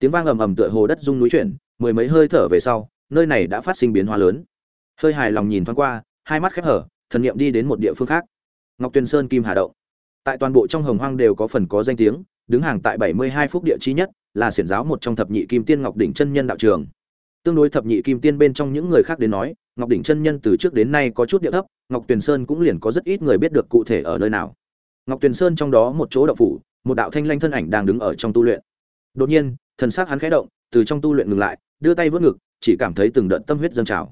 tiếng vang ầm ầm tựa hồ đất rung núi chuyển, mười mấy hơi thở về sau, nơi này đã phát sinh biến hóa lớn. Hơi hài lòng nhìn thoáng qua, hai mắt khép hở, thần niệm đi đến một địa phương khác. Ngọc tuyền sơn kim hà động. Tại toàn bộ trong hồng hoang đều có phần có danh tiếng, đứng hàng tại bảy mươi hai phúc địa chi nhất, là xiển giáo một trong thập nhị kim tiên ngọc đỉnh chân nhân đạo trường. Tương đối thập nhị kim tiên bên trong những người khác đến nói, ngọc đỉnh chân nhân từ trước đến nay có chút địa thấp, ngọc tuyền sơn cũng liền có rất ít người biết được cụ thể ở nơi nào. Ngọc tuyền sơn trong đó một chỗ đậu phủ, một đạo thanh lanh thân ảnh đang đứng ở trong tu luyện. Đột nhiên thần sắc hắn khẽ động, từ trong tu luyện ngừng lại, đưa tay vớt ngực, chỉ cảm thấy từng đợt tâm huyết dâng trào.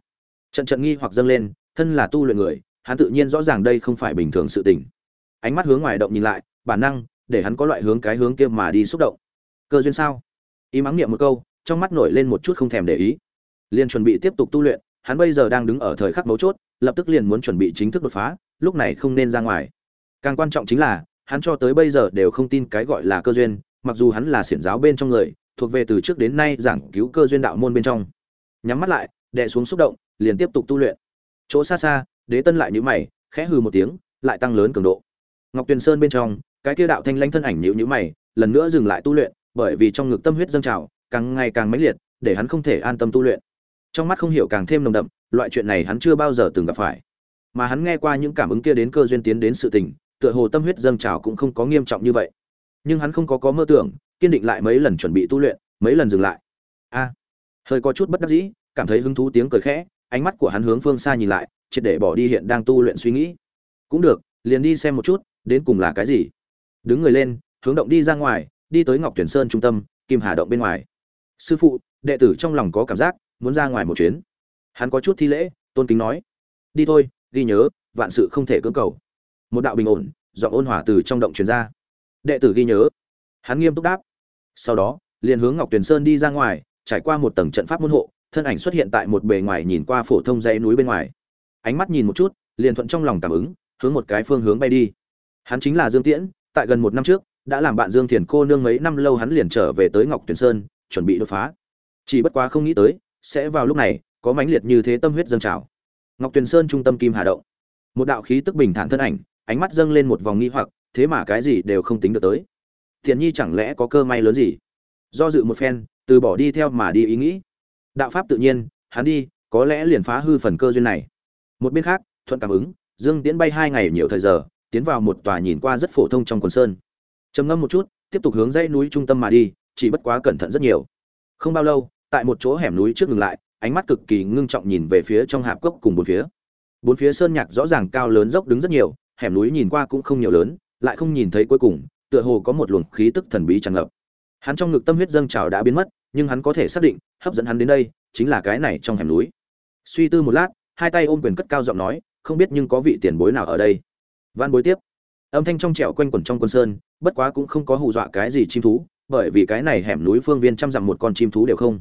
Trận trận nghi hoặc dâng lên, thân là tu luyện người, hắn tự nhiên rõ ràng đây không phải bình thường sự tình. Ánh mắt hướng ngoài động nhìn lại, bản năng để hắn có loại hướng cái hướng kia mà đi xúc động. Cơ duyên sao? Ý mắng niệm một câu, trong mắt nổi lên một chút không thèm để ý. Liền chuẩn bị tiếp tục tu luyện, hắn bây giờ đang đứng ở thời khắc mấu chốt, lập tức liền muốn chuẩn bị chính thức đột phá, lúc này không nên ra ngoài. Càng quan trọng chính là, hắn cho tới bây giờ đều không tin cái gọi là cơ duyên, mặc dù hắn là xiển giáo bên trong người thuộc về từ trước đến nay giảng cứu cơ duyên đạo môn bên trong. Nhắm mắt lại, đè xuống xúc động, liền tiếp tục tu luyện. Chỗ xa xa, đế tân lại nhíu mày, khẽ hừ một tiếng, lại tăng lớn cường độ. Ngọc tuyền sơn bên trong, cái kia đạo thanh lãnh thân ảnh nhíu nhíu mày, lần nữa dừng lại tu luyện, bởi vì trong ngực tâm huyết dâng trào, càng ngày càng mãnh liệt, để hắn không thể an tâm tu luyện. Trong mắt không hiểu càng thêm nồng đậm, loại chuyện này hắn chưa bao giờ từng gặp phải. Mà hắn nghe qua những cảm ứng kia đến cơ duyên tiến đến sự tình, tựa hồ tâm huyết dâng trào cũng không có nghiêm trọng như vậy. Nhưng hắn không có có mơ tưởng kiên định lại mấy lần chuẩn bị tu luyện, mấy lần dừng lại. A. Hơi có chút bất đắc dĩ, cảm thấy hứng thú tiếng cười khẽ, ánh mắt của hắn hướng phương xa nhìn lại, triệt để bỏ đi hiện đang tu luyện suy nghĩ. Cũng được, liền đi xem một chút, đến cùng là cái gì. Đứng người lên, hướng động đi ra ngoài, đi tới ngọc tuyển sơn trung tâm, kim hà động bên ngoài. Sư phụ, đệ tử trong lòng có cảm giác, muốn ra ngoài một chuyến. Hắn có chút thi lễ, tôn kính nói. Đi thôi, ghi nhớ, vạn sự không thể cưỡng cầu. Một đạo bình ổn, giọng ôn hòa từ trong động truyền ra. Đệ tử ghi nhớ. Hắn nghiêm túc đáp sau đó, liền hướng ngọc tuyền sơn đi ra ngoài, trải qua một tầng trận pháp môn hộ, thân ảnh xuất hiện tại một bề ngoài nhìn qua phổ thông dãy núi bên ngoài. Ánh mắt nhìn một chút, liền thuận trong lòng cảm ứng, hướng một cái phương hướng bay đi. Hắn chính là dương tiễn, tại gần một năm trước, đã làm bạn dương thiền cô nương mấy năm lâu hắn liền trở về tới ngọc tuyền sơn, chuẩn bị đột phá. Chỉ bất quá không nghĩ tới, sẽ vào lúc này, có mãnh liệt như thế tâm huyết dâng trào. Ngọc tuyền sơn trung tâm kim hà động. Một đạo khí tức bình thản thân ảnh, ánh mắt dâng lên một vòng nghi hoặc, thế mà cái gì đều không tính được tới thiện nhi chẳng lẽ có cơ may lớn gì? Do dự một phen, từ bỏ đi theo mà đi ý nghĩ. Đạo pháp tự nhiên, hắn đi, có lẽ liền phá hư phần cơ duyên này. Một bên khác, thuận cảm ứng, dương tiễn bay hai ngày nhiều thời giờ, tiến vào một tòa nhìn qua rất phổ thông trong quần sơn. Trầm ngâm một chút, tiếp tục hướng dãy núi trung tâm mà đi, chỉ bất quá cẩn thận rất nhiều. Không bao lâu, tại một chỗ hẻm núi trước ngừng lại, ánh mắt cực kỳ ngưng trọng nhìn về phía trong hạp cốc cùng bốn phía. Bốn phía sơn nhạc rõ ràng cao lớn dốc đứng rất nhiều, hẻm núi nhìn qua cũng không nhiều lớn, lại không nhìn thấy cuối cùng tựa hồ có một luồng khí tức thần bí tràn ngập. Hắn trong ngực tâm huyết dâng trào đã biến mất, nhưng hắn có thể xác định, hấp dẫn hắn đến đây, chính là cái này trong hẻm núi. Suy tư một lát, hai tay ôm quyền cất cao giọng nói, không biết nhưng có vị tiền bối nào ở đây? Văn bối tiếp. Âm thanh trong trẻo quanh quẩn trong quân sơn, bất quá cũng không có hù dọa cái gì chim thú, bởi vì cái này hẻm núi phương viên trăm dặm một con chim thú đều không.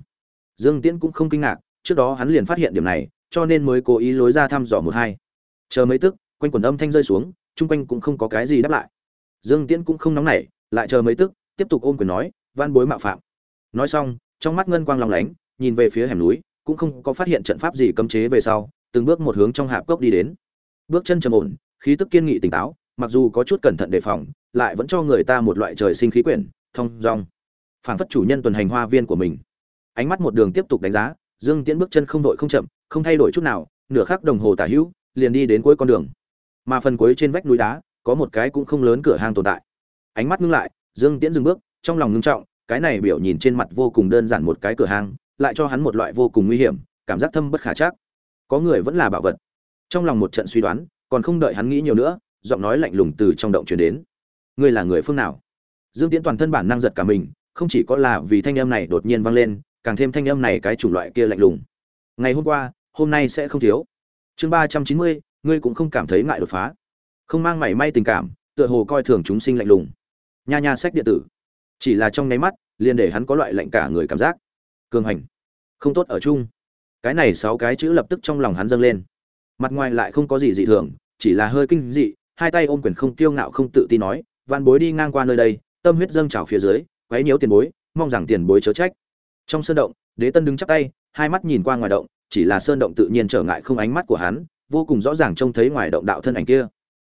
Dương tiễn cũng không kinh ngạc, trước đó hắn liền phát hiện điểm này, cho nên mới cố ý lối ra thăm dò một hai. Chờ mấy tức, quanh quần âm thanh rơi xuống, chung quanh cũng không có cái gì đáp lại dương tiễn cũng không nóng nảy, lại chờ mấy tức, tiếp tục ôm quyền nói van bối mạo phạm. Nói xong, trong mắt ngân quang lòng lánh, nhìn về phía hẻm núi, cũng không có phát hiện trận pháp gì cấm chế về sau, từng bước một hướng trong hạp cốc đi đến. Bước chân trầm ổn, khí tức kiên nghị tỉnh táo, mặc dù có chút cẩn thận đề phòng, lại vẫn cho người ta một loại trời sinh khí quyển, thông dong. Phảng phất chủ nhân tuần hành hoa viên của mình. Ánh mắt một đường tiếp tục đánh giá, dương tiễn bước chân không đội không chậm, không thay đổi chút nào, nửa khắc đồng hồ tả hữu, liền đi đến cuối con đường. Mà phần cuối trên vách núi đá có một cái cũng không lớn cửa hang tồn tại. Ánh mắt ngưng lại, dương tiễn dừng bước, trong lòng ngưng trọng, cái này biểu nhìn trên mặt vô cùng đơn giản một cái cửa hang lại cho hắn một loại vô cùng nguy hiểm, cảm giác thâm bất khả chắc. Có người vẫn là bảo vật. Trong lòng một trận suy đoán, còn không đợi hắn nghĩ nhiều nữa, giọng nói lạnh lùng từ trong động truyền đến. Ngươi là người phương nào? Dương tiễn toàn thân bản năng giật cả mình, không chỉ có là vì thanh âm này đột nhiên vang lên, càng thêm thanh âm này cái chủng loại kia lạnh lùng. Ngày hôm qua, hôm nay sẽ không thiếu. Chương ba trăm chín mươi, ngươi cũng không cảm thấy ngại đột phá không mang mảy may tình cảm, tựa hồ coi thường chúng sinh lạnh lùng. Nha nha sách điện tử. Chỉ là trong nháy mắt, liền để hắn có loại lạnh cả người cảm giác. Cường hành. Không tốt ở chung. Cái này sáu cái chữ lập tức trong lòng hắn dâng lên. Mặt ngoài lại không có gì dị thường, chỉ là hơi kinh dị, hai tay ôm quyền không kiêu ngạo không tự tin nói van bối đi ngang qua nơi đây, tâm huyết dâng trào phía dưới, quấy nhiễu tiền bối, mong rằng tiền bối chớ trách. Trong sơn động, đế tân đứng chắp tay, hai mắt nhìn qua ngoài động, chỉ là sơn động tự nhiên trở ngại không ánh mắt của hắn, vô cùng rõ ràng trông thấy ngoài động đạo thân ảnh kia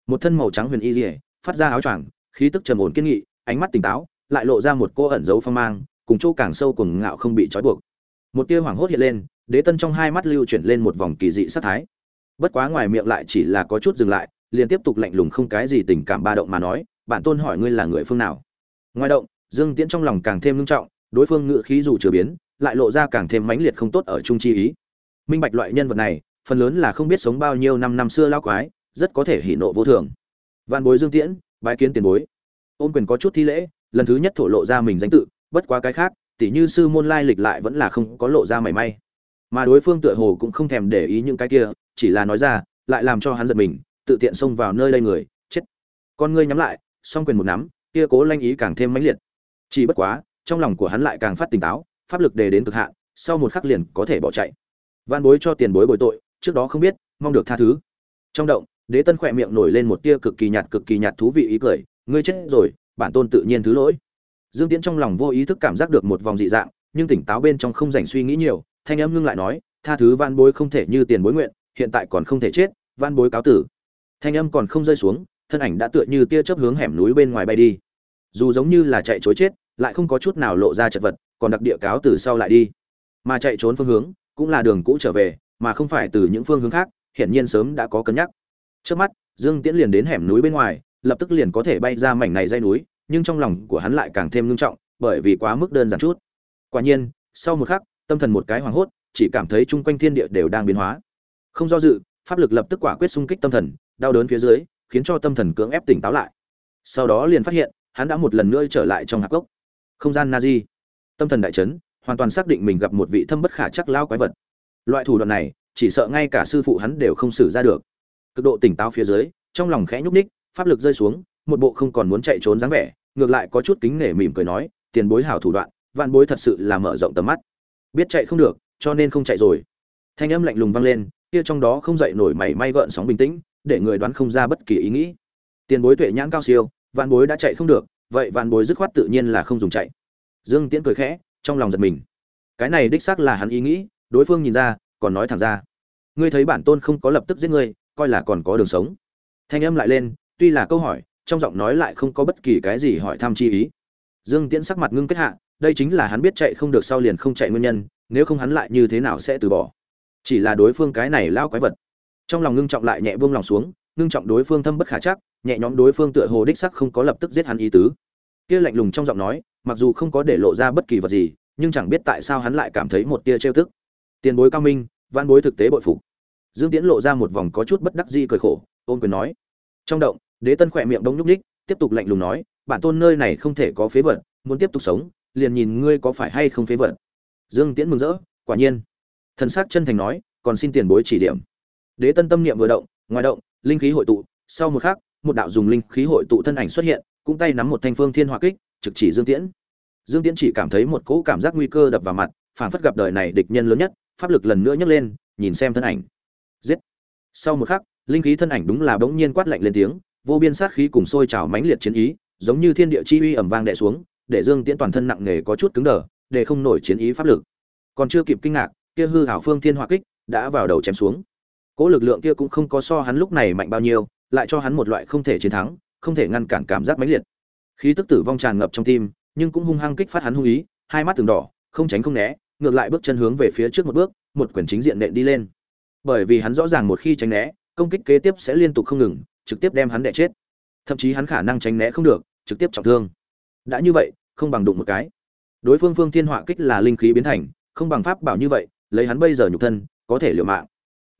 một thân màu trắng huyền y dỉa phát ra áo choàng, khí tức trầm ổn kiên nghị, ánh mắt tỉnh táo, lại lộ ra một cô ẩn giấu phong mang, cùng chỗ càng sâu cùng ngạo không bị trói buộc. Một tia hoảng hốt hiện lên, đế tân trong hai mắt lưu chuyển lên một vòng kỳ dị sát thái. Bất quá ngoài miệng lại chỉ là có chút dừng lại, liền tiếp tục lạnh lùng không cái gì tình cảm ba động mà nói, bản tôn hỏi ngươi là người phương nào? Ngoài động, dương tiễn trong lòng càng thêm ngưng trọng, đối phương ngự khí dù chưa biến, lại lộ ra càng thêm mãnh liệt không tốt ở trung chi ý. Minh bạch loại nhân vật này, phần lớn là không biết sống bao nhiêu năm năm xưa lao quái rất có thể hỉ nộ vô thường. Văn bối dương tiễn, bái kiến tiền bối. Ôn quyền có chút thi lễ, lần thứ nhất thổ lộ ra mình danh tự, bất quá cái khác, tỉ như sư môn lai lịch lại vẫn là không có lộ ra mảy may. Mà đối phương tựa hồ cũng không thèm để ý những cái kia, chỉ là nói ra, lại làm cho hắn giật mình, tự tiện xông vào nơi đây người, chết. Con ngươi nhắm lại, song quyền một nắm, kia cố lanh ý càng thêm mãnh liệt. Chỉ bất quá, trong lòng của hắn lại càng phát tỉnh táo, pháp lực đề đến cực hạn, sau một khắc liền có thể bỏ chạy. Van bối cho tiền bối bồi tội, trước đó không biết, mong được tha thứ. Trong động đế tân khỏe miệng nổi lên một tia cực kỳ nhạt cực kỳ nhạt thú vị ý cười, ngươi chết rồi, bản tôn tự nhiên thứ lỗi. Dương tiễn trong lòng vô ý thức cảm giác được một vòng dị dạng, nhưng tỉnh táo bên trong không dành suy nghĩ nhiều, thanh âm ngưng lại nói, tha thứ van bối không thể như tiền bối nguyện, hiện tại còn không thể chết van bối cáo tử. Thanh âm còn không rơi xuống, thân ảnh đã tựa như tia chớp hướng hẻm núi bên ngoài bay đi. Dù giống như là chạy chối chết, lại không có chút nào lộ ra chật vật, còn đặc địa cáo từ sau lại đi. Mà chạy trốn phương hướng cũng là đường cũ trở về, mà không phải từ những phương hướng khác, hiển nhiên sớm đã có cân nhắc trước mắt, dương tiễn liền đến hẻm núi bên ngoài, lập tức liền có thể bay ra mảnh này dây núi, nhưng trong lòng của hắn lại càng thêm ngưng trọng, bởi vì quá mức đơn giản chút. Quả nhiên, sau một khắc, tâm thần một cái hoảng hốt, chỉ cảm thấy chung quanh thiên địa đều đang biến hóa. Không do dự, pháp lực lập tức quả quyết xung kích tâm thần, đau đớn phía dưới, khiến cho tâm thần cưỡng ép tỉnh táo lại. Sau đó liền phát hiện, hắn đã một lần nữa trở lại trong hạp gốc. Không gian na di tâm thần đại chấn, hoàn toàn xác định mình gặp một vị thâm bất khả chắc lao quái vật. Loại thủ đoạn này, chỉ sợ ngay cả sư phụ hắn đều không xử ra được cực độ tỉnh táo phía dưới, trong lòng khẽ nhúc ních pháp lực rơi xuống, một bộ không còn muốn chạy trốn dáng vẻ, ngược lại có chút kính nể mỉm cười nói, tiền bối hảo thủ đoạn, vạn bối thật sự là mở rộng tầm mắt. Biết chạy không được, cho nên không chạy rồi. Thanh âm lạnh lùng vang lên, kia trong đó không dậy nổi mảy may gợn sóng bình tĩnh, để người đoán không ra bất kỳ ý nghĩ. Tiền bối tuệ nhãn cao siêu, vạn bối đã chạy không được, vậy vạn bối dứt khoát tự nhiên là không dùng chạy. Dương tiễn cười khẽ, trong lòng giật mình. Cái này đích xác là hắn ý nghĩ, đối phương nhìn ra, còn nói thẳng ra. Ngươi thấy bản tôn không có lập tức giết ngươi coi là còn có đường sống. Thanh âm lại lên, tuy là câu hỏi, trong giọng nói lại không có bất kỳ cái gì hỏi thăm chi ý. Dương tiễn sắc mặt ngưng kết hạ, đây chính là hắn biết chạy không được sau liền không chạy nguyên nhân, nếu không hắn lại như thế nào sẽ từ bỏ. Chỉ là đối phương cái này lao quái vật. Trong lòng ngưng trọng lại nhẹ buông lòng xuống, ngưng trọng đối phương thâm bất khả chắc, nhẹ nhõm đối phương tựa hồ đích sắc không có lập tức giết hắn ý tứ. Kia lạnh lùng trong giọng nói, mặc dù không có để lộ ra bất kỳ vật gì, nhưng chẳng biết tại sao hắn lại cảm thấy một tia trêu tức. Tiền bối cao minh văn bối thực tế bội phục dương tiễn lộ ra một vòng có chút bất đắc dĩ cười khổ, ôn quyền nói, trong động, đế tân khỏe miệng đông nhúc ních tiếp tục lạnh lùng nói, bản tôn nơi này không thể có phế vật, muốn tiếp tục sống, liền nhìn ngươi có phải hay không phế vật. Dương tiễn mừng rỡ, quả nhiên. Thần sắc chân thành nói, còn xin tiền bối chỉ điểm. Đế tân tâm niệm vừa động, ngoài động, linh khí hội tụ, sau một khắc, một đạo dùng linh khí hội tụ thân ảnh xuất hiện, cũng tay nắm một thanh phương thiên hỏa kích, trực chỉ dương tiễn. Dương tiễn chỉ cảm thấy một cỗ cảm giác nguy cơ đập vào mặt, phảng phất gặp đời này địch nhân lớn nhất, pháp lực lần nữa nhấc lên, nhìn xem thân ảnh giết. Sau một khắc, linh khí thân ảnh đúng là bỗng nhiên quát lạnh lên tiếng, vô biên sát khí cùng sôi trào mãnh liệt chiến ý, giống như thiên địa chi uy ầm vang đè xuống, để dương tiễn toàn thân nặng nề có chút cứng đờ, để không nổi chiến ý pháp lực. Còn chưa kịp kinh ngạc, kia hư hảo phương thiên hỏa kích đã vào đầu chém xuống. Cỗ lực lượng kia cũng không có so hắn lúc này mạnh bao nhiêu, lại cho hắn một loại không thể chiến thắng, không thể ngăn cản cảm giác mãnh liệt. Khí tức tử vong tràn ngập trong tim, nhưng cũng hung hăng kích phát hắn hung ý, hai mắt từng đỏ, không tránh không né, ngược lại bước chân hướng về phía trước một bước, một quyền chính diện nện đi lên bởi vì hắn rõ ràng một khi tránh né, công kích kế tiếp sẽ liên tục không ngừng, trực tiếp đem hắn đẻ chết. Thậm chí hắn khả năng tránh né không được, trực tiếp trọng thương. Đã như vậy, không bằng đụng một cái. Đối phương phương thiên họa kích là linh khí biến thành, không bằng pháp bảo như vậy, lấy hắn bây giờ nhục thân, có thể liều mạng.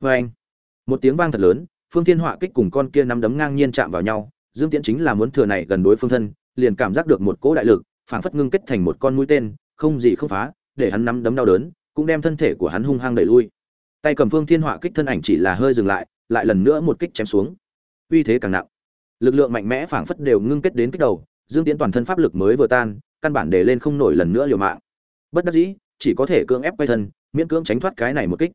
Vê anh, một tiếng vang thật lớn, phương thiên họa kích cùng con kia nắm đấm ngang nhiên chạm vào nhau, dương tiễn chính là muốn thừa này gần đối phương thân, liền cảm giác được một cỗ đại lực, phảng phất ngưng kết thành một con mũi tên, không gì không phá, để hắn nắm đấm đau đớn, cũng đem thân thể của hắn hung hăng đẩy lui tay cầm phương thiên họa kích thân ảnh chỉ là hơi dừng lại lại lần nữa một kích chém xuống. Uy thế càng nặng. Lực lượng mạnh mẽ phảng phất đều ngưng kết đến kích đầu, dương tiến toàn thân pháp lực mới vừa tan, căn bản để lên không nổi lần nữa liều mạng. Bất đắc dĩ, chỉ có thể cưỡng ép quay thân, miễn cưỡng tránh thoát cái này một kích.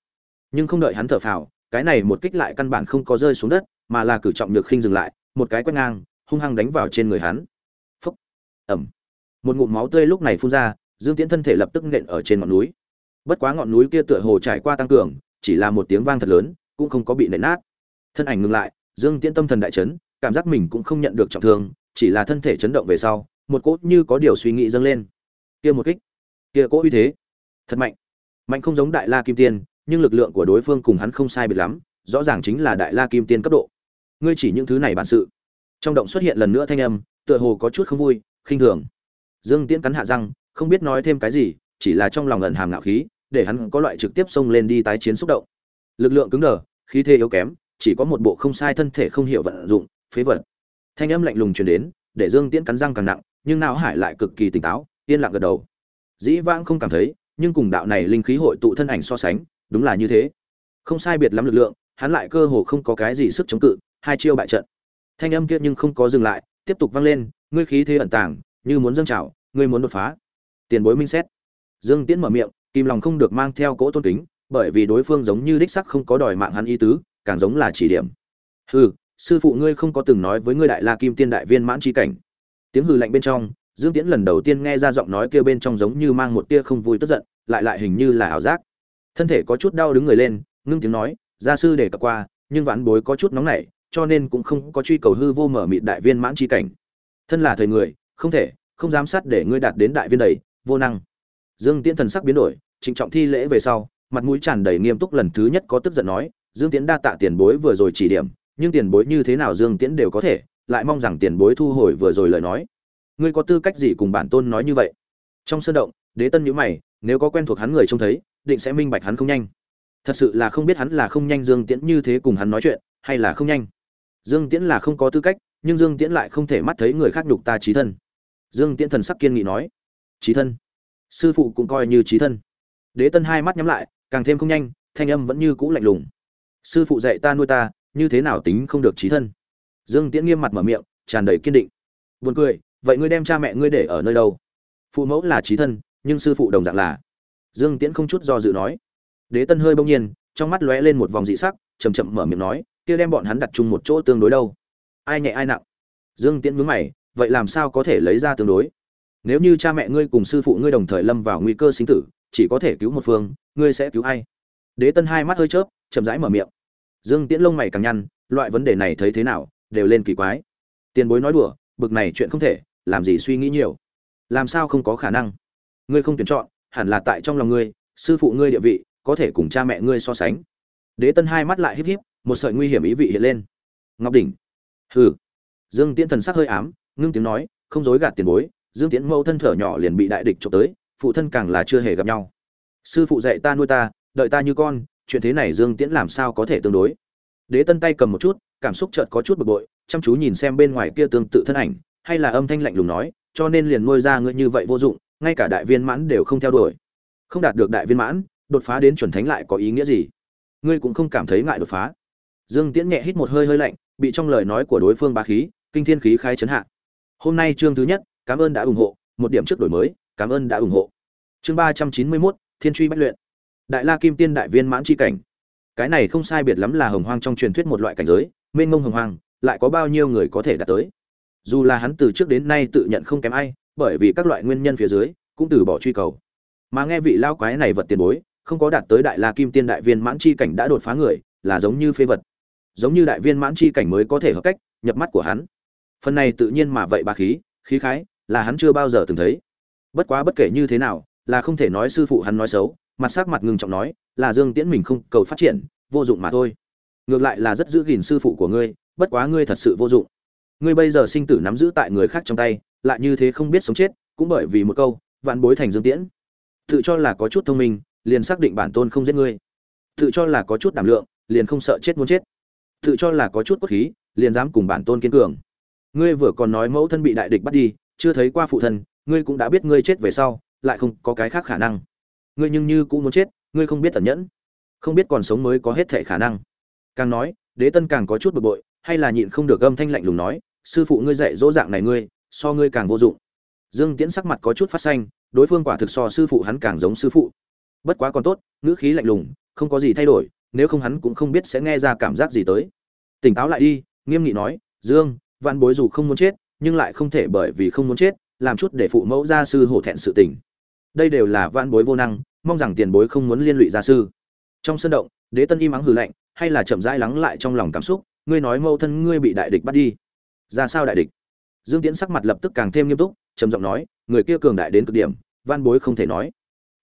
Nhưng không đợi hắn thở phào, cái này một kích lại căn bản không có rơi xuống đất, mà là cử trọng nhược khinh dừng lại, một cái quét ngang, hung hăng đánh vào trên người hắn. Phúc. Ẩm. Một ngụm máu tươi lúc này phun ra, dương tiễn thân thể lập tức nện ở trên ngọn núi. Bất quá ngọn núi kia tựa hồ trải qua tăng cường chỉ là một tiếng vang thật lớn, cũng không có bị nện nát. Thân ảnh ngừng lại, dương tiễn tâm thần đại chấn, cảm giác mình cũng không nhận được trọng thương, chỉ là thân thể chấn động về sau, một cốt như có điều suy nghĩ dâng lên. Kia một kích, kia cỗ uy thế, thật mạnh. Mạnh không giống đại la kim tiên, nhưng lực lượng của đối phương cùng hắn không sai biệt lắm, rõ ràng chính là đại la kim tiên cấp độ. Ngươi chỉ những thứ này bản sự. Trong động xuất hiện lần nữa thanh âm, tựa hồ có chút không vui, khinh thường. Dương tiễn cắn hạ răng, không biết nói thêm cái gì, chỉ là trong lòng ẩn hàm ngạo khí để hắn có loại trực tiếp xông lên đi tái chiến xúc động. Lực lượng cứng đờ, khí thế yếu kém, chỉ có một bộ không sai thân thể không hiểu vận dụng, phế vật. Thanh âm lạnh lùng truyền đến, để dương tiễn cắn răng càng nặng, nhưng não hải lại cực kỳ tỉnh táo, yên lặng gật đầu. Dĩ vãng không cảm thấy, nhưng cùng đạo này linh khí hội tụ thân ảnh so sánh, đúng là như thế. Không sai biệt lắm lực lượng, hắn lại cơ hồ không có cái gì sức chống cự, hai chiêu bại trận. Thanh âm kia nhưng không có dừng lại, tiếp tục vang lên, ngươi khí thế ẩn tàng, như muốn dâng trào, ngươi muốn đột phá. Tiền bối minh xét. Dương tiễn mở miệng kim lòng không được mang theo cỗ tôn kính, bởi vì đối phương giống như đích sắc không có đòi mạng hắn ý tứ, càng giống là chỉ điểm. Hừ, sư phụ ngươi không có từng nói với ngươi đại la kim tiên đại viên mãn chi cảnh. Tiếng hừ lạnh bên trong, dương tiễn lần đầu tiên nghe ra giọng nói kia bên trong giống như mang một tia không vui tức giận, lại lại hình như là ảo giác. Thân thể có chút đau đứng người lên, ngưng tiếng nói, gia sư để cập qua, nhưng vãn bối có chút nóng nảy, cho nên cũng không có truy cầu hư vô mở mịt đại viên mãn chi cảnh. Thân là thời người, không thể, không giám sát để ngươi đạt đến đại viên đầy, vô năng. Dương tiễn thần sắc biến đổi trịnh trọng thi lễ về sau, mặt mũi tràn đầy nghiêm túc lần thứ nhất có tức giận nói, dương tiễn đa tạ tiền bối vừa rồi chỉ điểm, nhưng tiền bối như thế nào dương tiễn đều có thể, lại mong rằng tiền bối thu hồi vừa rồi lời nói. Ngươi có tư cách gì cùng bản tôn nói như vậy? Trong sân động, đế tân nhữ mày, nếu có quen thuộc hắn người trông thấy, định sẽ minh bạch hắn không nhanh. Thật sự là không biết hắn là không nhanh dương tiễn như thế cùng hắn nói chuyện, hay là không nhanh. Dương tiễn là không có tư cách, nhưng dương tiễn lại không thể mắt thấy người khác nhục ta trí thân. Dương tiễn thần sắc kiên nghị nói trí thân, sư phụ cũng coi như trí thân đế tân hai mắt nhắm lại, càng thêm không nhanh, thanh âm vẫn như cũ lạnh lùng. Sư phụ dạy ta nuôi ta, như thế nào tính không được trí thân? Dương tiễn nghiêm mặt mở miệng, tràn đầy kiên định. Buồn cười, vậy ngươi đem cha mẹ ngươi để ở nơi đâu? Phụ mẫu là trí thân, nhưng sư phụ đồng dạng là. Dương tiễn không chút do dự nói. Đế tân hơi bỗng nhiên, trong mắt lóe lên một vòng dị sắc chầm chậm mở miệng nói, kia đem bọn hắn đặt chung một chỗ tương đối đâu? Ai nhẹ ai nặng? Dương tiễn mướn mày, vậy làm sao có thể lấy ra tương đối? Nếu như cha mẹ ngươi cùng sư phụ ngươi đồng thời lâm vào nguy cơ sinh tử chỉ có thể cứu một phương, ngươi sẽ cứu ai? Đế tân hai mắt hơi chớp, chậm rãi mở miệng. Dương tiễn lông mày càng nhăn, loại vấn đề này thấy thế nào, đều lên kỳ quái. Tiền bối nói đùa, bực này chuyện không thể, làm gì suy nghĩ nhiều? Làm sao không có khả năng? Ngươi không tuyển chọn, hẳn là tại trong lòng ngươi, sư phụ ngươi địa vị, có thể cùng cha mẹ ngươi so sánh. Đế tân hai mắt lại híp híp, một sợi nguy hiểm ý vị hiện lên. Ngọc đỉnh. Hừ. Dương tiễn thần sắc hơi ám, ngưng tiếng nói, không dối gạt tiền bối, dương tiễn mâu thân thở nhỏ liền bị đại địch trộm tới phụ thân càng là chưa hề gặp nhau. Sư phụ dạy ta nuôi ta, đợi ta như con, chuyện thế này dương tiễn làm sao có thể tương đối? Đế tân tay cầm một chút, cảm xúc chợt có chút bực bội, chăm chú nhìn xem bên ngoài kia tương tự thân ảnh, hay là âm thanh lạnh lùng nói, cho nên liền nuôi ra ngươi như vậy vô dụng, ngay cả đại viên mãn đều không theo đuổi. Không đạt được đại viên mãn, đột phá đến chuẩn thánh lại có ý nghĩa gì? Ngươi cũng không cảm thấy ngại đột phá. Dương tiễn nhẹ hít một hơi hơi lạnh, bị trong lời nói của đối phương bá khí, kinh thiên khí khai chấn hạ. Hôm nay chương thứ nhất, cảm ơn đã ủng hộ, một điểm trước đổi mới cảm ơn đã ủng hộ. Chương ba trăm chín mươi mốt, thiên truy bách luyện. Đại la kim tiên đại viên mãn c h i cảnh. Cái này không sai biệt lắm là hồng hoang trong truyền thuyết một loại cảnh giới, mênh mông hồng hoang, lại có bao nhiêu người có thể đạt tới. Dù là hắn từ trước đến nay tự nhận không kém ai, bởi vì các loại nguyên nhân phía dưới, cũng từ bỏ truy cầu. Mà nghe vị lao quái này vật tiền bối, không có đạt tới đại la kim tiên đại viên mãn chi cảnh đã đột phá người, là giống như phế vật. Giống như đại viên mãn chi cảnh mới có thể hợp cách, nhập mắt của hắn. Phần này tự nhiên mà vậy bà khí khí khái, là hắn chưa bao giờ từng thấy bất quá bất kể như thế nào, là không thể nói sư phụ hắn nói xấu, mặt sắc mặt ngưng trọng nói, là dương tiễn mình không cầu phát triển, vô dụng mà thôi. Ngược lại là rất giữ gìn sư phụ của ngươi, bất quá ngươi thật sự vô dụng. Ngươi bây giờ sinh tử nắm giữ tại người khác trong tay, lại như thế không biết sống chết, cũng bởi vì một câu, vạn bối thành dương tiễn. Tự cho là có chút thông minh, liền xác định bản tôn không giết ngươi. Tự cho là có chút đảm lượng, liền không sợ chết muốn chết. Tự cho là có chút cốt khí, liền dám cùng bản tôn kiên cường. Ngươi vừa còn nói mẫu thân bị đại địch bắt đi, chưa thấy qua phụ thân ngươi cũng đã biết ngươi chết về sau, lại không có cái khác khả năng. Ngươi nhưng như cũng muốn chết, ngươi không biết tẩn nhẫn. Không biết còn sống mới có hết thể khả năng. Càng nói, đế tân càng có chút bực bội, hay là nhịn không được âm thanh lạnh lùng nói, sư phụ ngươi dạy dỗ dạng này ngươi, so ngươi càng vô dụng. Dương tiễn sắc mặt có chút phát xanh, đối phương quả thực so sư phụ hắn càng giống sư phụ. Bất quá còn tốt, ngữ khí lạnh lùng, không có gì thay đổi, nếu không hắn cũng không biết sẽ nghe ra cảm giác gì tới. Tỉnh táo lại đi, nghiêm nghị nói, dương văn bối dù không muốn chết, nhưng lại không thể bởi vì không muốn chết làm chút để phụ mẫu gia sư hổ thẹn sự tình. Đây đều là văn bối vô năng, mong rằng tiền bối không muốn liên lụy gia sư. Trong sân động, đế tân im ắng hừ lạnh, hay là chậm rãi lắng lại trong lòng cảm xúc, ngươi nói mâu thân ngươi bị đại địch bắt đi. Ra sao đại địch? Dương tiễn sắc mặt lập tức càng thêm nghiêm túc, trầm giọng nói, người kia cường đại đến cực điểm van bối không thể nói.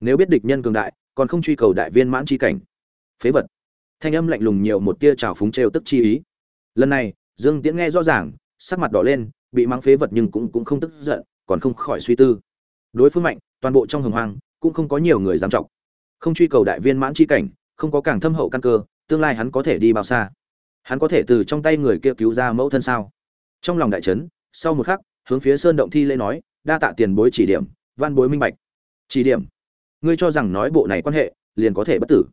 Nếu biết địch nhân cường đại, còn không truy cầu đại viên mãn chi cảnh. Phế vật. Thanh âm lạnh lùng nhiều một tia trào phúng trêu tức chi ý. Lần này, dương tiễn nghe rõ ràng, sắc mặt đỏ lên, bị mắng phế vật nhưng cũng cũng không tức giận còn không khỏi suy tư. Đối phương mạnh, toàn bộ trong hồng hoang, cũng không có nhiều người dám trọng không truy cầu đại viên mãn chi cảnh, không có càng thâm hậu căn cơ, tương lai hắn có thể đi bao xa? Hắn có thể từ trong tay người kia cứu ra mẫu thân sao? Trong lòng đại trấn sau một khắc, hướng phía sơn động thi lễ nói, đa tạ tiền bối chỉ điểm, văn bối minh bạch. Chỉ điểm? Ngươi cho rằng nói bộ này quan hệ, liền có thể bất tử.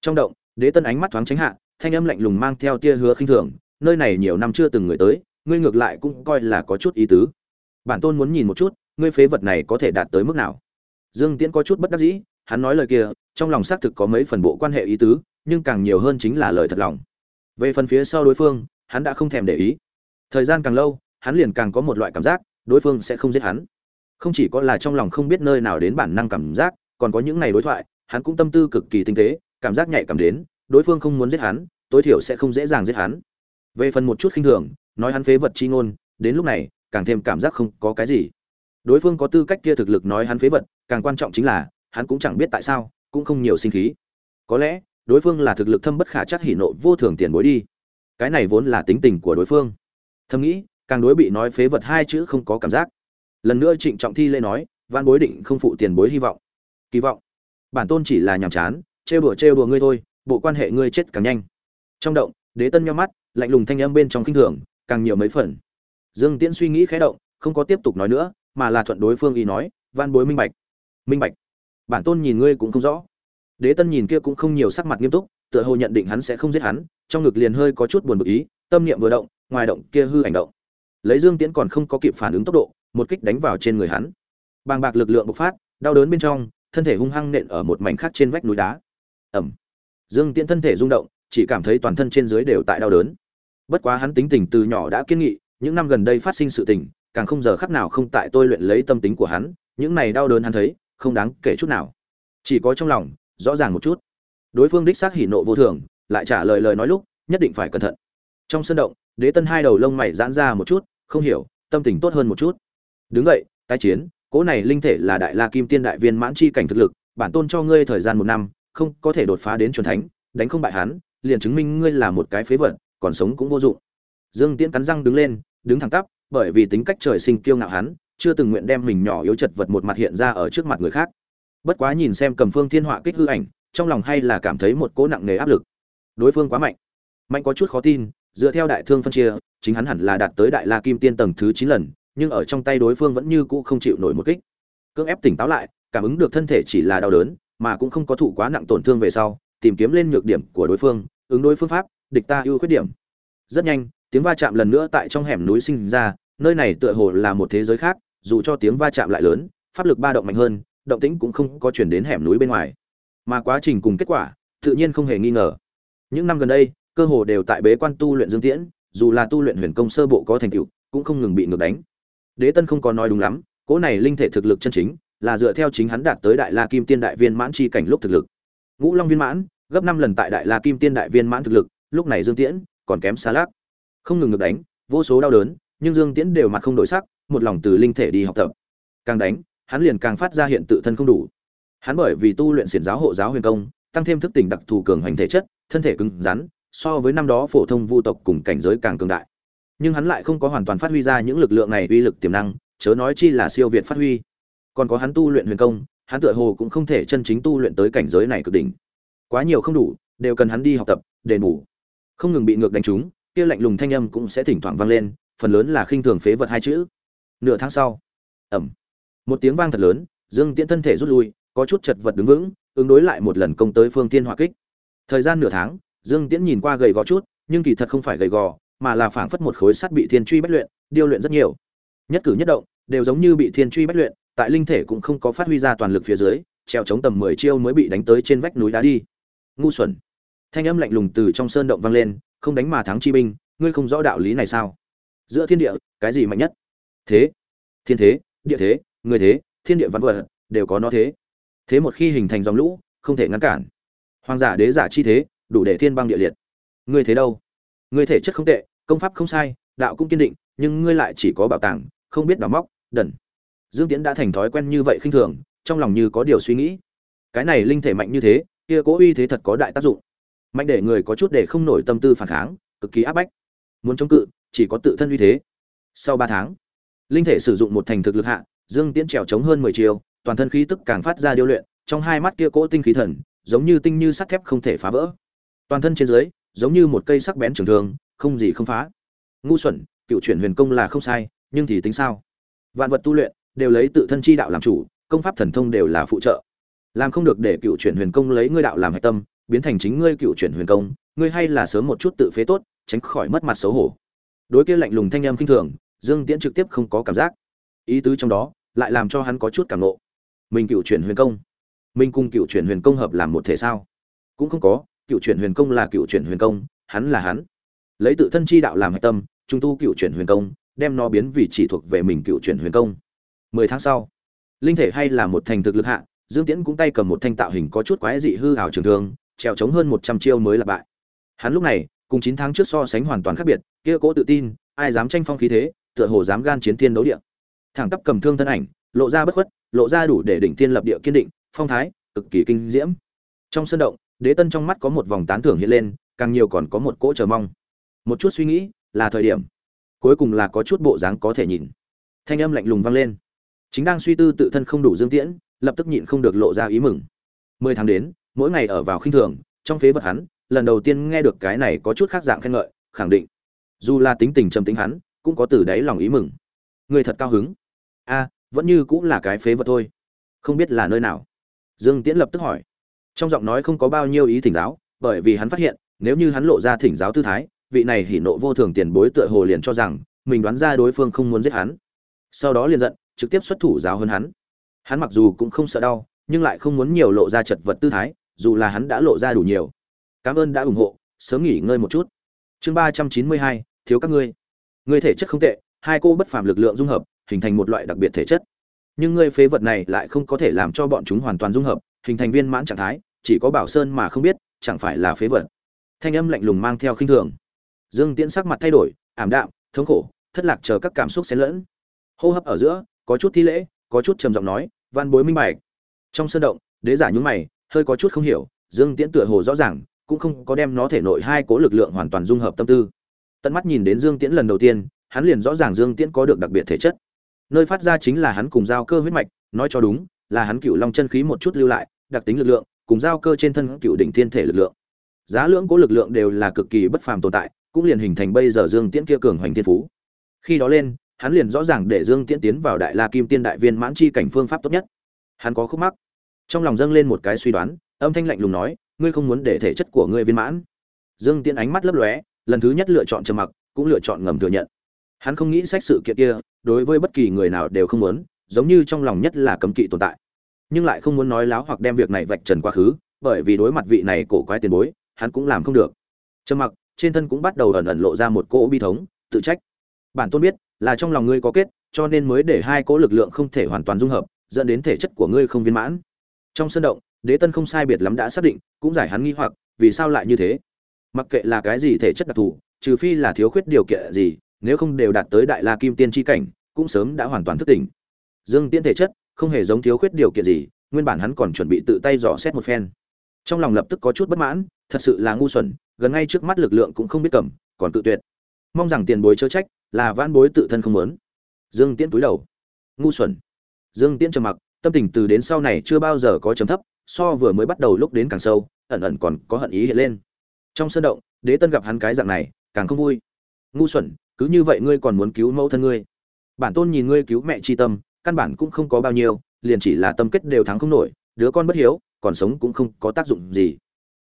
Trong động, đế tân ánh mắt thoáng tránh hạ, thanh âm lạnh lùng mang theo tia hứa khinh thường, nơi này nhiều năm chưa từng người tới, ngươi ngược lại cũng coi là có chút ý tứ bản tôn muốn nhìn một chút, ngươi phế vật này có thể đạt tới mức nào. Dương tiễn có chút bất đắc dĩ, hắn nói lời kia, trong lòng xác thực có mấy phần bộ quan hệ ý tứ, nhưng càng nhiều hơn chính là lời thật lòng. Về phần phía sau đối phương, hắn đã không thèm để ý. Thời gian càng lâu, hắn liền càng có một loại cảm giác, đối phương sẽ không giết hắn. Không chỉ có là trong lòng không biết nơi nào đến bản năng cảm giác, còn có những ngày đối thoại, hắn cũng tâm tư cực kỳ tinh tế, cảm giác nhạy cảm đến, đối phương không muốn giết hắn, tối thiểu sẽ không dễ dàng giết hắn. Về phần một chút khinh thường, nói hắn phế vật chi ngôn, đến lúc này càng thêm cảm giác không có cái gì. Đối phương có tư cách kia thực lực nói hắn phế vật, càng quan trọng chính là, hắn cũng chẳng biết tại sao, cũng không nhiều sinh khí. Có lẽ, đối phương là thực lực thâm bất khả chắc hỉ nộ vô thường tiền bối đi. Cái này vốn là tính tình của đối phương. Thầm nghĩ, càng đối bị nói phế vật hai chữ không có cảm giác. Lần nữa trịnh trọng thi lê nói văn bối định không phụ tiền bối hy vọng. Kỳ vọng. Bản tôn chỉ là nhàm chán, trêu đùa trêu đùa ngươi thôi, bộ quan hệ ngươi chết càng nhanh. Trong động, đế tân nhau mắt, lạnh lùng thanh âm bên trong kinh thường, càng nhiều mấy phần dương tiễn suy nghĩ khẽ động, không có tiếp tục nói nữa, mà là thuận đối phương ý nói van bối minh bạch. Minh bạch. Bản tôn nhìn ngươi cũng không rõ. Đế tân nhìn kia cũng không nhiều sắc mặt nghiêm túc, tựa hồ nhận định hắn sẽ không giết hắn, trong ngực liền hơi có chút buồn bực ý, tâm niệm vừa động, ngoài động kia hư ảnh động. Lấy dương tiễn còn không có kịp phản ứng tốc độ, một kích đánh vào trên người hắn. Bàng bạc lực lượng bộc phát, đau đớn bên trong, thân thể hung hăng nện ở một mảnh khác trên vách núi đá. Ẩm dương tiễn thân thể rung động, chỉ cảm thấy toàn thân trên dưới đều tại đau đớn. Bất quá hắn tính tình từ nhỏ đã kiên nghị những năm gần đây phát sinh sự tình, càng không giờ khắc nào không tại tôi luyện lấy tâm tính của hắn, những này đau đớn hắn thấy, không đáng kể chút nào. Chỉ có trong lòng, rõ ràng một chút. Đối phương đích xác hỉ nộ vô thường, lại trả lời lời nói lúc, nhất định phải cẩn thận. Trong sân động, đế tân hai đầu lông mày giãn ra một chút, không hiểu, tâm tình tốt hơn một chút. Đứng vậy tái chiến cỗ này linh thể là đại la kim tiên đại viên mãn chi cảnh thực lực, bản tôn cho ngươi thời gian một năm, không có thể đột phá đến chuẩn thánh, đánh không bại hắn, liền chứng minh ngươi là một cái phế vật, còn sống cũng vô dụng. Dương tiễn cắn răng đứng lên đứng thẳng tắp, bởi vì tính cách trời sinh kiêu ngạo hắn, chưa từng nguyện đem mình nhỏ yếu chật vật một mặt hiện ra ở trước mặt người khác. Bất quá nhìn xem cầm phương thiên họa kích hư ảnh, trong lòng hay là cảm thấy một cỗ nặng nề áp lực. Đối phương quá mạnh. Mạnh có chút khó tin, dựa theo đại thương phân chia, chính hắn hẳn là đạt tới đại la kim tiên tầng thứ chín lần, nhưng ở trong tay đối phương vẫn như cũ không chịu nổi một kích. Cưỡng ép tỉnh táo lại, cảm ứng được thân thể chỉ là đau đớn, mà cũng không có thụ quá nặng tổn thương về sau, tìm kiếm lên nhược điểm của đối phương, ứng đối phương pháp, địch ta ưu khuyết điểm. Rất nhanh tiếng va chạm lần nữa tại trong hẻm núi sinh ra, nơi này tựa hồ là một thế giới khác, dù cho tiếng va chạm lại lớn, pháp lực ba động mạnh hơn, động tĩnh cũng không có chuyển đến hẻm núi bên ngoài. Mà quá trình cùng kết quả, tự nhiên không hề nghi ngờ. Những năm gần đây, cơ hồ đều tại bế quan tu luyện dương tiễn, dù là tu luyện huyền công sơ bộ có thành tựu, cũng không ngừng bị ngược đánh. Đế tân không có nói đúng lắm, cỗ này linh thể thực lực chân chính là dựa theo chính hắn đạt tới đại la kim tiên đại viên mãn chi cảnh lúc thực lực. Ngũ long viên mãn, gấp năm lần tại đại la kim tiên đại viên mãn thực lực, lúc này dương tiễn còn kém xa lác không ngừng ngược đánh, vô số đau đớn, nhưng dương tiễn đều mặt không đổi sắc, một lòng từ linh thể đi học tập. Càng đánh, hắn liền càng phát ra hiện tự thân không đủ. Hắn bởi vì tu luyện xiển giáo hộ giáo huyền công, tăng thêm thức tỉnh đặc thù cường hành thể chất, thân thể cứng rắn, so với năm đó phổ thông vu tộc cùng cảnh giới càng cường đại. Nhưng hắn lại không có hoàn toàn phát huy ra những lực lượng này uy lực tiềm năng, chớ nói chi là siêu việt phát huy. Còn có hắn tu luyện huyền công, hắn tựa hồ cũng không thể chân chính tu luyện tới cảnh giới này cực đỉnh. Quá nhiều không đủ, đều cần hắn đi học tập đền bù không ngừng bị ngược đánh trúng kia lạnh lùng thanh âm cũng sẽ thỉnh thoảng vang lên phần lớn là khinh thường phế vật hai chữ. Nửa tháng sau ầm, một tiếng vang thật lớn dương tiễn thân thể rút lui có chút chật vật đứng vững ứng đối lại một lần công tới phương thiên hỏa kích. Thời gian nửa tháng dương tiễn nhìn qua gầy gò chút nhưng kỳ thật không phải gầy gò mà là phảng phất một khối sắt bị thiên truy bách luyện điêu luyện rất nhiều. Nhất cử nhất động đều giống như bị thiên truy bách luyện tại linh thể cũng không có phát huy ra toàn lực phía dưới treo chống tầm mười chiêu mới bị đánh tới trên vách núi đá đi. Ngu xuẩn. Thanh âm lạnh lùng từ trong sơn động vang lên không đánh mà thắng chi binh, ngươi không rõ đạo lý này sao? Giữa thiên địa, cái gì mạnh nhất? Thế, thiên thế, địa thế, người thế, thiên địa văn vật, đều có nó thế. Thế một khi hình thành dòng lũ, không thể ngăn cản. Hoàng giả, đế giả chi thế, đủ để thiên băng địa liệt. Ngươi thế đâu? Ngươi thể chất không tệ, công pháp không sai, đạo cũng kiên định, nhưng ngươi lại chỉ có bảo tàng, không biết đào móc đần dương tiễn đã thành thói quen như vậy khinh thường, trong lòng như có điều suy nghĩ. Cái này linh thể mạnh như thế, kia cố uy thế thật có đại tác dụng mạnh để người có chút để không nổi tâm tư phản kháng, cực kỳ áp bách. Muốn chống cự, chỉ có tự thân uy thế. Sau ba tháng, linh thể sử dụng một thành thực lực hạ, dương tiễn trèo chống hơn mười chiều, toàn thân khí tức càng phát ra điêu luyện, trong hai mắt kia cỗ tinh khí thần, giống như tinh như sắt thép không thể phá vỡ. Toàn thân trên dưới, giống như một cây sắc bén trường thường không gì không phá. Ngu xuẩn, cựu chuyển huyền công là không sai, nhưng thì tính sao? Vạn vật tu luyện, đều lấy tự thân chi đạo làm chủ, công pháp thần thông đều là phụ trợ. Làm không được để cựu chuyển huyền công lấy ngươi đạo làm hạch tâm biến thành chính ngươi cựu chuyển huyền công, ngươi hay là sớm một chút tự phế tốt, tránh khỏi mất mặt xấu hổ. Đối kia lạnh lùng thanh âm khinh thường, dương tiễn trực tiếp không có cảm giác. Ý tứ trong đó, lại làm cho hắn có chút cảm nộ mình cựu chuyển huyền công. Mình cùng cựu chuyển huyền công hợp làm một thể sao? Cũng không có, cựu chuyển huyền công là cựu chuyển huyền công, hắn là hắn. Lấy tự thân chi đạo làm hạch tâm, trung tu cựu chuyển huyền công, đem nó biến vì chỉ thuộc về mình cựu chuyển huyền công. Mười tháng sau, linh thể hay là một thành thực lực hạ, dương tiễn cũng tay cầm một thanh tạo hình có chút quái dị hư ảo trường thương trèo chống hơn một trăm chiêu mới là bại. Hắn lúc này, cùng chín tháng trước so sánh hoàn toàn khác biệt, kia cố tự tin, ai dám tranh phong khí thế, tựa hồ dám gan chiến thiên đấu địa. Thẳng tắp cầm thương thân ảnh, lộ ra bất khuất, lộ ra đủ để đỉnh thiên lập địa kiên định, phong thái, cực kỳ kinh diễm. Trong sân động, đế tân trong mắt có một vòng tán thưởng hiện lên, càng nhiều còn có một cỗ chờ mong. Một chút suy nghĩ, là thời điểm. Cuối cùng là có chút bộ dáng có thể nhìn. Thanh âm lạnh lùng vang lên. Chính đang suy tư tự thân không đủ dương tiễn, lập tức nhịn không được lộ ra ý mừng. Mười tháng đến mỗi ngày ở vào khinh thường, trong phế vật hắn, lần đầu tiên nghe được cái này có chút khác dạng khen ngợi, khẳng định. Dù là tính tình trầm tính hắn, cũng có từ đáy lòng ý mừng. Người thật cao hứng. A, vẫn như cũng là cái phế vật thôi. Không biết là nơi nào. Dương tiễn lập tức hỏi. Trong giọng nói không có bao nhiêu ý thỉnh giáo, bởi vì hắn phát hiện, nếu như hắn lộ ra thỉnh giáo tư thái, vị này hỉ nộ vô thường tiền bối tựa hồ liền cho rằng, mình đoán ra đối phương không muốn giết hắn. Sau đó liền giận, trực tiếp xuất thủ giáo hơn hắn. Hắn mặc dù cũng không sợ đau, nhưng lại không muốn nhiều lộ ra chật vật tư thái dù là hắn đã lộ ra đủ nhiều. Cảm ơn đã ủng hộ, sớm nghỉ ngơi một chút. Chương ba trăm chín mươi hai, thiếu các ngươi. Ngươi thể chất không tệ, hai cô bất phàm lực lượng dung hợp, hình thành một loại đặc biệt thể chất. Nhưng ngươi phế vật này lại không có thể làm cho bọn chúng hoàn toàn dung hợp, hình thành viên mãn trạng thái, chỉ có bảo sơn mà không biết, chẳng phải là phế vật. Thanh âm lạnh lùng mang theo khinh thường. Dương tiễn sắc mặt thay đổi, ảm đạm, thống khổ, thất lạc chờ các cảm xúc xen lẫn. Hô hấp ở giữa, có chút thi lễ, có chút trầm giọng nói, văn bối minh bạch. Trong sơn động, đế giả nhúng mày hơi có chút không hiểu, dương tiễn tựa hồ rõ ràng, cũng không có đem nó thể nội hai cố lực lượng hoàn toàn dung hợp tâm tư. Tận mắt nhìn đến dương tiễn lần đầu tiên, hắn liền rõ ràng dương tiễn có được đặc biệt thể chất. Nơi phát ra chính là hắn cùng giao cơ huyết mạch, nói cho đúng, là hắn cựu long chân khí một chút lưu lại, đặc tính lực lượng, cùng giao cơ trên thân cựu đỉnh thiên thể lực lượng. Giá lưỡng cố lực lượng đều là cực kỳ bất phàm tồn tại, cũng liền hình thành bây giờ dương tiễn kia cường hoành thiên phú. Khi đó lên, hắn liền rõ ràng để dương tiễn tiến vào đại la kim tiên đại viên mãn chi cảnh phương pháp tốt nhất. Hắn có khúc mắc trong lòng dâng lên một cái suy đoán, âm thanh lạnh lùng nói, ngươi không muốn để thể chất của ngươi viên mãn? Dương tiễn ánh mắt lấp lóe, lần thứ nhất lựa chọn trầm mặc, cũng lựa chọn ngầm thừa nhận. Hắn không nghĩ sách sự kiện kia, đối với bất kỳ người nào đều không muốn, giống như trong lòng nhất là cấm kỵ tồn tại. Nhưng lại không muốn nói láo hoặc đem việc này vạch trần quá khứ, bởi vì đối mặt vị này cổ quái tiền bối, hắn cũng làm không được. Trầm mặc, trên thân cũng bắt đầu ẩn ẩn lộ ra một cỗ bi thống, tự trách. Bản tôn biết, là trong lòng ngươi có kết, cho nên mới để hai cỗ lực lượng không thể hoàn toàn dung hợp, dẫn đến thể chất của ngươi không viên mãn trong sân động, đế tân không sai biệt lắm đã xác định, cũng giải hắn nghi hoặc, vì sao lại như thế? Mặc kệ là cái gì thể chất đặc thù, trừ phi là thiếu khuyết điều kiện gì, nếu không đều đạt tới đại la kim tiên tri cảnh, cũng sớm đã hoàn toàn thức tỉnh. Dương tiên thể chất, không hề giống thiếu khuyết điều kiện gì, nguyên bản hắn còn chuẩn bị tự tay dò xét một phen. Trong lòng lập tức có chút bất mãn, thật sự là ngu xuẩn, gần ngay trước mắt lực lượng cũng không biết cầm, còn tự tuyệt. Mong rằng tiền bối chớ trách, là van bối tự thân không muốn. Dương tiễn túi đầu. Ngu xuẩn. Dương tiễn trầm mặc tâm tình từ đến sau này chưa bao giờ có chấm thấp, so vừa mới bắt đầu lúc đến càng sâu, ẩn ẩn còn có hận ý hiện lên. Trong sân động, đế tân gặp hắn cái dạng này, càng không vui. Ngu xuẩn, cứ như vậy ngươi còn muốn cứu mẫu thân ngươi. Bản tôn nhìn ngươi cứu mẹ chi tâm, căn bản cũng không có bao nhiêu, liền chỉ là tâm kết đều thắng không nổi, đứa con bất hiếu, còn sống cũng không có tác dụng gì.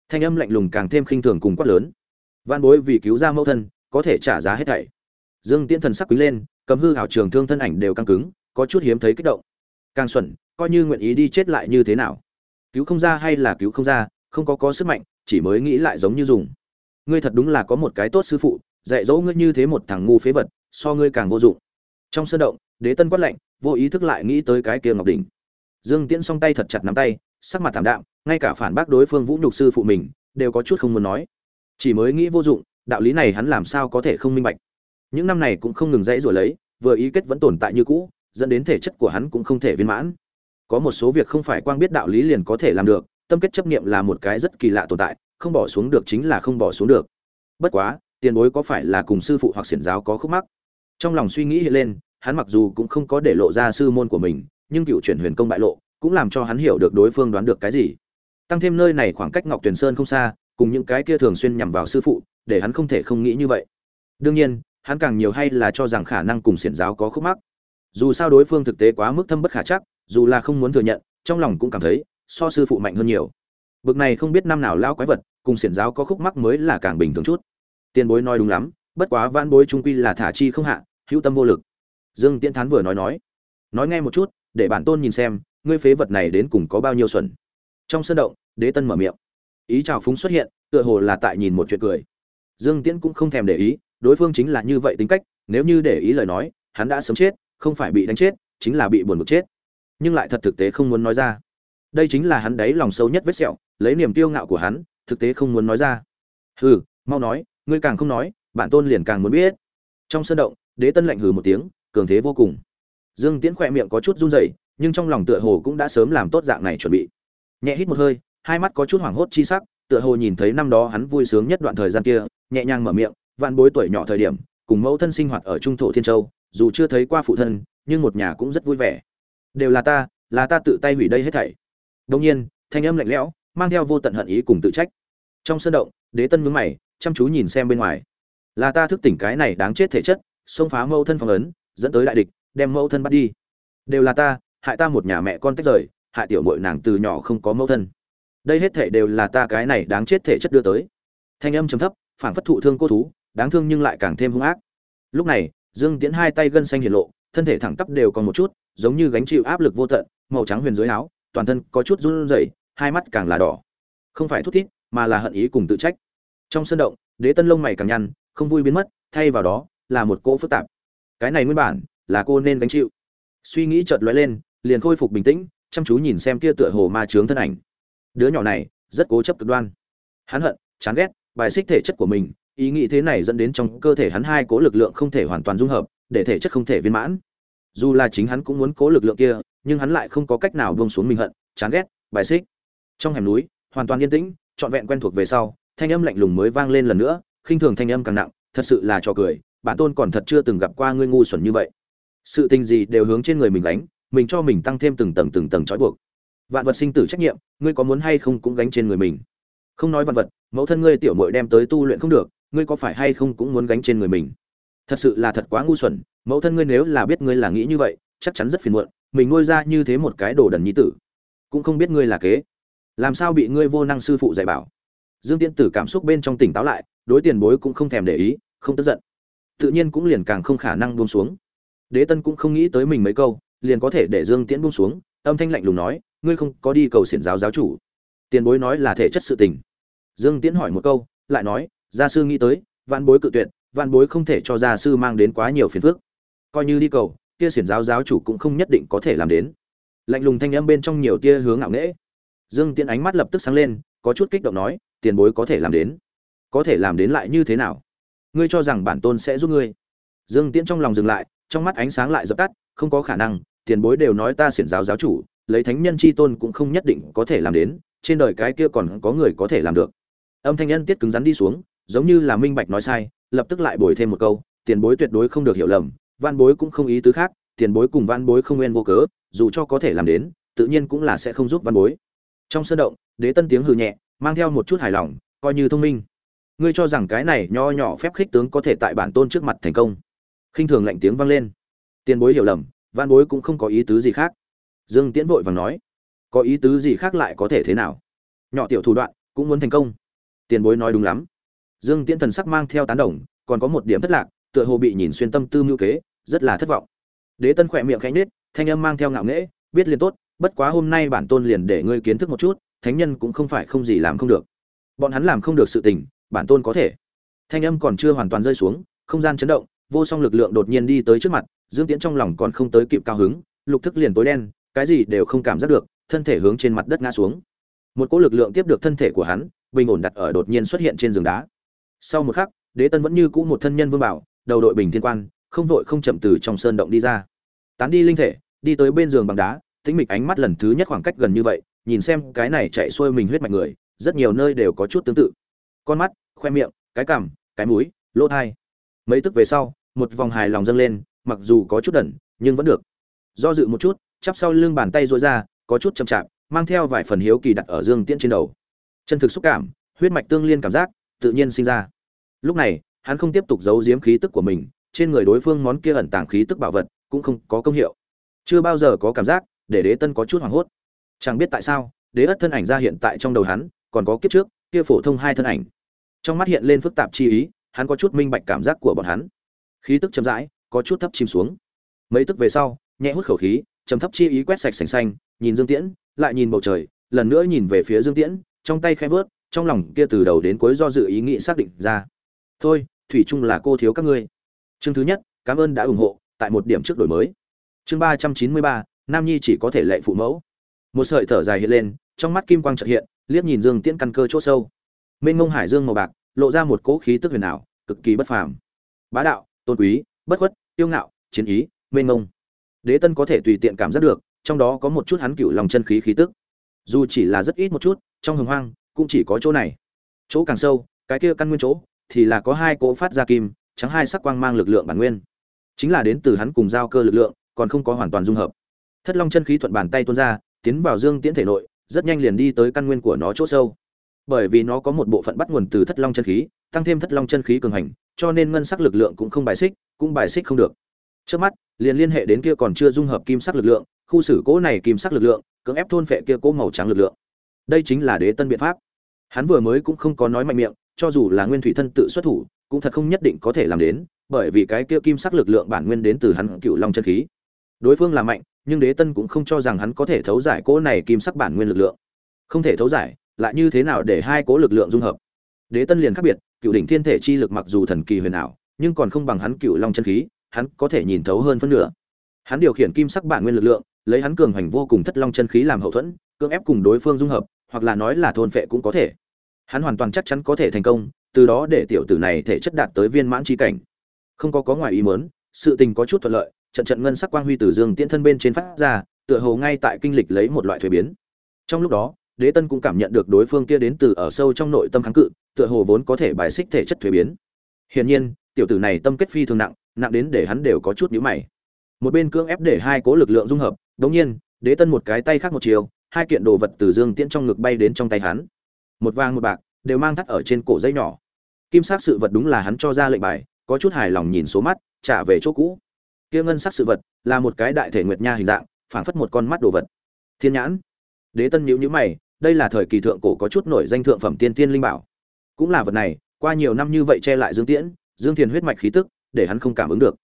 Thanh âm lạnh lùng càng thêm khinh thường cùng quát lớn. Văn bối vì cứu ra mẫu thân, có thể trả giá hết thảy. Dương tiễn thần sắc quý lên, cầm hư hảo trường thương thân ảnh đều căng cứng, có chút hiếm thấy kích động. Càng xuẩn coi như nguyện ý đi chết lại như thế nào. Cứu không ra hay là cứu không ra, không có có sức mạnh, chỉ mới nghĩ lại giống như dùng. Ngươi thật đúng là có một cái tốt sư phụ, dạy dỗ ngươi như thế một thằng ngu phế vật, so ngươi càng vô dụng. Trong sân động, đế tân quát lạnh, vô ý thức lại nghĩ tới cái kia ngọc đỉnh. Dương tiễn song tay thật chặt nắm tay, sắc mặt thảm đạm, ngay cả phản bác đối phương vũ nhục sư phụ mình, đều có chút không muốn nói. Chỉ mới nghĩ vô dụng, đạo lý này hắn làm sao có thể không minh bạch. Những năm này cũng không ngừng dãy rồi lấy, vừa ý kết vẫn tồn tại như cũ, dẫn đến thể chất của hắn cũng không thể viên mãn có một số việc không phải quang biết đạo lý liền có thể làm được, tâm kết chấp niệm là một cái rất kỳ lạ tồn tại, không bỏ xuống được chính là không bỏ xuống được. Bất quá, tiền bối có phải là cùng sư phụ hoặc xiển giáo có khúc mắc? Trong lòng suy nghĩ hiện lên, hắn mặc dù cũng không có để lộ ra sư môn của mình, nhưng cựu chuyển huyền công bại lộ, cũng làm cho hắn hiểu được đối phương đoán được cái gì. Tăng thêm nơi này khoảng cách ngọc tuyền sơn không xa, cùng những cái kia thường xuyên nhằm vào sư phụ, để hắn không thể không nghĩ như vậy. Đương nhiên, hắn càng nhiều hay là cho rằng khả năng cùng xiển giáo có khúc mắc dù sao đối phương thực tế quá mức thâm bất khả chắc, dù là không muốn thừa nhận, trong lòng cũng cảm thấy so sư phụ mạnh hơn nhiều. Bực này không biết năm nào lao quái vật, cùng xiển giáo có khúc mắc mới là càng bình thường chút. Tiền bối nói đúng lắm, bất quá vãn bối trung quy là thả chi không hạ, hữu tâm vô lực. Dương tiễn thán vừa nói nói nói nghe một chút, để bản tôn nhìn xem, ngươi phế vật này đến cùng có bao nhiêu xuẩn. Trong sân động, đế tân mở miệng. Ý chào phúng xuất hiện, tựa hồ là tại nhìn một chuyện cười. Dương tiễn cũng không thèm để ý, đối phương chính là như vậy tính cách, nếu như để ý lời nói, hắn đã sớm chết không phải bị đánh chết, chính là bị buồn bực chết. Nhưng lại thật thực tế không muốn nói ra. Đây chính là hắn đấy lòng sâu nhất vết sẹo, lấy niềm tiêu ngạo của hắn, thực tế không muốn nói ra. Hừ, mau nói, ngươi càng không nói, bản tôn liền càng muốn biết. Trong sân động, đế tân lạnh hừ một tiếng, cường thế vô cùng. Dương tiễn khỏe miệng có chút run rẩy, nhưng trong lòng tựa hồ cũng đã sớm làm tốt dạng này chuẩn bị. Nhẹ hít một hơi, hai mắt có chút hoảng hốt chi sắc, tựa hồ nhìn thấy năm đó hắn vui sướng nhất đoạn thời gian kia, nhẹ nhàng mở miệng, vạn bối tuổi nhỏ thời điểm, cùng mẫu thân sinh hoạt ở trung thổ thiên châu dù chưa thấy qua phụ thân, nhưng một nhà cũng rất vui vẻ. Đều là ta là ta tự tay hủy đây hết thảy. Đông nhiên, thanh âm lạnh lẽo, mang theo vô tận hận ý cùng tự trách. Trong sân động, đế tân mướn mày, chăm chú nhìn xem bên ngoài. Là ta thức tỉnh cái này đáng chết thể chất, xông phá mẫu thân phong ấn, dẫn tới đại địch, đem mẫu thân bắt đi. Đều là ta, hại ta một nhà mẹ con tách rời, hại tiểu mội nàng từ nhỏ không có mẫu thân. Đây hết thể đều là ta cái này đáng chết thể chất đưa tới. Thanh âm trầm thấp, phảng phất thụ thương cô thú, đáng thương nhưng lại càng thêm hung ác. Lúc này dương tiễn hai tay gân xanh hiển lộ, thân thể thẳng tắp đều còn một chút, giống như gánh chịu áp lực vô tận, màu trắng huyền dưới áo, toàn thân có chút run rẩy, hai mắt càng là đỏ. Không phải thút thít, mà là hận ý cùng tự trách. Trong sân động, đế tân lông mày càng nhăn, không vui biến mất, thay vào đó là một cỗ phức tạp. Cái này nguyên bản là cô nên gánh chịu. Suy nghĩ chợt lóe lên, liền khôi phục bình tĩnh, chăm chú nhìn xem kia tựa hồ ma chướng thân ảnh. Đứa nhỏ này rất cố chấp cực đoan. Hắn hận, chán ghét, bài xích thể chất của mình ý nghĩ thế này dẫn đến trong cơ thể hắn hai cố lực lượng không thể hoàn toàn dung hợp, để thể chất không thể viên mãn. Dù là chính hắn cũng muốn cố lực lượng kia, nhưng hắn lại không có cách nào buông xuống mình hận, chán ghét, bài xích. Trong hẻm núi, hoàn toàn yên tĩnh, trọn vẹn quen thuộc về sau, thanh âm lạnh lùng mới vang lên lần nữa, khinh thường thanh âm càng nặng, thật sự là trò cười, bản tôn còn thật chưa từng gặp qua ngươi ngu xuẩn như vậy. Sự tình gì đều hướng trên người mình gánh, mình cho mình tăng thêm từng tầng từng tầng trói buộc. Vạn vật sinh tử trách nhiệm, ngươi có muốn hay không cũng gánh trên người mình. Không nói vạn vật, mẫu thân ngươi tiểu mội đem tới tu luyện không được ngươi có phải hay không cũng muốn gánh trên người mình? Thật sự là thật quá ngu xuẩn, mẫu thân ngươi nếu là biết ngươi là nghĩ như vậy, chắc chắn rất phiền muộn, mình nuôi ra như thế một cái đồ đần nhi tử, cũng không biết ngươi là kế. Làm sao bị ngươi vô năng sư phụ dạy bảo? Dương tiễn tử cảm xúc bên trong tỉnh táo lại, đối tiền bối cũng không thèm để ý, không tức giận. Tự nhiên cũng liền càng không khả năng buông xuống. Đế tân cũng không nghĩ tới mình mấy câu, liền có thể để dương tiễn buông xuống, âm thanh lạnh lùng nói, ngươi không có đi cầu xiển giáo giáo chủ. Tiền bối nói là thể chất sự tình. Dương tiễn hỏi một câu, lại nói gia sư nghĩ tới văn bối cự tuyệt văn bối không thể cho gia sư mang đến quá nhiều phiền phức. Coi như đi cầu, kia xiển giáo giáo chủ cũng không nhất định có thể làm đến. Lạnh lùng thanh âm bên trong nhiều tia hướng ngạo nghễ. Dương tiễn ánh mắt lập tức sáng lên, có chút kích động nói, tiền bối có thể làm đến. Có thể làm đến lại như thế nào? Ngươi cho rằng bản tôn sẽ giúp ngươi. Dương tiễn trong lòng dừng lại, trong mắt ánh sáng lại dập tắt, không có khả năng, tiền bối đều nói ta xiển giáo giáo chủ, lấy thánh nhân chi tôn cũng không nhất định có thể làm đến, trên đời cái kia còn có người có thể làm được. Âm thanh nhân tiết cứng rắn đi xuống giống như là minh bạch nói sai, lập tức lại bồi thêm một câu, tiền bối tuyệt đối không được hiểu lầm, Văn bối cũng không ý tứ khác, tiền bối cùng Văn bối không nguyên vô cớ, dù cho có thể làm đến, tự nhiên cũng là sẽ không giúp Văn bối. Trong sân động, đế tân tiếng hừ nhẹ, mang theo một chút hài lòng, coi như thông minh. Ngươi cho rằng cái này nho nhỏ phép khích tướng có thể tại bản tôn trước mặt thành công. Khinh thường lạnh tiếng vang lên. Tiền bối hiểu lầm, Văn bối cũng không có ý tứ gì khác. Dương tiễn vội vàng nói, có ý tứ gì khác lại có thể thế nào? Nhỏ tiểu thủ đoạn cũng muốn thành công. Tiền bối nói đúng lắm dương tiễn thần sắc mang theo tán đồng còn có một điểm thất lạc tựa hồ bị nhìn xuyên tâm tư mưu kế rất là thất vọng. Đế tân khỏe miệng khẽ nhếch, thanh âm mang theo ngạo nghễ biết liền tốt bất quá hôm nay bản tôn liền để ngươi kiến thức một chút thánh nhân cũng không phải không gì làm không được. Bọn hắn làm không được sự tình bản tôn có thể. Thanh âm còn chưa hoàn toàn rơi xuống không gian chấn động vô song lực lượng đột nhiên đi tới trước mặt dương tiễn trong lòng còn không tới kịp cao hứng lục thức liền tối đen cái gì đều không cảm giác được thân thể hướng trên mặt đất ngã xuống. Một cỗ lực lượng tiếp được thân thể của hắn bình ổn đặt ở đột nhiên xuất hiện trên giường đá sau một khắc, đế tân vẫn như cũ một thân nhân vương bảo, đầu đội bình thiên quan, không vội không chậm từ trong sơn động đi ra. Tán đi linh thể, đi tới bên giường bằng đá, tĩnh mịch ánh mắt lần thứ nhất khoảng cách gần như vậy, nhìn xem cái này chạy xuôi mình huyết mạch người, rất nhiều nơi đều có chút tương tự. Con mắt, khoe miệng, cái cằm, cái mũi, lỗ thai. Mấy tức về sau, một vòng hài lòng dâng lên, mặc dù có chút đẩn, nhưng vẫn được. Do dự một chút, chắp sau lưng bàn tay rối ra, có chút chậm chạp, mang theo vài phần hiếu kỳ đặt ở dương tiễn trên đầu. Chân thực xúc cảm, huyết mạch tương liên cảm giác tự nhiên sinh ra. Lúc này, hắn không tiếp tục giấu giếm khí tức của mình, trên người đối phương món kia ẩn tàng khí tức bảo vật cũng không có công hiệu. Chưa bao giờ có cảm giác để đế tân có chút hoảng hốt. Chẳng biết tại sao, đế ất thân ảnh ra hiện tại trong đầu hắn, còn có kiếp trước, kia phổ thông hai thân ảnh. Trong mắt hiện lên phức tạp chi ý, hắn có chút minh bạch cảm giác của bọn hắn. Khí tức chậm rãi, có chút thấp chìm xuống. Mấy tức về sau, nhẹ hút khẩu khí, trầm thấp chi ý quét sạch sành xanh, nhìn dương tiễn, lại nhìn bầu trời, lần nữa nhìn về phía dương tiễn, trong tay khẽ vớt trong lòng kia từ đầu đến cuối do dự ý nghĩ xác định ra. Thôi, thủy chung là cô thiếu các ngươi. Chương thứ nhất, cảm ơn đã ủng hộ, tại một điểm trước đổi mới. Chương ba trăm chín mươi ba, nam nhi chỉ có thể lệ phụ mẫu. Một sợi thở dài hiện lên, trong mắt kim quang trợ hiện, liếc nhìn dương tiễn căn cơ chỗ sâu. Mênh ngông hải dương màu bạc, lộ ra một cỗ khí tức huyền ảo, cực kỳ bất phàm. Bá đạo, tôn quý, bất khuất tiêu ngạo, chiến ý, mênh ngông đế tân có thể tùy tiện cảm giác được, trong đó có một chút hắn cựu lòng chân khí khí tức. Dù chỉ là rất ít một chút, trong hồng hoang cũng chỉ có chỗ này. Chỗ càng sâu, cái kia căn nguyên chỗ, thì là có hai cỗ phát ra kim, trắng hai sắc quang mang lực lượng bản nguyên. Chính là đến từ hắn cùng giao cơ lực lượng, còn không có hoàn toàn dung hợp. Thất long chân khí thuận bàn tay tuôn ra, tiến vào dương tiễn thể nội, rất nhanh liền đi tới căn nguyên của nó chỗ sâu. Bởi vì nó có một bộ phận bắt nguồn từ thất long chân khí, tăng thêm thất long chân khí cường hành, cho nên ngân sắc lực lượng cũng không bài xích, cũng bài xích không được. Trước mắt, liền liên hệ đến kia còn chưa dung hợp kim sắc lực lượng, khu xử cỗ này kim sắc lực lượng, cưỡng ép thôn phệ kia cỗ màu trắng lực lượng đây chính là đế tân biện pháp. Hắn vừa mới cũng không có nói mạnh miệng, cho dù là nguyên thủy thân tự xuất thủ, cũng thật không nhất định có thể làm đến, bởi vì cái kia kim sắc lực lượng bản nguyên đến từ hắn cựu long chân khí. Đối phương là mạnh, nhưng đế tân cũng không cho rằng hắn có thể thấu giải cỗ này kim sắc bản nguyên lực lượng. Không thể thấu giải, lại như thế nào để hai cỗ lực lượng dung hợp? Đế tân liền khác biệt, cựu đỉnh thiên thể chi lực mặc dù thần kỳ huyền ảo, nhưng còn không bằng hắn cựu long chân khí, hắn có thể nhìn thấu hơn phân nửa. Hắn điều khiển kim sắc bản nguyên lực lượng, lấy hắn cường hành vô cùng thất long chân khí làm hậu thuẫn, cưỡng ép cùng đối phương dung hợp hoặc là nói là thôn phệ cũng có thể. Hắn hoàn toàn chắc chắn có thể thành công, từ đó để tiểu tử này thể chất đạt tới viên mãn chi cảnh. Không có có ngoài ý muốn, sự tình có chút thuận lợi, trận trận ngân sắc quang huy từ dương tiễn thân bên trên phát ra, tựa hồ ngay tại kinh lịch lấy một loại thuế biến. Trong lúc đó, đế tân cũng cảm nhận được đối phương kia đến từ ở sâu trong nội tâm kháng cự, tựa hồ vốn có thể bài xích thể chất thuế biến. Hiển nhiên, tiểu tử này tâm kết phi thường nặng nặng đến để hắn đều có chút nhíu mày. Một bên cưỡng ép để hai cố lực lượng dung hợp, đống nhiên, đế tân một cái tay khác một chiều hai kiện đồ vật từ dương tiễn trong ngực bay đến trong tay hắn. Một vàng một bạc, đều mang thắt ở trên cổ dây nhỏ. Kim sắc sự vật đúng là hắn cho ra lệnh bài, có chút hài lòng nhìn số mắt, trả về chỗ cũ. Kia ngân sắc sự vật là một cái đại thể nguyệt nha hình dạng, phảng phất một con mắt đồ vật. Thiên nhãn. Đế tân nhíu nhíu mày, đây là thời kỳ thượng cổ có chút nổi danh thượng phẩm tiên tiên linh bảo. Cũng là vật này, qua nhiều năm như vậy che lại dương tiễn, dương thiền huyết mạch khí tức, để hắn không cảm ứng được.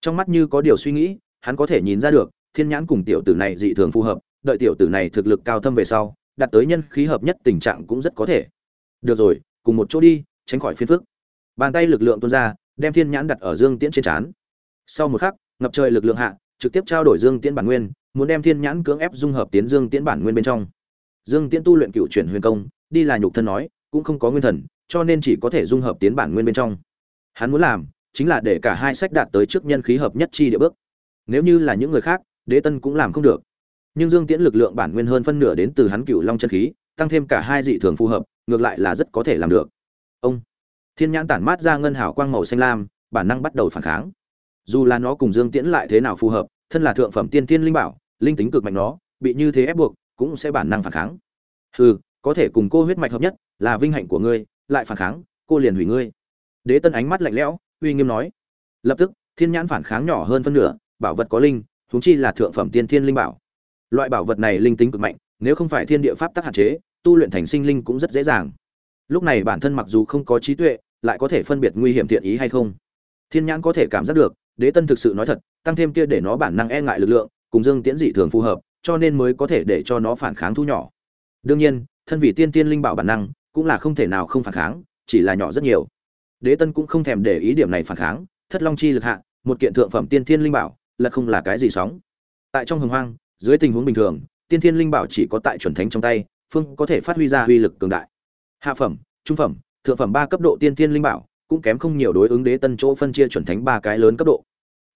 Trong mắt như có điều suy nghĩ, hắn có thể nhìn ra được, thiên nhãn cùng tiểu tử này dị thường phù hợp đợi tiểu tử này thực lực cao thâm về sau, đạt tới nhân khí hợp nhất tình trạng cũng rất có thể. Được rồi, cùng một chỗ đi, tránh khỏi phiền phức. Bàn tay lực lượng tuôn ra, đem thiên nhãn đặt ở dương tiễn trên trán. Sau một khắc, ngập trời lực lượng hạ, trực tiếp trao đổi dương tiễn bản nguyên, muốn đem thiên nhãn cưỡng ép dung hợp tiến dương tiễn bản nguyên bên trong. Dương tiễn tu luyện cựu chuyển huyền công, đi là nhục thân nói, cũng không có nguyên thần, cho nên chỉ có thể dung hợp tiến bản nguyên bên trong. Hắn muốn làm, chính là để cả hai sách đạt tới trước nhân khí hợp nhất chi địa bước. Nếu như là những người khác, đế tân cũng làm không được nhưng dương tiễn lực lượng bản nguyên hơn phân nửa đến từ hắn cựu long chân khí, tăng thêm cả hai dị thường phù hợp, ngược lại là rất có thể làm được. Ông thiên nhãn tản mát ra ngân hảo quang màu xanh lam, bản năng bắt đầu phản kháng. Dù là nó cùng dương tiễn lại thế nào phù hợp, thân là thượng phẩm tiên tiên linh bảo, linh tính cực mạnh nó, bị như thế ép buộc, cũng sẽ bản năng phản kháng. Hừ, có thể cùng cô huyết mạch hợp nhất, là vinh hạnh của ngươi, lại phản kháng, cô liền hủy ngươi. Đế tân ánh mắt lạnh lẽo, uy nghiêm nói. Lập tức, thiên nhãn phản kháng nhỏ hơn phân nửa, bảo vật có linh thúng chi là thượng phẩm tiên thiên linh bảo loại bảo vật này linh tính cực mạnh, nếu không phải thiên địa pháp tắc hạn chế, tu luyện thành sinh linh cũng rất dễ dàng. Lúc này bản thân mặc dù không có trí tuệ, lại có thể phân biệt nguy hiểm thiện ý hay không. Thiên nhãn có thể cảm giác được, đế tân thực sự nói thật, tăng thêm kia để nó bản năng e ngại lực lượng, cùng dương tiễn dị thường phù hợp, cho nên mới có thể để cho nó phản kháng thu nhỏ. Đương nhiên, thân vị tiên tiên linh bảo bản năng, cũng là không thể nào không phản kháng, chỉ là nhỏ rất nhiều. Đế tân cũng không thèm để ý điểm này phản kháng, thất long chi lực hạ, một kiện thượng phẩm tiên thiên linh bảo, là không là cái gì sóng. Tại trong hồng hoang dưới tình huống bình thường, tiên thiên linh bảo chỉ có tại chuẩn thánh trong tay, phương có thể phát huy ra uy lực cường đại. Hạ phẩm, trung phẩm, thượng phẩm ba cấp độ tiên thiên linh bảo, cũng kém không nhiều đối ứng đế tân chỗ phân chia chuẩn thánh ba cái lớn cấp độ.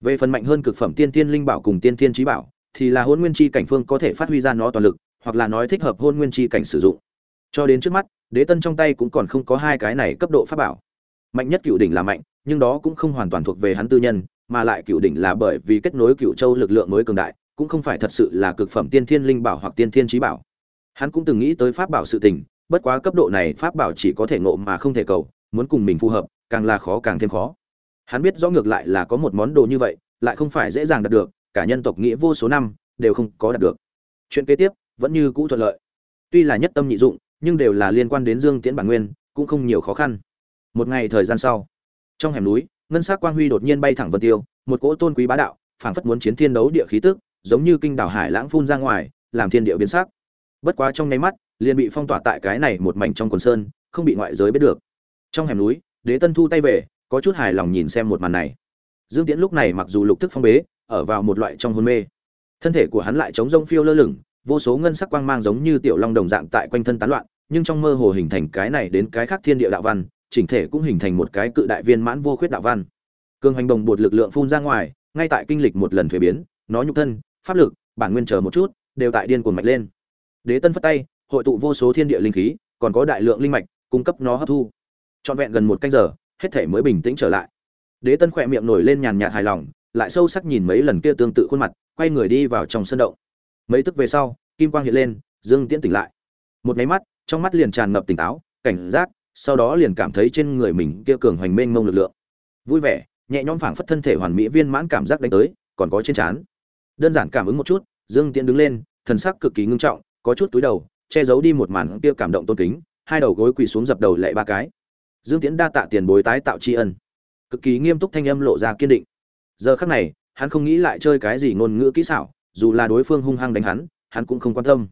Về phần mạnh hơn cực phẩm tiên thiên linh bảo cùng tiên thiên trí bảo, thì là hôn nguyên chi cảnh phương có thể phát huy ra nó toàn lực, hoặc là nói thích hợp hôn nguyên chi cảnh sử dụng. Cho đến trước mắt, đế tân trong tay cũng còn không có hai cái này cấp độ pháp bảo. Mạnh nhất cựu đỉnh là mạnh, nhưng đó cũng không hoàn toàn thuộc về hắn tư nhân, mà lại cựu đỉnh là bởi vì kết nối cựu châu lực lượng mới cường đại cũng không phải thật sự là cực phẩm tiên thiên linh bảo hoặc tiên thiên trí bảo. Hắn cũng từng nghĩ tới pháp bảo sự tình, bất quá cấp độ này pháp bảo chỉ có thể ngộ mà không thể cầu, muốn cùng mình phù hợp, càng là khó càng thêm khó. Hắn biết rõ ngược lại là có một món đồ như vậy, lại không phải dễ dàng đạt được, cả nhân tộc nghĩa vô số năm, đều không có đạt được. Chuyện kế tiếp, vẫn như cũ thuận lợi. Tuy là nhất tâm nhị dụng, nhưng đều là liên quan đến dương tiễn bản nguyên, cũng không nhiều khó khăn. Một ngày thời gian sau, trong hẻm núi, ngân sắc quang huy đột nhiên bay thẳng vân tiêu, một cỗ tôn quý bá đạo, phảng phất muốn chiến thiên đấu địa khí tức giống như kinh đảo hải lãng phun ra ngoài, làm thiên địa biến sắc. Bất quá trong nháy mắt, liền bị phong tỏa tại cái này một mảnh trong quần sơn, không bị ngoại giới biết được. Trong hẻm núi, đế tân thu tay về, có chút hài lòng nhìn xem một màn này. Dương tiễn lúc này mặc dù lục thức phong bế, ở vào một loại trong hôn mê. Thân thể của hắn lại chống rông phiêu lơ lửng, vô số ngân sắc quang mang giống như tiểu long đồng dạng tại quanh thân tán loạn, nhưng trong mơ hồ hình thành cái này đến cái khác thiên địa đạo văn, chỉnh thể cũng hình thành một cái cự đại viên mãn vô khuyết đạo văn. Cường hành đồng bột lực lượng phun ra ngoài, ngay tại kinh lịch một lần thuế biến, nó nhục thân pháp lực, bản nguyên chờ một chút, đều tại điên cuồng mạch lên. Đế tân phất tay, hội tụ vô số thiên địa linh khí, còn có đại lượng linh mạch, cung cấp nó hấp thu. Trọn vẹn gần một canh giờ, hết thể mới bình tĩnh trở lại. Đế tân khỏe miệng nổi lên nhàn nhạt hài lòng, lại sâu sắc nhìn mấy lần kia tương tự khuôn mặt, quay người đi vào trong sân động. Mấy tức về sau, kim quang hiện lên, dương tiễn tỉnh lại. Một máy mắt, trong mắt liền tràn ngập tỉnh táo, cảnh giác, sau đó liền cảm thấy trên người mình kia cường hoành mênh mông lực lượng. Vui vẻ, nhẹ nhõm phảng phất thân thể hoàn mỹ viên mãn cảm giác đánh tới, còn có trên trán đơn giản cảm ứng một chút, dương tiễn đứng lên, thần sắc cực kỳ ngưng trọng, có chút túi đầu, che giấu đi một màn kia cảm động tôn kính, hai đầu gối quỳ xuống dập đầu lệ ba cái. Dương tiễn đa tạ tiền bối tái tạo tri ân. Cực kỳ nghiêm túc thanh âm lộ ra kiên định. Giờ khắc này, hắn không nghĩ lại chơi cái gì ngôn ngữ kỹ xảo, dù là đối phương hung hăng đánh hắn hắn cũng không quan tâm.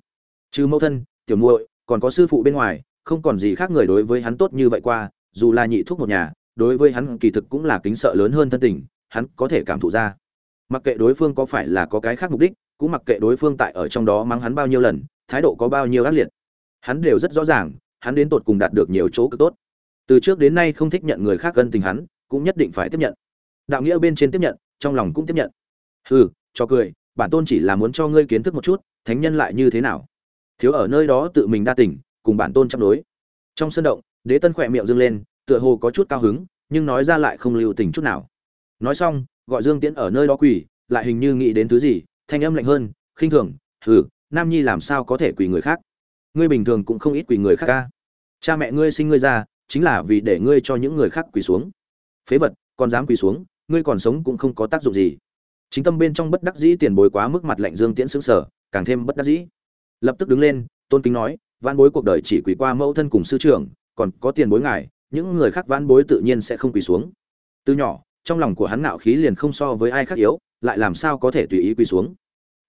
Trừ mẫu thân, tiểu muội, còn có sư phụ bên ngoài, không còn gì khác người đối với hắn tốt như vậy qua, dù là nhị thuốc một nhà, đối với hắn kỳ thực cũng là kính sợ lớn hơn thân tình, hắn có thể cảm thụ ra mặc kệ đối phương có phải là có cái khác mục đích, cũng mặc kệ đối phương tại ở trong đó mắng hắn bao nhiêu lần, thái độ có bao nhiêu ác liệt, hắn đều rất rõ ràng, hắn đến tột cùng đạt được nhiều chỗ cực tốt. Từ trước đến nay không thích nhận người khác gân tình hắn, cũng nhất định phải tiếp nhận. Đạo nghĩa bên trên tiếp nhận, trong lòng cũng tiếp nhận. Hừ, cho cười, bản tôn chỉ là muốn cho ngươi kiến thức một chút, thánh nhân lại như thế nào? Thiếu ở nơi đó tự mình đa tình, cùng bản tôn chấp đối. Trong sân động, đế tân khỏe miệng dâng lên, tựa hồ có chút cao hứng, nhưng nói ra lại không lưu tình chút nào. Nói xong gọi dương tiễn ở nơi đó quỳ lại hình như nghĩ đến thứ gì thanh âm lạnh hơn khinh thường hừ nam nhi làm sao có thể quỳ người khác? Ngươi bình thường cũng không ít quỳ người khác a. cha mẹ ngươi sinh ngươi ra chính là vì để ngươi cho những người khác quỳ xuống. Phế vật còn dám quỳ xuống ngươi còn sống cũng không có tác dụng gì. Chính tâm bên trong bất đắc dĩ tiền bối quá mức mặt lạnh dương tiễn sững sờ, càng thêm bất đắc dĩ. Lập tức đứng lên tôn kính nói "Vãn bối cuộc đời chỉ quỳ qua mẫu thân cùng sư trưởng còn có tiền bối ngài những người khác vãn bối tự nhiên sẽ không quỳ xuống. Từ nhỏ trong lòng của hắn ngạo khí liền không so với ai khác yếu, lại làm sao có thể tùy ý quỳ xuống?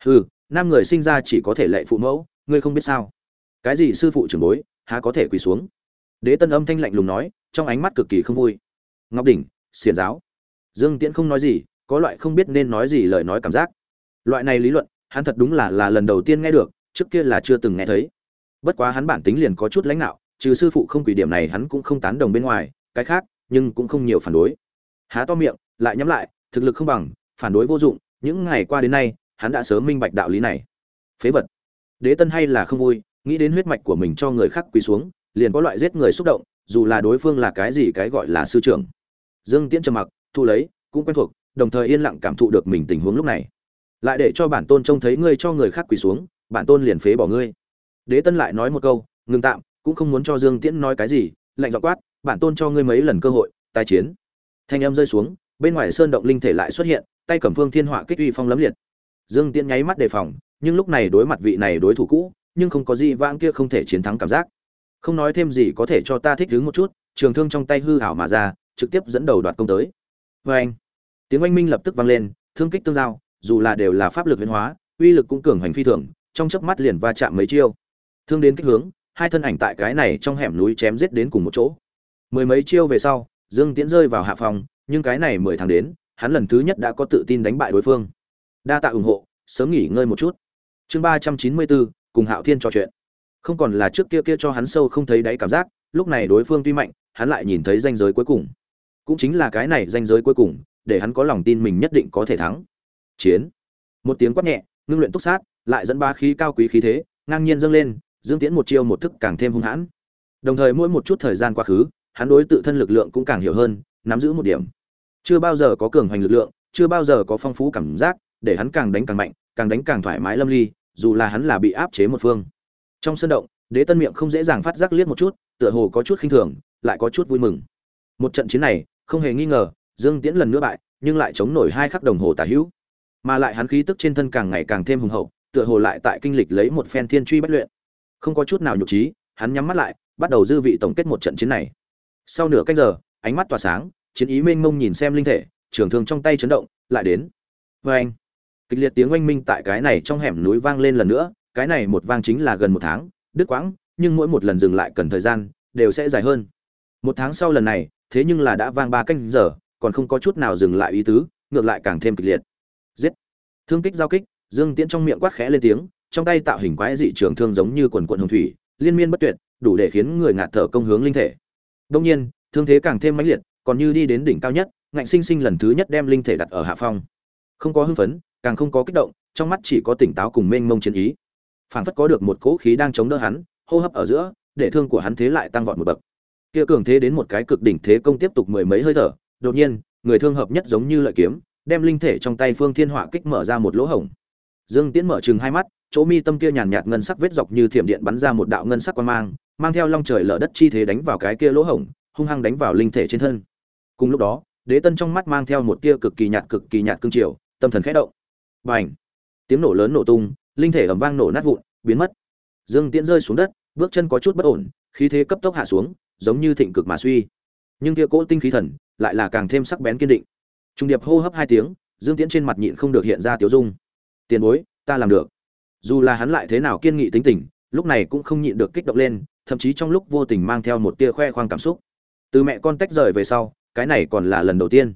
Hừ nam người sinh ra chỉ có thể lệ phụ mẫu, ngươi không biết sao? Cái gì sư phụ trưởng bối, há có thể quỳ xuống? Đế tân âm thanh lạnh lùng nói, trong ánh mắt cực kỳ không vui. Ngọc đỉnh, xiển giáo. Dương tiễn không nói gì, có loại không biết nên nói gì lời nói cảm giác. Loại này lý luận, hắn thật đúng là là lần đầu tiên nghe được, trước kia là chưa từng nghe thấy. Bất quá hắn bản tính liền có chút lãnh đạo, trừ sư phụ không quỷ điểm này hắn cũng không tán đồng bên ngoài, cái khác, nhưng cũng không nhiều phản đối há to miệng, lại nhắm lại, thực lực không bằng, phản đối vô dụng, những ngày qua đến nay, hắn đã sớm minh bạch đạo lý này. Phế vật. Đế tân hay là không vui, nghĩ đến huyết mạch của mình cho người khác quỳ xuống, liền có loại giết người xúc động, dù là đối phương là cái gì cái gọi là sư trưởng. Dương tiễn trầm mặc, thu lấy, cũng quen thuộc, đồng thời yên lặng cảm thụ được mình tình huống lúc này. Lại để cho bản tôn trông thấy ngươi cho người khác quỳ xuống, bản tôn liền phế bỏ ngươi. Đế tân lại nói một câu ngừng tạm, cũng không muốn cho dương tiễn nói cái gì, lạnh dọ quát, bản tôn cho ngươi mấy lần cơ hội tai chiến thanh âm rơi xuống, bên ngoài sơn động linh thể lại xuất hiện, tay cầm phương thiên họa kích uy phong lấm liệt. Dương tiễn nháy mắt đề phòng, nhưng lúc này đối mặt vị này đối thủ cũ, nhưng không có gì vãng kia không thể chiến thắng cảm giác. Không nói thêm gì có thể cho ta thích đứng một chút, trường thương trong tay hư hảo mà ra, trực tiếp dẫn đầu đoạt công tới. Vê anh, tiếng oanh minh lập tức vang lên, thương kích tương giao, dù là đều là pháp lực biến hóa, uy lực cũng cường hành phi thường, trong chớp mắt liền va chạm mấy chiêu. Thương đến kích hướng, hai thân ảnh tại cái này trong hẻm núi chém giết đến cùng một chỗ. Mười mấy chiêu về sau dương tiễn rơi vào hạ phòng, nhưng cái này mười tháng đến, hắn lần thứ nhất đã có tự tin đánh bại đối phương. Đa tạ ủng hộ, sớm nghỉ ngơi một chút. Chương ba trăm chín mươi bốn, cùng hạo thiên trò chuyện. Không còn là trước kia kia cho hắn sâu không thấy đáy cảm giác, lúc này đối phương tuy mạnh, hắn lại nhìn thấy danh giới cuối cùng. Cũng chính là cái này danh giới cuối cùng, để hắn có lòng tin mình nhất định có thể thắng. Chiến. Một tiếng quát nhẹ, ngưng luyện túc sát, lại dẫn ba khí cao quý khí thế, ngang nhiên dâng lên, dương tiễn một chiêu một thức càng thêm hung hãn. Đồng thời mỗi một chút thời gian quá khứ hắn đối tự thân lực lượng cũng càng hiểu hơn, nắm giữ một điểm. Chưa bao giờ có cường hoành lực lượng, chưa bao giờ có phong phú cảm giác, để hắn càng đánh càng mạnh, càng đánh càng thoải mái lâm ly, dù là hắn là bị áp chế một phương. Trong sân động, đế tân miệng không dễ dàng phát giác liếc một chút, tựa hồ có chút khinh thường, lại có chút vui mừng. Một trận chiến này, không hề nghi ngờ, dương tiễn lần nữa bại, nhưng lại chống nổi hai khắc đồng hồ tả hữu. Mà lại hắn khí tức trên thân càng ngày càng thêm hùng hậu, tựa hồ lại tại kinh lịch lấy một phen thiên truy bất luyện. Không có chút nào nhục trí, hắn nhắm mắt lại, bắt đầu dư vị tổng kết một trận chiến này sau nửa canh giờ, ánh mắt tỏa sáng, chiến ý mênh mông nhìn xem linh thể, trường thương trong tay chấn động, lại đến. Vê anh, kịch liệt tiếng oanh minh tại cái này trong hẻm núi vang lên lần nữa, cái này một vang chính là gần một tháng, đứt quãng, nhưng mỗi một lần dừng lại cần thời gian, đều sẽ dài hơn. Một tháng sau lần này, thế nhưng là đã vang ba canh giờ, còn không có chút nào dừng lại ý tứ, ngược lại càng thêm kịch liệt. Giết. Thương kích giao kích, dương tiễn trong miệng quát khẽ lên tiếng, trong tay tạo hình quái dị trường thương giống như quần quận hồng thủy, liên miên bất tuyệt, đủ để khiến người ngạt thở công hướng linh thể đông nhiên, thương thế càng thêm mãnh liệt, còn như đi đến đỉnh cao nhất, ngạnh sinh sinh lần thứ nhất đem linh thể đặt ở hạ phong. Không có hưng phấn, càng không có kích động, trong mắt chỉ có tỉnh táo cùng mênh mông chiến ý. Phảng phất có được một cỗ khí đang chống đỡ hắn, hô hấp ở giữa, để thương của hắn thế lại tăng vọt một bậc. Kia cường thế đến một cái cực đỉnh thế công tiếp tục mười mấy hơi thở, đột nhiên, người thương hợp nhất giống như lợi kiếm, đem linh thể trong tay phương thiên họa kích mở ra một lỗ hổng. Dương tiễn mở trừng hai mắt, chỗ mi tâm kia nhàn nhạt ngân sắc vết dọc như thiểm điện bắn ra một đạo ngân sắc quang mang mang theo long trời lở đất chi thế đánh vào cái kia lỗ hổng, hung hăng đánh vào linh thể trên thân. Cùng lúc đó, đế tân trong mắt mang theo một tia cực kỳ nhạt cực kỳ nhạt cương triều, tâm thần khẽ động. Bành! Tiếng nổ lớn nổ tung, linh thể ầm vang nổ nát vụn, biến mất. Dương tiễn rơi xuống đất, bước chân có chút bất ổn, khí thế cấp tốc hạ xuống, giống như thịnh cực mà suy. Nhưng kia cỗ tinh khí thần lại là càng thêm sắc bén kiên định. Trung điệp hô hấp hai tiếng, dương tiễn trên mặt nhịn không được hiện ra tiêu dung. Tiền bối, ta làm được. Dù là hắn lại thế nào kiên nghị tính tình, lúc này cũng không nhịn được kích động lên thậm chí trong lúc vô tình mang theo một tia khoe khoang cảm xúc. Từ mẹ con tách rời về sau, cái này còn là lần đầu tiên.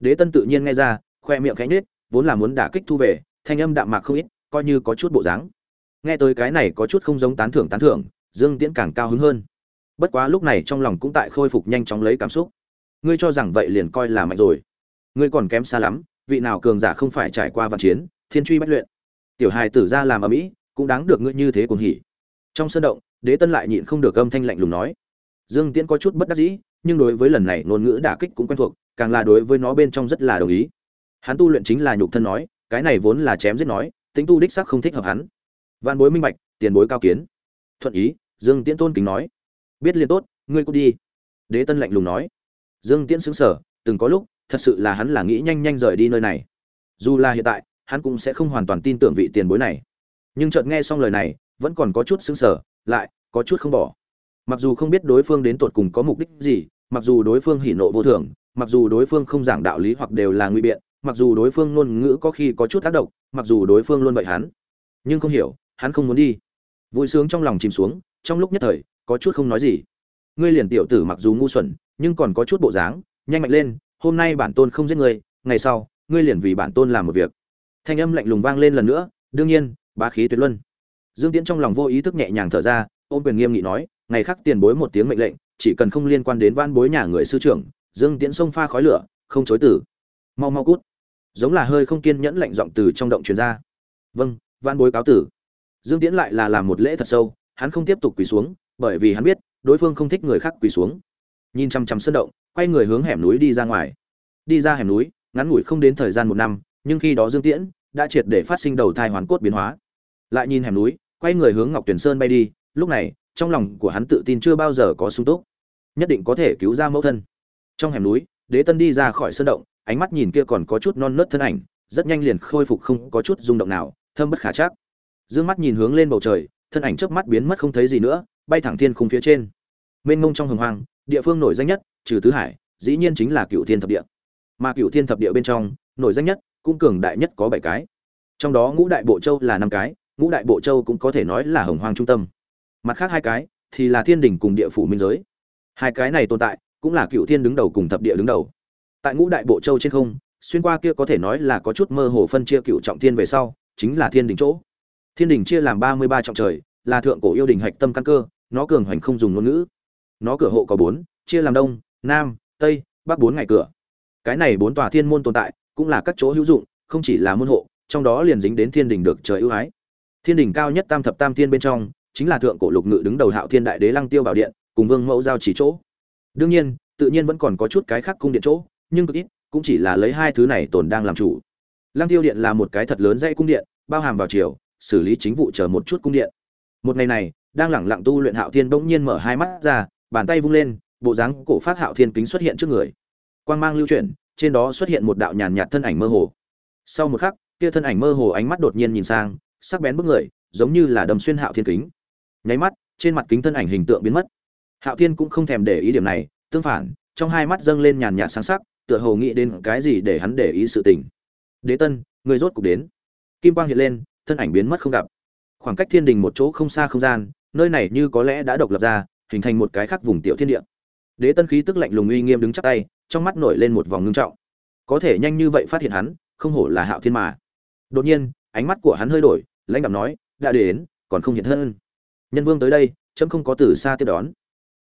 Đế tân tự nhiên nghe ra, khoe miệng khẽ nhếch, vốn là muốn đả kích thu về, thanh âm đạm mạc không ít, coi như có chút bộ dáng. Nghe tới cái này có chút không giống tán thưởng tán thưởng, dương tiễn càng cao hứng hơn. Bất quá lúc này trong lòng cũng tại khôi phục nhanh chóng lấy cảm xúc. Ngươi cho rằng vậy liền coi là mạnh rồi. Ngươi còn kém xa lắm, vị nào cường giả không phải trải qua vạn chiến, thiên truy bất luyện. Tiểu hài tử ra làm ở mỹ, cũng đáng được ngươi như thế cuồng hỉ. Trong sân động đế tân lại nhịn không được âm thanh lạnh lùng nói. Dương tiễn có chút bất đắc dĩ, nhưng đối với lần này ngôn ngữ đả kích cũng quen thuộc, càng là đối với nó bên trong rất là đồng ý. Hắn tu luyện chính là nhục thân nói, cái này vốn là chém giết nói, tính tu đích sắc không thích hợp hắn. Văn bối minh bạch, tiền bối cao kiến. Thuận ý, dương tiễn tôn kính nói. Biết liền tốt, ngươi cút đi. Đế tân lạnh lùng nói. Dương tiễn xứng sở từng có lúc, thật sự là hắn là nghĩ nhanh nhanh rời đi nơi này. Dù là hiện tại, hắn cũng sẽ không hoàn toàn tin tưởng vị tiền bối này. Nhưng chợt nghe xong lời này, vẫn còn có chút xứng sở lại, có chút không bỏ. Mặc dù không biết đối phương đến tột cùng có mục đích gì, mặc dù đối phương hỉ nộ vô thường, mặc dù đối phương không giảng đạo lý hoặc đều là nguy biện, mặc dù đối phương ngôn ngữ có khi có chút tác động, mặc dù đối phương luôn vậy hắn. Nhưng không hiểu, hắn không muốn đi. Vui sướng trong lòng chìm xuống, trong lúc nhất thời, có chút không nói gì. Ngươi liền tiểu tử mặc dù ngu xuẩn, nhưng còn có chút bộ dáng, nhanh mạnh lên, hôm nay bản tôn không giết ngươi, ngày sau, ngươi liền vì bản tôn làm một việc. Thanh âm lạnh lùng vang lên lần nữa, đương nhiên, bá khí tuyệt luân dương tiễn trong lòng vô ý thức nhẹ nhàng thở ra, ôm quyền nghiêm nghị nói, ngày khác tiền bối một tiếng mệnh lệnh, chỉ cần không liên quan đến van bối nhà người sư trưởng, dương tiễn xông pha khói lửa, không chối tử mau mau cút. Giống là hơi không kiên nhẫn lạnh giọng từ trong động truyền ra. Vâng van bối cáo tử. Dương tiễn lại là làm một lễ thật sâu, hắn không tiếp tục quỳ xuống, bởi vì hắn biết, đối phương không thích người khác quỳ xuống. Nhìn chăm chăm sân động, quay người hướng hẻm núi đi ra ngoài. Đi ra hẻm núi, ngắn ngủi không đến thời gian một năm, nhưng khi đó dương tiễn đã triệt để phát sinh đầu thai hoàn cốt biến hóa. Lại nhìn hẻm núi quay người hướng ngọc tuyển sơn bay đi, lúc này, trong lòng của hắn tự tin chưa bao giờ có sung túc. Nhất định có thể cứu ra mẫu thân. Trong hẻm núi, đế tân đi ra khỏi sơn động, ánh mắt nhìn kia còn có chút non nớt thân ảnh, rất nhanh liền khôi phục không có chút rung động nào, thâm bất khả chắc. Dương mắt nhìn hướng lên bầu trời, thân ảnh chớp mắt biến mất không thấy gì nữa, bay thẳng thiên khung phía trên. Mênh mông trong hồng hoang, địa phương nổi danh nhất, trừ tứ hải, dĩ nhiên chính là cựu thiên thập địa. Mà cựu thiên thập địa bên trong, nổi danh nhất, cũng cường đại nhất có bảy cái. Trong đó ngũ đại bộ châu là năm cái ngũ đại bộ châu cũng có thể nói là hồng hoang trung tâm. Mặt khác hai cái thì là thiên đình cùng địa phủ minh giới. Hai cái này tồn tại cũng là cựu thiên đứng đầu cùng thập địa đứng đầu. Tại ngũ đại bộ châu trên không, xuyên qua kia có thể nói là có chút mơ hồ phân chia cựu trọng thiên về sau, chính là thiên đình chỗ. Thiên đình chia làm ba mươi ba trọng trời, là thượng cổ yêu đình hạch tâm căn cơ, nó cường hoành không dùng ngôn ngữ. Nó cửa hộ có bốn, chia làm đông, nam, tây, bắc bốn ngày cửa. Cái này bốn tòa thiên môn tồn tại cũng là các chỗ hữu dụng, không chỉ là môn hộ, trong đó liền dính đến thiên đình được trời ưu ái thiên đình cao nhất tam thập tam thiên bên trong, chính là thượng cổ lục ngự đứng đầu hạo thiên đại đế lăng tiêu bảo điện, cùng vương mẫu giao chỉ chỗ. Đương nhiên, tự nhiên vẫn còn có chút cái khác cung điện chỗ, nhưng cực ít, cũng chỉ là lấy hai thứ này tồn đang làm chủ. Lăng tiêu điện là một cái thật lớn dãy cung điện, bao hàm vào chiều xử lý chính vụ chờ một chút cung điện. Một ngày này, đang lẳng lặng tu luyện hạo thiên bỗng nhiên mở hai mắt ra, bàn tay vung lên, bộ dáng cổ phát hạo thiên kính xuất hiện trước người. Quang mang lưu chuyển, trên đó xuất hiện một đạo nhàn nhạt thân ảnh mơ hồ. Sau một khắc, kia thân ảnh mơ hồ ánh mắt đột nhiên nhìn sang sắc bén bức người, giống như là đầm xuyên hạo thiên kính. Nháy mắt, trên mặt kính thân ảnh hình tượng biến mất. Hạo thiên cũng không thèm để ý điểm này, tương phản, trong hai mắt dâng lên nhàn nhạt sáng sắc, tựa hồ nghĩ đến cái gì để hắn để ý sự tình. Đế tân, người rốt cục đến. Kim quang hiện lên, thân ảnh biến mất không gặp. Khoảng cách thiên đình một chỗ không xa không gian, nơi này như có lẽ đã độc lập ra, hình thành một cái khác vùng tiểu thiên địa. Đế tân khí tức lạnh lùng uy nghiêm đứng chắp tay, trong mắt nổi lên một vòng ngưng trọng. Có thể nhanh như vậy phát hiện hắn, không hổ là hạo thiên mà. Đột nhiên, ánh mắt của hắn hơi đổi lãnh đạo nói, đã đến, còn không hiện thân. Nhân vương tới đây trẫm không có từ xa tiếp đón.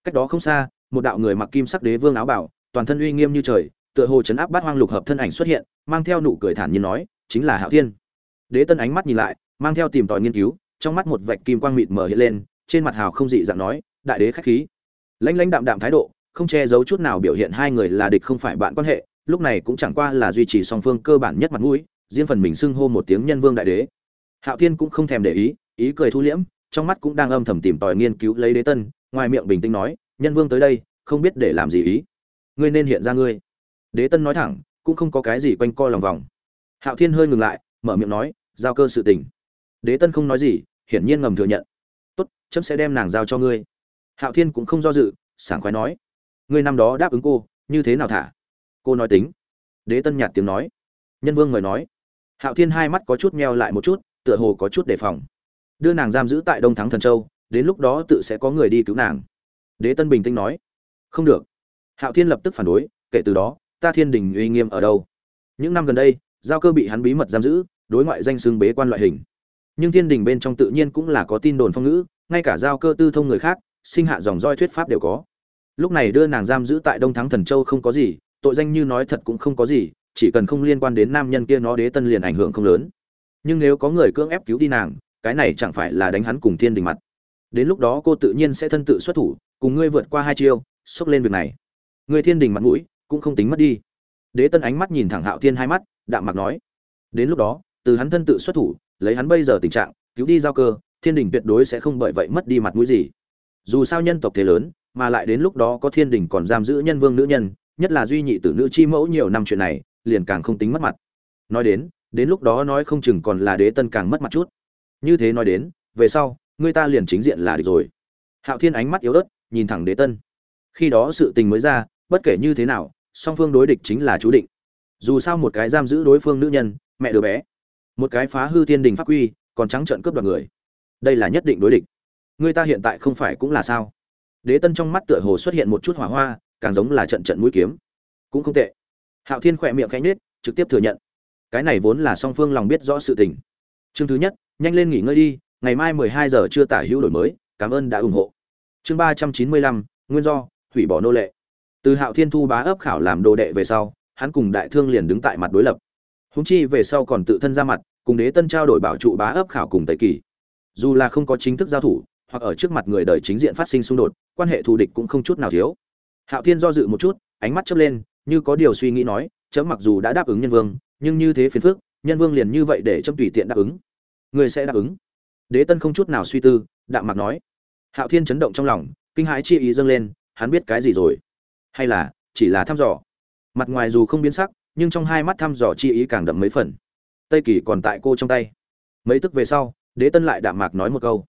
Cách đó không xa, một đạo người mặc kim sắc đế vương áo bảo, toàn thân uy nghiêm như trời, tựa hồ chấn áp bát hoang lục hợp thân ảnh xuất hiện, mang theo nụ cười thản nhiên nói, chính là hạo thiên. Đế tân ánh mắt nhìn lại, mang theo tìm tòi nghiên cứu, trong mắt một vạch kim quang mịt mờ hiện lên, trên mặt hào không dị dạng nói, đại đế khách khí. Lãnh lãnh đạm đạm thái độ, không che giấu chút nào biểu hiện hai người là địch không phải bạn quan hệ, lúc này cũng chẳng qua là duy trì song phương cơ bản nhất mặt mũi, riêng phần mình xưng hô một tiếng nhân vương đại đế hạo thiên cũng không thèm để ý ý cười thu liễm, trong mắt cũng đang âm thầm tìm tòi nghiên cứu lấy đế tân, ngoài miệng bình tĩnh nói, nhân vương tới đây, không biết để làm gì ý. Ngươi nên hiện ra ngươi. Đế tân nói thẳng, cũng không có cái gì quanh co lòng vòng. Hạo thiên hơi ngừng lại, mở miệng nói, giao cơ sự tình. Đế tân không nói gì, hiển nhiên ngầm thừa nhận. Tốt, chấm sẽ đem nàng giao cho ngươi. Hạo thiên cũng không do dự, sảng khoái nói, ngươi năm đó đáp ứng cô, như thế nào thả? Cô nói tính. Đế tân nhạt tiếng nói. Nhân vương người nói. Hạo thiên hai mắt có chút meo lại một chút tựa hồ có chút đề phòng. Đưa nàng giam giữ tại đông thắng thần châu, đến lúc đó tự sẽ có người đi cứu nàng. Đế tân bình tĩnh nói. Không được. Hạo thiên lập tức phản đối, kể từ đó, ta thiên đình uy nghiêm ở đâu? Những năm gần đây, giao cơ bị hắn bí mật giam giữ, đối ngoại danh xưng bế quan loại hình. Nhưng thiên đình bên trong tự nhiên cũng là có tin đồn phong ngữ, ngay cả giao cơ tư thông người khác, sinh hạ dòng roi thuyết pháp đều có. Lúc này đưa nàng giam giữ tại đông thắng thần châu không có gì, tội danh như nói thật cũng không có gì, chỉ cần không liên quan đến nam nhân kia nó đế tân liền ảnh hưởng không lớn nhưng nếu có người cưỡng ép cứu đi nàng, cái này chẳng phải là đánh hắn cùng thiên đình mặt. Đến lúc đó cô tự nhiên sẽ thân tự xuất thủ, cùng ngươi vượt qua hai chiêu, xốc lên việc này. Người thiên đình mặt mũi, cũng không tính mất đi. Đế tân ánh mắt nhìn thẳng hạo thiên hai mắt, đạm mặt nói. Đến lúc đó, từ hắn thân tự xuất thủ, lấy hắn bây giờ tình trạng, cứu đi giao cơ, thiên đình tuyệt đối sẽ không bởi vậy mất đi mặt mũi gì. Dù sao nhân tộc thế lớn, mà lại đến lúc đó có thiên đình còn giam giữ nhân vương nữ nhân, nhất là duy nhị tử nữ chi mẫu nhiều năm chuyện này, liền càng không tính mất mặt. Nói đến đến lúc đó nói không chừng còn là đế tân càng mất mặt chút. Như thế nói đến, về sau, người ta liền chính diện là được rồi. Hạo thiên ánh mắt yếu ớt, nhìn thẳng đế tân. Khi đó sự tình mới ra, bất kể như thế nào, song phương đối địch chính là chú định. Dù sao một cái giam giữ đối phương nữ nhân, mẹ đứa bé, một cái phá hư thiên đình pháp quy, còn trắng trợn cướp đoạt người. Đây là nhất định đối địch. Người ta hiện tại không phải cũng là sao? Đế tân trong mắt tựa hồ xuất hiện một chút hỏa hoa, càng giống là trận trận mũi kiếm. Cũng không tệ. Hạo thiên khỏe miệng khẽ nết trực tiếp thừa nhận cái này vốn là song phương lòng biết rõ sự tình. Chương thứ nhất, nhanh lên nghỉ ngơi đi, ngày mai mười hai giờ chưa tả hữu đổi mới, cảm ơn đã ủng hộ. Chương ba trăm chín mươi lăm, nguyên do, hủy bỏ nô lệ. Từ hạo thiên thu bá ấp khảo làm đồ đệ về sau, hắn cùng đại thương liền đứng tại mặt đối lập. Húng chi về sau còn tự thân ra mặt, cùng đế tân trao đổi bảo trụ bá ấp khảo cùng tây kỳ. Dù là không có chính thức giao thủ, hoặc ở trước mặt người đời chính diện phát sinh xung đột, quan hệ thù địch cũng không chút nào thiếu. Hạo thiên do dự một chút, ánh mắt chớp lên, như có điều suy nghĩ nói chấm mặc dù đã đáp ứng nhân vương nhưng như thế phiền phức, nhân vương liền như vậy để châm tùy tiện đáp ứng. Người sẽ đáp ứng. Đế tân không chút nào suy tư, đạm mạc nói. Hạo thiên chấn động trong lòng, kinh hãi chi ý dâng lên, hắn biết cái gì rồi? Hay là, chỉ là thăm dò? Mặt ngoài dù không biến sắc, nhưng trong hai mắt thăm dò chi ý càng đậm mấy phần. Tây kỳ còn tại cô trong tay. Mấy tức về sau, đế tân lại đạm mạc nói một câu.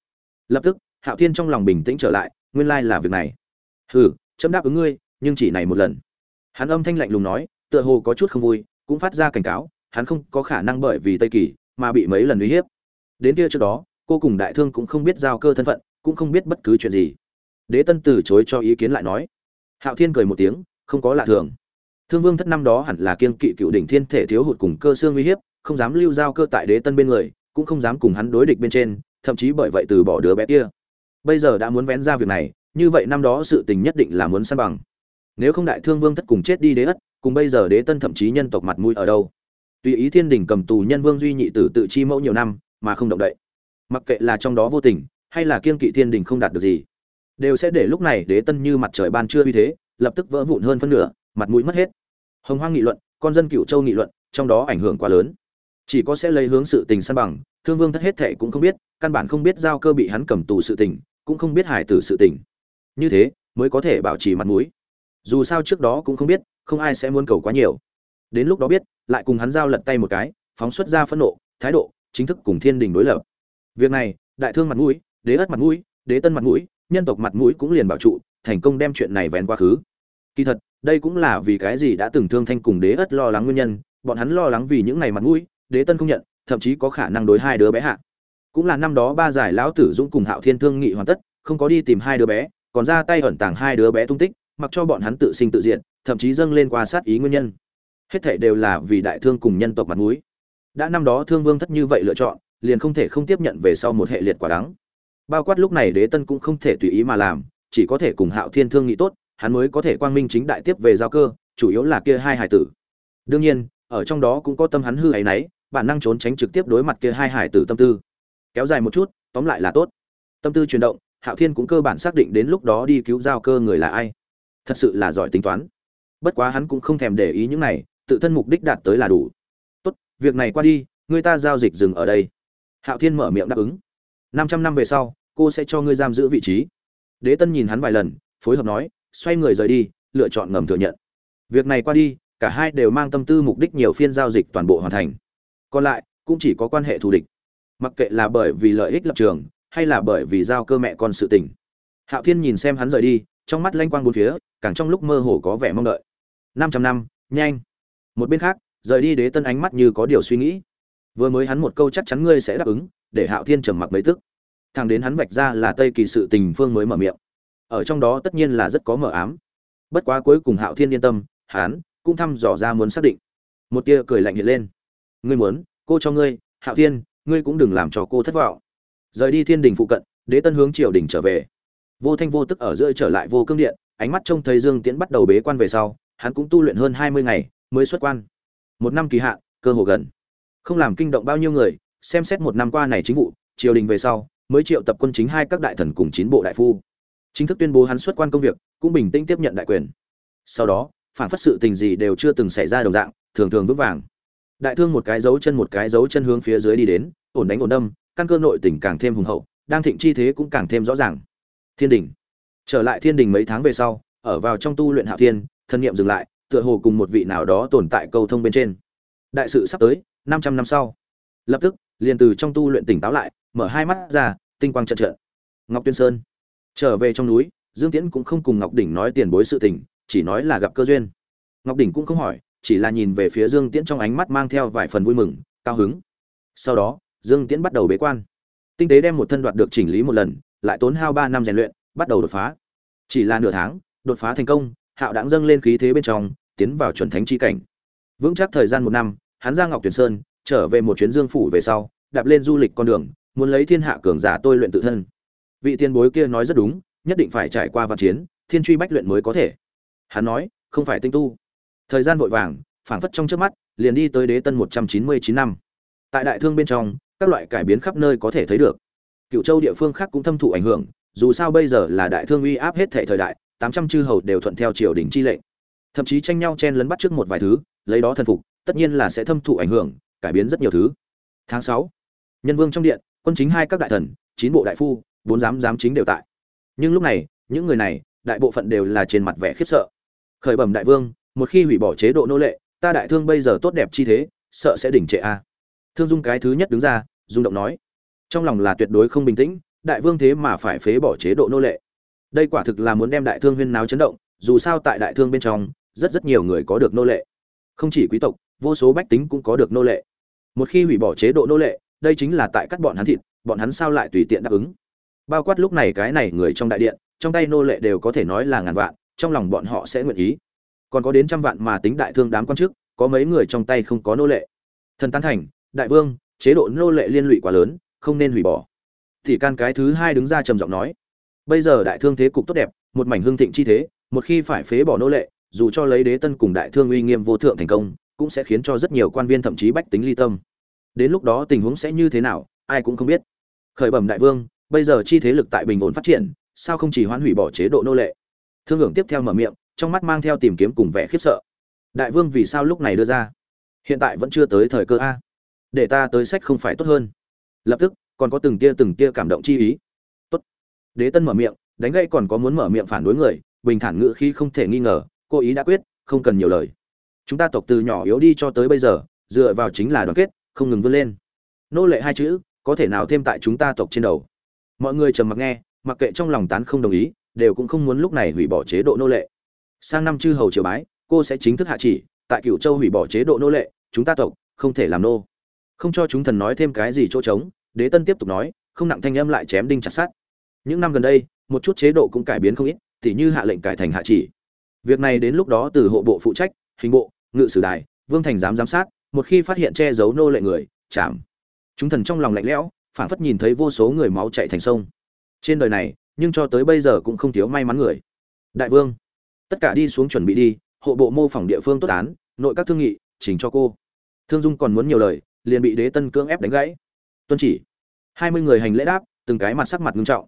Lập tức, hạo thiên trong lòng bình tĩnh trở lại, nguyên lai là việc này. Hừ, chấm đáp ứng ngươi, nhưng chỉ này một lần. Hắn âm thanh lạnh lùng nói, tựa hồ có chút không vui cũng phát ra cảnh cáo, hắn không có khả năng bởi vì tây kỳ mà bị mấy lần uy hiếp. Đến kia trước đó, cô cùng đại thương cũng không biết giao cơ thân phận, cũng không biết bất cứ chuyện gì. Đế tân từ chối cho ý kiến lại nói. Hạo thiên cười một tiếng, không có lạ thường. Thương vương thất năm đó hẳn là kiên kỵ cựu đỉnh thiên thể thiếu hụt cùng cơ xương uy hiếp, không dám lưu giao cơ tại đế tân bên người, cũng không dám cùng hắn đối địch bên trên, thậm chí bởi vậy từ bỏ đứa bé kia. Bây giờ đã muốn vén ra việc này, như vậy năm đó sự tình nhất định là muốn săn bằng. Nếu không đại thương vương thất cùng chết đi đế ất cùng bây giờ đế tân thậm chí nhân tộc mặt mũi ở đâu. Tùy ý thiên đình cầm tù nhân vương duy nhị tử tự chi mẫu nhiều năm, mà không động đậy. Mặc kệ là trong đó vô tình, hay là kiên kỵ thiên đình không đạt được gì, đều sẽ để lúc này đế tân như mặt trời ban trưa uy thế, lập tức vỡ vụn hơn phân nửa, mặt mũi mất hết. Hồng hoang nghị luận, con dân cựu châu nghị luận, trong đó ảnh hưởng quá lớn. Chỉ có sẽ lấy hướng sự tình san bằng, thương vương thất hết thệ cũng không biết, căn bản không biết giao cơ bị hắn cầm tù sự tình, cũng không biết hải tử sự tình. Như thế, mới có thể bảo trì mặt mũi. Dù sao trước đó cũng không biết không ai sẽ muốn cầu quá nhiều. Đến lúc đó biết, lại cùng hắn giao lật tay một cái, phóng xuất ra phẫn nộ, thái độ, chính thức cùng thiên đình đối lập. Việc này, đại thương mặt mũi, đế ất mặt mũi, đế tân mặt mũi, nhân tộc mặt mũi cũng liền bảo trụ, thành công đem chuyện này vén quá khứ. Kỳ thật, đây cũng là vì cái gì đã từng thương thanh cùng đế ất lo lắng nguyên nhân, bọn hắn lo lắng vì những ngày mặt mũi, đế tân không nhận, thậm chí có khả năng đối hai đứa bé hạ. Cũng là năm đó ba giải lão tử dũng cùng hạo thiên thương nghị hoàn tất, không có đi tìm hai đứa bé, còn ra tay ẩn tàng hai đứa bé tung tích, mặc cho bọn hắn tự sinh tự diện thậm chí dâng lên qua sát ý nguyên nhân. Hết thảy đều là vì đại thương cùng nhân tộc mặt mũi. Đã năm đó thương vương thất như vậy lựa chọn, liền không thể không tiếp nhận về sau một hệ liệt quả đắng. Bao quát lúc này đế tân cũng không thể tùy ý mà làm, chỉ có thể cùng hạo thiên thương nghị tốt, hắn mới có thể quang minh chính đại tiếp về giao cơ, chủ yếu là kia hai hải tử. Đương nhiên, ở trong đó cũng có tâm hắn hư ấy nấy, bản năng trốn tránh trực tiếp đối mặt kia hai hải tử tâm tư. Kéo dài một chút, tóm lại là tốt. Tâm tư chuyển động, hạo thiên cũng cơ bản xác định đến lúc đó đi cứu giao cơ người là ai. Thật sự là giỏi tính toán bất quá hắn cũng không thèm để ý những này, tự thân mục đích đạt tới là đủ. Tốt, việc này qua đi, người ta giao dịch dừng ở đây. Hạo thiên mở miệng đáp ứng. Năm trăm năm về sau, cô sẽ cho ngươi giam giữ vị trí. Đế tân nhìn hắn vài lần, phối hợp nói, xoay người rời đi, lựa chọn ngầm thừa nhận. Việc này qua đi, cả hai đều mang tâm tư mục đích nhiều phiên giao dịch toàn bộ hoàn thành. Còn lại, cũng chỉ có quan hệ thù địch. Mặc kệ là bởi vì lợi ích lập trường, hay là bởi vì giao cơ mẹ con sự tình. Hạo thiên nhìn xem hắn rời đi, trong mắt lanh quang bốn phía, càng trong lúc mơ hồ có vẻ mong đợi năm trăm năm, nhanh. Một bên khác, rời đi đế tân ánh mắt như có điều suy nghĩ. Vừa mới hắn một câu chắc chắn ngươi sẽ đáp ứng, để hạo thiên trầm mặc mấy tức. Thằng đến hắn vạch ra là tây kỳ sự tình phương mới mở miệng. Ở trong đó tất nhiên là rất có mờ ám. Bất quá cuối cùng hạo thiên yên tâm, hắn cũng thăm dò ra muốn xác định. Một tia cười lạnh hiện lên. Ngươi muốn, cô cho ngươi, hạo thiên, ngươi cũng đừng làm cho cô thất vọng. Rời đi thiên đình phụ cận, đế tân hướng triều đình trở về. Vô thanh vô tức ở giữa trở lại vô cương điện, ánh mắt trông thấy dương tiễn bắt đầu bế quan về sau hắn cũng tu luyện hơn hai mươi ngày mới xuất quan. Một năm kỳ hạn, cơ hồ gần. Không làm kinh động bao nhiêu người, xem xét một năm qua này chính vụ, triều đình về sau, mới triệu tập quân chính hai các đại thần cùng chín bộ đại phu. Chính thức tuyên bố hắn xuất quan công việc, cũng bình tĩnh tiếp nhận đại quyền. Sau đó, phản phất sự tình gì đều chưa từng xảy ra đồng dạng, thường thường vững vàng. Đại thương một cái dấu chân một cái dấu chân hướng phía dưới đi đến, ổn đánh ổn đâm, căn cơ nội tỉnh càng thêm hùng hậu, đang thịnh chi thế cũng càng thêm rõ ràng. Thiên đình. Trở lại thiên đình mấy tháng về sau, ở vào trong tu luyện hạ thiên thân nhiệm dừng lại, tựa hồ cùng một vị nào đó tồn tại câu thông bên trên. Đại sự sắp tới, năm trăm năm sau. Lập tức, liền từ trong tu luyện tỉnh táo lại, mở hai mắt ra, tinh quang trận trận. Ngọc tuyên sơn. Trở về trong núi, dương tiễn cũng không cùng ngọc đỉnh nói tiền bối sự tình, chỉ nói là gặp cơ duyên. Ngọc đỉnh cũng không hỏi, chỉ là nhìn về phía dương tiễn trong ánh mắt mang theo vài phần vui mừng, cao hứng. Sau đó, dương tiễn bắt đầu bế quan. Tinh tế đem một thân đoạt được chỉnh lý một lần, lại tốn hao ba năm rèn luyện, bắt đầu đột phá. Chỉ là nửa tháng, đột phá thành công hạo đáng dâng lên khí thế bên trong, tiến vào chuẩn thánh chi cảnh. Vững chắc thời gian một năm, hắn ra ngọc tuyển sơn, trở về một chuyến dương phủ về sau, đạp lên du lịch con đường, muốn lấy thiên hạ cường giả tôi luyện tự thân. Vị tiên bối kia nói rất đúng, nhất định phải trải qua vạn chiến, thiên truy bách luyện mới có thể. Hắn nói, không phải tinh tu. Thời gian vội vàng, phảng phất trong trước mắt, liền đi tới đế tân một trăm chín mươi chín năm. Tại đại thương bên trong, các loại cải biến khắp nơi có thể thấy được. Cựu châu địa phương khác cũng thâm thụ ảnh hưởng, dù sao bây giờ là đại thương uy áp hết thể thời đại tám trăm chư hầu đều thuận theo triều đình chi lệnh. Thậm chí tranh nhau chen lấn bắt trước một vài thứ, lấy đó thần phục, tất nhiên là sẽ thâm thụ ảnh hưởng, cải biến rất nhiều thứ. Tháng sáu, nhân vương trong điện, quân chính hai các đại thần, chín bộ đại phu, bốn giám giám chính đều tại. Nhưng lúc này, những người này, đại bộ phận đều là trên mặt vẻ khiếp sợ. Khởi bẩm đại vương, một khi hủy bỏ chế độ nô lệ, ta đại thương bây giờ tốt đẹp chi thế, sợ sẽ đỉnh trệ a. Thương dung cái thứ nhất đứng ra, rung động nói. Trong lòng là tuyệt đối không bình tĩnh, đại vương thế mà phải phế bỏ chế độ nô lệ đây quả thực là muốn đem đại thương huyên náo chấn động, dù sao tại đại thương bên trong, rất rất nhiều người có được nô lệ. Không chỉ quý tộc, vô số bách tính cũng có được nô lệ. Một khi hủy bỏ chế độ nô lệ, đây chính là tại cắt bọn hắn thịt, bọn hắn sao lại tùy tiện đáp ứng? Bao quát lúc này cái này người trong đại điện, trong tay nô lệ đều có thể nói là ngàn vạn, trong lòng bọn họ sẽ nguyện ý. Còn có đến trăm vạn mà tính đại thương đám quan chức, có mấy người trong tay không có nô lệ. Thần tán thành, đại vương, chế độ nô lệ liên lụy quá lớn, không nên hủy bỏ. Thì can cái thứ hai đứng ra trầm giọng nói bây giờ đại thương thế cục tốt đẹp, một mảnh hương thịnh chi thế, một khi phải phế bỏ nô lệ, dù cho lấy đế tân cùng đại thương uy nghiêm vô thượng thành công, cũng sẽ khiến cho rất nhiều quan viên thậm chí bách tính ly tâm. Đến lúc đó tình huống sẽ như thế nào, ai cũng không biết. Khởi bẩm đại vương, bây giờ chi thế lực tại bình ổn phát triển, sao không chỉ hoãn hủy bỏ chế độ nô lệ? Thương hưởng tiếp theo mở miệng, trong mắt mang theo tìm kiếm cùng vẻ khiếp sợ. Đại vương vì sao lúc này đưa ra? Hiện tại vẫn chưa tới thời cơ a. Để ta tới sách không phải tốt hơn. Lập tức, còn có từng tia từng tia cảm động chi ý đế tân mở miệng, đánh gây còn có muốn mở miệng phản đối người, bình thản ngữ khi không thể nghi ngờ, cô ý đã quyết, không cần nhiều lời. Chúng ta tộc từ nhỏ yếu đi cho tới bây giờ, dựa vào chính là đoàn kết, không ngừng vươn lên. Nô lệ hai chữ, có thể nào thêm tại chúng ta tộc trên đầu? Mọi người trầm mặc nghe, mặc kệ trong lòng tán không đồng ý, đều cũng không muốn lúc này hủy bỏ chế độ nô lệ. Sang năm chư hầu triều bái, cô sẽ chính thức hạ chỉ, tại cửu châu hủy bỏ chế độ nô lệ, chúng ta tộc không thể làm nô. Không cho chúng thần nói thêm cái gì chỗ trống, đế tân tiếp tục nói, không nặng thanh âm lại chém đinh chặt sát những năm gần đây, một chút chế độ cũng cải biến không ít, tỉ như hạ lệnh cải thành hạ chỉ. Việc này đến lúc đó từ hộ bộ phụ trách, hình bộ, ngự sử đài, vương thành giám giám sát, một khi phát hiện che giấu nô lệ người, chạm. Chúng thần trong lòng lạnh lẽo, phảng phất nhìn thấy vô số người máu chạy thành sông. Trên đời này, nhưng cho tới bây giờ cũng không thiếu may mắn người. Đại vương, tất cả đi xuống chuẩn bị đi, hộ bộ mô phỏng địa phương tốt án, nội các thương nghị, chỉnh cho cô. Thương dung còn muốn nhiều lời, liền bị đế tân cưỡng ép đánh gãy. Tuân chỉ. Hai mươi người hành lễ đáp, từng cái mặt sắc mặt nghiêm trọng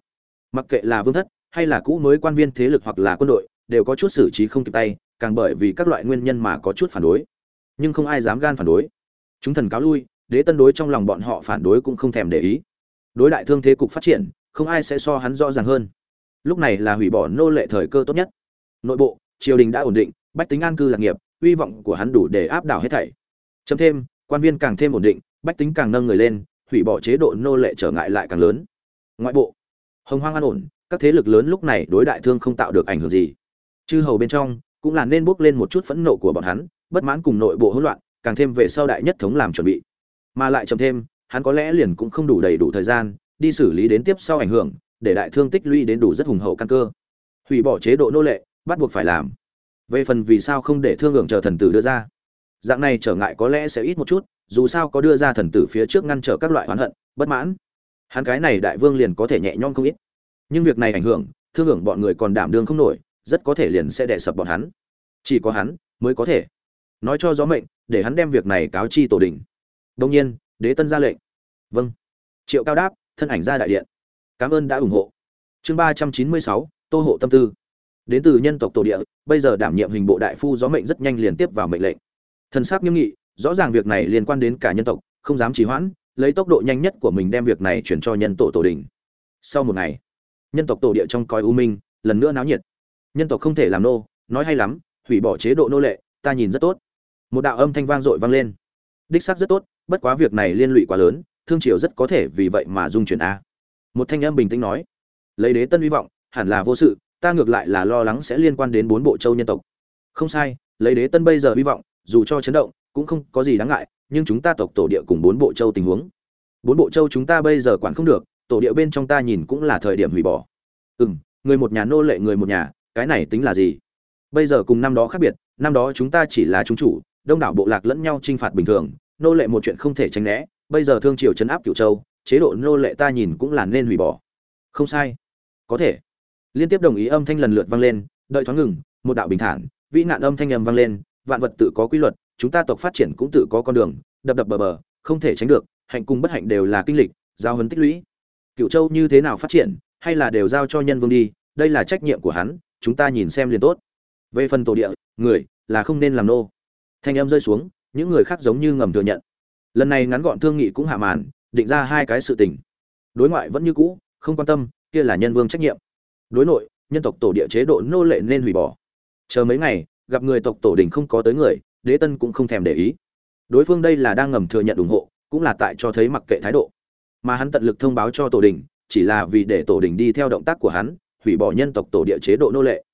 mặc kệ là vương thất hay là cũ mới quan viên thế lực hoặc là quân đội, đều có chút xử trí không kịp tay, càng bởi vì các loại nguyên nhân mà có chút phản đối. Nhưng không ai dám gan phản đối. Chúng thần cáo lui, đế tân đối trong lòng bọn họ phản đối cũng không thèm để ý. Đối đại thương thế cục phát triển, không ai sẽ so hắn rõ ràng hơn. Lúc này là hủy bỏ nô lệ thời cơ tốt nhất. Nội bộ, triều đình đã ổn định, bách tính an cư lạc nghiệp, hy vọng của hắn đủ để áp đảo hết thảy. Chấm thêm, quan viên càng thêm ổn định, bách tính càng nâng người lên, hủy bỏ chế độ nô lệ trở ngại lại càng lớn. Ngoại bộ hồng hoang an ổn, các thế lực lớn lúc này đối đại thương không tạo được ảnh hưởng gì. Chư hầu bên trong cũng là nên bước lên một chút phẫn nộ của bọn hắn, bất mãn cùng nội bộ hỗn loạn, càng thêm về sau đại nhất thống làm chuẩn bị. Mà lại chậm thêm, hắn có lẽ liền cũng không đủ đầy đủ thời gian đi xử lý đến tiếp sau ảnh hưởng, để đại thương tích lũy đến đủ rất hùng hậu căn cơ. Hủy bỏ chế độ nô lệ, bắt buộc phải làm. Về phần vì sao không để thương hưởng chờ thần tử đưa ra, dạng này trở ngại có lẽ sẽ ít một chút, dù sao có đưa ra thần tử phía trước ngăn trở các loại oán hận, bất mãn hắn cái này đại vương liền có thể nhẹ nhõm không ít. Nhưng việc này ảnh hưởng, thương hưởng bọn người còn đảm đương không nổi, rất có thể liền sẽ đè sập bọn hắn. Chỉ có hắn mới có thể. Nói cho gió mệnh, để hắn đem việc này cáo chi tổ đình. Đông nhiên, đế tân ra lệnh. Vâng. Triệu cao đáp, thân ảnh ra đại điện. Cảm ơn đã ủng hộ. Chương ba trăm chín mươi sáu, tô hộ tâm tư. Đến từ nhân tộc tổ địa, bây giờ đảm nhiệm hình bộ đại phu gió mệnh rất nhanh liền tiếp vào mệnh lệnh. Thần sắc nghiêm nghị, rõ ràng việc này liên quan đến cả nhân tộc, không dám trì hoãn lấy tốc độ nhanh nhất của mình đem việc này chuyển cho nhân tổ tổ đình. Sau một ngày, nhân tộc tổ địa trong coi u minh lần nữa náo nhiệt. Nhân tộc không thể làm nô, nói hay lắm, hủy bỏ chế độ nô lệ, ta nhìn rất tốt. Một đạo âm thanh vang dội vang lên. Đích xác rất tốt, bất quá việc này liên lụy quá lớn, thương triều rất có thể vì vậy mà dung chuyển a. Một thanh âm bình tĩnh nói, lấy đế tân hy vọng, hẳn là vô sự, ta ngược lại là lo lắng sẽ liên quan đến bốn bộ châu nhân tộc. Không sai, lấy đế tân bây giờ hy vọng, dù cho chấn động cũng không có gì đáng ngại, nhưng chúng ta tộc tổ địa cùng bốn bộ châu tình huống. Bốn bộ châu chúng ta bây giờ quản không được, tổ địa bên trong ta nhìn cũng là thời điểm hủy bỏ. Ừ m người một nhà nô lệ người một nhà, cái này tính là gì? Bây giờ cùng năm đó khác biệt, năm đó chúng ta chỉ là chúng chủ, đông đảo bộ lạc lẫn nhau t r i n h phạt bình thường, nô lệ một chuyện không thể tránh né, bây giờ thương triều chấn áp cựu châu, chế độ nô lệ ta nhìn cũng là nên hủy bỏ. Không sai. Có thể. Liên tiếp đồng ý âm thanh lần lượt vang lên, đợi thoáng ngừng, một đạo bình thản, vĩ nạn âm thanh âm vang lên, vạn vật tự có quy luật chúng ta tộc phát triển cũng tự có con đường, đập đập bờ bờ, không thể tránh được, hạnh cùng bất hạnh đều là kinh lịch, giao hấn tích lũy. Cựu châu như thế nào phát triển, hay là đều giao cho nhân vương đi, đây là trách nhiệm của hắn, chúng ta nhìn xem liền tốt. Về phần tổ địa, người, là không nên làm nô. Thanh em rơi xuống, những người khác giống như ngầm thừa nhận. Lần này ngắn gọn thương nghị cũng hạ màn, định ra hai cái sự tình. Đối ngoại vẫn như cũ, không quan tâm, kia là nhân vương trách nhiệm. Đối nội, nhân tộc tổ địa chế độ nô lệ nên hủy bỏ. Chờ mấy ngày, gặp người tộc tổ đình không có tới người đế tân cũng không thèm để ý. Đối phương đây là đang ngầm thừa nhận ủng hộ, cũng là tại cho thấy mặc kệ thái độ. Mà hắn tận lực thông báo cho tổ đình, chỉ là vì để tổ đình đi theo động tác của hắn, hủy bỏ nhân tộc tổ địa chế độ nô lệ.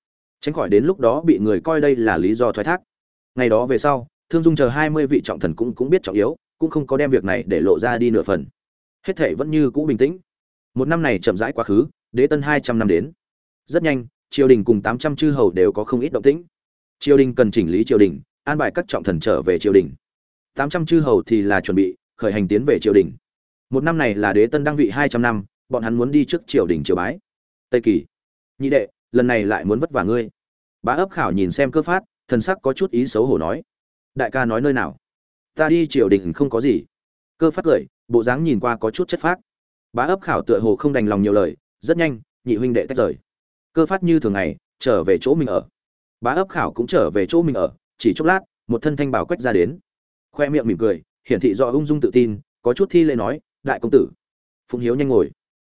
Tránh khỏi đến lúc đó bị người coi đây là lý do thoái thác. Ngày đó về sau, thương dung chờ hai mươi vị trọng thần cũng cũng biết trọng yếu, cũng không có đem việc này để lộ ra đi nửa phần. Hết thể vẫn như cũ bình tĩnh. Một năm này chậm rãi quá khứ, đế tân hai trăm năm đến. Rất nhanh, triều đình cùng tám trăm chư hầu đều có không ít động tĩnh. Triều đình cần chỉnh lý triều đình an bài các trọng thần trở về triều đình. Tám trăm chư hầu thì là chuẩn bị, khởi hành tiến về triều đình. Một năm này là đế tân đăng vị hai trăm năm, bọn hắn muốn đi trước triều đình triều bái. Tây kỳ. Nhị đệ, lần này lại muốn vất vả ngươi. Bá ấp khảo nhìn xem cơ phát, thần sắc có chút ý xấu hổ nói. Đại ca nói nơi nào? Ta đi triều đình không có gì. Cơ phát cười, bộ dáng nhìn qua có chút chất phác. Bá ấp khảo tựa hồ không đành lòng nhiều lời, rất nhanh, nhị huynh đệ tách rời. Cơ phát như thường ngày, trở về chỗ mình ở. Bá ấp khảo cũng trở về chỗ mình ở chỉ chốc lát, một thân thanh bảo quách ra đến. Khoe miệng mỉm cười, hiển thị do ung dung tự tin, có chút thi lễ nói, đại công tử. Phụng hiếu nhanh ngồi.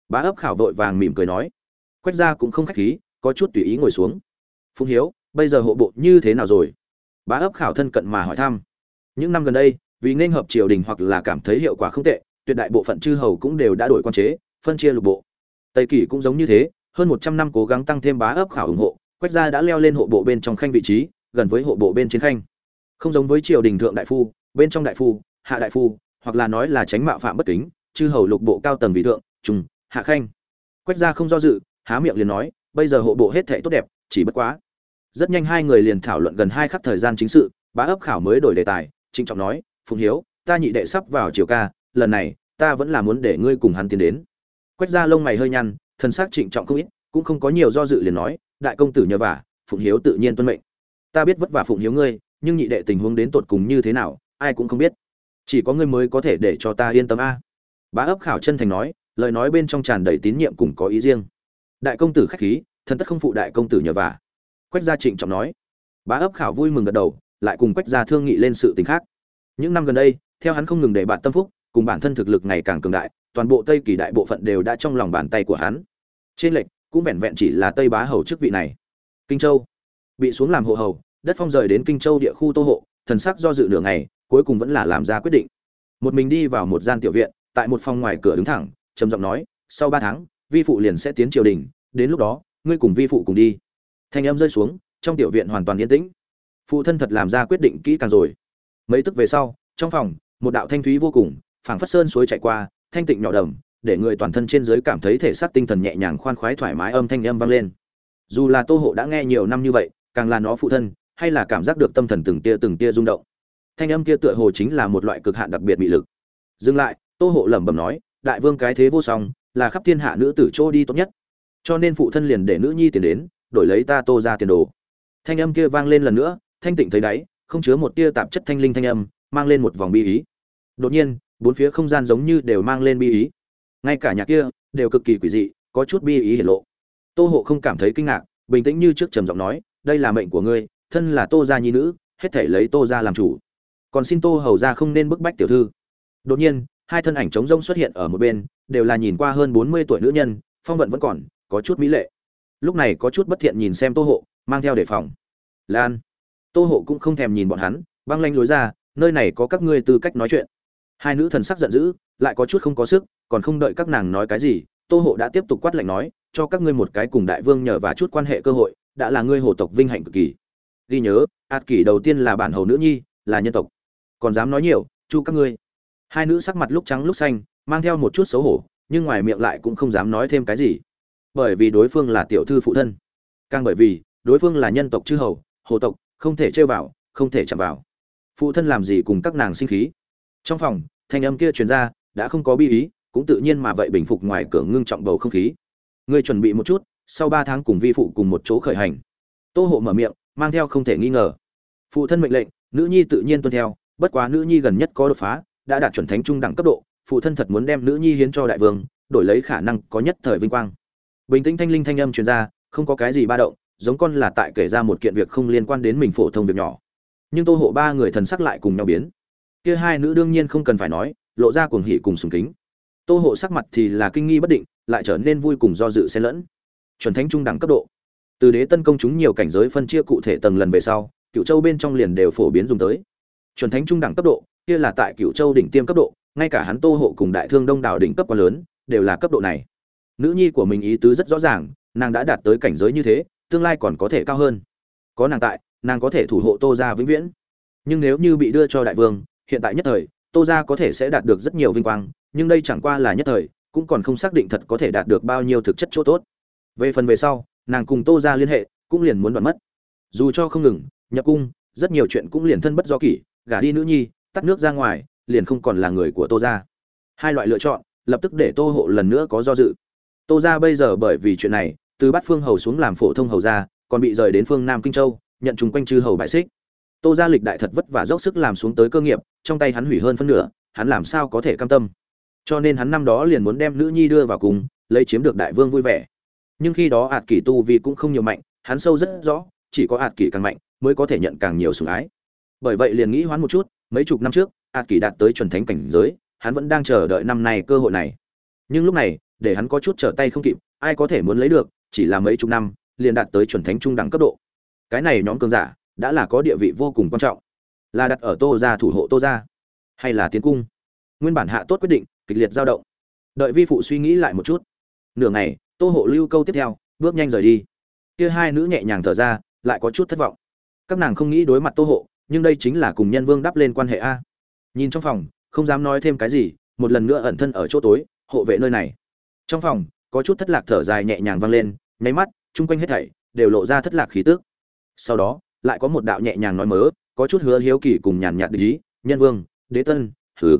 Bá ấp khảo vội vàng mỉm cười nói quách ra cũng không khách khí, có chút tùy ý ngồi xuống. Phụng hiếu, bây giờ hộ bộ như thế nào rồi? Bá ấp khảo thân cận mà hỏi thăm. Những năm gần đây, vì nên hợp triều đình hoặc là cảm thấy hiệu quả không tệ, tuyệt đại bộ phận chư hầu cũng đều đã đổi quan chế, phân chia lục bộ. Tây kỳ cũng giống như thế, hơn một trăm năm cố gắng tăng thêm bá ấp khảo ủng hộ quách gia đã leo lên hộ bộ bên trong khanh vị trí gần với hộ bộ bên trên khanh. Không giống với triều đình thượng đại phu, bên trong đại phu, hạ đại phu, hoặc là nói là tránh mạo phạm bất kính, chư hầu lục bộ cao tầng vị thượng, trùng, hạ khanh. Quách gia không do dự, há miệng liền nói, bây giờ hộ bộ hết thệ tốt đẹp, chỉ bất quá. Rất nhanh hai người liền thảo luận gần hai khắc thời gian chính sự, bá ấp khảo mới đổi đề tài, trịnh trọng nói phùng hiếu, ta nhị đệ sắp vào triều ca, lần này, ta vẫn là muốn để ngươi cùng hắn tiến đến. Quách gia lông mày hơi nhăn thân xác trịnh trọng không ít, cũng không có nhiều do dự liền nói, đại công tử nhờ vả, phụng hiếu tự nhiên tuân mệnh ta biết vất vả phụng hiếu ngươi, nhưng nhị đệ tình huống đến tột cùng như thế nào, ai cũng không biết. Chỉ có ngươi mới có thể để cho ta yên tâm a. Bá ấp khảo chân thành nói, lời nói bên trong tràn đầy tín nhiệm cùng có ý riêng. Đại công tử khách khí, thần tất không phụ đại công tử nhờ vả. Quách gia trịnh trọng nói. Bá ấp khảo vui mừng gật đầu, lại cùng quách gia thương nghị lên sự tình khác. Những năm gần đây, theo hắn không ngừng để bạn tâm phúc, cùng bản thân thực lực ngày càng cường đại, toàn bộ tây kỳ đại bộ phận đều đã trong lòng bàn tay của hắn. Trên lệnh cũng vẹn vẹn chỉ là tây bá hầu chức vị này. Kinh châu bị xuống làm hộ hầu, đất phong rời đến kinh châu địa khu tô hộ, thần sắc do dự nửa ngày, cuối cùng vẫn là làm ra quyết định. Một mình đi vào một gian tiểu viện, tại một phòng ngoài cửa đứng thẳng, trầm giọng nói, sau ba tháng, vi phụ liền sẽ tiến triều đình, đến lúc đó, ngươi cùng vi phụ cùng đi. Thanh âm rơi xuống, trong tiểu viện hoàn toàn yên tĩnh. Phụ thân thật làm ra quyết định kỹ càng rồi. Mấy tức về sau, trong phòng, một đạo thanh thúy vô cùng, phảng phất sơn suối chạy qua, thanh tịnh nhỏ đầm, để người toàn thân trên dưới cảm thấy thể xác tinh thần nhẹ nhàng khoan khoái thoải mái âm thanh âm vang lên. Dù là tô hộ đã nghe nhiều năm như vậy càng là nó phụ thân, hay là cảm giác được tâm thần từng tia từng tia rung động. Thanh âm kia tựa hồ chính là một loại cực hạn đặc biệt bị lực. Dừng lại, tô hộ lẩm bẩm nói, đại vương cái thế vô song, là khắp thiên hạ nữ tử chỗ đi tốt nhất. Cho nên phụ thân liền để nữ nhi tiền đến, đổi lấy ta tô ra tiền đồ. Thanh âm kia vang lên lần nữa, thanh tịnh thấy đáy, không chứa một tia tạp chất thanh linh thanh âm, mang lên một vòng bi ý. Đột nhiên, bốn phía không gian giống như đều mang lên bi ý. Ngay cả nhà kia, đều cực kỳ quỷ dị, có chút bi ý hiển lộ. Tô hộ không cảm thấy kinh ngạc, bình tĩnh như trước trầm giọng nói đây là mệnh của ngươi, thân là tô gia nhi nữ, hết thể lấy tô gia làm chủ. Còn xin tô hầu ra không nên bức bách tiểu thư. Đột nhiên, hai thân ảnh trống rông xuất hiện ở một bên, đều là nhìn qua hơn bốn mươi tuổi nữ nhân, phong vận vẫn còn, có chút mỹ lệ. Lúc này có chút bất thiện nhìn xem tô hộ, mang theo đề phòng. Lan. Tô hộ cũng không thèm nhìn bọn hắn, băng lanh lối ra, nơi này có các ngươi tư cách nói chuyện. Hai nữ thần sắc giận dữ, lại có chút không có sức, còn không đợi các nàng nói cái gì, tô hộ đã tiếp tục quát lạnh nói, cho các ngươi một cái cùng đại vương nhờ và chút quan hệ cơ hội đã là ngươi hồ tộc vinh hạnh cực kỳ. Ghi nhớ, ạt kỷ đầu tiên là bản hầu nữ nhi, là nhân tộc. Còn dám nói nhiều, chu các ngươi. Hai nữ sắc mặt lúc trắng lúc xanh, mang theo một chút xấu hổ, nhưng ngoài miệng lại cũng không dám nói thêm cái gì. Bởi vì đối phương là tiểu thư phụ thân. Càng bởi vì, đối phương là nhân tộc chư hầu, hồ tộc, không thể chơi vào, không thể chạm vào. Phụ thân làm gì cùng các nàng sinh khí? Trong phòng, thanh âm kia truyền ra, đã không có bi ý, cũng tự nhiên mà vậy bình phục ngoài cửa ngưng trọng bầu không khí. Ngươi chuẩn bị một chút sau ba tháng cùng vi phụ cùng một chỗ khởi hành. Tô hộ mở miệng, mang theo không thể nghi ngờ. Phụ thân mệnh lệnh, nữ nhi tự nhiên tuân theo, bất quá nữ nhi gần nhất có đột phá, đã đạt chuẩn thánh trung đẳng cấp độ, phụ thân thật muốn đem nữ nhi hiến cho đại vương, đổi lấy khả năng có nhất thời vinh quang. Bình tĩnh thanh linh thanh âm truyền ra, không có cái gì ba động, giống con là tại kể ra một kiện việc không liên quan đến mình phổ thông việc nhỏ. Nhưng tô hộ ba người thần sắc lại cùng nhau biến. Kia hai nữ đương nhiên không cần phải nói, lộ ra cuồng hỉ cùng sùng kính. Tô hộ sắc mặt thì là kinh nghi bất định, lại trở nên vui cùng do dự xen lẫn chuẩn thánh trung đẳng cấp độ. Từ đế tân công chúng nhiều cảnh giới phân chia cụ thể tầng lần về sau, Cửu châu bên trong liền đều phổ biến dùng tới. Chuẩn thánh trung đẳng cấp độ, kia là tại Cửu châu đỉnh tiêm cấp độ, ngay cả hắn tô hộ cùng đại thương đông đảo đỉnh cấp quá lớn, đều là cấp độ này. Nữ nhi của mình ý tứ rất rõ ràng, nàng đã đạt tới cảnh giới như thế, tương lai còn có thể cao hơn. Có nàng tại, nàng có thể thủ hộ tô gia vĩnh viễn. Nhưng nếu như bị đưa cho đại vương, hiện tại nhất thời, tô gia có thể sẽ đạt được rất nhiều vinh quang, nhưng đây chẳng qua là nhất thời, cũng còn không xác định thật có thể đạt được bao nhiêu thực chất chỗ tốt về phần về sau, nàng cùng tô ra liên hệ, cũng liền muốn đoạn mất. Dù cho không ngừng, nhập cung, rất nhiều chuyện cũng liền thân bất do kỷ, gả đi nữ nhi, tắt nước ra ngoài, liền không còn là người của tô ra hai loại lựa chọn, lập tức để tô hộ lần nữa có do dự. Tô ra bây giờ bởi vì chuyện này, từ bát phương hầu xuống làm phổ thông hầu ra còn bị rời đến phương nam kinh châu, nhận chung quanh chư hầu bại xích. Tô gia lịch đại thật vất vả dốc sức làm xuống tới cơ nghiệp, trong tay hắn hủy hơn phân nửa, hắn làm sao có thể cam tâm? Cho nên hắn năm đó liền muốn đem nữ nhi đưa vào cùng, lấy chiếm được đại vương vui vẻ nhưng khi đó ạt kỷ tu vì cũng không nhiều mạnh, hắn sâu rất rõ, chỉ có ạt kỷ càng mạnh mới có thể nhận càng nhiều sủng ái. Bởi vậy liền nghĩ hoán một chút, mấy chục năm trước, ạt kỷ đạt tới chuẩn thánh cảnh giới, hắn vẫn đang chờ đợi năm này cơ hội này. Nhưng lúc này, để hắn có chút trở tay không kịp, ai có thể muốn lấy được, chỉ là mấy chục năm, liền đạt tới chuẩn thánh trung đẳng cấp độ. Cái này nhóm cường giả, đã là có địa vị vô cùng quan trọng. Là đặt ở tô gia thủ hộ tô gia, hay là tiến cung? Nguyên bản hạ tốt quyết định, kịch liệt dao động. Đợi vi phụ suy nghĩ lại một chút. Nửa ngày tô hộ lưu câu tiếp theo, bước nhanh rời đi. Kia hai nữ nhẹ nhàng thở ra, lại có chút thất vọng. Các nàng không nghĩ đối mặt tô hộ, nhưng đây chính là cùng nhân vương đắp lên quan hệ a. Nhìn trong phòng, không dám nói thêm cái gì, một lần nữa ẩn thân ở chỗ tối, hộ vệ nơi này. Trong phòng, có chút thất lạc thở dài nhẹ nhàng vang lên, nháy mắt, chung quanh hết thảy đều lộ ra thất lạc khí tức. Sau đó, lại có một đạo nhẹ nhàng nói mớ, có chút hứa hiếu kỳ cùng nhàn nhạt lý nhân vương, đế tân thứ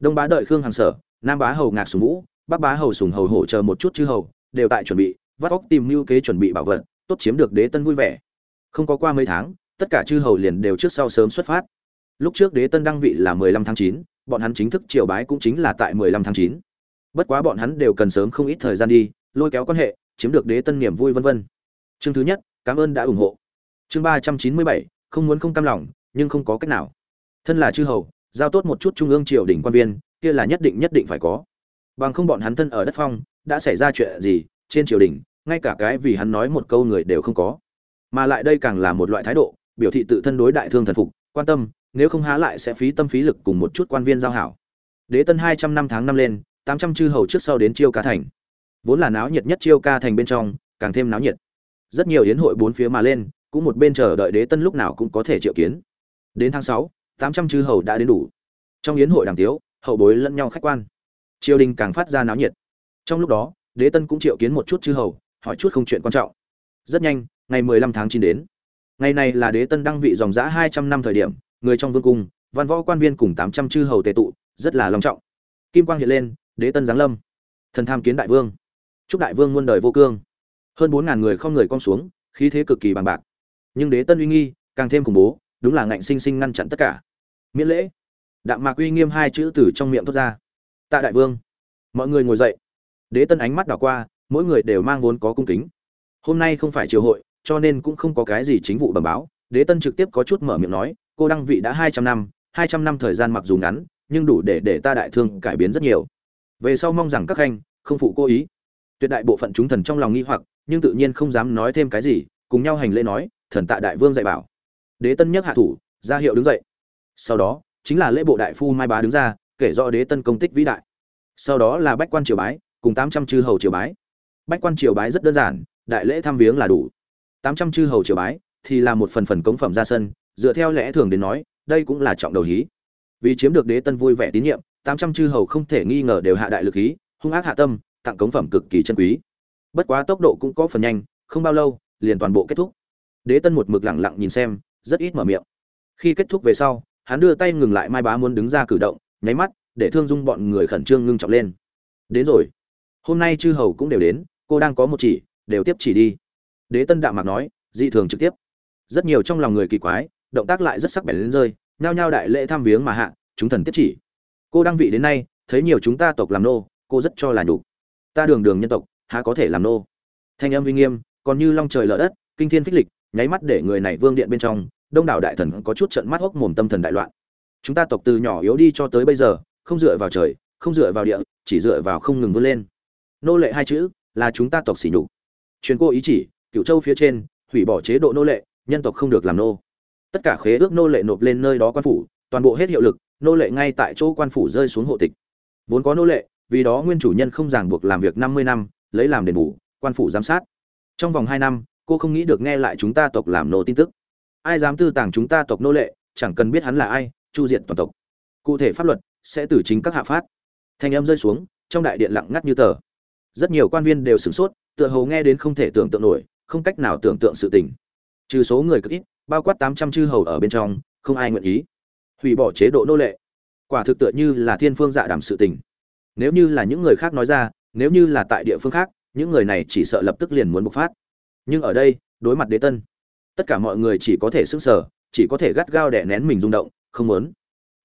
đông bá đợi khương hàng sở, nam bá hầu ngạc sùng vũ, bắc bá hầu sùng hầu hổ chờ một chút chư hầu đều tại chuẩn bị, vắt óc tìm mưu kế chuẩn bị bảo vật, tốt chiếm được đế tân vui vẻ. Không có qua mấy tháng, tất cả chư hầu liền đều trước sau sớm xuất phát. Lúc trước đế tân đăng vị là mười lăm tháng chín, bọn hắn chính thức triều bái cũng chính là tại mười lăm tháng chín. Bất quá bọn hắn đều cần sớm không ít thời gian đi, lôi kéo quan hệ, chiếm được đế tân niềm vui vân vân. Chương thứ nhất, cảm ơn đã ủng hộ. Chương ba trăm chín mươi bảy, không muốn không cam lòng, nhưng không có cách nào. Thân là chư hầu, giao tốt một chút trung ương triều đình quan viên, kia là nhất định nhất định phải có. Bằng không bọn hắn thân ở đất phong đã xảy ra chuyện gì trên triều đình, ngay cả cái vì hắn nói một câu người đều không có. Mà lại đây càng là một loại thái độ, biểu thị tự thân đối đại thương thần phục, quan tâm, nếu không há lại sẽ phí tâm phí lực cùng một chút quan viên giao hảo. Đế tân hai trăm năm tháng năm lên, tám trăm chư hầu trước sau đến chiêu ca thành. Vốn là náo nhiệt nhất chiêu ca thành bên trong, càng thêm náo nhiệt. Rất nhiều hiến hội bốn phía mà lên, cũng một bên chờ đợi đế tân lúc nào cũng có thể triệu kiến. Đến tháng sáu, tám trăm chư hầu đã đến đủ. Trong yến hội đàm tiếu, hậu bối lẫn nhau khách quan. Triều đình càng phát ra náo nhiệt trong lúc đó, đế tân cũng triệu kiến một chút chư hầu, hỏi chút không chuyện quan trọng. Rất nhanh, ngày mười lăm tháng chín đến. Ngày này là đế tân đăng vị dòng giã hai trăm năm thời điểm, người trong vương cung, văn võ quan viên cùng tám trăm chư hầu tề tụ, rất là long trọng. Kim quang hiện lên, đế tân giáng lâm. Thần tham kiến đại vương. Chúc đại vương muôn đời vô cương. Hơn bốn ngàn người không người con xuống, khí thế cực kỳ bằng bạc. Nhưng đế tân uy nghi, càng thêm khủng bố, đúng là ngạnh sinh sinh ngăn chặn tất cả. Miễn lễ. Đạm mạc uy nghiêm hai chữ từ trong miệng thốt ra. Tạ đại vương. Mọi người ngồi dậy đế tân ánh mắt đảo qua, mỗi người đều mang vốn có cung kính. Hôm nay không phải triều hội, cho nên cũng không có cái gì chính vụ bẩm báo. Đế tân trực tiếp có chút mở miệng nói, cô đăng vị đã hai trăm năm, hai trăm năm thời gian mặc dù ngắn, nhưng đủ để để ta đại thương cải biến rất nhiều. Về sau mong rằng các khanh không phụ cô ý. Tuyệt đại bộ phận chúng thần trong lòng nghi hoặc, nhưng tự nhiên không dám nói thêm cái gì, cùng nhau hành lễ nói, thần tạ đại vương dạy bảo. Đế tân nhắc hạ thủ, ra hiệu đứng dậy. Sau đó, chính là lễ bộ đại phu mai bá đứng ra, kể rõ đế tân công tích vĩ đại. Sau đó là bách quan triều bái cùng tám trăm chư hầu triều bái. Bách quan triều bái rất đơn giản, đại lễ thăm viếng là đủ. Tám trăm chư hầu triều bái thì là một phần phần cống phẩm ra sân, dựa theo lẽ thường đến nói, đây cũng là trọng đầu hí. Vì chiếm được đế tân vui vẻ tín nhiệm, tám trăm chư hầu không thể nghi ngờ đều hạ đại lực hí, hung ác hạ tâm, tặng cống phẩm cực kỳ chân quý. Bất quá tốc độ cũng có phần nhanh, không bao lâu, liền toàn bộ kết thúc. Đế tân một mực lẳng lặng nhìn xem, rất ít mở miệng. Khi kết thúc về sau, hắn đưa tay ngừng lại mai bá muốn đứng ra cử động, nháy mắt, để thương dung bọn người khẩn trương ngưng trọng lên. Đến rồi hôm nay chư hầu cũng đều đến, cô đang có một chỉ, đều tiếp chỉ đi. Đế tân đạm mạc nói, dị thường trực tiếp. Rất nhiều trong lòng người kỳ quái, động tác lại rất sắc bén lên rơi, nhao nhao đại lễ tham viếng mà hạ, chúng thần tiếp chỉ. Cô đang vị đến nay, thấy nhiều chúng ta tộc làm nô, cô rất cho là nhục. Ta đường đường nhân tộc, há có thể làm nô? Thanh âm uy nghiêm, còn như long trời lở đất, kinh thiên phích lịch, nháy mắt để người này vương điện bên trong, đông đảo đại thần có chút trận mắt hốc mồm tâm thần đại loạn. Chúng ta tộc từ nhỏ yếu đi cho tới bây giờ, không dựa vào trời, không dựa vào địa, chỉ dựa vào không ngừng vươn lên nô lệ hai chữ, là chúng ta tộc xỉ nhục. Truyền cô ý chỉ cựu châu phía trên, hủy bỏ chế độ nô lệ, nhân tộc không được làm nô. Tất cả khế ước nô lệ nộp lên nơi đó quan phủ, toàn bộ hết hiệu lực, nô lệ ngay tại chỗ quan phủ rơi xuống hộ tịch. Vốn có nô lệ, vì đó nguyên chủ nhân không ràng buộc làm việc năm mươi năm, lấy làm đền bù, quan phủ giám sát. Trong vòng hai năm, cô không nghĩ được nghe lại chúng ta tộc làm nô tin tức. Ai dám tư tàng chúng ta tộc nô lệ, chẳng cần biết hắn là ai, chu diện toàn tộc. Cụ thể pháp luật sẽ từ chính các hạ phát. Thanh âm rơi xuống, trong đại điện lặng ngắt như tờ rất nhiều quan viên đều sửng sốt, tựa hồ nghe đến không thể tưởng tượng nổi, không cách nào tưởng tượng sự tình. Trừ số người cực ít, bao quát tám trăm chư hầu ở bên trong, không ai nguyện ý. Hủy bỏ chế độ nô lệ. Quả thực tựa như là thiên phương dạ đảm sự tình. Nếu như là những người khác nói ra, nếu như là tại địa phương khác, những người này chỉ sợ lập tức liền muốn bộc phát. Nhưng ở đây, đối mặt đế tân, tất cả mọi người chỉ có thể sững sờ, chỉ có thể gắt gao đè nén mình rung động, không muốn.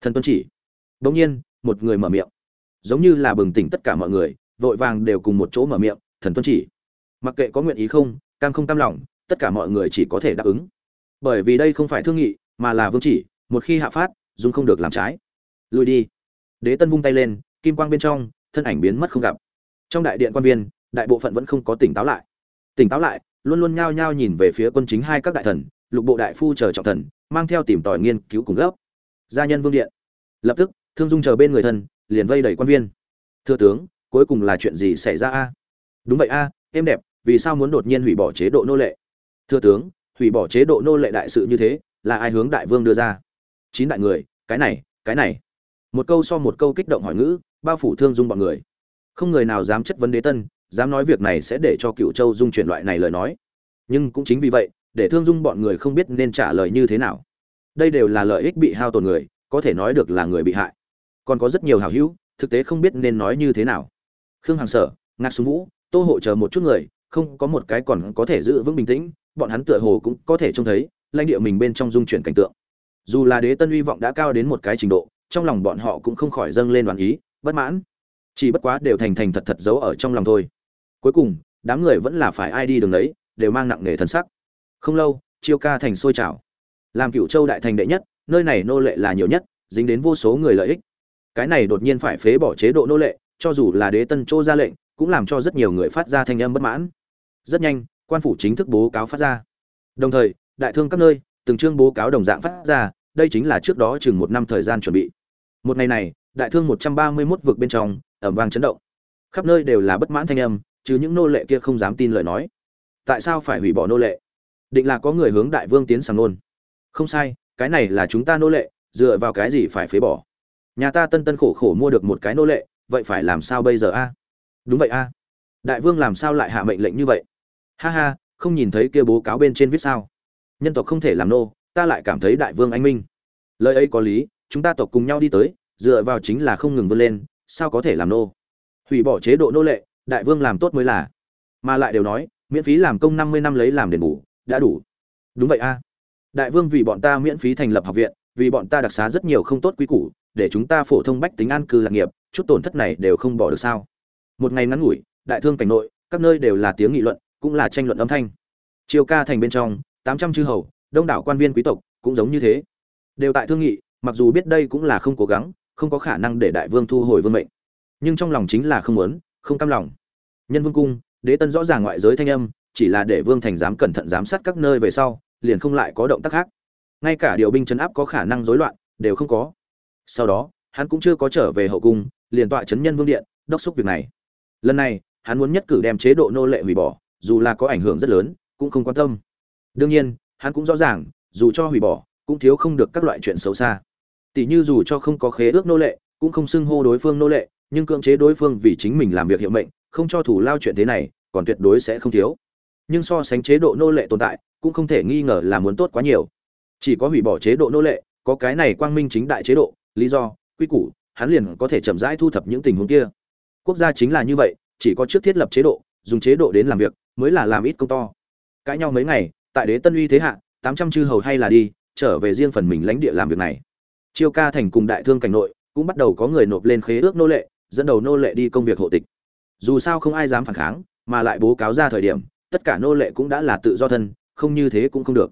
Thần tuân chỉ. Bỗng nhiên, một người mở miệng. Giống như là bừng tỉnh tất cả mọi người vội vàng đều cùng một chỗ mở miệng, thần tuân chỉ, mặc kệ có nguyện ý không, cam không cam lòng, tất cả mọi người chỉ có thể đáp ứng. Bởi vì đây không phải thương nghị, mà là vương chỉ, một khi hạ phát dung không được làm trái. Lùi đi. Đế tân vung tay lên, kim quang bên trong, thân ảnh biến mất không gặp. Trong đại điện quan viên, đại bộ phận vẫn không có tỉnh táo lại. Tỉnh táo lại, luôn luôn nhao nhao nhìn về phía quân chính hai các đại thần, lục bộ đại phu chờ trọng thần, mang theo tìm tòi nghiên cứu cùng gấp. Gia nhân vương điện. Lập tức, thương dung chờ bên người thân, liền vây đẩy quan viên. Thưa tướng cuối cùng là chuyện gì xảy ra a? Đúng vậy a, em đẹp, vì sao muốn đột nhiên hủy bỏ chế độ nô lệ? Thưa tướng, hủy bỏ chế độ nô lệ đại sự như thế, là ai hướng đại vương đưa ra? Chín đại người, cái này cái này. Một câu so một câu kích động hỏi ngữ, bao phủ thương dung bọn người. Không người nào dám chất vấn đế tân, dám nói việc này sẽ để cho cựu châu dung chuyển loại này lời nói. Nhưng cũng chính vì vậy, để thương dung bọn người không biết nên trả lời như thế nào. Đây đều là lợi ích bị hao tổn người, có thể nói được là người bị hại. Còn có rất nhiều hào hữu, thực tế không biết nên nói như thế nào khương hàng sở, ngạc xuống vũ, tô hộ chờ một chút người, không có một cái còn có thể giữ vững bình tĩnh, bọn hắn tựa hồ cũng có thể trông thấy lãnh địa mình bên trong dung chuyển cảnh tượng. Dù là đế tân uy vọng đã cao đến một cái trình độ, trong lòng bọn họ cũng không khỏi dâng lên đoàn ý, bất mãn. Chỉ bất quá đều thành thành thật thật giấu ở trong lòng thôi. Cuối cùng, đám người vẫn là phải ai đi đường đấy, đều mang nặng nề thân sắc. Không lâu, chiêu ca thành sôi trào. Làm cựu châu đại thành đệ nhất, nơi này nô lệ là nhiều nhất, dính đến vô số người lợi ích. Cái này đột nhiên phải phế bỏ chế độ nô lệ cho dù là đế tân châu ra lệnh, cũng làm cho rất nhiều người phát ra thanh âm bất mãn. Rất nhanh, quan phủ chính thức bố cáo phát ra. Đồng thời, đại thương các nơi, từng chương bố cáo đồng dạng phát ra, đây chính là trước đó chừng một năm thời gian chuẩn bị. Một ngày này, đại thương một trăm ba mươi 131 vực bên trong ẩm vang chấn động. Khắp nơi đều là bất mãn thanh âm, chứ những nô lệ kia không dám tin lời nói. Tại sao phải hủy bỏ nô lệ? Định là có người hướng đại vương tiến sàng nôn. Không sai, cái này là chúng ta nô lệ, dựa vào cái gì phải phế bỏ? Nhà ta tân tân khổ khổ mua được một cái nô lệ vậy phải làm sao bây giờ a? Đúng vậy a. Đại vương làm sao lại hạ mệnh lệnh như vậy? Ha ha, không nhìn thấy kia bố cáo bên trên viết sao? Nhân tộc không thể làm nô, ta lại cảm thấy đại vương anh minh. Lời ấy có lý, chúng ta tộc cùng nhau đi tới, dựa vào chính là không ngừng vươn lên, sao có thể làm nô? Hủy bỏ chế độ nô lệ, đại vương làm tốt mới là. Mà lại đều nói, miễn phí làm công năm mươi năm lấy làm đền bù, đã đủ. Đúng vậy a. Đại vương vì bọn ta miễn phí thành lập học viện, vì bọn ta đặc xá rất nhiều không tốt quý củ, để chúng ta phổ thông bách tính an cư lạc nghiệp chút tổn thất này đều không bỏ được sao? Một ngày ngắn ngủi, đại thương cảnh nội, các nơi đều là tiếng nghị luận, cũng là tranh luận âm thanh. Chiêu ca thành bên trong, tám trăm chư hầu, đông đảo quan viên quý tộc, cũng giống như thế. Đều tại thương nghị, mặc dù biết đây cũng là không cố gắng, không có khả năng để đại vương thu hồi vương mệnh. Nhưng trong lòng chính là không muốn, không cam lòng. Nhân vương cung, đế tân rõ ràng ngoại giới thanh âm, chỉ là để vương thành dám cẩn thận giám sát các nơi về sau, liền không lại có động tác khác. Ngay cả điều binh chấn áp có khả năng rối loạn, đều không có. Sau đó, hắn cũng chưa có trở về hậu cung liền tọa chấn nhân vương điện, đốc xúc việc này. Lần này, hắn muốn nhất cử đem chế độ nô lệ hủy bỏ, dù là có ảnh hưởng rất lớn, cũng không quan tâm. Đương nhiên, hắn cũng rõ ràng, dù cho hủy bỏ, cũng thiếu không được các loại chuyện xấu xa. Tỷ như dù cho không có khế ước nô lệ, cũng không xưng hô đối phương nô lệ, nhưng cưỡng chế đối phương vì chính mình làm việc hiệu mệnh, không cho thủ lao chuyện thế này, còn tuyệt đối sẽ không thiếu. Nhưng so sánh chế độ nô lệ tồn tại, cũng không thể nghi ngờ là muốn tốt quá nhiều. Chỉ có hủy bỏ chế độ nô lệ, có cái này quang minh chính đại chế độ, lý do, quy củ hắn liền có thể chậm rãi thu thập những tình huống kia. Quốc gia chính là như vậy, chỉ có trước thiết lập chế độ, dùng chế độ đến làm việc, mới là làm ít công to. Cãi nhau mấy ngày, tại đế tân uy thế hạ, tám trăm chư hầu hay là đi, trở về riêng phần mình lãnh địa làm việc này. Chiêu ca thành cùng đại thương cảnh nội, cũng bắt đầu có người nộp lên khế ước nô lệ, dẫn đầu nô lệ đi công việc hộ tịch. Dù sao không ai dám phản kháng, mà lại bố cáo ra thời điểm, tất cả nô lệ cũng đã là tự do thân, không như thế cũng không được.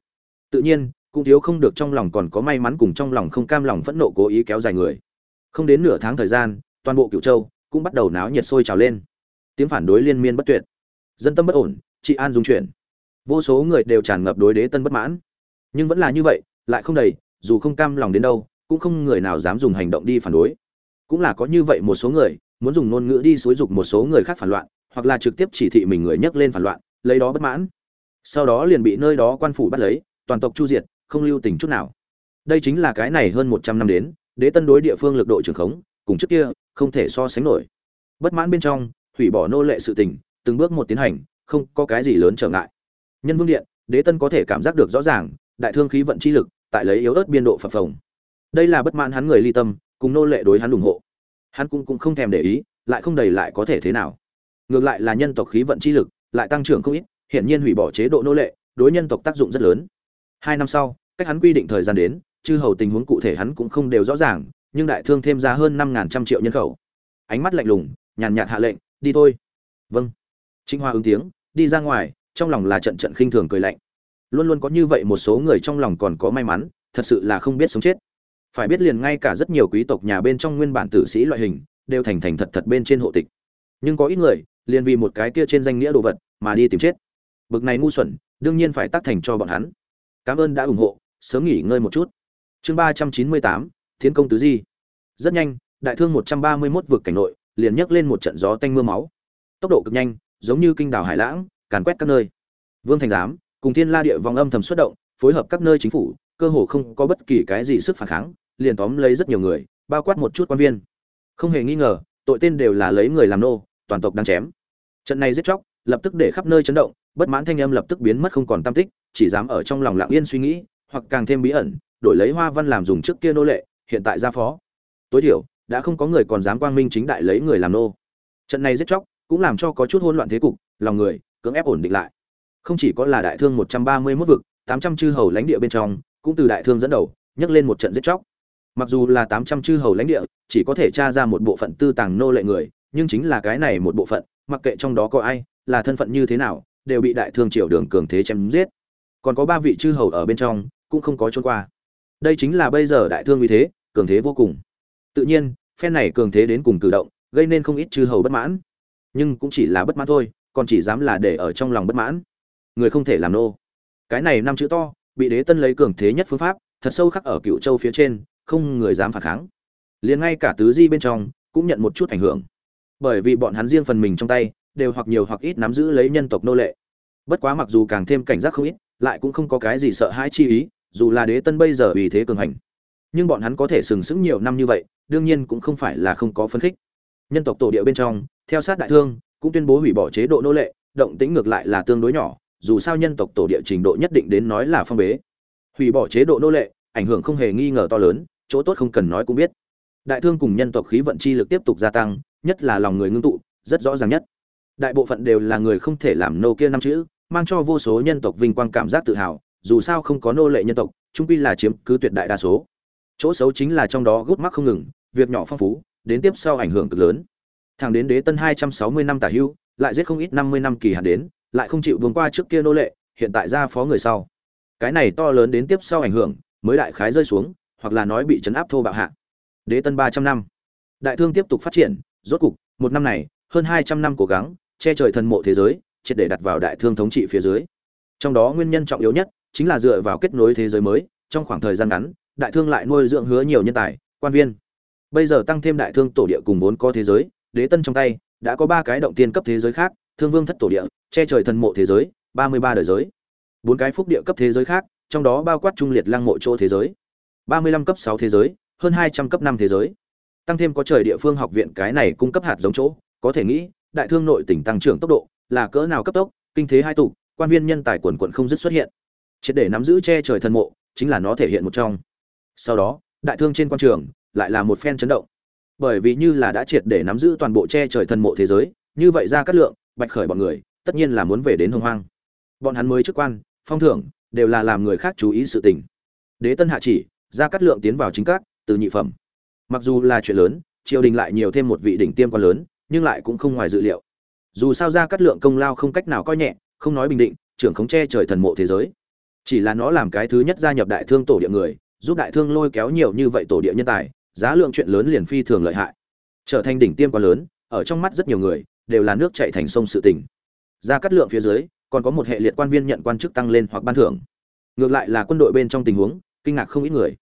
Tự nhiên, cũng thiếu không được trong lòng còn có may mắn cùng trong lòng không cam lòng phẫn nộ cố ý kéo dài người không đến nửa tháng thời gian, toàn bộ cựu châu cũng bắt đầu náo nhiệt sôi trào lên. Tiếng phản đối liên miên bất tuyệt. Dân tâm bất ổn trị an dung chuyển vô số người đều tràn ngập đối đế tân bất mãn. Nhưng vẫn là như vậy, lại không đầy, dù không cam lòng đến đâu, cũng không người nào dám dùng hành động đi phản đối. Cũng là có như vậy một số người, muốn dùng ngôn ngữ đi xúi dục một số người khác phản loạn, hoặc là trực tiếp chỉ thị mình người nhấc lên phản loạn, lấy đó bất mãn. Sau đó liền bị nơi đó quan phủ bắt lấy, toàn tộc chu diệt, không lưu tình chút nào. Đây chính là cái này hơn một trăm năm đến đế tân đối địa phương lực độ trường khống, cùng trước kia, không thể so sánh nổi. Bất mãn bên trong, hủy bỏ nô lệ sự tình, từng bước một tiến hành, không có cái gì lớn trở ngại. Nhân vương điện, đế tân có thể cảm giác được rõ ràng, đại thương khí vận chi lực, tại lấy yếu ớt biên độ phập phồng. Đây là bất mãn hắn người ly tâm, cùng nô lệ đối hắn ủng hộ. Hắn cũng cũng không thèm để ý, lại không đầy lại có thể thế nào. Ngược lại là nhân tộc khí vận chi lực, lại tăng trưởng không ít, hiển nhiên hủy bỏ chế độ nô lệ, đối nhân tộc tác dụng rất lớn. Hai năm sau, cách hắn quy định thời gian đến chư hầu tình huống cụ thể hắn cũng không đều rõ ràng, nhưng đại thương thêm ra hơn năm ngàn trăm triệu nhân khẩu. Ánh mắt lạnh lùng, nhàn nhạt hạ lệnh, đi thôi. Vâng. Trịnh hoa ứng tiếng, đi ra ngoài, trong lòng là trận trận khinh thường cười lạnh. Luôn luôn có như vậy một số người trong lòng còn có may mắn, thật sự là không biết sống chết. Phải biết liền ngay cả rất nhiều quý tộc nhà bên trong nguyên bản tử sĩ loại hình, đều thành thành thật thật bên trên hộ tịch. Nhưng có ít người, liền vì một cái kia trên danh nghĩa đồ vật, mà đi tìm chết. Bực này ngu xuẩn, đương nhiên phải tác thành cho bọn hắn. Cảm ơn đã ủng hộ, sớm nghỉ ngơi một chút chương ba trăm chín mươi tám thiên công tứ di. Rất nhanh, đại thương một trăm ba mươi 131 vực cảnh nội, liền nhấc lên một trận gió tanh mưa máu. Tốc độ cực nhanh, giống như kinh đảo hải lãng, càn quét các nơi. Vương thành giám cùng thiên la địa vòng âm thầm xuất động, phối hợp các nơi chính phủ, cơ hồ không có bất kỳ cái gì sức phản kháng, liền tóm lấy rất nhiều người, bao quát một chút quan viên. Không hề nghi ngờ, tội tên đều là lấy người làm nô, toàn tộc đang chém. Trận này giết chóc, lập tức để khắp nơi chấn động, bất mãn thanh âm lập tức biến mất không còn tam tích, chỉ dám ở trong lòng lặng yên suy nghĩ, hoặc càng thêm bí ẩn đổi lấy hoa văn làm dùng trước kia nô lệ, hiện tại ra phó. Tối thiểu, đã không có người còn dám quang minh chính đại lấy người làm nô. Trận này giết chóc, cũng làm cho có chút hỗn loạn thế cục, lòng người, cưỡng ép ổn định lại. Không chỉ có là đại thương một trăm ba mươi 131 vực, tám trăm chư hầu lãnh địa bên trong, cũng từ đại thương dẫn đầu, nhấc lên một trận giết chóc. Mặc dù là tám trăm chư hầu lãnh địa, chỉ có thể tra ra một bộ phận tư tàng nô lệ người, nhưng chính là cái này một bộ phận, mặc kệ trong đó có ai, là thân phận như thế nào, đều bị đại thương triều đường cường thế chém giết. Còn có ba vị chư hầu ở bên trong, cũng không có trốn qua đây chính là bây giờ đại thương uy thế, cường thế vô cùng. Tự nhiên, phen này cường thế đến cùng cử động, gây nên không ít chư hầu bất mãn. Nhưng cũng chỉ là bất mãn thôi, còn chỉ dám là để ở trong lòng bất mãn. Người không thể làm nô. Cái này năm chữ to, bị đế tân lấy cường thế nhất phương pháp, thật sâu khắc ở cựu châu phía trên, không người dám phản kháng. Liền ngay cả tứ di bên trong, cũng nhận một chút ảnh hưởng. Bởi vì bọn hắn riêng phần mình trong tay, đều hoặc nhiều hoặc ít nắm giữ lấy nhân tộc nô lệ. Bất quá mặc dù càng thêm cảnh giác không ít, lại cũng không có cái gì sợ hãi chi ý dù là đế tân bây giờ vì thế cường hành, nhưng bọn hắn có thể sừng sững nhiều năm như vậy, đương nhiên cũng không phải là không có phấn khích. Nhân tộc tổ địa bên trong, theo sát đại thương, cũng tuyên bố hủy bỏ chế độ nô lệ, động tĩnh ngược lại là tương đối nhỏ, dù sao nhân tộc tổ địa trình độ nhất định đến nói là phong bế. Hủy bỏ chế độ nô lệ, ảnh hưởng không hề nghi ngờ to lớn, chỗ tốt không cần nói cũng biết. Đại thương cùng nhân tộc khí vận chi lực tiếp tục gia tăng, nhất là lòng người ngưng tụ, rất rõ ràng nhất. Đại bộ phận đều là người không thể làm nô kia năm chữ, mang cho vô số nhân tộc vinh quang cảm giác tự hào dù sao không có nô lệ nhân tộc, trung quy là chiếm cứ tuyệt đại đa số. Chỗ xấu chính là trong đó gút mắc không ngừng, việc nhỏ phong phú, đến tiếp sau ảnh hưởng cực lớn. Thẳng đến đế tân hai trăm sáu mươi năm tả hưu, lại giết không ít năm mươi năm kỳ hạn đến, lại không chịu vượt qua trước kia nô lệ, hiện tại ra phó người sau. Cái này to lớn đến tiếp sau ảnh hưởng, mới đại khái rơi xuống, hoặc là nói bị chấn áp thô bạo hạ. Đế tân ba trăm năm. Đại thương tiếp tục phát triển, rốt cục, một năm này, hơn hai trăm năm cố gắng, che trời thần mộ thế giới, triệt để đặt vào đại thương thống trị phía dưới. Trong đó nguyên nhân trọng yếu nhất chính là dựa vào kết nối thế giới mới, trong khoảng thời gian ngắn, đại thương lại nuôi dưỡng hứa nhiều nhân tài, quan viên. Bây giờ tăng thêm đại thương tổ địa cùng vốn có thế giới, đế tân trong tay, đã có ba cái động tiên cấp thế giới khác, thương vương thất tổ địa, che trời thần mộ thế giới, ba mươi ba đời giới. Bốn cái phúc địa cấp thế giới khác, trong đó bao quát trung liệt lăng mộ chỗ thế giới. ba mươi lăm cấp sáu thế giới, hơn hai trăm cấp năm thế giới. Tăng thêm có trời địa phương học viện cái này cung cấp hạt giống chỗ, có thể nghĩ, đại thương nội tỉnh tăng trưởng tốc độ là cỡ nào cấp tốc, kinh thế hai tụ, quan viên nhân tài quần quận không dứt xuất hiện triệt để nắm giữ che trời thần mộ, chính là nó thể hiện một trong. Sau đó, đại thương trên quan trường lại là một phen chấn động. Bởi vì như là đã triệt để nắm giữ toàn bộ che trời thần mộ thế giới, như vậy ra cát lượng, bạch khởi bọn người, tất nhiên là muốn về đến hồng hoang. Bọn hắn mới chức quan, phong thưởng, đều là làm người khác chú ý sự tình. Đế tân hạ chỉ, ra cát lượng tiến vào chính các, từ nhị phẩm. Mặc dù là chuyện lớn, triều đình lại nhiều thêm một vị đỉnh tiêm quan lớn, nhưng lại cũng không ngoài dự liệu. Dù sao ra cát lượng công lao không cách nào coi nhẹ, không nói bình định, trưởng khống che trời thần mộ thế giới chỉ là nó làm cái thứ nhất gia nhập đại thương tổ địa người, giúp đại thương lôi kéo nhiều như vậy tổ địa nhân tài, giá lượng chuyện lớn liền phi thường lợi hại. Trở thành đỉnh tiêm quá lớn, ở trong mắt rất nhiều người, đều là nước chảy thành sông sự tình. Ra cắt lượng phía dưới, còn có một hệ liệt quan viên nhận quan chức tăng lên hoặc ban thưởng. Ngược lại là quân đội bên trong tình huống, kinh ngạc không ít người.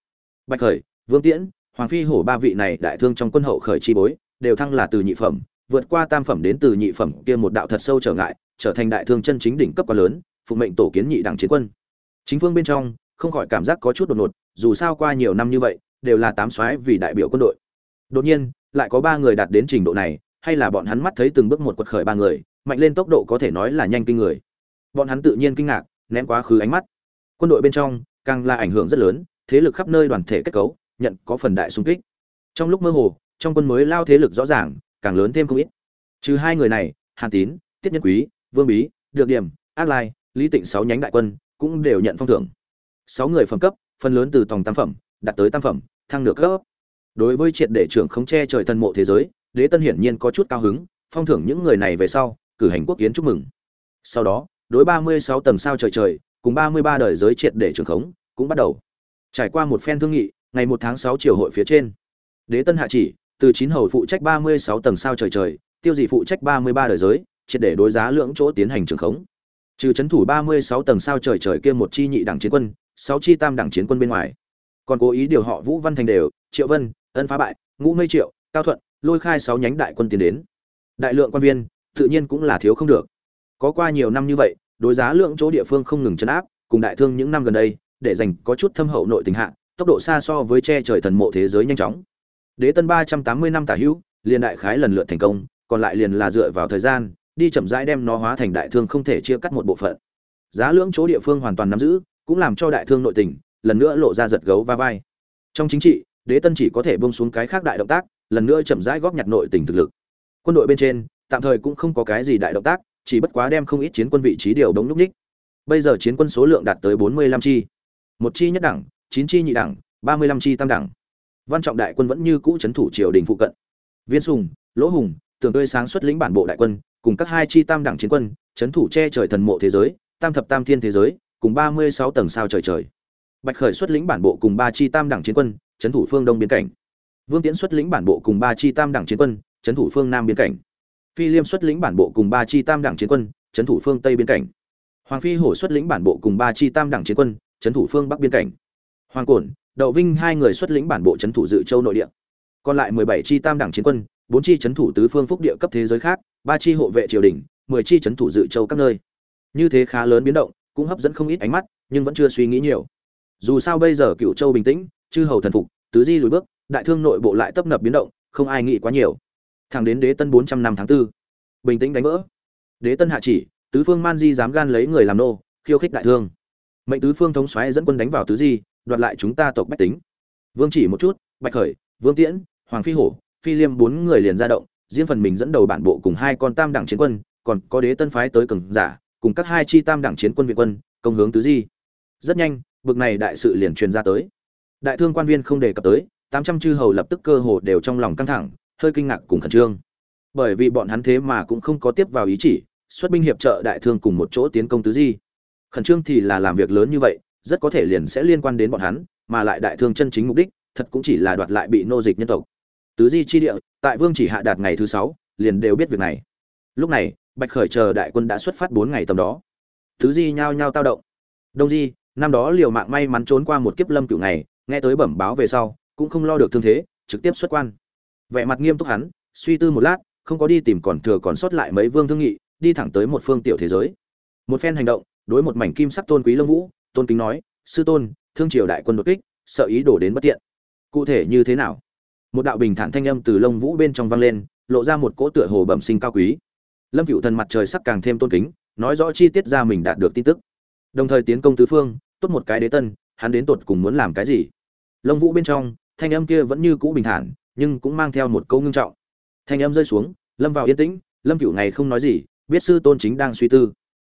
Bạch khởi, vương tiễn, hoàng phi hổ ba vị này đại thương trong quân hậu khởi chi bối, đều thăng là từ nhị phẩm, vượt qua tam phẩm đến từ nhị phẩm, kia một đạo thật sâu trở ngại, trở thành đại thương chân chính đỉnh cấp quá lớn, phụ mệnh tổ kiến nhị đảng chiến quân chính phương bên trong, không khỏi cảm giác có chút đột ngột, dù sao qua nhiều năm như vậy, đều là tám soái vì đại biểu quân đội. Đột nhiên, lại có ba người đạt đến trình độ này, hay là bọn hắn mắt thấy từng bước một quật khởi ba người, mạnh lên tốc độ có thể nói là nhanh kinh người. Bọn hắn tự nhiên kinh ngạc ném quá khứ ánh mắt. Quân đội bên trong, càng là ảnh hưởng rất lớn, thế lực khắp nơi đoàn thể kết cấu, nhận có phần đại xung kích. Trong lúc mơ hồ, trong quân mới lao thế lực rõ ràng, càng lớn thêm không ít. Trừ hai người này, hàn tín, tiết nhân quý, vương bí, được điểm, ác lai, lý tịnh sáu nhánh đại quân cũng đều nhận phong thưởng. Sáu người phẩm cấp, phần lớn từ tòng tam phẩm, đạt tới tam phẩm, thăng nửa cấp. Đối với triệt để trưởng không che trời thần mộ thế giới, đế tân hiển nhiên có chút cao hứng, phong thưởng những người này về sau, cử hành quốc kiến chúc mừng. Sau đó, đối ba mươi sáu tầng sao trời trời, cùng ba mươi ba đời giới triệt để trưởng khống, cũng bắt đầu. Trải qua một phen thương nghị, ngày một tháng sáu triều hội phía trên, đế tân hạ chỉ, từ chín hầu phụ trách ba mươi sáu tầng sao trời trời, tiêu dị phụ trách ba mươi ba đời giới, triệt để đối giá lưỡng chỗ tiến hành trưởng khống trừ chấn thủ ba mươi sáu tầng sao trời trời kia một chi nhị đẳng chiến quân, sáu chi tam đẳng chiến quân bên ngoài. Còn cố ý điều họ vũ văn thành đều, triệu vân, ân phá bại, ngũ mây triệu, cao thuận, lôi khai sáu nhánh đại quân tiến đến. Đại lượng quan viên, tự nhiên cũng là thiếu không được. Có qua nhiều năm như vậy, đối giá lượng chỗ địa phương không ngừng chấn áp, cùng đại thương những năm gần đây, để dành có chút thâm hậu nội tình hạ, tốc độ xa so với che trời thần mộ thế giới nhanh chóng. Đế tân ba trăm tám mươi năm tả hữu, liền đại khái lần lượt thành công, còn lại liền là dựa vào thời gian đi chậm rãi đem nó hóa thành đại thương không thể chia cắt một bộ phận. Giá lưỡng chỗ địa phương hoàn toàn nắm giữ, cũng làm cho đại thương nội tình, lần nữa lộ ra giật gấu va vai. Trong chính trị, đế tân chỉ có thể bông xuống cái khác đại động tác, lần nữa chậm rãi góp nhặt nội tình thực lực. Quân đội bên trên, tạm thời cũng không có cái gì đại động tác, chỉ bất quá đem không ít chiến quân vị trí điều đống núc ních. Bây giờ chiến quân số lượng đạt tới bốn mươi lăm chi. Một chi nhất đẳng, chín chi nhị đẳng, ba mươi lăm chi tam đẳng. Văn trọng đại quân vẫn như cũ c thủ triều đình phụ cận. Viên sùng, lỗ hùng tưởng tươi sáng xuất lĩnh bản bộ đại quân cùng các hai chi tam đẳng chiến quân, chấn thủ che trời thần mộ thế giới, tam thập tam thiên thế giới, cùng ba mươi sáu tầng sao trời trời. Bạch khởi xuất lĩnh bản bộ cùng ba chi tam đẳng chiến quân, chấn thủ phương đông biên cảnh. Vương tiễn xuất lĩnh bản bộ cùng ba chi tam đẳng chiến quân, chấn thủ phương nam biên cảnh. Phi liêm xuất lĩnh bản bộ cùng ba chi tam đẳng chiến quân, chấn thủ phương tây biên cảnh. Hoàng phi hổ xuất lĩnh bản bộ cùng ba chi tam đẳng chiến quân, chấn thủ phương bắc biên cảnh. Hoàng cổn, đậu vinh hai người xuất lĩnh bản bộ chấn thủ dự châu nội địa. Còn lại mười bảy chi tam đẳng chiến quân bốn chi chấn thủ tứ phương phúc địa cấp thế giới khác, ba chi hộ vệ triều đình, mười chi chấn thủ dự châu các nơi. Như thế khá lớn biến động, cũng hấp dẫn không ít ánh mắt, nhưng vẫn chưa suy nghĩ nhiều. Dù sao bây giờ cựu châu bình tĩnh, chư hầu thần phục, tứ di lùi bước, đại thương nội bộ lại tấp nập biến động, không ai nghĩ quá nhiều. Thẳng đến đế tân bốn trăm năm tháng 4. bình tĩnh đánh vỡ. Đế tân hạ chỉ, tứ phương man di dám gan lấy người làm nô, khiêu khích đại thương. Mệnh tứ phương thống xoáy dẫn quân đánh vào tứ di, đoạt lại chúng ta tộc bách tính. Vương chỉ một chút, bạch khởi, vương tiễn, hoàng phi hổ phi liêm bốn người liền ra động, riêng phần mình dẫn đầu bản bộ cùng hai con tam đẳng chiến quân, còn có đế tân phái tới cường giả, cùng các hai chi tam đẳng chiến quân viện quân, công hướng tứ di. Rất nhanh vực này đại sự liền truyền ra tới. Đại thương quan viên không đề cập tới, tám trăm chư hầu lập tức cơ hồ đều trong lòng căng thẳng, hơi kinh ngạc cùng khẩn trương. Bởi vì bọn hắn thế mà cũng không có tiếp vào ý chỉ, xuất binh hiệp trợ đại thương cùng một chỗ tiến công tứ di. Khẩn trương thì là làm việc lớn như vậy, rất có thể liền sẽ liên quan đến bọn hắn, mà lại đại thương chân chính mục đích, thật cũng chỉ là đoạt lại bị nô dịch nhân tộc tứ di chi địa, tại vương chỉ hạ đạt ngày thứ sáu, liền đều biết việc này. Lúc này, bạch khởi chờ đại quân đã xuất phát bốn ngày tầm đó. Tứ di nhao nhao tao động. Đông di, năm đó liều mạng may mắn trốn qua một kiếp lâm cửu ngày, nghe tới bẩm báo về sau, cũng không lo được thương thế, trực tiếp xuất quan. Vẻ mặt nghiêm túc hắn, suy tư một lát, không có đi tìm còn thừa còn sót lại mấy vương thương nghị, đi thẳng tới một phương tiểu thế giới. Một phen hành động, đối một mảnh kim sắc tôn quý lâm vũ, tôn kính nói, sư tôn, thương triều đại quân đột kích, sợ ý đổ đến bất tiện. Cụ thể như thế nào? Một đạo bình thản thanh âm từ lông vũ bên trong vang lên, lộ ra một cỗ tựa hồ bẩm sinh cao quý. Lâm cựu thần mặt trời sắc càng thêm tôn kính, nói rõ chi tiết ra mình đạt được tin tức. Đồng thời tiến công tứ phương, tốt một cái đế tân, hắn đến tột cùng muốn làm cái gì? Lông vũ bên trong, thanh âm kia vẫn như cũ bình thản, nhưng cũng mang theo một câu ngưng trọng. Thanh âm rơi xuống, lâm vào yên tĩnh, lâm cựu ngày không nói gì, biết sư tôn chính đang suy tư.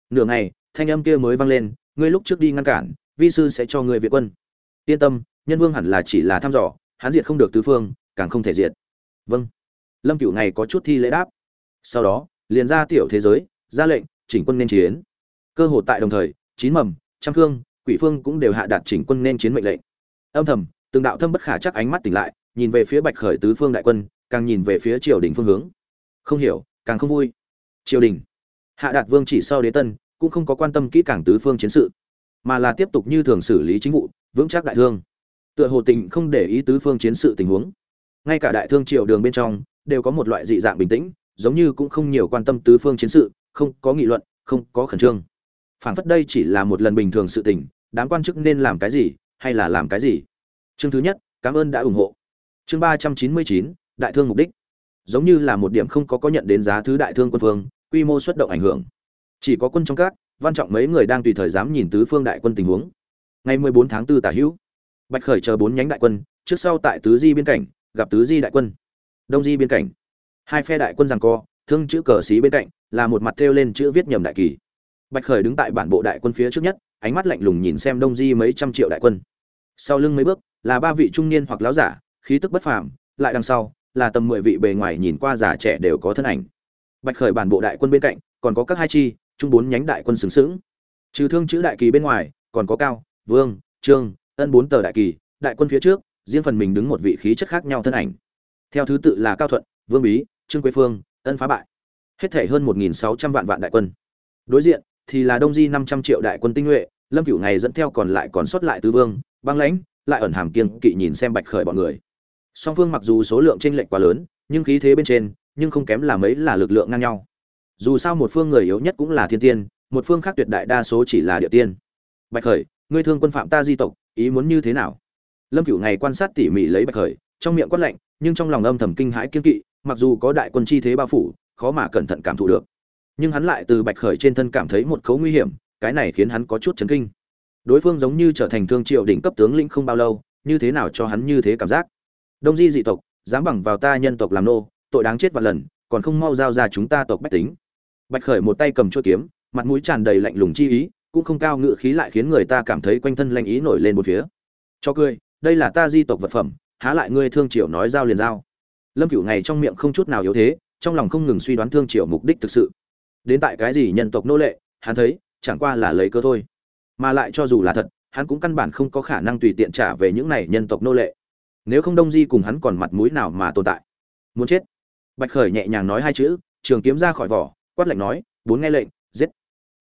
Nửa ngày, thanh âm kia mới vang lên, ngươi lúc trước đi ngăn cản, vi sư sẽ cho ngươi viện quân. Yên tâm, nhân vương hẳn là chỉ là thăm dò, hắn diệt không được tứ phương càng không thể diệt. Vâng. Lâm cựu này có chút thi lễ đáp. Sau đó, liền ra tiểu thế giới, ra lệnh, chỉnh quân nên chiến. Cơ hội tại đồng thời, chín mầm, trăm khương quỷ phương cũng đều hạ đạt chỉnh quân nên chiến mệnh lệnh. Âm thầm, từng đạo thâm bất khả chắc ánh mắt tỉnh lại, nhìn về phía bạch khởi tứ phương đại quân, càng nhìn về phía triều đình phương hướng. Không hiểu, càng không vui. Triều đình. Hạ đạt vương chỉ sau đế tân, cũng không có quan tâm kỹ càng tứ phương chiến sự, mà là tiếp tục như thường xử lý chính vụ, vững chắc đại thương. Tựa hồ tình không để ý tứ phương chiến sự tình huống ngay cả đại thương triều đường bên trong, đều có một loại dị dạng bình tĩnh, giống như cũng không nhiều quan tâm tứ phương chiến sự, không có nghị luận, không có khẩn trương. Phảng phất đây chỉ là một lần bình thường sự tình, đám quan chức nên làm cái gì, hay là làm cái gì? Chương thứ nhất, cảm ơn đã ủng hộ. Chương ba trăm chín mươi chín, đại thương mục đích. Giống như là một điểm không có có nhận đến giá thứ đại thương quân phương quy mô xuất động ảnh hưởng. Chỉ có quân trong các, văn trọng mấy người đang tùy thời dám nhìn tứ phương đại quân tình huống. Ngày mười bốn tháng 4 tả hữu. Bạch khởi chờ bốn nhánh đại quân, trước sau tại tứ di biên cảnh gặp tứ di đại quân. Đông di biên cảnh. Hai phe đại quân giằng co, thương chữ cờ xí bên cạnh, là một mặt thêu lên chữ viết nhầm đại kỳ. Bạch khởi đứng tại bản bộ đại quân phía trước nhất, ánh mắt lạnh lùng nhìn xem đông di mấy trăm triệu đại quân. Sau lưng mấy bước, là ba vị trung niên hoặc láo giả, khí tức bất phàm, lại đằng sau, là tầm mười vị bề ngoài nhìn qua già trẻ đều có thân ảnh. Bạch khởi bản bộ đại quân bên cạnh, còn có các hai chi trung bốn nhánh đại quân xứng xứng trừ thương chữ đại kỳ bên ngoài, còn có cao, vương, trương, ân bốn tờ đại kỳ, đại quân phía trước riêng phần mình đứng một vị khí chất khác nhau thân ảnh. Theo thứ tự là cao thuận, vương bí, trương quế phương, ân phá bại. Hết thể hơn một nghìn sáu trăm vạn vạn đại quân. Đối diện thì là đông di năm trăm triệu đại quân tinh nhuệ, lâm cửu ngày dẫn theo còn lại còn sót lại tứ vương, băng lãnh, lại ẩn hàm kiêng kỵ nhìn xem bạch khởi bọn người. Song phương mặc dù số lượng chênh lệch quá lớn, nhưng khí thế bên trên, nhưng không kém là mấy là lực lượng ngang nhau. Dù sao một phương người yếu nhất cũng là thiên tiên, một phương khác tuyệt đại đa số chỉ là địa tiên. Bạch khởi, ngươi thương quân phạm ta di tộc, ý muốn như thế nào? Lâm cửu ngày quan sát tỉ mỉ lấy bạch khởi, trong miệng quát lạnh, nhưng trong lòng âm thầm kinh hãi kiên kỵ, mặc dù có đại quân chi thế bao phủ, khó mà cẩn thận cảm thụ được. Nhưng hắn lại từ bạch khởi trên thân cảm thấy một khấu nguy hiểm, cái này khiến hắn có chút chấn kinh. Đối phương giống như trở thành thương triệu đỉnh cấp tướng lĩnh không bao lâu, như thế nào cho hắn như thế cảm giác? Đông di dị tộc, dám bằng vào ta nhân tộc làm nô, tội đáng chết vạn lần, còn không mau giao ra chúng ta tộc bách tính. Bạch khởi một tay cầm chuôi kiếm, mặt mũi tràn đầy lạnh lùng chi ý, cũng không cao ngự khí lại khiến người ta cảm thấy quanh thân lạnh ý nổi lên một phía. Cho cười đây là ta di tộc vật phẩm, há lại ngươi thương triều nói giao liền giao. Lâm cửu ngày trong miệng không chút nào yếu thế, trong lòng không ngừng suy đoán thương triều mục đích thực sự. Đến tại cái gì nhân tộc nô lệ, hắn thấy, chẳng qua là lấy cơ thôi. Mà lại cho dù là thật, hắn cũng căn bản không có khả năng tùy tiện trả về những này nhân tộc nô lệ. Nếu không đông di cùng hắn còn mặt mũi nào mà tồn tại? Muốn chết. Bạch khởi nhẹ nhàng nói hai chữ, trường kiếm ra khỏi vỏ, quát lệnh nói, bốn nghe lệnh, giết.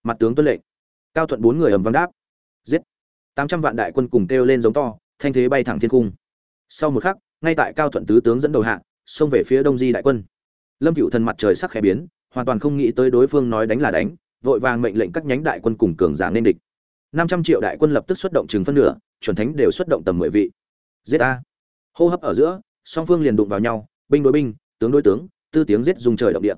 Mặt tướng tuân lệnh. Cao thuận bốn người ầm vang đáp, giết. Tám trăm vạn đại quân cùng kêu lên giống to thanh thế bay thẳng thiên cung sau một khắc, ngay tại cao thuận tứ tướng dẫn đầu hạ, xông về phía đông di đại quân. Lâm cựu thần mặt trời sắc khẽ biến, hoàn toàn không nghĩ tới đối phương nói đánh là đánh, vội vàng mệnh lệnh các nhánh đại quân cùng cường giả nên địch. Năm trăm triệu đại quân lập tức xuất động chừng phân nửa, chuẩn thánh đều xuất động tầm mười vị. Giết a. Hô hấp ở giữa, song phương liền đụng vào nhau, binh đối binh, tướng đối tướng, tư tiếng giết dùng trời động địa.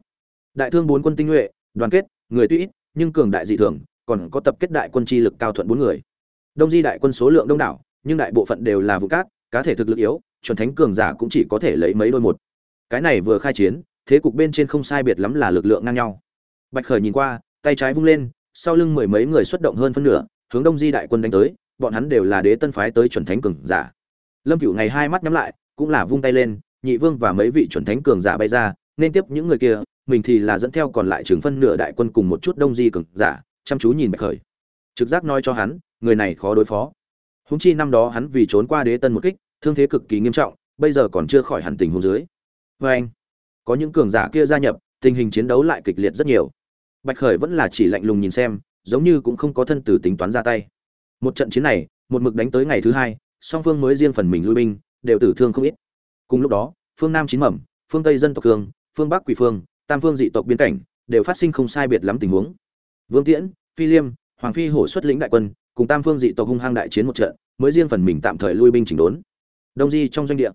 Đại thương bốn quân tinh nhuệ, đoàn kết, người tuy ít, nhưng cường đại dị thường, còn có tập kết đại quân chi lực cao thuận bốn người. Đông di đại quân số lượng đông đảo nhưng đại bộ phận đều là vụ cát, cá thể thực lực yếu, chuẩn thánh cường giả cũng chỉ có thể lấy mấy đôi một. Cái này vừa khai chiến, thế cục bên trên không sai biệt lắm là lực lượng ngang nhau. Bạch khởi nhìn qua, tay trái vung lên, sau lưng mười mấy người xuất động hơn phân nửa, hướng đông di đại quân đánh tới, bọn hắn đều là đế tân phái tới chuẩn thánh cường giả. Lâm cửu ngày hai mắt nhắm lại, cũng là vung tay lên, nhị vương và mấy vị chuẩn thánh cường giả bay ra, nên tiếp những người kia, mình thì là dẫn theo còn lại trường phân nửa đại quân cùng một chút đông di cường giả, chăm chú nhìn bạch khởi. Trực giác nói cho hắn, người này khó đối phó húng chi năm đó hắn vì trốn qua đế tân một kích thương thế cực kỳ nghiêm trọng bây giờ còn chưa khỏi hẳn tình huống dưới. Vê anh có những cường giả kia gia nhập tình hình chiến đấu lại kịch liệt rất nhiều. Bạch khởi vẫn là chỉ lạnh lùng nhìn xem giống như cũng không có thân tử tính toán ra tay. Một trận chiến này một mực đánh tới ngày thứ hai song phương mới riêng phần mình lui binh đều tử thương không ít. Cùng lúc đó phương nam chín mầm phương tây dân tộc cường, phương bắc quỷ phương tam phương dị tộc biên cảnh đều phát sinh không sai biệt lắm tình huống. Vương tiễn phi liêm hoàng phi hổ xuất lĩnh đại quân cùng tam phương dị tộc hung hăng đại chiến một trận, mới riêng phần mình tạm thời lui binh chỉnh đốn. Đông di trong doanh địa,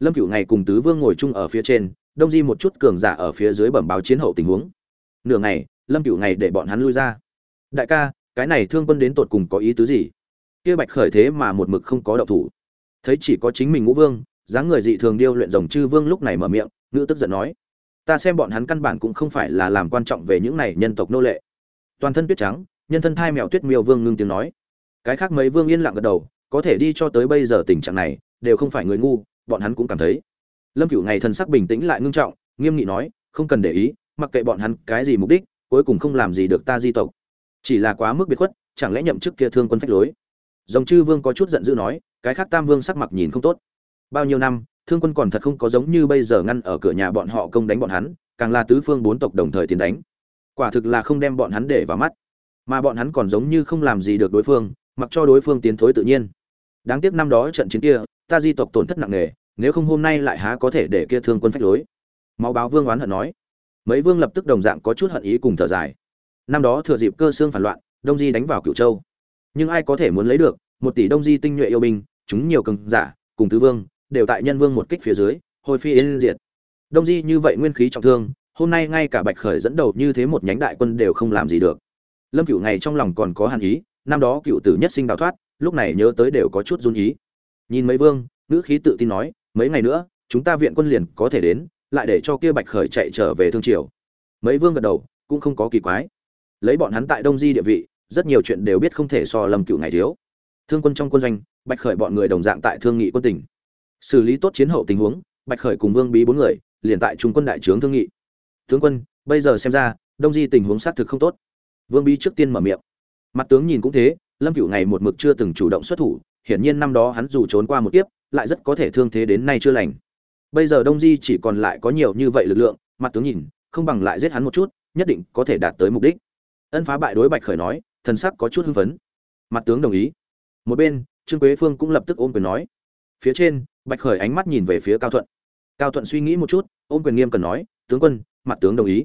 lâm cửu ngày cùng tứ vương ngồi chung ở phía trên, đông di một chút cường giả ở phía dưới bẩm báo chiến hậu tình huống. Nửa ngày, lâm cửu ngày để bọn hắn lui ra. Đại ca, cái này thương quân đến tột cùng có ý tứ gì? Kia bạch khởi thế mà một mực không có động thủ. Thấy chỉ có chính mình ngũ vương, dáng người dị thường điêu luyện rồng chư vương lúc này mở miệng, ngữ tức giận nói, ta xem bọn hắn căn bản cũng không phải là làm quan trọng về những này nhân tộc nô lệ. Toàn thân tuyết trắng, nhân thân thai mèo tuyết miêu vương ngưng tiếng nói cái khác mấy vương yên lặng gật đầu, có thể đi cho tới bây giờ tình trạng này, đều không phải người ngu, bọn hắn cũng cảm thấy. Lâm cửu ngày thần sắc bình tĩnh lại ngưng trọng, nghiêm nghị nói, không cần để ý, mặc kệ bọn hắn cái gì mục đích, cuối cùng không làm gì được ta di tộc. Chỉ là quá mức biệt khuất, chẳng lẽ nhậm chức kia thương quân phách lối? Dòng chư vương có chút giận dữ nói, cái khác tam vương sắc mặt nhìn không tốt. Bao nhiêu năm, thương quân còn thật không có giống như bây giờ ngăn ở cửa nhà bọn họ công đánh bọn hắn, càng là tứ phương bốn tộc đồng thời tiến đánh. Quả thực là không đem bọn hắn để vào mắt. Mà bọn hắn còn giống như không làm gì được đối phương mặc cho đối phương tiến thối tự nhiên. Đáng tiếc năm đó trận chiến kia, ta di tộc tổn thất nặng nề, nếu không hôm nay lại há có thể để kia thương quân phách lối. Máu báo vương oán hận nói. Mấy vương lập tức đồng dạng có chút hận ý cùng thở dài. Năm đó thừa dịp cơ xương phản loạn, đông di đánh vào cửu châu. Nhưng ai có thể muốn lấy được, một tỷ đông di tinh nhuệ yêu binh, chúng nhiều cường giả, cùng tứ vương, đều tại nhân vương một kích phía dưới hồi phi yên diệt. Đông di như vậy nguyên khí trọng thương, hôm nay ngay cả bạch khởi dẫn đầu như thế một nhánh đại quân đều không làm gì được. Lâm cửu ngày trong lòng còn có hàn ý năm đó cựu tử nhất sinh đào thoát, lúc này nhớ tới đều có chút run ý. Nhìn mấy vương, ngữ khí tự tin nói, mấy ngày nữa, chúng ta viện quân liền có thể đến, lại để cho kia bạch khởi chạy trở về thương triều. Mấy vương gật đầu, cũng không có kỳ quái. Lấy bọn hắn tại đông di địa vị, rất nhiều chuyện đều biết không thể so lầm cựu ngày thiếu. Thương quân trong quân doanh, bạch khởi bọn người đồng dạng tại thương nghị quân tỉnh. Xử lý tốt chiến hậu tình huống, bạch khởi cùng vương bí bốn người, liền tại trung quân đại trướng thương nghị. Tướng quân, bây giờ xem ra, đông di tình huống xác thực không tốt. Vương bí trước tiên mở miệng mặt tướng nhìn cũng thế, lâm cựu ngày một mực chưa từng chủ động xuất thủ, hiển nhiên năm đó hắn dù trốn qua một kiếp, lại rất có thể thương thế đến nay chưa lành. Bây giờ đông di chỉ còn lại có nhiều như vậy lực lượng, mặt tướng nhìn, không bằng lại giết hắn một chút, nhất định có thể đạt tới mục đích. Ân phá bại đối bạch khởi nói, thần sắc có chút hưng phấn. Mặt tướng đồng ý. Một bên, trương quế phương cũng lập tức ôm quyền nói. Phía trên, bạch khởi ánh mắt nhìn về phía cao thuận. Cao thuận suy nghĩ một chút, ôm quyền nghiêm cần nói, tướng quân, mặt tướng đồng ý.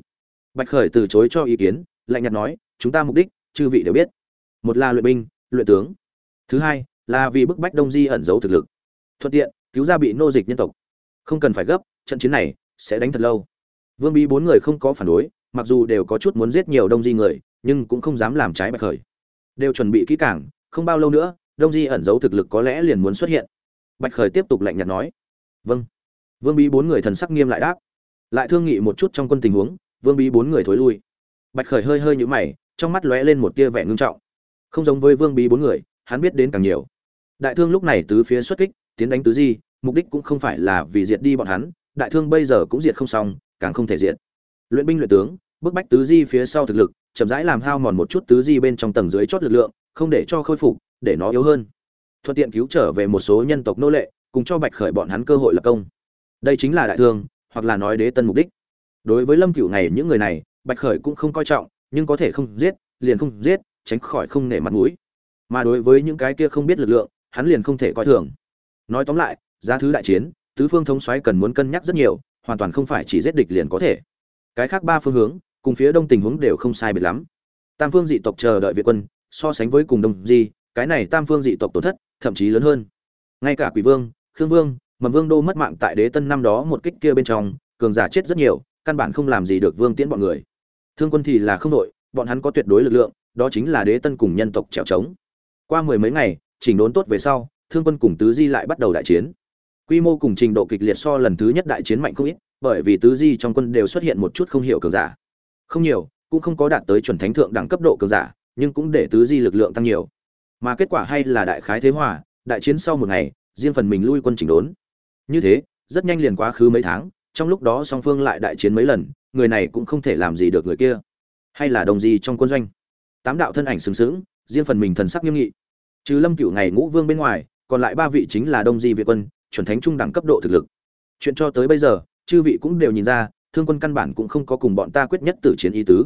Bạch khởi từ chối cho ý kiến, lạnh nhạt nói, chúng ta mục đích chư vị đều biết. Một là luyện binh, luyện tướng. Thứ hai là vì bức bách đông di ẩn giấu thực lực. Thuận tiện, cứu ra bị nô dịch nhân tộc. Không cần phải gấp, trận chiến này sẽ đánh thật lâu. Vương bí bốn người không có phản đối, mặc dù đều có chút muốn giết nhiều đông di người, nhưng cũng không dám làm trái bạch khởi. Đều chuẩn bị kỹ càng, không bao lâu nữa, đông di ẩn giấu thực lực có lẽ liền muốn xuất hiện. Bạch khởi tiếp tục lạnh nhạt nói. Vâng. Vương bí bốn người thần sắc nghiêm lại đáp. Lại thương nghị một chút trong quân tình huống, vương bí bốn người thối lui. Bạch khởi hơi hơi nhũ mày trong mắt lóe lên một tia vẻ ngưng trọng. Không giống với vương bí bốn người, hắn biết đến càng nhiều. Đại thương lúc này tứ phía xuất kích, tiến đánh tứ di, mục đích cũng không phải là vì diệt đi bọn hắn, đại thương bây giờ cũng diệt không xong, càng không thể diệt. Luyện binh luyện tướng, bức bách tứ di phía sau thực lực, chậm rãi làm hao mòn một chút tứ di bên trong tầng dưới chót lực lượng, không để cho khôi phục, để nó yếu hơn. Thuận tiện cứu trở về một số nhân tộc nô lệ, cùng cho bạch khởi bọn hắn cơ hội lập công. Đây chính là đại thương, hoặc là nói đế tân mục đích. Đối với lâm cửu này những người này, bạch khởi cũng không coi trọng nhưng có thể không giết, liền không giết, tránh khỏi không nể mặt mũi. Mà đối với những cái kia không biết lực lượng, hắn liền không thể coi thường. Nói tóm lại, giá thứ đại chiến, tứ phương thống soái cần muốn cân nhắc rất nhiều, hoàn toàn không phải chỉ giết địch liền có thể. Cái khác ba phương hướng, cùng phía đông tình huống đều không sai biệt lắm. Tam phương dị tộc chờ đợi việt quân, so sánh với cùng đông di, cái này tam phương dị tộc tổn thất, thậm chí lớn hơn. Ngay cả quỷ vương, khương vương, mầm vương đô mất mạng tại đế tân năm đó một kích kia bên trong, cường giả chết rất nhiều, căn bản không làm gì được vương tiễn bọn người thương quân thì là không đội, bọn hắn có tuyệt đối lực lượng, đó chính là đế tân cùng nhân tộc trèo trống. Qua mười mấy ngày, chỉnh đốn tốt về sau, thương quân cùng tứ di lại bắt đầu đại chiến. Quy mô cùng trình độ kịch liệt so lần thứ nhất đại chiến mạnh không ít, bởi vì tứ di trong quân đều xuất hiện một chút không hiểu cường giả. Không nhiều, cũng không có đạt tới chuẩn thánh thượng đẳng cấp độ cường giả, nhưng cũng để tứ di lực lượng tăng nhiều. Mà kết quả hay là đại khái thế hòa, đại chiến sau một ngày, riêng phần mình lui quân chỉnh đốn. Như thế, rất nhanh liền quá khứ mấy tháng, trong lúc đó song phương lại đại chiến mấy lần người này cũng không thể làm gì được người kia. Hay là đồng gì trong quân doanh? Tám đạo thân ảnh sừng sững, riêng phần mình thần sắc nghiêm nghị. Trừ lâm cựu ngày ngũ vương bên ngoài, còn lại ba vị chính là đông di việt quân, chuẩn thánh trung đẳng cấp độ thực lực. Chuyện cho tới bây giờ, chư vị cũng đều nhìn ra, thương quân căn bản cũng không có cùng bọn ta quyết nhất tử chiến ý tứ.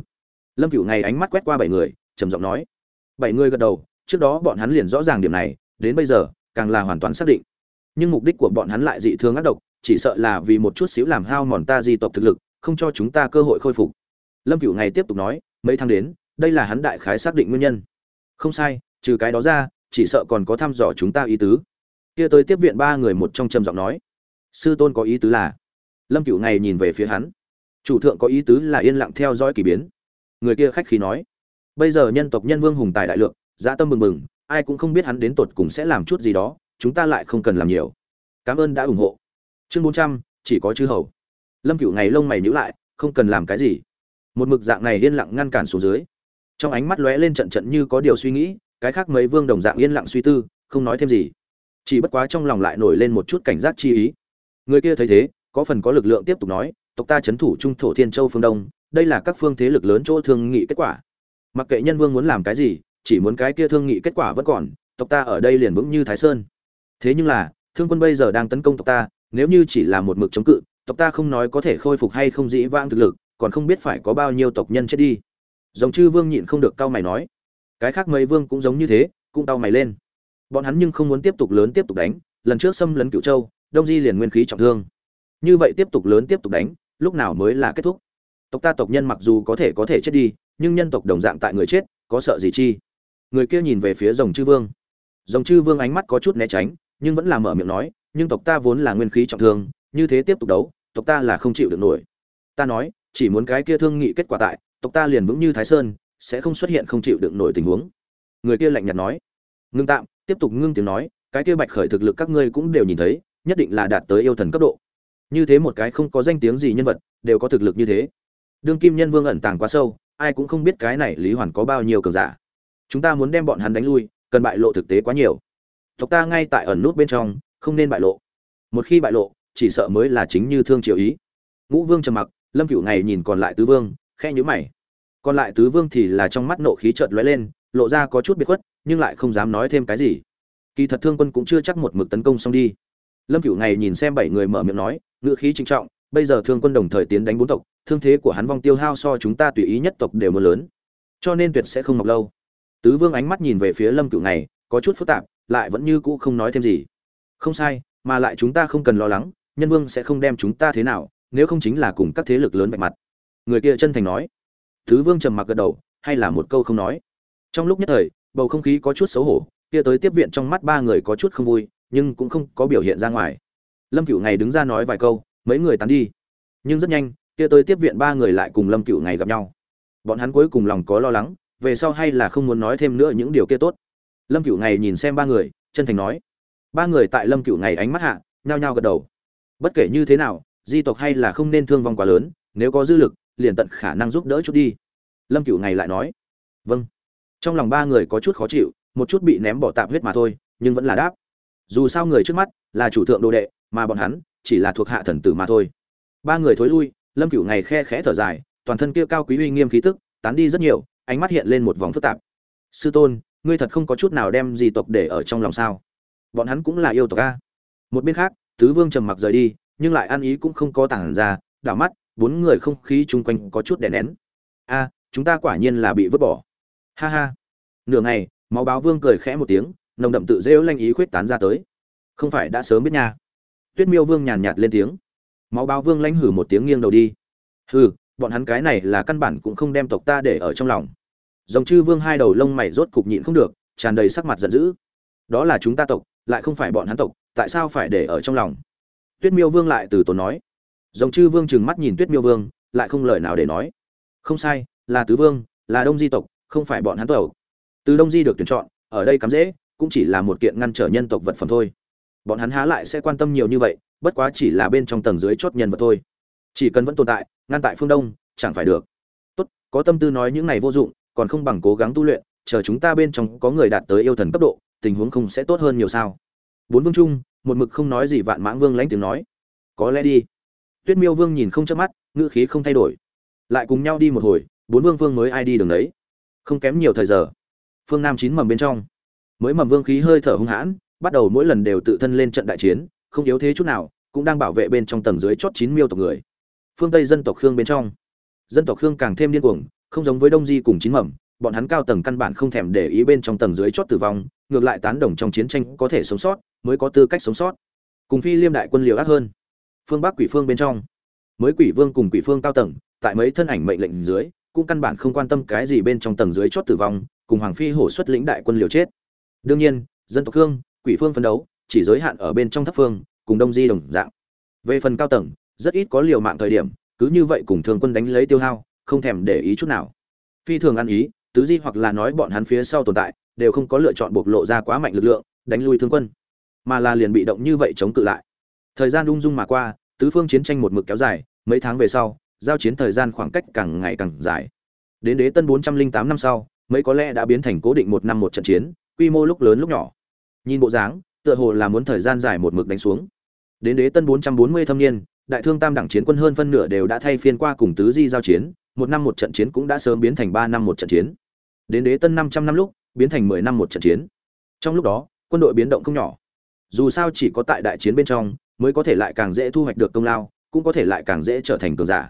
Lâm cựu ngày ánh mắt quét qua bảy người, trầm giọng nói. Bảy người gật đầu, trước đó bọn hắn liền rõ ràng điểm này, đến bây giờ, càng là hoàn toàn xác định. Nhưng mục đích của bọn hắn lại dị thương ác độc, chỉ sợ là vì một chút xíu làm hao mòn ta di tộc thực lực không cho chúng ta cơ hội khôi phục. Lâm cựu ngày tiếp tục nói, mấy tháng đến, đây là hắn đại khái xác định nguyên nhân. Không sai, trừ cái đó ra, chỉ sợ còn có thăm dò chúng ta ý tứ. Kia tới tiếp viện ba người một trong trầm giọng nói. Sư tôn có ý tứ là? Lâm cựu ngày nhìn về phía hắn. Chủ thượng có ý tứ là yên lặng theo dõi k ỳ biến. Người kia khách khí nói. Bây giờ nhân tộc nhân vương hùng tài đại lượng dã tâm mừng mừng ai cũng không biết hắn đến tột cùng sẽ làm chút gì đó, chúng ta lại không cần làm nhiều. Cảm ơn đã ủng hộ. Chương bốn trăm, chỉ có chư hầu lâm cựu ngày lông mày nhữ lại, không cần làm cái gì. Một mực dạng này yên lặng ngăn cản xuống dưới. Trong ánh mắt lóe lên trận trận như có điều suy nghĩ, cái khác mấy vương đồng dạng yên lặng suy tư, không nói thêm gì. Chỉ bất quá trong lòng lại nổi lên một chút cảnh giác chi ý. Người kia thấy thế, có phần có lực lượng tiếp tục nói, tộc ta chấn thủ trung thổ thiên châu phương đông, đây là các phương thế lực lớn chỗ thương nghị kết quả. Mặc kệ nhân vương muốn làm cái gì, chỉ muốn cái kia thương nghị kết quả vẫn còn, tộc ta ở đây liền vững như thái sơn. Thế nhưng là, thương quân bây giờ đang tấn công tộc ta, nếu như chỉ là một mực chống cự tộc ta không nói có thể khôi phục hay không dĩ vãng thực lực, còn không biết phải có bao nhiêu tộc nhân chết đi. Giống chư vương nhịn không được cau mày nói. Cái khác mấy vương cũng giống như thế, cũng cau mày lên. Bọn hắn nhưng không muốn tiếp tục lớn tiếp tục đánh, lần trước xâm lấn cựu châu, đông di liền nguyên khí trọng thương. Như vậy tiếp tục lớn tiếp tục đánh, lúc nào mới là kết thúc? Tộc ta tộc nhân mặc dù có thể có thể chết đi, nhưng nhân tộc đồng dạng tại người chết, có sợ gì chi? Người kia nhìn về phía rồng chư vương. Rồng chư vương ánh mắt có chút né tránh, nhưng vẫn là mở miệng nói, nhưng tộc ta vốn là nguyên khí trọng thương, như thế tiếp tục đấu tộc ta là không chịu được nổi. Ta nói, chỉ muốn cái kia thương nghị kết quả tại, tộc ta liền vững như thái sơn, sẽ không xuất hiện không chịu được nổi tình huống. Người kia lạnh nhạt nói. Ngưng tạm, tiếp tục ngưng tiếng nói, cái kia bạch khởi thực lực các ngươi cũng đều nhìn thấy, nhất định là đạt tới yêu thần cấp độ. Như thế một cái không có danh tiếng gì nhân vật, đều có thực lực như thế. Đương kim nhân vương ẩn tàng quá sâu, ai cũng không biết cái này lý hoàn có bao nhiêu cường giả. Chúng ta muốn đem bọn hắn đánh lui, cần bại lộ thực tế quá nhiều. Tộc ta ngay tại ẩn nút bên trong, không nên bại lộ. Một khi bại lộ chỉ sợ mới là chính như thương triều ý. Ngũ vương trầm mặc, lâm cựu ngày nhìn còn lại tứ vương khe nhữ mày. Còn lại tứ vương thì là trong mắt nộ khí chợt lóe lên, lộ ra có chút biệt khuất, nhưng lại không dám nói thêm cái gì. Kỳ thật thương quân cũng chưa chắc một mực tấn công xong đi. Lâm cựu ngày nhìn xem bảy người mở miệng nói ngựa khí trinh trọng, bây giờ thương quân đồng thời tiến đánh bốn tộc, thương thế của hắn vong tiêu hao so chúng ta tùy ý nhất tộc đều mưa lớn. Cho nên tuyệt sẽ không mọc lâu. Tứ vương ánh mắt nhìn về phía lâm cựu ngày, có chút phức tạp, lại vẫn như cũ không nói thêm gì. Không sai, mà lại chúng ta không cần lo lắng nhân vương sẽ không đem chúng ta thế nào, nếu không chính là cùng các thế lực lớn vạch mặt. Người kia chân thành nói. Thứ vương trầm mặc gật đầu, hay là một câu không nói. Trong lúc nhất thời, bầu không khí có chút xấu hổ, kia tới tiếp viện trong mắt ba người có chút không vui, nhưng cũng không có biểu hiện ra ngoài. Lâm cựu ngày đứng ra nói vài câu, mấy người tán đi. Nhưng rất nhanh, kia tới tiếp viện ba người lại cùng lâm cựu ngày gặp nhau. Bọn hắn cuối cùng lòng có lo lắng, về sau hay là không muốn nói thêm nữa những điều kia tốt. Lâm cựu ngày nhìn xem ba người, chân thành nói. Ba người tại lâm cựu ngày ánh mắt hạ, nhao nhao gật đầu bất kể như thế nào, di tộc hay là không nên thương vong quá lớn, nếu có dư lực, liền tận khả năng giúp đỡ chút đi. Lâm cựu ngày lại nói. Vâng. Trong lòng ba người có chút khó chịu, một chút bị ném bỏ tạm huyết mà thôi, nhưng vẫn là đáp. Dù sao người trước mắt là chủ thượng đồ đệ, mà bọn hắn chỉ là thuộc hạ thần tử mà thôi. Ba người thối lui, lâm cựu ngày khe khẽ thở dài, toàn thân kia cao quý uy nghiêm khí tức tán đi rất nhiều, ánh mắt hiện lên một vòng phức tạp. Sư tôn, ngươi thật không có chút nào đem di tộc để ở trong lòng sao? Bọn hắn cũng là yêu tộc a. Một bên khác tứ vương trầm mặc rời đi, nhưng lại ăn ý cũng không có tảng ra, đảo mắt, bốn người không khí chung quanh có chút đè nén. A, chúng ta quả nhiên là bị vứt bỏ. Ha ha. Nửa ngày, máu báo vương cười khẽ một tiếng, nồng đậm tự rêu lanh ý khuyết tán ra tới. Không phải đã sớm biết nha. Tuyết miêu vương nhàn nhạt lên tiếng. Máu báo vương lãnh hử một tiếng nghiêng đầu đi. Hừ, bọn hắn cái này là căn bản cũng không đem tộc ta để ở trong lòng. Dòng chư vương hai đầu lông mày rốt cục nhịn không được, tràn đầy sắc mặt giận dữ. Đó là chúng ta tộc, lại không phải bọn hắn tộc tại sao phải để ở trong lòng? Tuyết miêu vương lại từ tốn nói. Dòng chư vương trừng mắt nhìn tuyết miêu vương, lại không lời nào để nói. Không sai, là tứ vương, là đông di tộc, không phải bọn hắn tộc. Từ đông di được tuyển chọn, ở đây cắm dễ, cũng chỉ là một kiện ngăn trở nhân tộc vật phẩm thôi. Bọn hắn há lại sẽ quan tâm nhiều như vậy, bất quá chỉ là bên trong tầng dưới chốt nhân vật thôi. Chỉ cần vẫn tồn tại, ngăn tại phương đông, chẳng phải được. Tốt, có tâm tư nói những này vô dụng, còn không bằng cố gắng tu luyện, chờ chúng ta bên trong có người đạt tới yêu thần cấp độ, tình huống không sẽ tốt hơn nhiều sao bốn vương trung, một mực không nói gì vạn mãng vương lãnh tiếng nói. Có lẽ đi. Tuyết miêu vương nhìn không chớp mắt, ngữ khí không thay đổi. Lại cùng nhau đi một hồi, bốn vương vương mới ai đi đường đấy. Không kém nhiều thời giờ. Phương nam chín mầm bên trong. Mới mầm vương khí hơi thở hung hãn, bắt đầu mỗi lần đều tự thân lên trận đại chiến, không yếu thế chút nào, cũng đang bảo vệ bên trong tầng dưới chót chín miêu tộc người. Phương tây dân tộc khương bên trong. Dân tộc khương càng thêm điên cuồng, không giống với đông di cùng chín mầm, bọn hắn cao tầng căn bản không thèm để ý bên trong tầng dưới chót tử vong ngược lại tán đồng trong chiến tranh có thể sống sót, mới có tư cách sống sót. Cùng phi liêm đại quân liều ác hơn. Phương bắc quỷ phương bên trong. Mới quỷ vương cùng quỷ phương cao tầng, tại mấy thân ảnh mệnh lệnh dưới, cũng căn bản không quan tâm cái gì bên trong tầng dưới chót tử vong, cùng hoàng phi hổ xuất lĩnh đại quân liều chết. Đương nhiên, dân tộc hương quỷ phương phấn đấu, chỉ giới hạn ở bên trong thấp phương, cùng đông di đồng dạng. Về phần cao tầng, rất ít có liều mạng thời điểm, cứ như vậy cùng thường quân đánh lấy tiêu hao, không thèm để ý chút nào. Phi thường ăn ý, tứ di hoặc là nói bọn hắn phía sau tồn tại đều không có lựa chọn bộc lộ ra quá mạnh lực lượng, đánh lui thương quân, mà là liền bị động như vậy chống cự lại. Thời gian ung dung mà qua, tứ phương chiến tranh một mực kéo dài, mấy tháng về sau, giao chiến thời gian khoảng cách càng ngày càng dài. Đến đế tân bốn trăm linh tám năm sau, mấy có lẽ đã biến thành cố định một năm một trận chiến, quy mô lúc lớn lúc nhỏ. Nhìn bộ dáng, tựa hồ là muốn thời gian dài một mực đánh xuống. Đến đế tân bốn trăm bốn mươi thâm niên, đại thương tam đẳng chiến quân hơn phân nửa đều đã thay phiên qua cùng tứ di giao chiến, một năm một trận chiến cũng đã sớm biến thành ba năm một trận chiến. Đến đế tân năm trăm năm lúc biến thành mười năm một trận chiến. Trong lúc đó, quân đội biến động không nhỏ. Dù sao chỉ có tại đại chiến bên trong mới có thể lại càng dễ thu hoạch được công lao, cũng có thể lại càng dễ trở thành cường giả.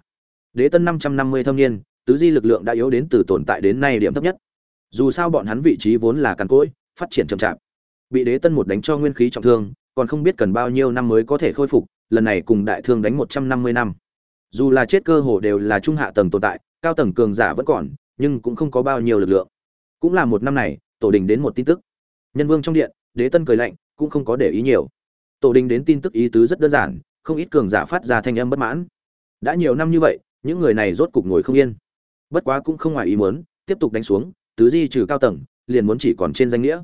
Đế tân năm trăm năm mươi thâm niên, tứ di lực lượng đã yếu đến từ tồn tại đến nay điểm thấp nhất. Dù sao bọn hắn vị trí vốn là càn cỗi, phát triển chậm chạp. Bị đế tân một đánh cho nguyên khí trọng thương, còn không biết cần bao nhiêu năm mới có thể khôi phục, lần này cùng đại thương đánh một trăm năm mươi năm. Dù là chết cơ hồ đều là trung hạ tầng tồn tại, cao tầng cường giả vẫn còn, nhưng cũng không có bao nhiêu lực lượng cũng là một năm này, tổ đình đến một tin tức. Nhân vương trong điện, đế tân cười lạnh, cũng không có để ý nhiều. Tổ đình đến tin tức ý tứ rất đơn giản, không ít cường giả phát ra thanh âm bất mãn. Đã nhiều năm như vậy, những người này rốt cục ngồi không yên. Bất quá cũng không ngoài ý muốn, tiếp tục đánh xuống, tứ di trừ cao tầng, liền muốn chỉ còn trên danh nghĩa.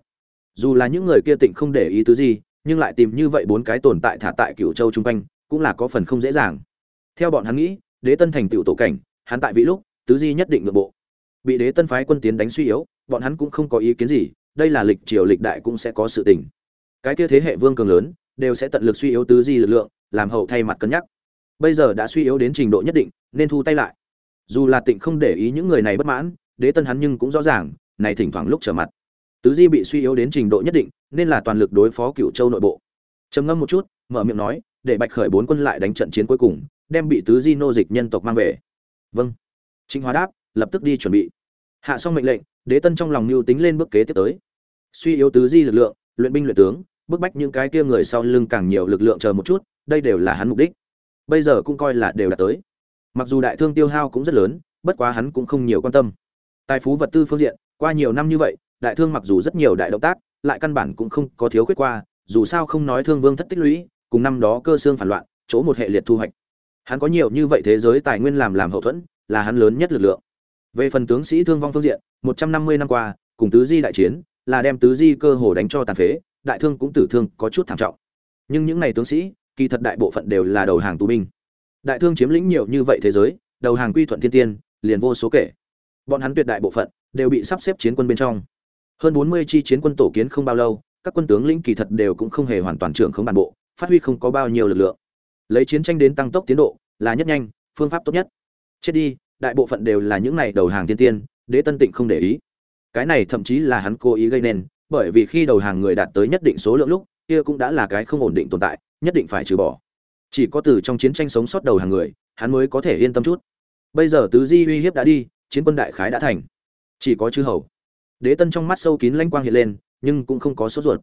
Dù là những người kia tịnh không để ý tứ di, nhưng lại tìm như vậy bốn cái tồn tại thả tại cựu châu chung quanh, cũng là có phần không dễ dàng. Theo bọn hắn nghĩ, đế tân thành tựu tổ cảnh, hắn tại vị lúc, tứ di nhất định nội bộ bị đế tân phái quân tiến đánh suy yếu, bọn hắn cũng không có ý kiến gì, đây là lịch triều lịch đại cũng sẽ có sự tình. Cái kia thế hệ vương cường lớn, đều sẽ tận lực suy yếu tứ di lực lượng, làm hậu thay mặt cân nhắc. Bây giờ đã suy yếu đến trình độ nhất định, nên thu tay lại. Dù là tịnh không để ý những người này bất mãn, đế tân hắn nhưng cũng rõ ràng, này thỉnh thoảng lúc trở mặt. Tứ di bị suy yếu đến trình độ nhất định, nên là toàn lực đối phó cựu châu nội bộ. Trầm ngâm một chút, mở miệng nói, để bạch khởi bốn quân lại đánh trận chiến cuối cùng, đem bị tứ di nô dịch nhân tộc mang về. Vâng. Trịnh hóa đáp, lập tức đi chuẩn bị hạ xong mệnh lệnh, đế tân trong lòng mưu tính lên bước kế tiếp tới. Suy yếu tứ di lực lượng, luyện binh luyện tướng, bức bách những cái kia người sau lưng càng nhiều lực lượng chờ một chút, đây đều là hắn mục đích. Bây giờ cũng coi là đều đã tới. Mặc dù đại thương tiêu hao cũng rất lớn, bất quá hắn cũng không nhiều quan tâm. Tài phú vật tư phương diện, qua nhiều năm như vậy, đại thương mặc dù rất nhiều đại động tác, lại căn bản cũng không có thiếu khuyết qua, dù sao không nói thương vương thất tích lũy, cùng năm đó cơ xương phản loạn, chỗ một hệ liệt thu hoạch. Hắn có nhiều như vậy thế giới tài nguyên làm làm hậu thuẫn, là hắn lớn nhất lực lượng về phần tướng sĩ thương vong phương diện, một trăm năm mươi năm qua, cùng tứ di đại chiến, là đem tứ di cơ hồ đánh cho tàn phế, đại thương cũng tử thương có chút thảm trọng. Nhưng những này tướng sĩ, kỳ thật đại bộ phận đều là đầu hàng tù binh. Đại thương chiếm lĩnh nhiều như vậy thế giới, đầu hàng quy thuận thiên tiên, liền vô số kể. Bọn hắn tuyệt đại bộ phận đều bị sắp xếp chiến quân bên trong. Hơn bốn mươi chi chiến quân tổ kiến không bao lâu, các quân tướng lĩnh kỳ thật đều cũng không hề hoàn toàn trưởng khống bản bộ, phát huy không có bao nhiêu lực lượng. Lấy chiến tranh đến tăng tốc tiến độ, là nhất nhanh, phương pháp tốt nhất. Chết đi đại bộ phận đều là những này đầu hàng tiên tiên, đế tân tịnh không để ý. Cái này thậm chí là hắn cố ý gây nên, bởi vì khi đầu hàng người đạt tới nhất định số lượng lúc, kia cũng đã là cái không ổn định tồn tại, nhất định phải trừ bỏ. Chỉ có từ trong chiến tranh sống sót đầu hàng người, hắn mới có thể yên tâm chút. Bây giờ tứ di uy hiếp đã đi, chiến quân đại khái đã thành. Chỉ có chư hầu. Đế tân trong mắt sâu kín lanh quang hiện lên, nhưng cũng không có sốt ruột.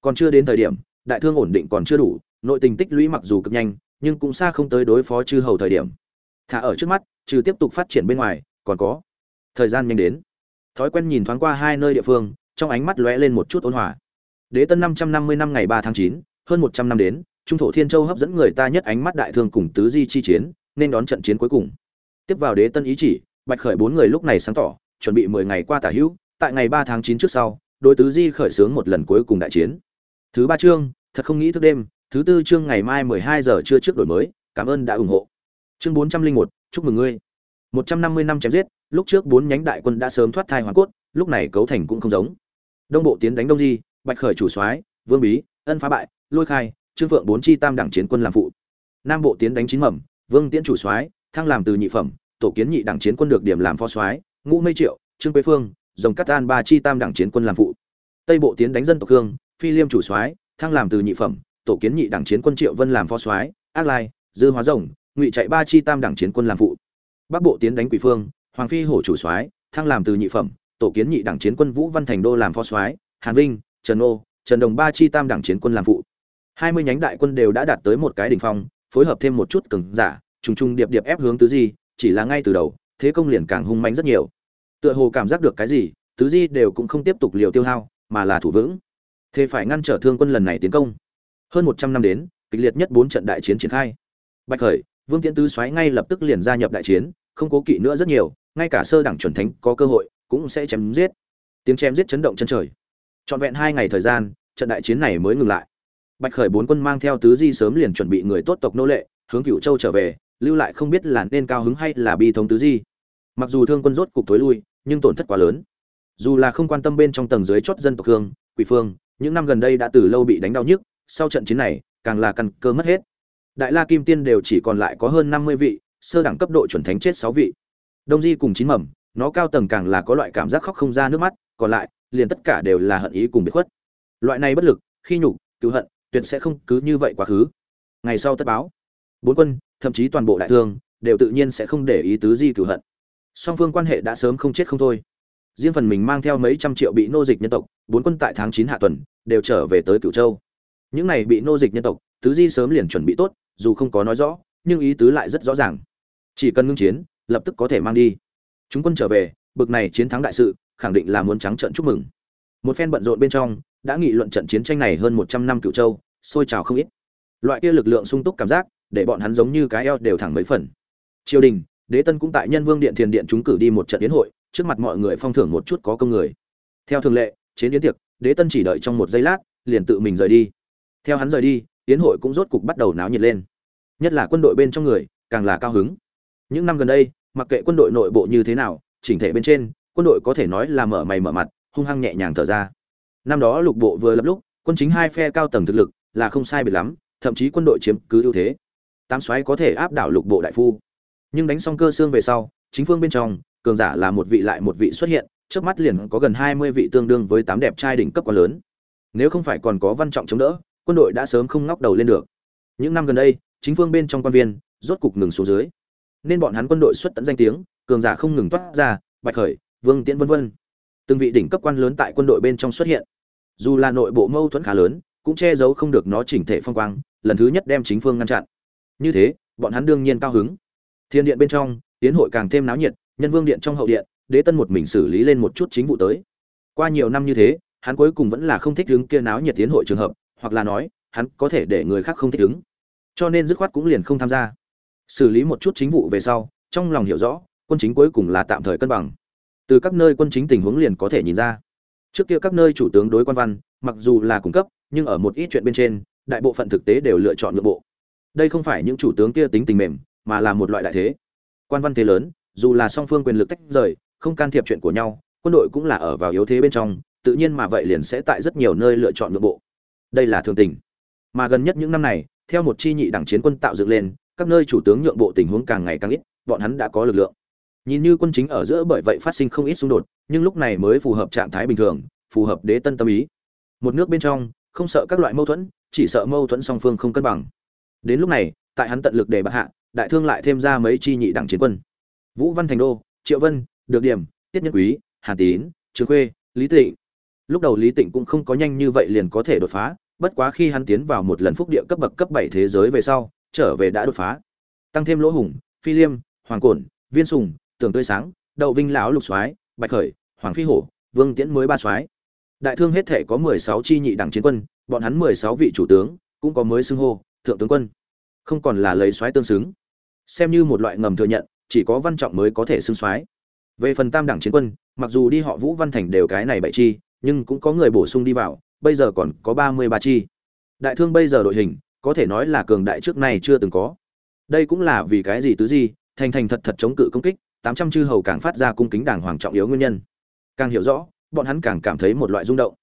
Còn chưa đến thời điểm, đại thương ổn định còn chưa đủ, nội tình tích lũy mặc dù cực nhanh, nhưng cũng xa không tới đối phó chư hầu thời điểm. Thả ở trước mắt trừ tiếp tục phát triển bên ngoài, còn có thời gian nhanh đến. Thói quen nhìn thoáng qua hai nơi địa phương, trong ánh mắt lóe lên một chút ôn hòa. Đế tân năm trăm năm mươi năm ngày ba tháng chín, hơn một trăm năm đến, trung thổ thiên châu hấp dẫn người ta nhất ánh mắt đại thương cùng tứ di chi chiến, nên đón trận chiến cuối cùng. Tiếp vào đế tân ý chỉ, bạch khởi bốn người lúc này sáng tỏ, chuẩn bị mười ngày qua tả hữu, tại ngày ba tháng chín trước sau, đối tứ di khởi xướng một lần cuối cùng đại chiến. Thứ ba chương, thật không nghĩ thức đêm, thứ tư chương ngày mai mười hai giờ trưa trước đổi mới, cảm ơn đã ủng hộ. Chương bốn trăm linh một chúc mừng ngươi. Một trăm năm mươi năm chém giết, lúc trước bốn nhánh đại quân đã sớm thoát thai hoàn cốt, lúc này cấu thành cũng không giống. Đông bộ tiến đánh đông di, bạch khởi chủ soái, vương bí, ân phá bại, lôi khai, trương phượng bốn chi tam đẳng chiến quân làm phụ. Nam bộ tiến đánh chín mầm vương tiễn chủ soái, thăng làm từ nhị phẩm, tổ kiến nhị đẳng chiến quân được điểm làm phó soái, ngũ mây triệu, trương quế phương dòng cắt an ba chi tam đẳng chiến quân làm phụ. Tây bộ tiến đánh dân tộc hương, phi liêm chủ soái, thăng làm từ nhị phẩm, tổ kiến nhị đẳng chiến quân triệu vân làm phó soái, ác lai, dư hóa rồng ngụy chạy ba chi tam đẳng chiến quân làm phụ. Bắc bộ tiến đánh quỷ phương, hoàng phi hổ chủ soái, thăng làm từ nhị phẩm, tổ kiến nhị đẳng chiến quân vũ văn thành đô làm phó soái, hàn vinh, trần ô trần đồng ba chi tam đẳng chiến quân làm phụ. Hai mươi nhánh đại quân đều đã đạt tới một cái đỉnh phong, phối hợp thêm một chút cường giả, trùng trùng điệp điệp ép hướng tứ di, chỉ là ngay từ đầu, thế công liền càng hung mãnh rất nhiều. Tựa hồ cảm giác được cái gì, tứ di đều cũng không tiếp tục liều tiêu hao, mà là thủ vững. Thế phải ngăn trở thương quân lần này tiến công. Hơn một trăm năm đến, kịch liệt nhất bốn trận đại chiến triển khai. Bạch khởi vương tiễn tứ xoáy ngay lập tức liền gia nhập đại chiến, không cố kỵ nữa rất nhiều, ngay cả sơ đẳng chuẩn thánh có cơ hội cũng sẽ chém giết. Tiếng chém giết chấn động chân trời. Trọn vẹn hai ngày thời gian, trận đại chiến này mới ngừng lại. Bạch khởi bốn quân mang theo tứ di sớm liền chuẩn bị người tốt tộc nô lệ, hướng cửu châu trở về, lưu lại không biết là nên cao hứng hay là bi thống tứ di. Mặc dù thương quân rốt cục tối lui, nhưng tổn thất quá lớn. Dù là không quan tâm bên trong tầng dưới chót dân tộc hương, quỷ phương, những năm gần đây đã từ lâu bị đánh đau nhức, sau trận chiến này, càng là căn cơ mất hết đại la kim tiên đều chỉ còn lại có hơn năm mươi vị, sơ đẳng cấp độ chuẩn thánh chết sáu vị. Đông di cùng chín mầm, nó cao tầng càng là có loại cảm giác khóc không ra nước mắt, còn lại, liền tất cả đều là hận ý cùng biệt khuất. Loại này bất lực, khi nhục cứu hận, tuyệt sẽ không cứ như vậy quá khứ. Ngày sau tất báo, bốn quân, thậm chí toàn bộ đại thương, đều tự nhiên sẽ không để ý tứ di cửu hận. Song phương quan hệ đã sớm không chết không thôi. Riêng phần mình mang theo mấy trăm triệu bị nô dịch nhân tộc, bốn quân tại tháng chín hạ tuần, đều trở về tới cửu châu. Những này bị nô dịch nhân tộc, tứ di sớm liền chuẩn bị tốt dù không có nói rõ, nhưng ý tứ lại rất rõ ràng. Chỉ cần ngưng chiến, lập tức có thể mang đi. Chúng quân trở về, bực này chiến thắng đại sự, khẳng định là muốn trắng trận chúc mừng. Một phen bận rộn bên trong, đã nghị luận trận chiến tranh này hơn một trăm năm cựu châu, sôi trào không ít. Loại kia lực lượng sung túc cảm giác, để bọn hắn giống như cái eo đều thẳng mấy phần. Triều đình, đế tân cũng tại nhân vương điện thiền điện chúng cử đi một trận yến hội, trước mặt mọi người phong thưởng một chút có công người. Theo thường lệ chiến yến tiệc, đế tân chỉ đợi trong một giây lát, liền tự mình rời đi. Theo hắn rời đi yến hội cũng rốt cục bắt đầu náo nhiệt lên. Nhất là quân đội bên trong người, càng là cao hứng. Những năm gần đây, mặc kệ quân đội nội bộ như thế nào, chỉnh thể bên trên, quân đội có thể nói là mở mày mở mặt, hung hăng nhẹ nhàng thở ra. Năm đó lục bộ vừa lập lúc, quân chính hai phe cao tầng thực lực là không sai biệt lắm, thậm chí quân đội chiếm cứ ưu thế. Tám xoáy có thể áp đảo lục bộ đại phu. Nhưng đánh xong cơ xương về sau, chính phương bên trong, cường giả là một vị lại một vị xuất hiện trước mắt liền có gần hai mươi vị tương đương với tám đẹp trai đỉnh cấp quá lớn. Nếu không phải còn có văn trọng chống đỡ quân đội đã sớm không ngóc đầu lên được. Những năm gần đây, chính phương bên trong quan viên rốt cục ngừng xuống dưới. Nên bọn hắn quân đội xuất tận danh tiếng, cường giả không ngừng toát ra, bạch khởi, vương tiễn vân vân. Từng vị đỉnh cấp quan lớn tại quân đội bên trong xuất hiện. Dù là nội bộ mâu thuẫn khá lớn, cũng che giấu không được nó chỉnh thể phong quang, lần thứ nhất đem chính phương ngăn chặn. Như thế, bọn hắn đương nhiên cao hứng. Thiên điện bên trong, tiến hội càng thêm náo nhiệt, nhân vương điện trong hậu điện, đế tân một mình xử lý lên một chút chính vụ tới. Qua nhiều năm như thế, hắn cuối cùng vẫn là không thích đứng kia náo nhiệt tiến hội trường hợp hoặc là nói hắn có thể để người khác không thích ứng, cho nên dứt khoát cũng liền không tham gia. Xử lý một chút chính vụ về sau trong lòng hiểu rõ quân chính cuối cùng là tạm thời cân bằng. Từ các nơi quân chính tình huống liền có thể nhìn ra. Trước kia các nơi chủ tướng đối quan văn mặc dù là cung cấp nhưng ở một ít chuyện bên trên đại bộ phận thực tế đều lựa chọn nội bộ. Đây không phải những chủ tướng kia tính tình mềm mà là một loại đại thế. Quan văn thế lớn dù là song phương quyền lực tách rời không can thiệp chuyện của nhau quân đội cũng là ở vào yếu thế bên trong tự nhiên mà vậy liền sẽ tại rất nhiều nơi lựa chọn nội bộ đây là thường tình. Mà gần nhất những năm này, theo một chi nhị đảng chiến quân tạo dựng lên, các nơi chủ tướng nhượng bộ tình huống càng ngày càng ít, bọn hắn đã có lực lượng. Nhìn như quân chính ở giữa bởi vậy phát sinh không ít xung đột, nhưng lúc này mới phù hợp trạng thái bình thường, phù hợp đế tân tâm ý. Một nước bên trong, không sợ các loại mâu thuẫn, chỉ sợ mâu thuẫn song phương không cân bằng. Đến lúc này, tại hắn tận lực để bạc hạ, đại thương lại thêm ra mấy chi nhị đảng chiến quân. Vũ văn thành đô, triệu vân, được điểm, tiết nhân quý, hà tín trương khuê, lý tịnh. Lúc đầu lý tịnh cũng không có nhanh như vậy liền có thể đột phá bất quá khi hắn tiến vào một lần phúc địa cấp bậc cấp bảy thế giới về sau, trở về đã đột phá. Tăng thêm lỗ hùng, phi liêm, hoàng cổn, viên sùng tưởng tươi sáng, đậu vinh lão lục soái, bạch khởi, hoàng phi hổ, vương tiễn mới ba soái. Đại thương hết thể có mười sáu chi nhị đảng chiến quân, bọn hắn mười sáu vị chủ tướng, cũng có mới xưng hô, thượng tướng quân. Không còn là lấy soái tương xứng. Xem như một loại ngầm thừa nhận, chỉ có văn trọng mới có thể xưng soái. Về phần tam đảng chiến quân, mặc dù đi họ vũ văn thành đều cái này bảy chi, nhưng cũng có người bổ sung đi vào bây giờ còn có ba mươi ba chi. Đại thương bây giờ đội hình, có thể nói là cường đại trước nay chưa từng có. Đây cũng là vì cái gì tứ gì, thành thành thật thật chống cự công kích, tám trăm chư hầu càng phát ra cung kính đàng hoàng trọng yếu nguyên nhân. Càng hiểu rõ, bọn hắn càng cảm thấy một loại rung động.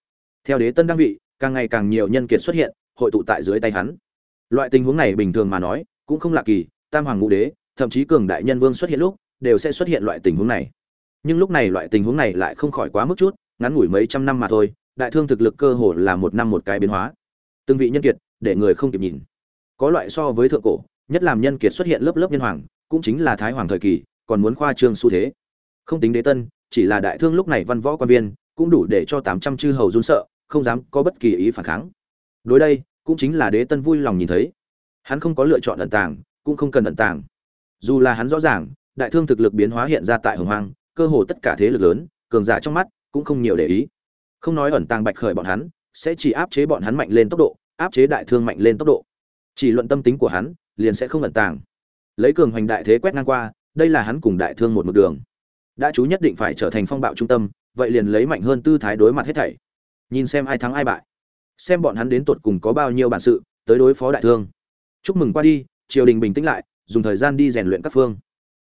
Theo đế tân đăng vị, càng ngày càng nhiều nhân kiệt xuất hiện, hội tụ tại dưới tay hắn. Loại tình huống này bình thường mà nói, cũng không lạ kỳ, tam hoàng ngũ đế, thậm chí cường đại nhân vương xuất hiện lúc, đều sẽ xuất hiện loại tình huống này. Nhưng lúc này loại tình huống này lại không khỏi quá mức chút, ngắn ngủi mấy trăm năm mà thôi đại thương thực lực cơ hồ là một năm một cái biến hóa. Từng vị nhân kiệt, để người không kịp nhìn. Có loại so với thượng cổ, nhất làm nhân kiệt xuất hiện lớp lớp nhân hoàng, cũng chính là thái hoàng thời kỳ, còn muốn khoa trương xu thế. Không tính đế tân, chỉ là đại thương lúc này văn võ quan viên, cũng đủ để cho tám trăm chư hầu run sợ, không dám có bất kỳ ý phản kháng. Đối đây, cũng chính là đế tân vui lòng nhìn thấy. Hắn không có lựa chọn ẩn tàng, cũng không cần ẩn tàng. Dù là hắn rõ ràng, đại thương thực lực biến hóa hiện ra tại hồng hoang, cơ hồ tất cả thế lực lớn, cường giả trong mắt, cũng không nhiều để ý không nói ẩn tàng bạch khởi bọn hắn, sẽ chỉ áp chế bọn hắn mạnh lên tốc độ, áp chế đại thương mạnh lên tốc độ. Chỉ luận tâm tính của hắn, liền sẽ không ẩn tàng. Lấy cường hoành đại thế quét ngang qua, đây là hắn cùng đại thương một mực đường. Đã chú nhất định phải trở thành phong bạo trung tâm, vậy liền lấy mạnh hơn tư thái đối mặt hết thảy. Nhìn xem ai thắng ai bại. Xem bọn hắn đến tột cùng có bao nhiêu bản sự, tới đối phó đại thương. Chúc mừng qua đi, triều đình bình tĩnh lại, dùng thời gian đi rèn luyện các phương.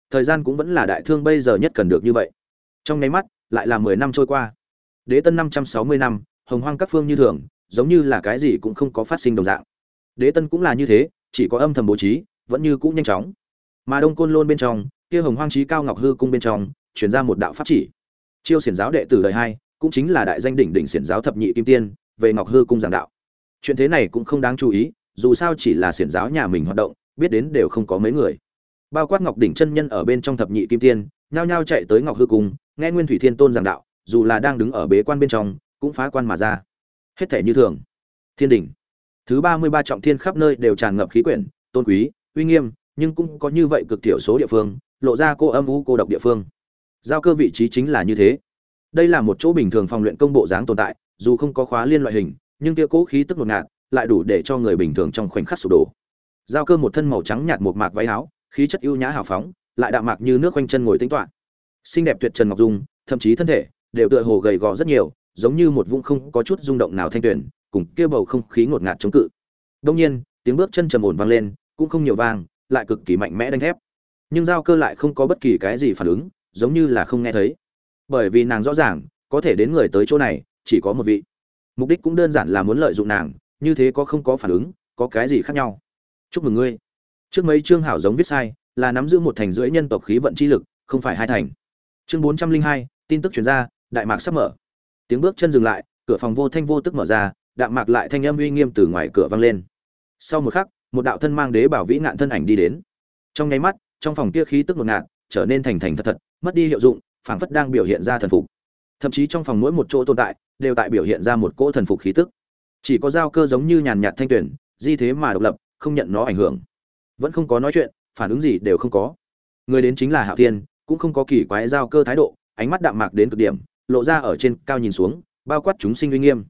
Thời gian cũng vẫn là đại thương bây giờ nhất cần được như vậy. Trong nháy mắt, lại là mười năm trôi qua đế tân năm trăm sáu mươi năm, hồng hoang các phương như thường, giống như là cái gì cũng không có phát sinh đồng dạng. Đế tân cũng là như thế, chỉ có âm thầm bố trí, vẫn như cũ nhanh chóng. Mà đông côn lôn bên trong, kia hồng hoang trí cao ngọc hư cung bên trong chuyển ra một đạo pháp chỉ. Chiêu xiển giáo đệ tử đời hai, cũng chính là đại danh đỉnh đỉnh xiển giáo thập nhị kim tiên, về ngọc hư cung giảng đạo. Chuyện thế này cũng không đáng chú ý, dù sao chỉ là xiển giáo nhà mình hoạt động, biết đến đều không có mấy người. Bao quát ngọc đỉnh chân nhân ở bên trong thập nhị kim tiên, nhao nhao chạy tới ngọc hư cung, nghe nguyên thủy thiên tôn giảng đạo dù là đang đứng ở bế quan bên trong, cũng phá quan mà ra. Hết thể như thường. Thiên đỉnh. Thứ ba mươi ba trọng thiên khắp nơi đều tràn ngập khí quyển, tôn quý, uy nghiêm, nhưng cũng có như vậy cực thiểu số địa phương, lộ ra cô âm u cô độc địa phương. Giao cơ vị trí chính là như thế. Đây là một chỗ bình thường phòng luyện công bộ dáng tồn tại, dù không có khóa liên loại hình, nhưng kia cố khí tức ngột ngạt, lại đủ để cho người bình thường trong khoảnh khắc sụp đổ. Giao cơ một thân màu trắng nhạt một mạc váy áo, khí chất ưu nhã hào phóng, lại đạm mạc như nước quanh chân ngồi tính toạ xinh đẹp tuyệt trần ngọc dung, thậm chí thân thể đều tựa hồ gầy gò rất nhiều, giống như một vũng không có chút rung động nào thanh tuyển cùng kia bầu không khí ngột ngạt chống cự. Đông nhiên, tiếng bước chân trầm ổn vang lên, cũng không nhiều vang, lại cực kỳ mạnh mẽ đánh thép. Nhưng giao cơ lại không có bất kỳ cái gì phản ứng, giống như là không nghe thấy. Bởi vì nàng rõ ràng, có thể đến người tới chỗ này, chỉ có một vị. Mục đích cũng đơn giản là muốn lợi dụng nàng, như thế có không có phản ứng, có cái gì khác nhau. Chúc mừng ngươi. Trước mấy chương hảo giống viết sai, là nắm giữ một thành rưỡi nhân tộc khí vận chi lực, không phải hai thành. Chương bốn trăm linh hai, tin tức chuyển ra đại mạc sắp mở. Tiếng bước chân dừng lại, cửa phòng vô thanh vô tức mở ra, đạm mạc lại thanh âm uy nghiêm từ ngoài cửa vang lên. Sau một khắc, một đạo thân mang đế bảo vĩ ngạn thân ảnh đi đến. Trong nháy mắt, trong phòng kia khí tức ngột ngạt, trở nên thành thành thật thật, mất đi hiệu dụng, phảng phất đang biểu hiện ra thần phục. Thậm chí trong phòng mỗi một chỗ tồn tại, đều tại biểu hiện ra một cỗ thần phục khí tức. Chỉ có giao cơ giống như nhàn nhạt thanh tuyển, di thế mà độc lập, không nhận nó ảnh hưởng. Vẫn không có nói chuyện, phản ứng gì đều không có. Người đến chính là hạo thiên, cũng không có kỳ quái giao cơ thái độ, ánh mắt đạm mạc đến cực điểm lộ ra ở trên cao nhìn xuống, bao quát chúng sinh uy nghiêm.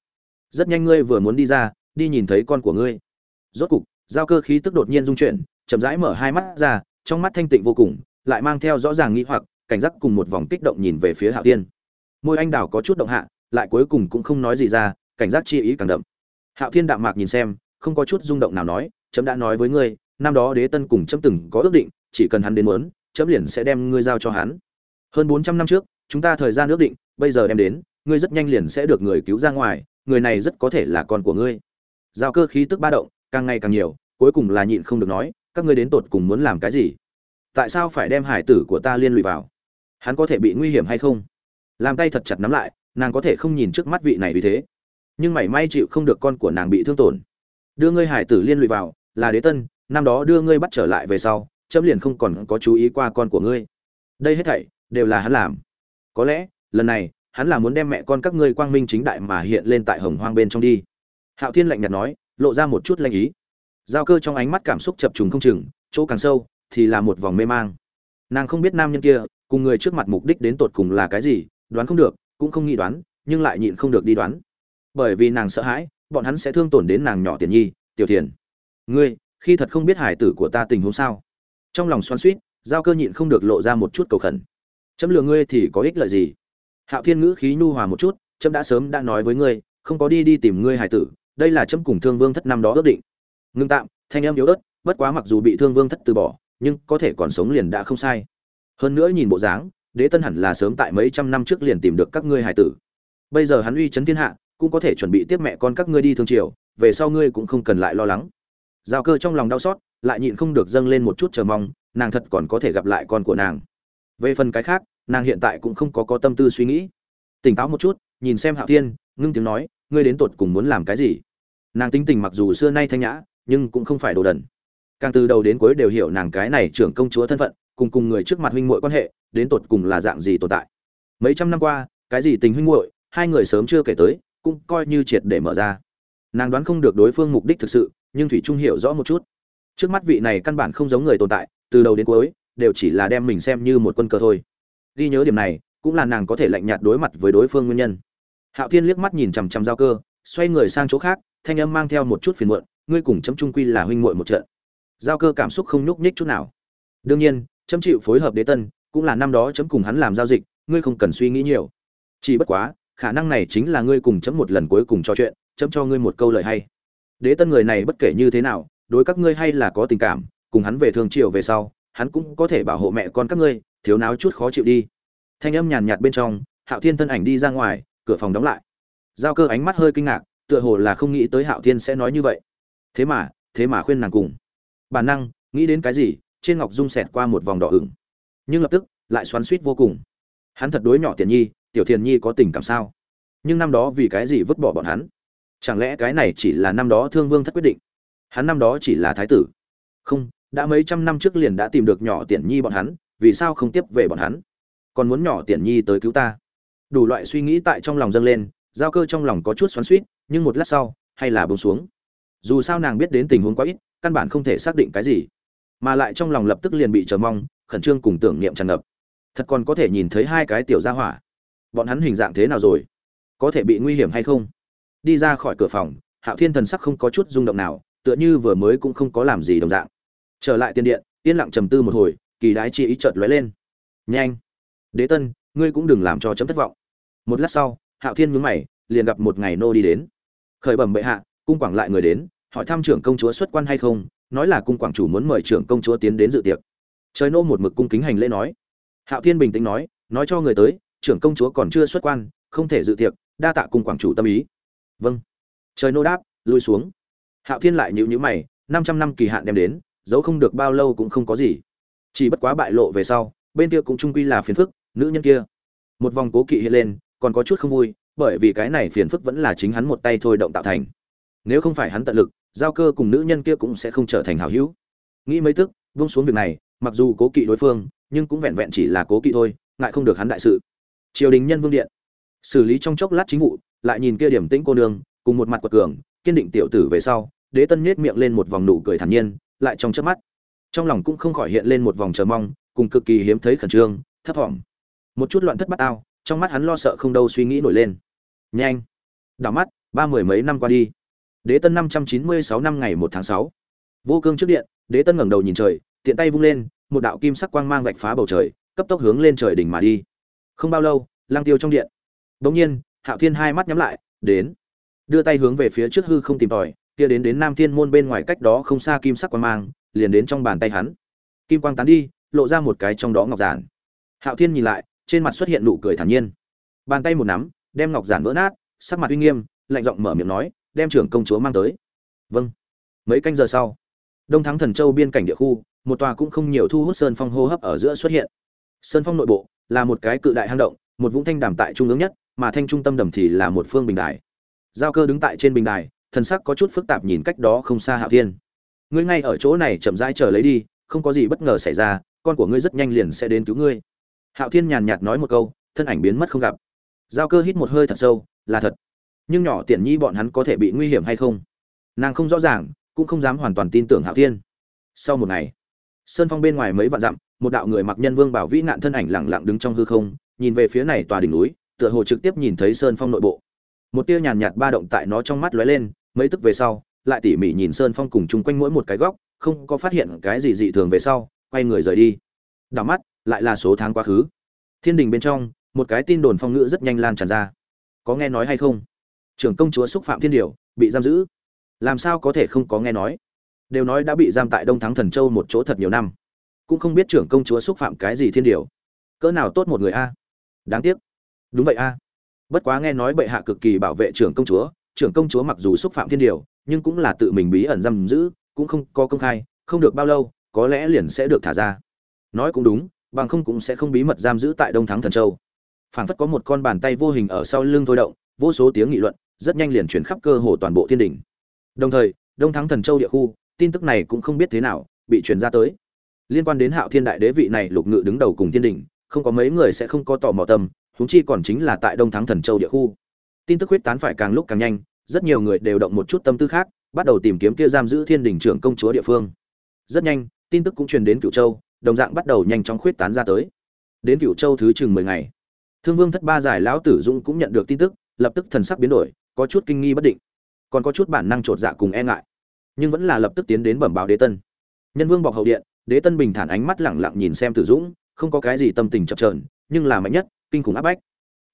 Rất nhanh ngươi vừa muốn đi ra, đi nhìn thấy con của ngươi. Rốt cục, giao cơ khí tức đột nhiên dung chuyển, chậm rãi mở hai mắt ra, trong mắt thanh tịnh vô cùng, lại mang theo rõ ràng nghĩ hoặc, cảnh giác cùng một vòng kích động nhìn về phía hạo tiên. Môi anh đào có chút động hạ, lại cuối cùng cũng không nói gì ra, cảnh giác chi ý càng đậm. Hạo thiên đạm mạc nhìn xem, không có chút rung động nào nói, chấm đã nói với ngươi, năm đó đế tân cùng chấm từng có ước định, chỉ cần hắn đến muốn, chấm liền sẽ đem ngươi giao cho hắn. Hơn bốn trăm năm trước chúng ta thời gian ước định, bây giờ đem đến, ngươi rất nhanh liền sẽ được người cứu ra ngoài, người này rất có thể là con của ngươi. Giao cơ khí tức ba động, càng ngày càng nhiều, cuối cùng là nhịn không được nói, các ngươi đến tột cùng muốn làm cái gì? Tại sao phải đem hải tử của ta liên lụy vào? Hắn có thể bị nguy hiểm hay không? Làm tay thật chặt nắm lại, nàng có thể không nhìn trước mắt vị này vì thế. Nhưng mảy may chịu không được con của nàng bị thương tổn. Đưa ngươi hải tử liên lụy vào, là đế tân, năm đó đưa ngươi bắt trở lại về sau, chấm liền không còn có chú ý qua con của ngươi. Đây hết thảy, đều là hắn làm có lẽ, lần này, hắn là muốn đem mẹ con các ngươi quang minh chính đại mà hiện lên tại hồng hoang bên trong đi. Hạo thiên lạnh nhạt nói, lộ ra một chút lanh ý. Giao cơ trong ánh mắt cảm xúc chập trùng không chừng, chỗ càng sâu, thì là một vòng mê mang. Nàng không biết nam nhân kia, cùng người trước mặt mục đích đến tột cùng là cái gì, đoán không được, cũng không nghĩ đoán, nhưng lại nhịn không được đi đoán. Bởi vì nàng sợ hãi, bọn hắn sẽ thương tổn đến nàng nhỏ tiền nhi, tiểu thiền. Ngươi, khi thật không biết hải tử của ta tình huống sao? Trong lòng xoan suýt giao cơ nhịn không được lộ ra một chút cầu khẩn chấm lừa ngươi thì có ích lợi gì? Hạo thiên ngữ khí nhu hòa một chút, chấm đã sớm đã nói với ngươi, không có đi đi tìm ngươi hải tử, đây là chấm cùng thương vương thất năm đó ước định. Ngưng tạm, thanh em yếu ớt, bất quá mặc dù bị thương vương thất từ bỏ, nhưng có thể còn sống liền đã không sai. Hơn nữa nhìn bộ dáng, đế tân hẳn là sớm tại mấy trăm năm trước liền tìm được các ngươi hải tử. Bây giờ hắn uy chấn thiên hạ, cũng có thể chuẩn bị tiếp mẹ con các ngươi đi thương triều, về sau ngươi cũng không cần lại lo lắng. Giao cơ trong lòng đau xót, lại nhịn không được dâng lên một chút chờ mong, nàng thật còn có thể gặp lại con của nàng về phần cái khác, nàng hiện tại cũng không có có tâm tư suy nghĩ. Tỉnh táo một chút, nhìn xem hạo thiên, ngưng tiếng nói, ngươi đến tột cùng muốn làm cái gì? Nàng tính tình mặc dù xưa nay thanh nhã, nhưng cũng không phải đồ đần. Càng từ đầu đến cuối đều hiểu nàng cái này trưởng công chúa thân phận, cùng cùng người trước mặt huynh muội quan hệ, đến tột cùng là dạng gì tồn tại. Mấy trăm năm qua, cái gì tình huynh muội, hai người sớm chưa kể tới, cũng coi như triệt để mở ra. Nàng đoán không được đối phương mục đích thực sự, nhưng thủy trung hiểu rõ một chút. Trước mắt vị này căn bản không giống người tồn tại, từ đầu đến cuối đều chỉ là đem mình xem như một quân cờ thôi. Ghi nhớ điểm này, cũng là nàng có thể lạnh nhạt đối mặt với đối phương nguyên nhân. Hạo thiên liếc mắt nhìn chằm chằm giao cơ, xoay người sang chỗ khác, thanh âm mang theo một chút phiền muộn, ngươi cùng chấm trung quy là huynh muội một trận. Giao cơ cảm xúc không nhúc nhích chút nào. Đương nhiên chấm chịu phối hợp đế tân, cũng là năm đó chấm cùng hắn làm giao dịch, ngươi không cần suy nghĩ nhiều. Chỉ bất quá, khả năng này chính là ngươi cùng chấm một lần cuối cùng trò chuyện chấm cho ngươi một câu lời hay. Đế tân người này bất kể như thế nào, đối các ngươi hay là có tình cảm, cùng hắn về thương triều về sau hắn cũng có thể bảo hộ mẹ con các ngươi, thiếu náo chút khó chịu đi. Thanh âm nhàn nhạt bên trong, hạo thiên thân ảnh đi ra ngoài, cửa phòng đóng lại. Giao cơ ánh mắt hơi kinh ngạc, tựa hồ là không nghĩ tới hạo thiên sẽ nói như vậy. Thế mà thế mà khuyên nàng cùng. Bản năng, nghĩ đến cái gì, trên ngọc dung xẹt qua một vòng đỏ ửng. Nhưng lập tức, lại xoắn suýt vô cùng. Hắn thật đối nhỏ tiền nhi, tiểu thiền nhi có tình cảm sao? Nhưng năm đó vì cái gì vứt bỏ bọn hắn? Chẳng lẽ cái này chỉ là năm đó thương vương thất quyết định? Hắn năm đó chỉ là thái tử. Không đã mấy trăm năm trước liền đã tìm được nhỏ tiền nhi bọn hắn, vì sao không tiếp về bọn hắn? Còn muốn nhỏ tiền nhi tới cứu ta? Đủ loại suy nghĩ tại trong lòng dâng lên, giao cơ trong lòng có chút xoắn suýt nhưng một lát sau, hay là bông xuống. Dù sao nàng biết đến tình huống quá ít, căn bản không thể xác định cái gì. Mà lại trong lòng lập tức liền bị chờ mong, khẩn trương cùng tưởng niệm tràn ngập. Thật còn có thể nhìn thấy hai cái tiểu gia hỏa. Bọn hắn hình dạng thế nào rồi? Có thể bị nguy hiểm hay không? Đi ra khỏi cửa phòng, hạo thiên thần sắc không có chút rung động nào, tựa như vừa mới cũng không có làm gì đồng dạng trở lại tiền điện, yên lặng trầm tư một hồi, kỳ đái chi ý chợt lóe lên. Nhanh! Đế tân, ngươi cũng đừng làm cho chấm thất vọng. Một lát sau, hạo thiên nhướng mày, liền gặp một ngày nô đi đến. Khởi bẩm bệ hạ, cung quảng lại người đến, hỏi thăm trưởng công chúa xuất quan hay không, nói là cung quảng chủ muốn mời trưởng công chúa tiến đến dự tiệc. Trời nô một mực cung kính hành lễ nói. Hạo thiên bình tĩnh nói nói cho người tới, trưởng công chúa còn chưa xuất quan, không thể dự tiệc, đa tạ cung quảng chủ tâm ý. Vâng. Trời nô đáp, lui xuống. Hạo thiên lại nhịu nhữ mày, năm trăm năm kỳ hạn đem đến giấu không được bao lâu cũng không có gì. Chỉ bất quá bại lộ về sau, bên kia cũng trung quy là phiền phức, nữ nhân kia. Một vòng cố kỵ hiện lên, còn có chút không vui, bởi vì cái này phiền phức vẫn là chính hắn một tay thôi động tạo thành. Nếu không phải hắn tận lực, giao cơ cùng nữ nhân kia cũng sẽ không trở thành hảo hữu. Nghĩ mấy tức vung xuống việc này, mặc dù cố kỵ đối phương, nhưng cũng vẹn vẹn chỉ là cố kỵ thôi, ngại không được hắn đại sự. Triều đình nhân vương điện. Xử lý trong chốc lát chính vụ, lại nhìn kia điểm tĩnh cô nương, cùng một mặt quật cường, kiên định tiểu tử về sau, đế tân nhếch miệng lên một vòng nụ cười thản nhiên lại trong chớp mắt. Trong lòng cũng không khỏi hiện lên một vòng chờ mong, cùng cực kỳ hiếm thấy khẩn trương, thấp thỏm. Một chút loạn thất bát ao, trong mắt hắn lo sợ không đâu suy nghĩ nổi lên. Nhanh! Đảo mắt, ba mười mấy năm qua đi. Đế tân năm trăm chín mươi sáu năm ngày một tháng sáu. Vô cương trước điện, đế tân ngẩng đầu nhìn trời, tiện tay vung lên, một đạo kim sắc quang mang vạch phá bầu trời, cấp tốc hướng lên trời đỉnh mà đi. Không bao lâu lang tiêu trong điện. Bỗng nhiên, hạo thiên hai mắt nhắm lại, đến. Đưa tay hướng về phía trước hư không tìm tòi kia đến đến nam thiên môn bên ngoài cách đó không xa kim sắc quang mang, liền đến trong bàn tay hắn. Kim quang tán đi, lộ ra một cái trong đó ngọc giản. Hạo thiên nhìn lại, trên mặt xuất hiện nụ cười thản nhiên. Bàn tay một nắm, đem ngọc giản vỡ nát, sắc mặt uy nghiêm, lạnh giọng mở miệng nói, đem trưởng công chúa mang tới. Vâng. Mấy canh giờ sau, đông thắng thần châu biên cảnh địa khu, một tòa cũng không nhiều thu hút sơn phong hô hấp ở giữa xuất hiện. Sơn phong nội bộ là một cái cự đại hang động, một vũng thanh đàm tại trung ương nhất, mà thanh trung tâm đầm thì là một phương bình đài. Giao cơ đứng tại trên bình đài thần sắc có chút phức tạp nhìn cách đó không xa hạo thiên. Ngươi ngay ở chỗ này chậm rãi chờ lấy đi, không có gì bất ngờ xảy ra, con của ngươi rất nhanh liền sẽ đến cứu ngươi. Hạo thiên nhàn nhạt nói một câu, thân ảnh biến mất không gặp. Giao cơ hít một hơi thật sâu, là thật. Nhưng nhỏ tiện nhi bọn hắn có thể bị nguy hiểm hay không? Nàng không rõ ràng, cũng không dám hoàn toàn tin tưởng hạo thiên. Sau một ngày, sơn phong bên ngoài mấy vạn dặm, một đạo người mặc nhân vương bảo vĩ nạn thân ảnh lẳng lặng đứng trong hư không, nhìn về phía này tòa đỉnh núi, tựa hồ trực tiếp nhìn thấy sơn phong nội bộ một tia nhàn nhạt ba động tại nó trong mắt lóe lên, mấy tức về sau, lại tỉ mỉ nhìn sơn phong cùng chung quanh mỗi một cái góc, không có phát hiện cái gì dị thường về sau, quay người rời đi. Đảo mắt, lại là số tháng quá khứ. Thiên đình bên trong, một cái tin đồn phong ngữ rất nhanh lan tràn ra. Có nghe nói hay không? Trưởng công chúa xúc phạm thiên điều, bị giam giữ. Làm sao có thể không có nghe nói? Đều nói đã bị giam tại đông thắng thần châu một chỗ thật nhiều năm. Cũng không biết trưởng công chúa xúc phạm cái gì thiên điều. Cỡ nào tốt một người a. Đáng tiếc. Đúng vậy a bất quá nghe nói bệ hạ cực kỳ bảo vệ trưởng công chúa, trưởng công chúa mặc dù xúc phạm thiên điều, nhưng cũng là tự mình bí ẩn giam giữ, cũng không có công khai, không được bao lâu, có lẽ liền sẽ được thả ra. Nói cũng đúng, bằng không cũng sẽ không bí mật giam giữ tại đông thắng thần châu. Phảng phất có một con bàn tay vô hình ở sau lưng thôi động, vô số tiếng nghị luận, rất nhanh liền chuyển khắp cơ hồ toàn bộ thiên đình. Đồng thời, đông thắng thần châu địa khu, tin tức này cũng không biết thế nào, bị truyền ra tới. Liên quan đến hạo thiên đại đế vị này lục ngự đứng đầu cùng thiên đình, không có mấy người sẽ không có tò mò tâm huống chi còn chính là tại đông thắng thần châu địa khu. Tin tức huyết tán phải càng lúc càng nhanh, rất nhiều người đều động một chút tâm tư khác, bắt đầu tìm kiếm kia giam giữ thiên đình trưởng công chúa địa phương. Rất nhanh, tin tức cũng truyền đến cựu châu, đồng dạng bắt đầu nhanh chóng khuyết tán ra tới. Đến cựu châu thứ chừng mười ngày, thương vương thất ba giải lão tử dũng cũng nhận được tin tức, lập tức thần sắc biến đổi, có chút kinh nghi bất định, còn có chút bản năng trột dạ cùng e ngại, nhưng vẫn là lập tức tiến đến bẩm báo đế tân. Nhân vương bọc hậu điện, đế tân bình thản ánh mắt lẳng lặng nhìn xem tử dũng, không có cái gì tâm tình chập trờn nhưng là mạnh nhất kinh khủng áp bách.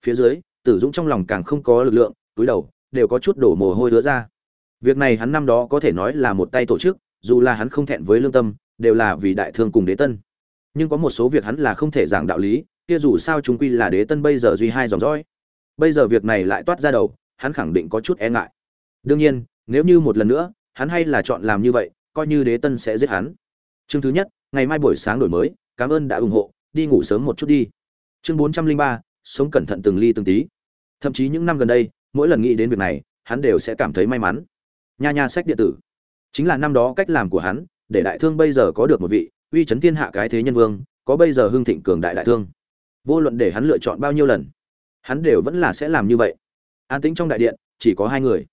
Phía dưới, tử dũng trong lòng càng không có lực lượng, túi đầu, đều có chút đổ mồ hôi đứa ra. Việc này hắn năm đó có thể nói là một tay tổ chức, dù là hắn không thẹn với lương tâm, đều là vì đại thương cùng đế tân. Nhưng có một số việc hắn là không thể giảng đạo lý, kia dù sao chúng quy là đế tân bây giờ duy hai dòng dõi. Bây giờ việc này lại toát ra đầu, hắn khẳng định có chút e ngại. Đương nhiên, nếu như một lần nữa, hắn hay là chọn làm như vậy, coi như đế tân sẽ giết hắn. Chương thứ nhất, ngày mai buổi sáng đổi mới, cảm ơn đã ủng hộ, đi ngủ sớm một chút đi chương bốn trăm linh ba, sống cẩn thận từng ly từng tí. Thậm chí những năm gần đây, mỗi lần nghĩ đến việc này, hắn đều sẽ cảm thấy may mắn. Nha nha sách điện tử. Chính là năm đó cách làm của hắn, để đại thương bây giờ có được một vị uy chấn thiên hạ cái thế nhân vương, có bây giờ hưng thịnh cường đại đại thương. Vô luận để hắn lựa chọn bao nhiêu lần, hắn đều vẫn là sẽ làm như vậy. An tĩnh trong đại điện, chỉ có hai người.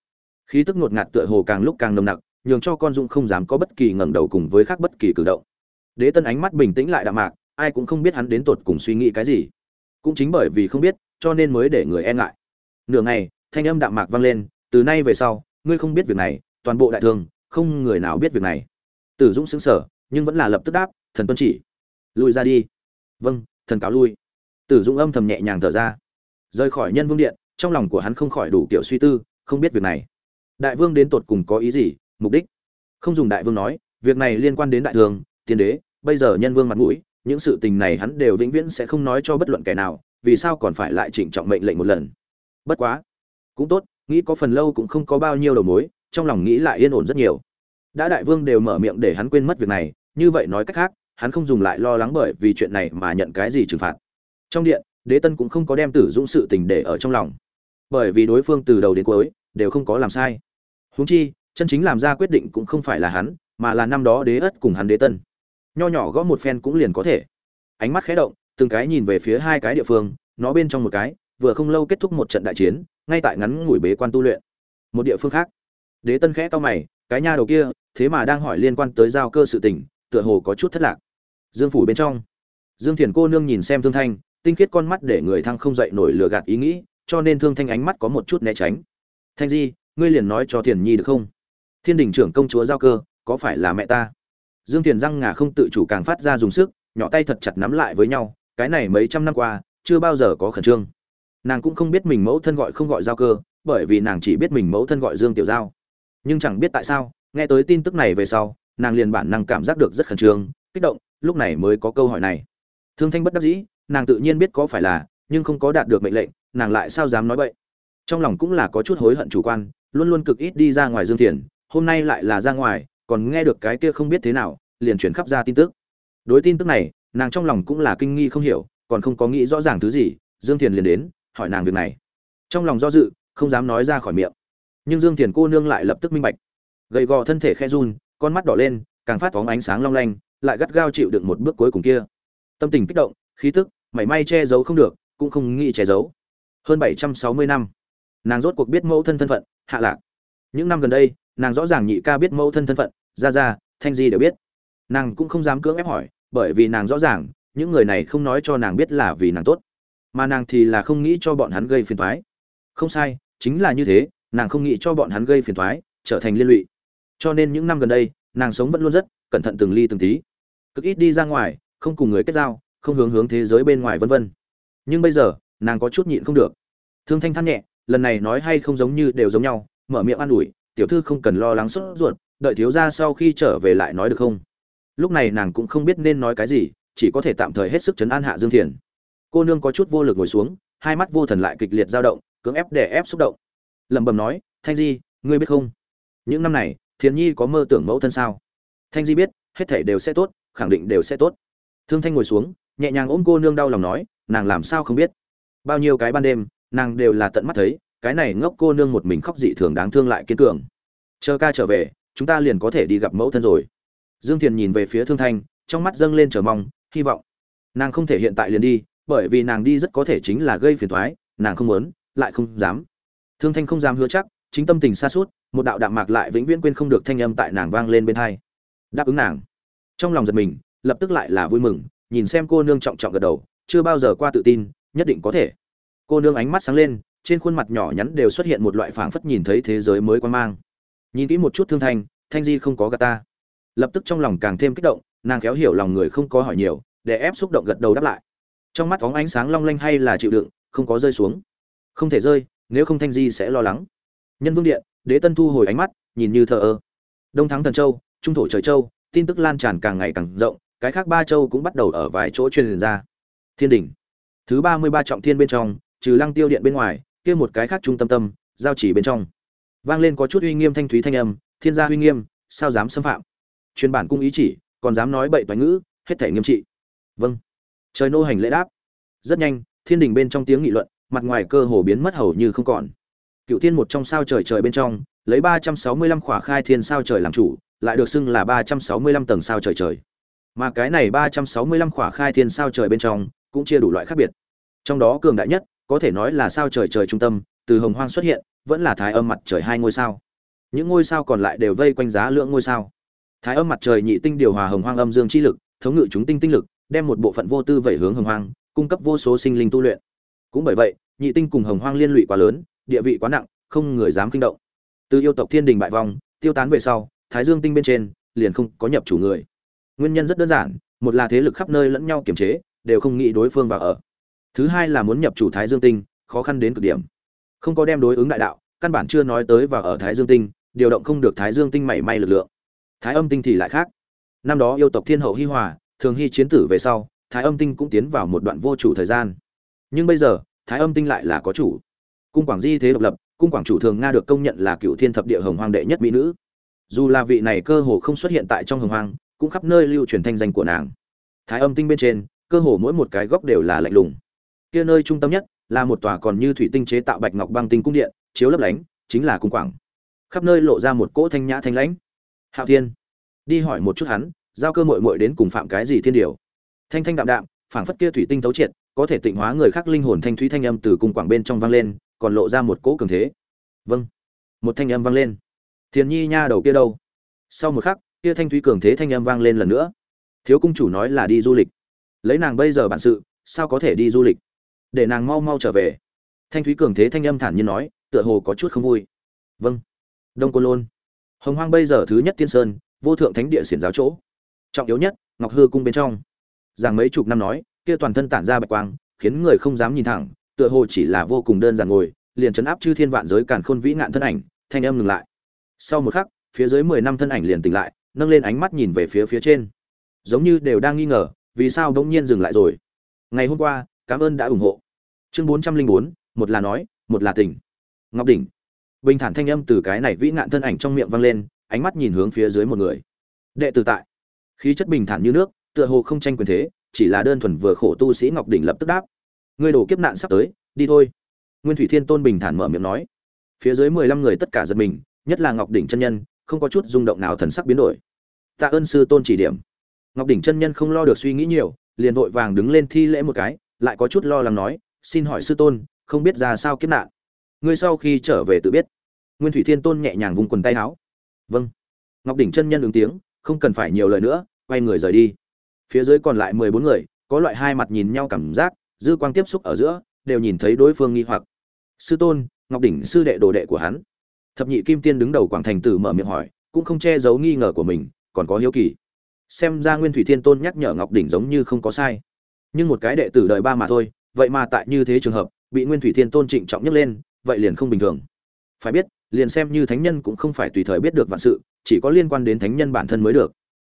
Khí tức ngột ngạt tựa hồ càng lúc càng nồng nặc, nhường cho con dung không dám có bất kỳ ngẩng đầu cùng với khác bất kỳ cử động. Đế tân ánh mắt bình tĩnh lại đạm mạc, ai cũng không biết hắn đến tột cùng suy nghĩ cái gì cũng chính bởi vì không biết, cho nên mới để người e ngại. Nửa ngày, thanh âm đạm mạc vang lên, từ nay về sau, ngươi không biết việc này, toàn bộ đại thương không người nào biết việc này. Tử dũng xứng sở nhưng vẫn là lập tức đáp, thần tuân chỉ. Lui ra đi. Vâng thần cáo lui. Tử dũng âm thầm nhẹ nhàng thở ra. Rời khỏi nhân vương điện, trong lòng của hắn không khỏi đủ kiểu suy tư, không biết việc này. Đại vương đến tột cùng có ý gì, mục đích? Không dùng đại vương nói, việc này liên quan đến đại thương tiên đế, bây giờ nhân vương mặt mũi những sự tình này hắn đều vĩnh viễn sẽ không nói cho bất luận kẻ nào, vì sao còn phải lại trịnh trọng mệnh lệnh một lần? Bất quá, cũng tốt, nghĩ có phần lâu cũng không có bao nhiêu đầu mối, trong lòng nghĩ lại yên ổn rất nhiều. Đã đại vương đều mở miệng để hắn quên mất việc này, như vậy nói cách khác, hắn không dùng lại lo lắng bởi vì chuyện này mà nhận cái gì trừng phạt. Trong điện, đế tân cũng không có đem tử dũng sự tình để ở trong lòng. Bởi vì đối phương từ đầu đến cuối, đều không có làm sai. Huống chi, chân chính làm ra quyết định cũng không phải là hắn, mà là năm đó đế ất cùng hắn đế tân nho nhỏ gõ một phen cũng liền có thể. Ánh mắt khẽ động, từng cái nhìn về phía hai cái địa phương, nó bên trong một cái, vừa không lâu kết thúc một trận đại chiến, ngay tại ngắn ngủi bế quan tu luyện. Một địa phương khác. Đế tân khẽ to mày, cái nha đầu kia, thế mà đang hỏi liên quan tới giao cơ sự tình, tựa hồ có chút thất lạc. Dương phủ bên trong. Dương thiền cô nương nhìn xem thương thanh, tinh khiết con mắt để người thăng không dậy nổi lừa gạt ý nghĩ, cho nên thương thanh ánh mắt có một chút né tránh. Thanh di, ngươi liền nói cho thiền nhi được không? Thiên đình trưởng công chúa giao cơ, có phải là mẹ ta? Dương thiền răng ngà không tự chủ càng phát ra dùng sức, nhỏ tay thật chặt nắm lại với nhau, cái này mấy trăm năm qua, chưa bao giờ có khẩn trương. Nàng cũng không biết mình mẫu thân gọi không gọi giao cơ, bởi vì nàng chỉ biết mình mẫu thân gọi dương tiểu giao. Nhưng chẳng biết tại sao, nghe tới tin tức này về sau, nàng liền bản năng cảm giác được rất khẩn trương, kích động, lúc này mới có câu hỏi này. Thương thanh bất đắc dĩ, nàng tự nhiên biết có phải là, nhưng không có đạt được mệnh lệnh, nàng lại sao dám nói vậy trong lòng cũng là có chút hối hận chủ quan, luôn luôn cực ít đi ra ngoài dương thiền, hôm nay lại là ra ngoài còn nghe được cái kia không biết thế nào, liền chuyển khắp ra tin tức. Đối tin tức này, nàng trong lòng cũng là kinh nghi không hiểu, còn không có nghĩ rõ ràng thứ gì, dương thiền liền đến, hỏi nàng việc này. Trong lòng do dự, không dám nói ra khỏi miệng. Nhưng dương thiền cô nương lại lập tức minh bạch. Gầy gò thân thể khe run, con mắt đỏ lên, càng phát phóng ánh sáng long lanh, lại gắt gao chịu đựng một bước cuối cùng kia. Tâm tình kích động, khí tức, mảy may che giấu không được, cũng không nghĩ che giấu. Hơn bảy trăm sáu mươi năm, nàng rốt cuộc biết mẫu thân thân phận, hạ lạc. Những năm gần đây, nàng rõ ràng nhị ca biết mẫu thân thân phận ra ra thanh di đều biết. Nàng cũng không dám cưỡng ép hỏi, bởi vì nàng rõ ràng, những người này không nói cho nàng biết là vì nàng tốt. Mà nàng thì là không nghĩ cho bọn hắn gây phiền toái. Không sai, chính là như thế, nàng không nghĩ cho bọn hắn gây phiền toái, trở thành liên lụy. Cho nên những năm gần đây, nàng sống vẫn luôn rất cẩn thận từng ly từng tí. Cực ít đi ra ngoài, không cùng người kết giao, không hướng hướng thế giới bên ngoài vân vân. Nhưng bây giờ, nàng có chút nhịn không được. Thương thanh than nhẹ, lần này nói hay không giống như đều giống nhau, mở miệng an ủi, tiểu thư không cần lo lắng sốt ruột đợi thiếu gia sau khi trở về lại nói được không? Lúc này nàng cũng không biết nên nói cái gì, chỉ có thể tạm thời hết sức chấn an hạ dương thiền. Cô nương có chút vô lực ngồi xuống, hai mắt vô thần lại kịch liệt dao động, cưỡng ép để ép xúc động. Lẩm bẩm nói, thanh di, ngươi biết không? Những năm này, thiền nhi có mơ tưởng mẫu thân sao? Thanh di biết, hết thể đều sẽ tốt, khẳng định đều sẽ tốt. Thương thanh ngồi xuống, nhẹ nhàng ôm cô nương đau lòng nói, nàng làm sao không biết? Bao nhiêu cái ban đêm, nàng đều là tận mắt thấy, cái này ngốc cô nương một mình khóc dị thường đáng thương lại kiên cường. Chờ ca trở về chúng ta liền có thể đi gặp mẫu thân rồi. Dương thiền nhìn về phía thương thanh, trong mắt dâng lên chờ mong, hy vọng. Nàng không thể hiện tại liền đi, bởi vì nàng đi rất có thể chính là gây phiền thoái nàng không muốn, lại không dám. Thương thanh không dám hứa chắc, chính tâm tình xa suốt một đạo đạm mạc lại vĩnh viễn quên không được thanh âm tại nàng vang lên bên thai đáp ứng nàng. Trong lòng giật mình, lập tức lại là vui mừng, nhìn xem cô nương trọng trọng gật đầu, chưa bao giờ qua tự tin, nhất định có thể. Cô nương ánh mắt sáng lên, trên khuôn mặt nhỏ nhắn đều xuất hiện một loại phảng phất nhìn thấy thế giới mới quan mang nhìn kỹ một chút thương thanh thanh di không có gà ta. Lập tức trong lòng càng thêm kích động, nàng khéo hiểu lòng người không có hỏi nhiều, để ép xúc động gật đầu đáp lại. Trong mắt phóng ánh sáng long lanh hay là chịu đựng, không có rơi xuống. Không thể rơi, nếu không thanh di sẽ lo lắng. Nhân vương điện, đế tân thu hồi ánh mắt, nhìn như thờ ơ. Đông thắng thần châu, trung thổ trời châu, tin tức lan tràn càng ngày càng rộng, cái khác ba châu cũng bắt đầu ở vài chỗ truyền ra. Thiên đỉnh thứ ba mươi ba trọng thiên bên trong, trừ lăng tiêu điện bên ngoài, kia một cái khác trung tâm tâm, giao chỉ bên trong vang lên có chút uy nghiêm thanh thúy thanh âm, thiên gia uy nghiêm, sao dám xâm phạm? Truyền bản cung ý chỉ, còn dám nói bậy toán ngữ, hết thể nghiêm trị. Vâng. Trời nô hành lễ đáp. Rất nhanh, thiên đình bên trong tiếng nghị luận, mặt ngoài cơ hồ biến mất hầu như không còn. Cựu thiên một trong sao trời trời bên trong, lấy ba trăm sáu mươi lăm khỏa khai thiên sao trời làm chủ, lại được xưng là ba trăm sáu mươi lăm tầng sao trời trời. Mà cái này ba trăm sáu mươi lăm khỏa khai thiên sao trời bên trong, cũng chia đủ loại khác biệt. Trong đó cường đại nhất, có thể nói là sao trời trời trung tâm, từ hồng hoang xuất hiện vẫn là thái âm mặt trời hai ngôi sao. Những ngôi sao còn lại đều vây quanh giá lượng ngôi sao. Thái âm mặt trời nhị tinh điều hòa hồng hoang âm dương chi lực, thống ngự chúng tinh tinh lực, đem một bộ phận vô tư vẩy hướng hồng hoang, cung cấp vô số sinh linh tu luyện. Cũng bởi vậy, nhị tinh cùng hồng hoang liên lụy quá lớn, địa vị quá nặng, không người dám kinh động. Từ yêu tộc thiên đình bại vong, tiêu tán về sau, thái dương tinh bên trên, liền không có nhập chủ người. Nguyên nhân rất đơn giản, một là thế lực khắp nơi lẫn nhau kiềm chế, đều không nghĩ đối phương vào ở. Thứ hai là muốn nhập chủ thái dương tinh, khó khăn đến cực điểm không có đem đối ứng đại đạo căn bản chưa nói tới và ở thái dương tinh điều động không được thái dương tinh mảy may lực lượng. Thái âm tinh thì lại khác. Năm đó yêu tộc thiên hậu hi hòa thường hy chiến tử về sau thái âm tinh cũng tiến vào một đoạn vô chủ thời gian. Nhưng bây giờ thái âm tinh lại là có chủ. Cung quảng di thế độc lập cung quảng chủ thường nga được công nhận là cựu thiên thập địa hồng hoàng đệ nhất mỹ nữ. Dù là vị này cơ hồ không xuất hiện tại trong hồng hoàng, cũng khắp nơi lưu truyền thanh danh của nàng. Thái âm tinh bên trên cơ hồ mỗi một cái góc đều là lạnh lùng. Kia nơi trung tâm nhất là một tòa còn như thủy tinh chế tạo bạch ngọc băng tinh cung điện, chiếu lấp lánh, chính là cung quảng. Khắp nơi lộ ra một cỗ thanh nhã thanh lãnh. Hạo thiên, đi hỏi một chút hắn, giao cơ mội mội đến cùng phạm cái gì thiên điều? Thanh thanh đạm đạm, phảng phất kia thủy tinh tấu triệt, có thể tịnh hóa người khác linh hồn thanh thúy thanh âm từ cung quảng bên trong vang lên, còn lộ ra một cỗ cường thế. Vâng. Một thanh âm vang lên. Thiền nhi nha đầu kia đâu? Sau một khắc, kia thanh thúy cường thế thanh âm vang lên lần nữa. Thiếu cung chủ nói là đi du lịch. Lấy nàng bây giờ bản sự, sao có thể đi du lịch? Để nàng mau mau trở về. Thanh thúy cường thế thanh âm thản nhiên nói, tựa hồ có chút không vui. Vâng. Đông côn lôn. Hồng hoang bây giờ thứ nhất tiên sơn, vô thượng thánh địa xiển giáo chỗ. Trọng yếu nhất, ngọc hư cung bên trong. Giảng mấy chục năm nói, kia toàn thân tản ra bạch quang, khiến người không dám nhìn thẳng, tựa hồ chỉ là vô cùng đơn giản ngồi, liền chấn áp chư thiên vạn giới càn khôn vĩ ngạn thân ảnh, thanh âm ngừng lại. Sau một khắc, phía dưới mười năm thân ảnh liền tỉnh lại, nâng lên ánh mắt nhìn về phía phía trên. Giống như đều đang nghi ngờ, vì sao bỗng nhiên dừng lại rồi? Ngày hôm qua cảm ơn đã ủng hộ. Chương bốn trăm linh bốn, một là nói, một là tỉnh. Ngọc đỉnh. Bình thản thanh âm từ cái này vĩ ngạn thân ảnh trong miệng vang lên, ánh mắt nhìn hướng phía dưới một người. Đệ tử tại. Khí chất bình thản như nước, tựa hồ không tranh quyền thế, chỉ là đơn thuần vừa khổ tu sĩ ngọc đỉnh lập tức đáp. Ngươi đổ kiếp nạn sắp tới, đi thôi. Nguyên thủy thiên tôn bình thản mở miệng nói. Phía dưới mười lăm người tất cả giật mình, nhất là ngọc đỉnh chân nhân, không có chút rung động nào thần sắc biến đổi. Tạ ơn sư tôn chỉ điểm. Ngọc đỉnh chân nhân không lo được suy nghĩ nhiều, liền vội vàng đứng lên thi lễ một cái lại có chút lo lắng nói, xin hỏi sư tôn, không biết ra sao kiếp nạn? Ngươi sau khi trở về tự biết. Nguyên thủy thiên tôn nhẹ nhàng vung quần tay áo. Vâng. Ngọc đỉnh chân nhân ứng tiếng, không cần phải nhiều lời nữa, quay người rời đi. Phía dưới còn lại mười bốn người, có loại hai mặt nhìn nhau cảm giác, dư quang tiếp xúc ở giữa, đều nhìn thấy đối phương nghi hoặc. Sư tôn, ngọc đỉnh sư đệ đồ đệ của hắn. Thập nhị kim tiên đứng đầu quảng thành tử mở miệng hỏi, cũng không che giấu nghi ngờ của mình, còn có hiếu kỳ. Xem ra nguyên thủy thiên tôn nhắc nhở ngọc đỉnh giống như không có sai nhưng một cái đệ tử đời ba mà thôi, vậy mà tại như thế trường hợp, bị nguyên thủy thiên tôn trịnh trọng nhất lên, vậy liền không bình thường. Phải biết, liền xem như thánh nhân cũng không phải tùy thời biết được vạn sự, chỉ có liên quan đến thánh nhân bản thân mới được.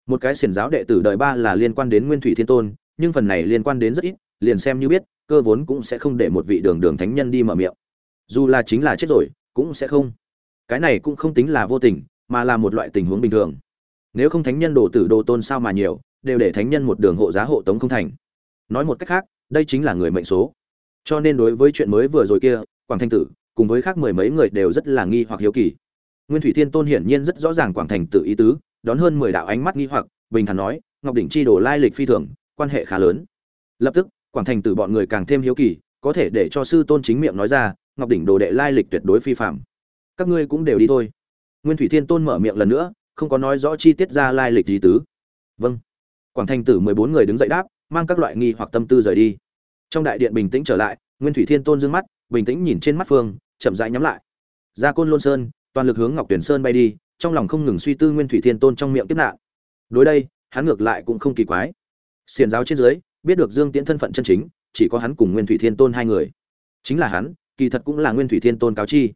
Một cái xiển giáo đệ tử đời ba là liên quan đến nguyên thủy thiên tôn, nhưng phần này liên quan đến rất ít, liền xem như biết, cơ vốn cũng sẽ không để một vị đường đường thánh nhân đi mở miệng. Dù là chính là chết rồi, cũng sẽ không. Cái này cũng không tính là vô tình, mà là một loại tình huống bình thường. Nếu không thánh nhân đồ tử đồ tôn sao mà nhiều, đều để thánh nhân một đường hộ giá hộ tống không thành nói một cách khác, đây chính là người mệnh số. Cho nên đối với chuyện mới vừa rồi kia, quảng thanh tử, cùng với khác mười mấy người đều rất là nghi hoặc hiếu kỳ. Nguyên thủy thiên tôn hiển nhiên rất rõ ràng quảng thành tử ý tứ, đón hơn mười đạo ánh mắt nghi hoặc, bình thản nói, ngọc đỉnh chi đồ lai lịch phi thường, quan hệ khá lớn. Lập tức, quảng thành tử bọn người càng thêm hiếu kỳ, có thể để cho sư tôn chính miệng nói ra, ngọc đỉnh đồ đệ lai lịch tuyệt đối phi phạm. Các ngươi cũng đều đi thôi. Nguyên thủy thiên tôn mở miệng lần nữa, không có nói rõ chi tiết ra lai lịch gì tứ. Vâng. Quảng thành tử mười bốn người đứng dậy đáp mang các loại nghi hoặc tâm tư rời đi. Trong đại điện bình tĩnh trở lại, nguyên thủy thiên tôn dương mắt, bình tĩnh nhìn trên mắt phương, chậm rãi nhắm lại. Ra côn lôn sơn, toàn lực hướng ngọc tuyển sơn bay đi, trong lòng không ngừng suy tư nguyên thủy thiên tôn trong miệng kiếp nạn. Đối đây, hắn ngược lại cũng không kỳ quái. Xiền giáo trên dưới, biết được dương tiễn thân phận chân chính, chỉ có hắn cùng nguyên thủy thiên tôn hai người. Chính là hắn, kỳ thật cũng là nguyên thủy thiên tôn cáo chi.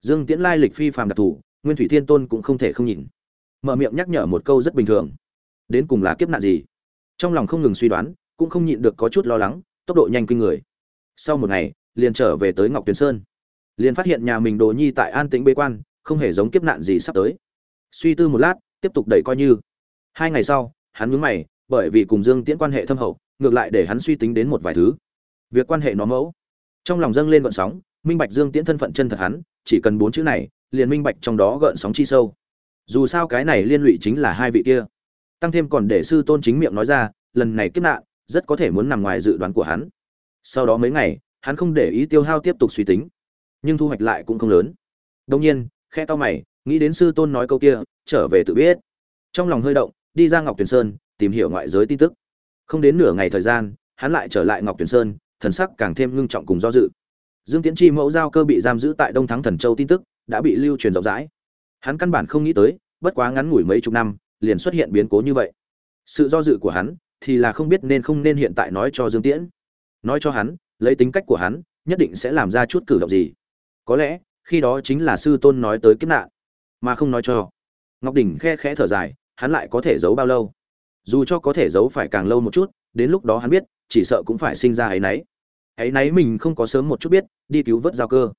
Dương tiễn lai lịch phi phàm đặc thù, nguyên thủy thiên tôn cũng không thể không nhìn. Mở miệng nhắc nhở một câu rất bình thường. Đến cùng là kiếp nạn gì? Trong lòng không ngừng suy đoán, cũng không nhịn được có chút lo lắng, tốc độ nhanh kinh người. Sau một ngày, liền trở về tới ngọc tuyền sơn. Liền phát hiện nhà mình đồ nhi tại an tĩnh bế quan, không hề giống kiếp nạn gì sắp tới. Suy tư một lát, tiếp tục đẩy coi như. Hai ngày sau, hắn nhướng mày, bởi vì cùng dương tiễn quan hệ thâm hậu, ngược lại để hắn suy tính đến một vài thứ. Việc quan hệ nó mẫu. Trong lòng dâng lên gọn sóng, minh bạch dương tiễn thân phận chân thật hắn, chỉ cần bốn chữ này, liền minh bạch trong đó gợn sóng chi sâu. Dù sao cái này liên lụy chính là hai vị kia tăng thêm còn để sư tôn chính miệng nói ra lần này kiếp nạn rất có thể muốn nằm ngoài dự đoán của hắn. Sau đó mấy ngày hắn không để ý tiêu hao tiếp tục suy tính. Nhưng thu hoạch lại cũng không lớn. Đông nhiên khe to mày nghĩ đến sư tôn nói câu kia trở về tự biết. Trong lòng hơi động đi ra ngọc tuyền sơn tìm hiểu ngoại giới tin tức. Không đến nửa ngày thời gian hắn lại trở lại ngọc tuyền sơn thần sắc càng thêm ngưng trọng cùng do dự. Dương Tiễn Chi mẫu giao cơ bị giam giữ tại Đông Thắng Thần Châu tin tức đã bị lưu truyền rộng rãi. Hắn căn bản không nghĩ tới, bất quá ngắn ngủi mấy chục năm, liền xuất hiện biến cố như vậy. Sự do dự của hắn thì là không biết nên không nên hiện tại nói cho Dương Tiễn. Nói cho hắn, lấy tính cách của hắn, nhất định sẽ làm ra chút cử động gì. Có lẽ, khi đó chính là sư tôn nói tới kiếp nạn, mà không nói cho. Ngọc Đỉnh khe khẽ thở dài, hắn lại có thể giấu bao lâu? Dù cho có thể giấu phải càng lâu một chút, đến lúc đó hắn biết, chỉ sợ cũng phải sinh ra ấy nấy ấy nấy mình không có sớm một chút biết đi cứu vớt giao cơ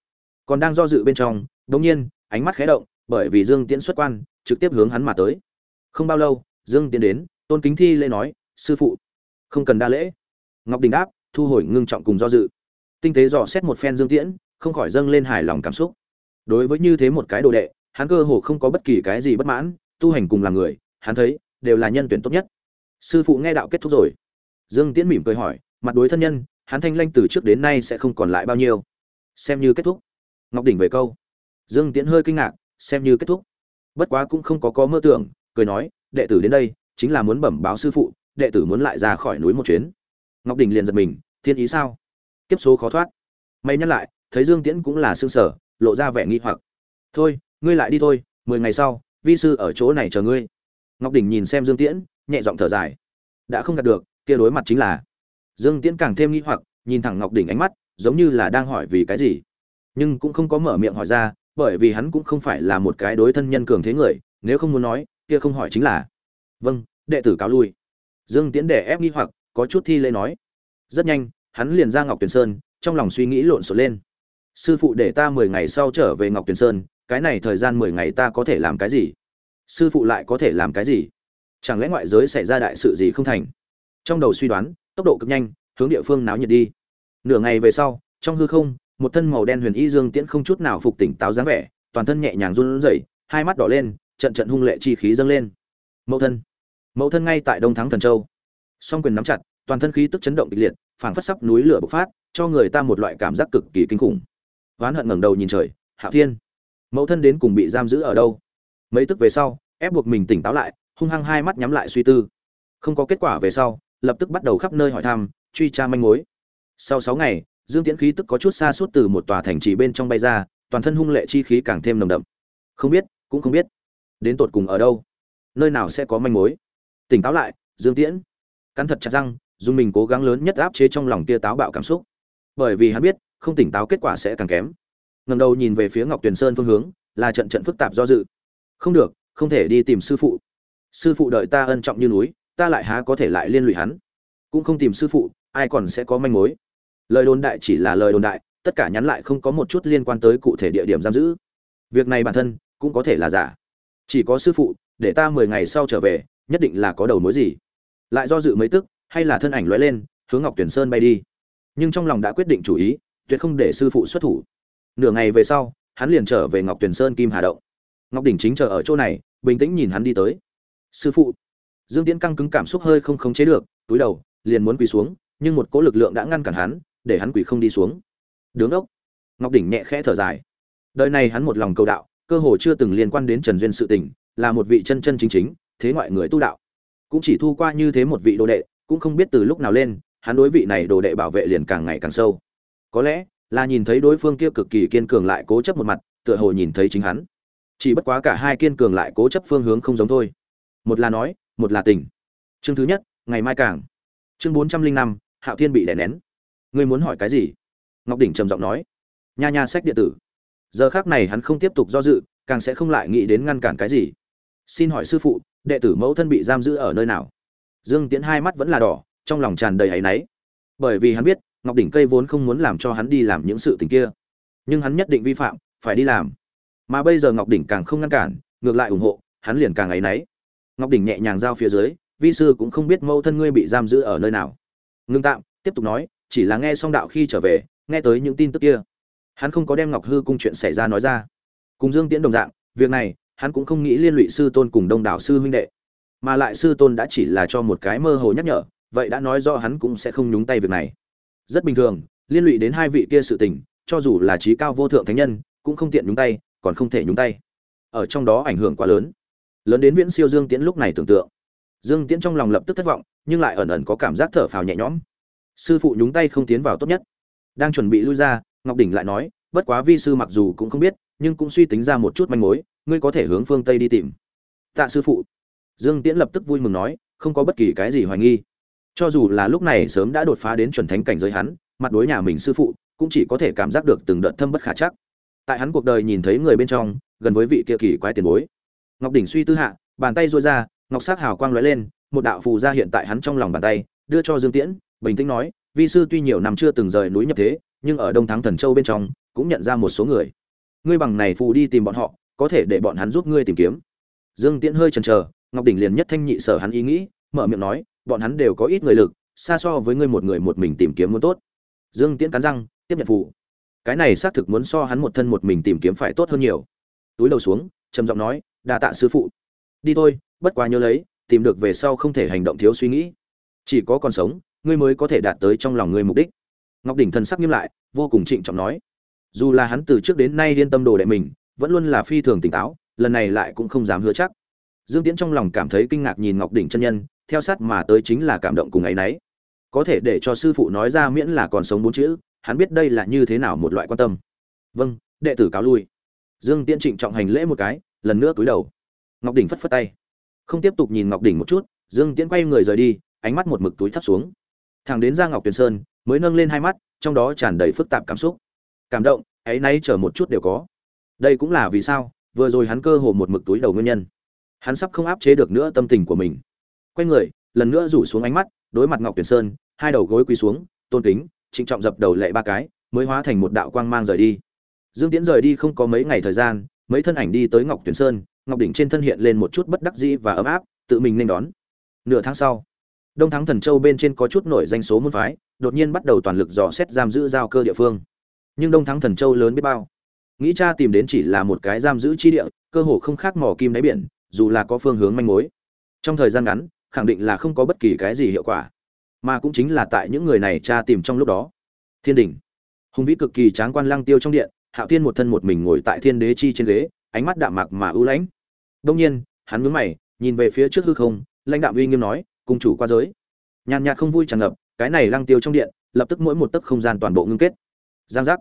còn đang do dự bên trong đột nhiên ánh mắt khẽ động bởi vì dương tiễn xuất quan trực tiếp hướng hắn mà tới không bao lâu, dương tiễn đến, tôn kính thi lễ nói, sư phụ, không cần đa lễ. Ngọc đình đáp, thu hồi ngưng trọng cùng do dự. Tinh tế dò xét một phen dương tiễn, không khỏi dâng lên hài lòng cảm xúc. Đối với như thế một cái đồ đệ, hắn cơ hồ không có bất kỳ cái gì bất mãn, tu hành cùng làm người, hắn thấy, đều là nhân tuyển tốt nhất. Sư phụ nghe đạo kết thúc rồi. Dương tiễn mỉm cười hỏi, mặt đối thân nhân, hắn thanh lanh từ trước đến nay sẽ không còn lại bao nhiêu? Xem như kết thúc. Ngọc đỉnh về câu. Dương tiễn hơi kinh ngạc, xem như kết thúc. Bất quá cũng không có có mơ tưởng cười nói, đệ tử đến đây, chính là muốn bẩm báo sư phụ, đệ tử muốn lại ra khỏi núi một chuyến. Ngọc đỉnh liền giật mình, thiên ý sao? Kiếp số khó thoát. May nhắc lại, thấy dương tiễn cũng là xương sở lộ ra vẻ nghi hoặc. Thôi, ngươi lại đi thôi, mười ngày sau, vi sư ở chỗ này chờ ngươi. Ngọc đỉnh nhìn xem dương tiễn, nhẹ giọng thở dài. Đã không gặp được, kia đối mặt chính là. Dương tiễn càng thêm nghi hoặc, nhìn thẳng ngọc đỉnh ánh mắt, giống như là đang hỏi vì cái gì. Nhưng cũng không có mở miệng hỏi ra, bởi vì hắn cũng không phải là một cái đối thân nhân cường thế người, nếu không muốn nói kia không hỏi chính là vâng đệ tử cáo lui. Dương tiễn để ép nghi hoặc, có chút thi lễ nói. Rất nhanh, hắn liền ra ngọc tuyền sơn, trong lòng suy nghĩ lộn xộn lên. Sư phụ để ta mười ngày sau trở về ngọc tuyền sơn, cái này thời gian mười ngày ta có thể làm cái gì? Sư phụ lại có thể làm cái gì? Chẳng lẽ ngoại giới xảy ra đại sự gì không thành? Trong đầu suy đoán, tốc độ cực nhanh, hướng địa phương náo nhiệt đi. Nửa ngày về sau, trong hư không, một thân màu đen huyền y dương tiễn không chút nào phục tỉnh táo dáng vẻ, toàn thân nhẹ nhàng run rẩy, hai mắt đỏ lên trận trận hung lệ chi khí dâng lên. Mẫu thân. Mẫu thân ngay tại đông thắng thần châu. Song quyền nắm chặt, toàn thân khí tức chấn động kịch liệt, phảng phất sắp núi lửa bộc phát, cho người ta một loại cảm giác cực kỳ kinh khủng. Oán hận ngẩng đầu nhìn trời, hạ thiên, mẫu thân đến cùng bị giam giữ ở đâu? Mấy tức về sau, ép buộc mình tỉnh táo lại, hung hăng hai mắt nhắm lại suy tư. Không có kết quả về sau, lập tức bắt đầu khắp nơi hỏi thăm, truy tra manh mối. Sau sáu ngày, dương tiễn khí tức có chút xa suốt từ một tòa thành trì bên trong bay ra, toàn thân hung lệ chi khí càng thêm nồng đậm. Không biết, cũng không biết đến tột cùng ở đâu? Nơi nào sẽ có manh mối? Tỉnh táo lại, dương tiễn. Cắn thật chặt răng, dùng mình cố gắng lớn nhất áp chế trong lòng kia táo bạo cảm xúc. Bởi vì hắn biết, không tỉnh táo kết quả sẽ càng kém. Ngầm đầu nhìn về phía ngọc tuyền sơn phương hướng, là trận trận phức tạp do dự. Không được, không thể đi tìm sư phụ. Sư phụ đợi ta ân trọng như núi, ta lại há có thể lại liên lụy hắn. Cũng không tìm sư phụ, ai còn sẽ có manh mối? Lời đồn đại chỉ là lời đồn đại, tất cả nhắn lại không có một chút liên quan tới cụ thể địa điểm giam giữ. Việc này bản thân cũng có thể là giả chỉ có sư phụ, để ta mười ngày sau trở về, nhất định là có đầu mối gì. Lại do dự mấy tức, hay là thân ảnh lóe lên, hướng ngọc tuyển sơn bay đi. Nhưng trong lòng đã quyết định chủ ý, tuyệt không để sư phụ xuất thủ. Nửa ngày về sau, hắn liền trở về ngọc tuyển sơn kim hà động. Ngọc đỉnh chính chờ ở chỗ này, bình tĩnh nhìn hắn đi tới. Sư phụ, dương tiễn căng cứng cảm xúc hơi không khống chế được, túi đầu, liền muốn quỳ xuống, nhưng một cỗ lực lượng đã ngăn cản hắn, để hắn quỳ không đi xuống. Đứng ốc. Ngọc đỉnh nhẹ khẽ thở dài. Đời này hắn một lòng cầu đạo cơ hồ chưa từng liên quan đến trần duyên sự tình, là một vị chân chân chính chính, thế ngoại người tu đạo. Cũng chỉ thu qua như thế một vị đồ đệ, cũng không biết từ lúc nào lên, hắn đối vị này đồ đệ bảo vệ liền càng ngày càng sâu. Có lẽ là nhìn thấy đối phương kia cực kỳ kiên cường lại cố chấp một mặt, tựa hồ nhìn thấy chính hắn. Chỉ bất quá cả hai kiên cường lại cố chấp phương hướng không giống thôi. Một là nói, một là tình. Chương thứ nhất, ngày mai càng. Chương bốn trăm linh năm, hạo thiên bị đè nén. Ngươi muốn hỏi cái gì? Ngọc đỉnh trầm giọng nói. Nha nha sách điện tử giờ khác này hắn không tiếp tục do dự, càng sẽ không lại nghĩ đến ngăn cản cái gì. Xin hỏi sư phụ, đệ tử mẫu thân bị giam giữ ở nơi nào? Dương tiễn hai mắt vẫn là đỏ, trong lòng tràn đầy áy náy. Bởi vì hắn biết, ngọc đỉnh cây vốn không muốn làm cho hắn đi làm những sự tình kia. Nhưng hắn nhất định vi phạm, phải đi làm. Mà bây giờ ngọc đỉnh càng không ngăn cản, ngược lại ủng hộ, hắn liền càng áy náy. Ngọc đỉnh nhẹ nhàng giao phía dưới, vi sư cũng không biết mẫu thân ngươi bị giam giữ ở nơi nào. Ngưng tạm, tiếp tục nói, chỉ là nghe xong đạo khi trở về, nghe tới những tin tức kia hắn không có đem ngọc hư cung chuyện xảy ra nói ra. Cùng dương tiễn đồng dạng, việc này, hắn cũng không nghĩ liên lụy sư tôn cùng đông đảo sư huynh đệ. Mà lại sư tôn đã chỉ là cho một cái mơ hồ nhắc nhở, vậy đã nói rõ hắn cũng sẽ không nhúng tay việc này. Rất bình thường, liên lụy đến hai vị kia sự tình, cho dù là trí cao vô thượng thánh nhân, cũng không tiện nhúng tay, còn không thể nhúng tay. Ở trong đó ảnh hưởng quá lớn. Lớn đến viễn siêu dương tiễn lúc này tưởng tượng. Dương tiễn trong lòng lập tức thất vọng, nhưng lại ẩn ẩn có cảm giác thở phào nhẹ nhõm. Sư phụ nhúng tay không tiến vào tốt nhất. Đang chuẩn bị lui ra ngọc đỉnh lại nói, bất quá vi sư mặc dù cũng không biết, nhưng cũng suy tính ra một chút manh mối, ngươi có thể hướng phương tây đi tìm. Tạ sư phụ. Dương tiễn lập tức vui mừng nói, không có bất kỳ cái gì hoài nghi. Cho dù là lúc này sớm đã đột phá đến chuẩn thánh cảnh giới hắn, mặt đối nhà mình sư phụ, cũng chỉ có thể cảm giác được từng đợt thâm bất khả chắc. Tại hắn cuộc đời nhìn thấy người bên trong, gần với vị kia kỳ quái tiền bối. Ngọc đỉnh suy tư hạ, bàn tay duỗi ra, ngọc sắc hào quang lóe lên, một đạo phù ra hiện tại hắn trong lòng bàn tay, đưa cho dương tiễn, bình tĩnh nói, vi sư tuy nhiều năm chưa từng rời núi nhập thế nhưng ở đông thắng thần châu bên trong, cũng nhận ra một số người. Ngươi bằng này phù đi tìm bọn họ, có thể để bọn hắn giúp ngươi tìm kiếm. Dương tiễn hơi chần chờ, ngọc đỉnh liền nhất thanh nhị sở hắn ý nghĩ, mở miệng nói, bọn hắn đều có ít người lực, xa so với ngươi một người một mình tìm kiếm muốn tốt. Dương tiễn cắn răng, tiếp nhận phù. Cái này xác thực muốn so hắn một thân một mình tìm kiếm phải tốt hơn nhiều. Túi đầu xuống, trầm giọng nói, đa tạ sư phụ. Đi thôi, bất quá nhớ lấy, tìm được về sau không thể hành động thiếu suy nghĩ. Chỉ có còn sống, ngươi mới có thể đạt tới trong lòng ngươi mục đích ngọc đỉnh thần sắc nghiêm lại, vô cùng trịnh trọng nói, dù là hắn từ trước đến nay yên tâm đồ đệ mình, vẫn luôn là phi thường tỉnh táo, lần này lại cũng không dám hứa chắc. Dương tiễn trong lòng cảm thấy kinh ngạc nhìn ngọc đỉnh chân nhân, theo sát mà tới chính là cảm động cùng ấy y có thể để cho sư phụ nói ra miễn là còn sống bốn chữ, hắn biết đây là như thế nào một loại quan tâm. Vâng đệ tử cáo lui. Dương tiễn trịnh trọng hành lễ một cái, lần nữa cúi đầu. Ngọc đỉnh phất phất tay. Không tiếp tục nhìn ngọc đỉnh một chút, dương tiễn quay người rời đi, ánh mắt một mực túi thấp xuống. Thẳng đến ra ngọc tuyền sơn mới nâng lên hai mắt, trong đó tràn đầy phức tạp cảm xúc. Cảm động, ấy nay chờ một chút đều có. Đây cũng là vì sao, vừa rồi hắn cơ hồ một mực túi đầu nguyên nhân. Hắn sắp không áp chế được nữa tâm tình của mình. Quay người, lần nữa rủ xuống ánh mắt, đối mặt ngọc tuyển sơn, hai đầu gối quỳ xuống, tôn kính, trịnh trọng dập đầu lệ ba cái, mới hóa thành một đạo quang mang rời đi. Dương tiễn rời đi không có mấy ngày thời gian, mấy thân ảnh đi tới ngọc tuyển sơn, ngọc đỉnh trên thân hiện lên một chút bất đắc dĩ và ấm áp, tự mình nên đón. Nửa tháng sau đông thắng thần châu bên trên có chút nổi danh số môn phái, đột nhiên bắt đầu toàn lực dò xét giam giữ giao cơ địa phương. Nhưng đông thắng thần châu lớn biết bao. Nghĩ cha tìm đến chỉ là một cái giam giữ chi địa, cơ hồ không khác mỏ kim đáy biển, dù là có phương hướng manh mối. Trong thời gian ngắn, khẳng định là không có bất kỳ cái gì hiệu quả. Mà cũng chính là tại những người này cha tìm trong lúc đó. Thiên đình. Hùng vĩ cực kỳ tráng quan lăng tiêu trong điện, hạo Thiên một thân một mình ngồi tại thiên đế chi trên ghế, ánh mắt đạm mạc mà ưu lãnh. Đông nhiên, hắn nhướng mày, nhìn về phía trước hư không, lãnh đạo uy nghiêm nói cung chủ qua giới. Nhàn nhạt không vui tràn ngập, cái này lăng tiêu trong điện, lập tức mỗi một tấc không gian toàn bộ ngưng kết. Giang giác.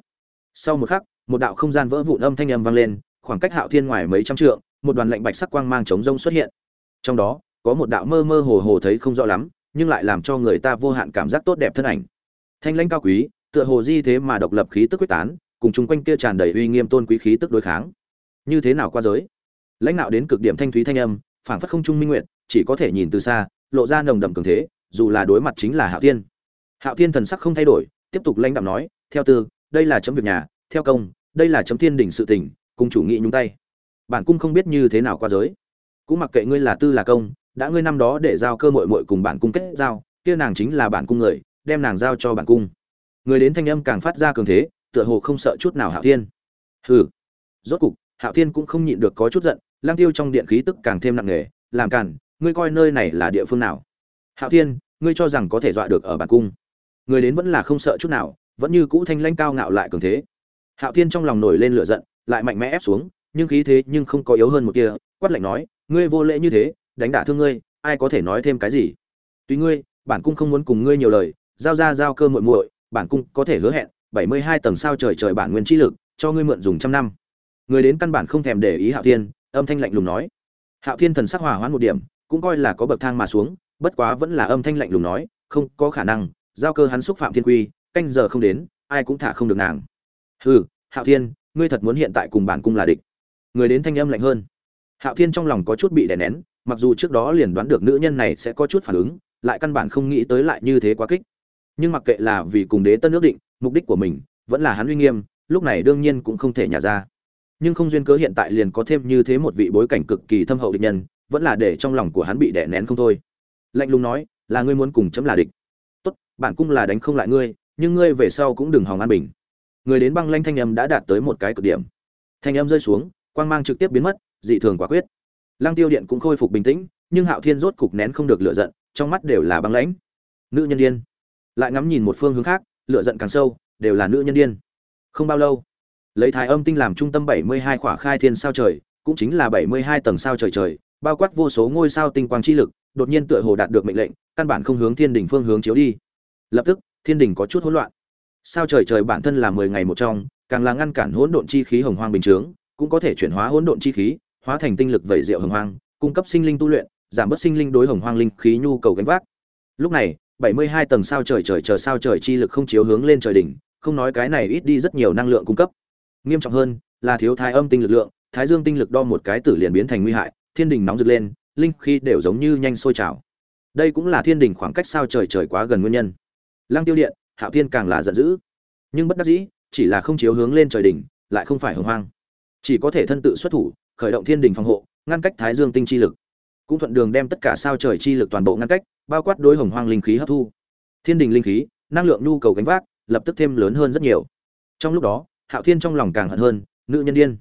Sau một khắc, một đạo không gian vỡ vụn âm thanh âm vang lên, khoảng cách hạo thiên ngoài mấy trăm trượng, một đoàn lệnh bạch sắc quang mang chống rông xuất hiện. Trong đó, có một đạo mơ mơ hồ hồ thấy không rõ lắm, nhưng lại làm cho người ta vô hạn cảm giác tốt đẹp thân ảnh. Thanh lãnh cao quý, tựa hồ di thế mà độc lập khí tức quyết tán, cùng chung quanh kia tràn đầy uy nghiêm tôn quý khí tức đối kháng. Như thế nào qua giới? Lãnh đạo đến cực điểm thanh thúy thanh âm, phảng phất không trung minh nguyện chỉ có thể nhìn từ xa lộ ra nồng đậm cường thế, dù là đối mặt chính là hạo thiên. Hạo thiên thần sắc không thay đổi, tiếp tục lãnh đạm nói, theo tư, đây là chấm việc nhà, theo công, đây là chấm thiên đỉnh sự tình, cùng chủ nghị nhúng tay. Bản cung không biết như thế nào qua giới. Cũng mặc kệ ngươi là tư là công, đã ngươi năm đó để giao cơ mội mội cùng bản cung kết giao, kia nàng chính là bản cung người, đem nàng giao cho bản cung. Người đến thanh âm càng phát ra cường thế, tựa hồ không sợ chút nào hạo thiên. Hừ. Rốt cục, hạo thiên cũng không nhịn được có chút giận lang tiêu trong điện khí tức càng thêm nặng nề, làm cản ngươi coi nơi này là địa phương nào? Hạo thiên, ngươi cho rằng có thể dọa được ở bản cung. Người đến vẫn là không sợ chút nào, vẫn như cũ thanh lãnh cao ngạo lại cường thế. Hạo thiên trong lòng nổi lên lửa giận, lại mạnh mẽ ép xuống, nhưng khí thế nhưng không có yếu hơn một kia quát lạnh nói, ngươi vô lễ như thế, đánh đả thương ngươi, ai có thể nói thêm cái gì? Tùy ngươi, bản cung không muốn cùng ngươi nhiều lời, giao ra giao cơ muội muội, bản cung có thể hứa hẹn, bảy mươi hai tầng sao trời trời bản nguyên chi lực, cho ngươi mượn dùng trăm năm. Người đến căn bản không thèm để ý hạo thiên, âm thanh lạnh lùng nói. Hạo thiên thần sắc hòa hoãn một điểm cũng coi là có bậc thang mà xuống, bất quá vẫn là âm thanh lạnh lùng nói, không có khả năng, giao cơ hắn xúc phạm thiên quy, canh giờ không đến, ai cũng thả không được nàng. Hừ, hạo thiên, ngươi thật muốn hiện tại cùng bản cung là địch. Người đến thanh âm lạnh hơn. Hạo thiên trong lòng có chút bị đè nén, mặc dù trước đó liền đoán được nữ nhân này sẽ có chút phản ứng, lại căn bản không nghĩ tới lại như thế quá kích. Nhưng mặc kệ là vì cùng đế tân ước định, mục đích của mình, vẫn là hắn uy nghiêm, lúc này đương nhiên cũng không thể nhả ra. Nhưng không duyên cớ hiện tại liền có thêm như thế một vị bối cảnh cực kỳ thâm hậu địch nhân vẫn là để trong lòng của hắn bị đè nén không thôi. Lạnh lùng nói, là ngươi muốn cùng chấm là địch. Tốt, bản cung là đánh không lại ngươi, nhưng ngươi về sau cũng đừng hòng an bình. Người đến băng lanh thanh âm đã đạt tới một cái cực điểm. Thanh âm rơi xuống, quang mang trực tiếp biến mất, dị thường quả quyết. Lăng tiêu điện cũng khôi phục bình tĩnh, nhưng hạo thiên rốt cục nén không được lựa giận, trong mắt đều là băng lãnh. Nữ nhân điên. Lại ngắm nhìn một phương hướng khác lựa giận càng sâu, đều là nữ nhân điên. Không bao lâu, lấy thái âm tinh làm trung tâm bảy mươi hai khỏa khai thiên sao trời, cũng chính là bảy mươi hai tầng sao trời trời bao quát vô số ngôi sao tinh quang chi lực đột nhiên tựa hồ đạt được mệnh lệnh căn bản không hướng thiên đỉnh phương hướng chiếu đi. Lập tức thiên đỉnh có chút hỗn loạn. Sao trời trời bản thân là mười ngày một trong càng là ngăn cản hỗn độn chi khí hồng hoang bình chứng, cũng có thể chuyển hóa hỗn độn chi khí hóa thành tinh lực vẩy diệu hồng hoang cung cấp sinh linh tu luyện giảm bớt sinh linh đối hồng hoang linh khí nhu cầu gánh vác. Lúc này bảy mươi hai tầng sao trời trời chờ sao trời chi lực không chiếu hướng lên trời đỉnh không nói cái này ít đi rất nhiều năng lượng cung cấp. Nghiêm trọng hơn là thiếu thái âm tinh lực lượng thái dương tinh lực đo một cái tử liền biến thành nguy hại thiên đình nóng rực lên, linh khí đều giống như nhanh sôi trào. Đây cũng là thiên đình khoảng cách sao trời trời quá gần nguyên nhân. Lăng tiêu điện, hạo thiên càng là giận dữ. Nhưng bất đắc dĩ, chỉ là không chiếu hướng lên trời đỉnh, lại không phải hồng hoang. Chỉ có thể thân tự xuất thủ, khởi động thiên đình phòng hộ, ngăn cách thái dương tinh chi lực. Cũng thuận đường đem tất cả sao trời chi lực toàn bộ ngăn cách, bao quát đối hồng hoang linh khí hấp thu. Thiên đình linh khí, năng lượng nhu cầu gánh vác, lập tức thêm lớn hơn rất nhiều. Trong lúc đó, hạo thiên trong lòng càng hận hơn, nữ nhân điên.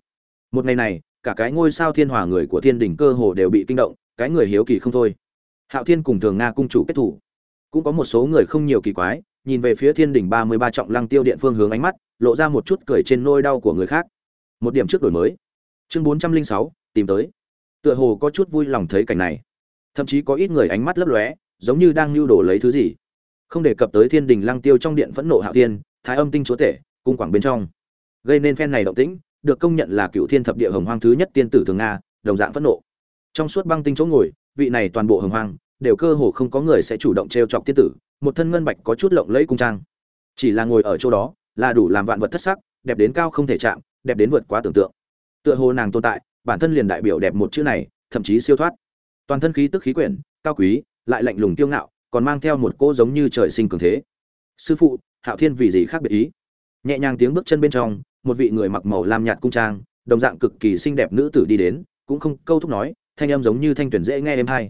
Một ngày này cả cái ngôi sao thiên hòa người của thiên đình cơ hồ đều bị kinh động, cái người hiếu kỳ không thôi. Hạo thiên cùng thường nga cung chủ kết thủ. Cũng có một số người không nhiều kỳ quái, nhìn về phía thiên đình ba mươi ba trọng lăng tiêu điện phương hướng ánh mắt, lộ ra một chút cười trên nôi đau của người khác. Một điểm trước đổi mới. Chương bốn trăm linh sáu, tìm tới. Tựa hồ có chút vui lòng thấy cảnh này. Thậm chí có ít người ánh mắt lấp lóe, giống như đang lưu đổ lấy thứ gì. Không đề cập tới thiên đình lăng tiêu trong điện phẫn nộ hạo thiên, thái âm tinh chúa tể, cung quảng bên trong. Gây nên phen này động tĩnh được công nhận là cựu thiên thập địa hồng hoang thứ nhất tiên tử thường nga, đồng dạng phẫn nộ. Trong suốt băng tinh chỗ ngồi, vị này toàn bộ hồng hoang, đều cơ hồ không có người sẽ chủ động t chọc tiên tử, một thân ngân bạch có chút lộng lẫy cung trang. Chỉ là ngồi ở chỗ đó, là đủ làm vạn vật thất sắc, đẹp đến cao không thể chạm, đẹp đến vượt quá tưởng tượng. Tựa hồ nàng tồn tại, bản thân liền đại biểu đẹp một chữ này, thậm chí siêu thoát. Toàn thân khí tức khí quyển, cao quý, lại lạnh lùng kiêu ngạo, còn mang theo một cô giống như trời sinh cường thế. Sư phụ, hạo thiên vì gì khác biệt ý? Nhẹ nhàng tiếng bước chân bên trong một vị người mặc màu lam nhạt cung trang, đồng dạng cực kỳ xinh đẹp nữ tử đi đến, cũng không câu thúc nói, thanh âm giống như thanh tuyển dễ nghe êm hay.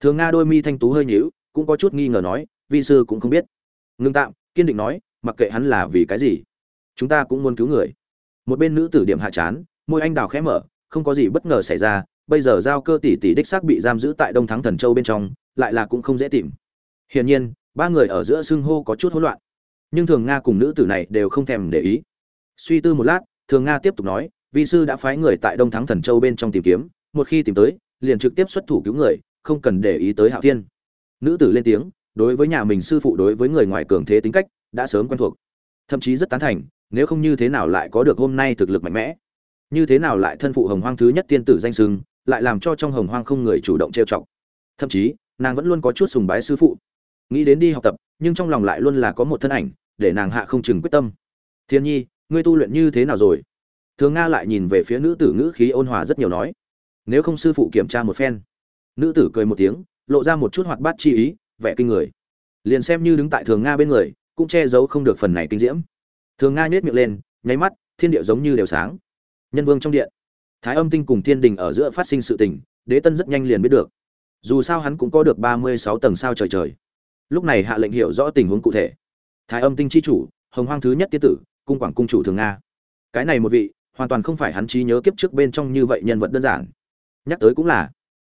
Thường nga đôi mi thanh tú hơi nhíu, cũng có chút nghi ngờ nói, vi sư cũng không biết. Ngưng tạm, kiên định nói, mặc kệ hắn là vì cái gì, chúng ta cũng muốn cứu người. Một bên nữ tử điểm hạ chán, môi anh đào khẽ mở, không có gì bất ngờ xảy ra, bây giờ giao cơ tỷ tỷ đích xác bị giam giữ tại đông thắng thần châu bên trong, lại là cũng không dễ tìm. Hiển nhiên, ba người ở giữa xưng hô có chút hỗn loạn. Nhưng thường nga cùng nữ tử này đều không thèm để ý suy tư một lát, thường nga tiếp tục nói, vi sư đã phái người tại đông thắng thần châu bên trong tìm kiếm, một khi tìm tới, liền trực tiếp xuất thủ cứu người, không cần để ý tới hạo thiên. Nữ tử lên tiếng, đối với nhà mình sư phụ, đối với người ngoài cường thế tính cách, đã sớm quen thuộc. Thậm chí rất tán thành, nếu không như thế nào lại có được hôm nay thực lực mạnh mẽ. Như thế nào lại thân phụ hồng hoang thứ nhất tiên tử danh sưng lại làm cho trong hồng hoang không người chủ động trêu chọc. Thậm chí, nàng vẫn luôn có chút sùng bái sư phụ. Nghĩ đến đi học tập, nhưng trong lòng lại luôn là có một thân ảnh, để nàng hạ không chừng quyết tâm. Thiên nhi ngươi tu luyện như thế nào rồi? Thường nga lại nhìn về phía nữ tử ngữ khí ôn hòa rất nhiều nói, nếu không sư phụ kiểm tra một phen. Nữ tử cười một tiếng, lộ ra một chút hoạt bát chi ý, vẻ kinh người. Liền xem như đứng tại thường nga bên người, cũng che giấu không được phần này kinh diễm. Thường nga nhếch miệng lên, nháy mắt, thiên địa giống như đều sáng. Nhân vương trong điện. Thái âm tinh cùng thiên đình ở giữa phát sinh sự tình, đế tân rất nhanh liền biết được. Dù sao hắn cũng có được ba mươi sáu tầng sao trời trời. Lúc này hạ lệnh hiểu rõ tình huống cụ thể. Thái âm tinh c h i chủ, hồng hoang thứ nhất tiết tử cung quảng cung chủ thường nga. Cái này một vị, hoàn toàn không phải hắn trí nhớ kiếp trước bên trong như vậy nhân vật đơn giản. Nhắc tới cũng là,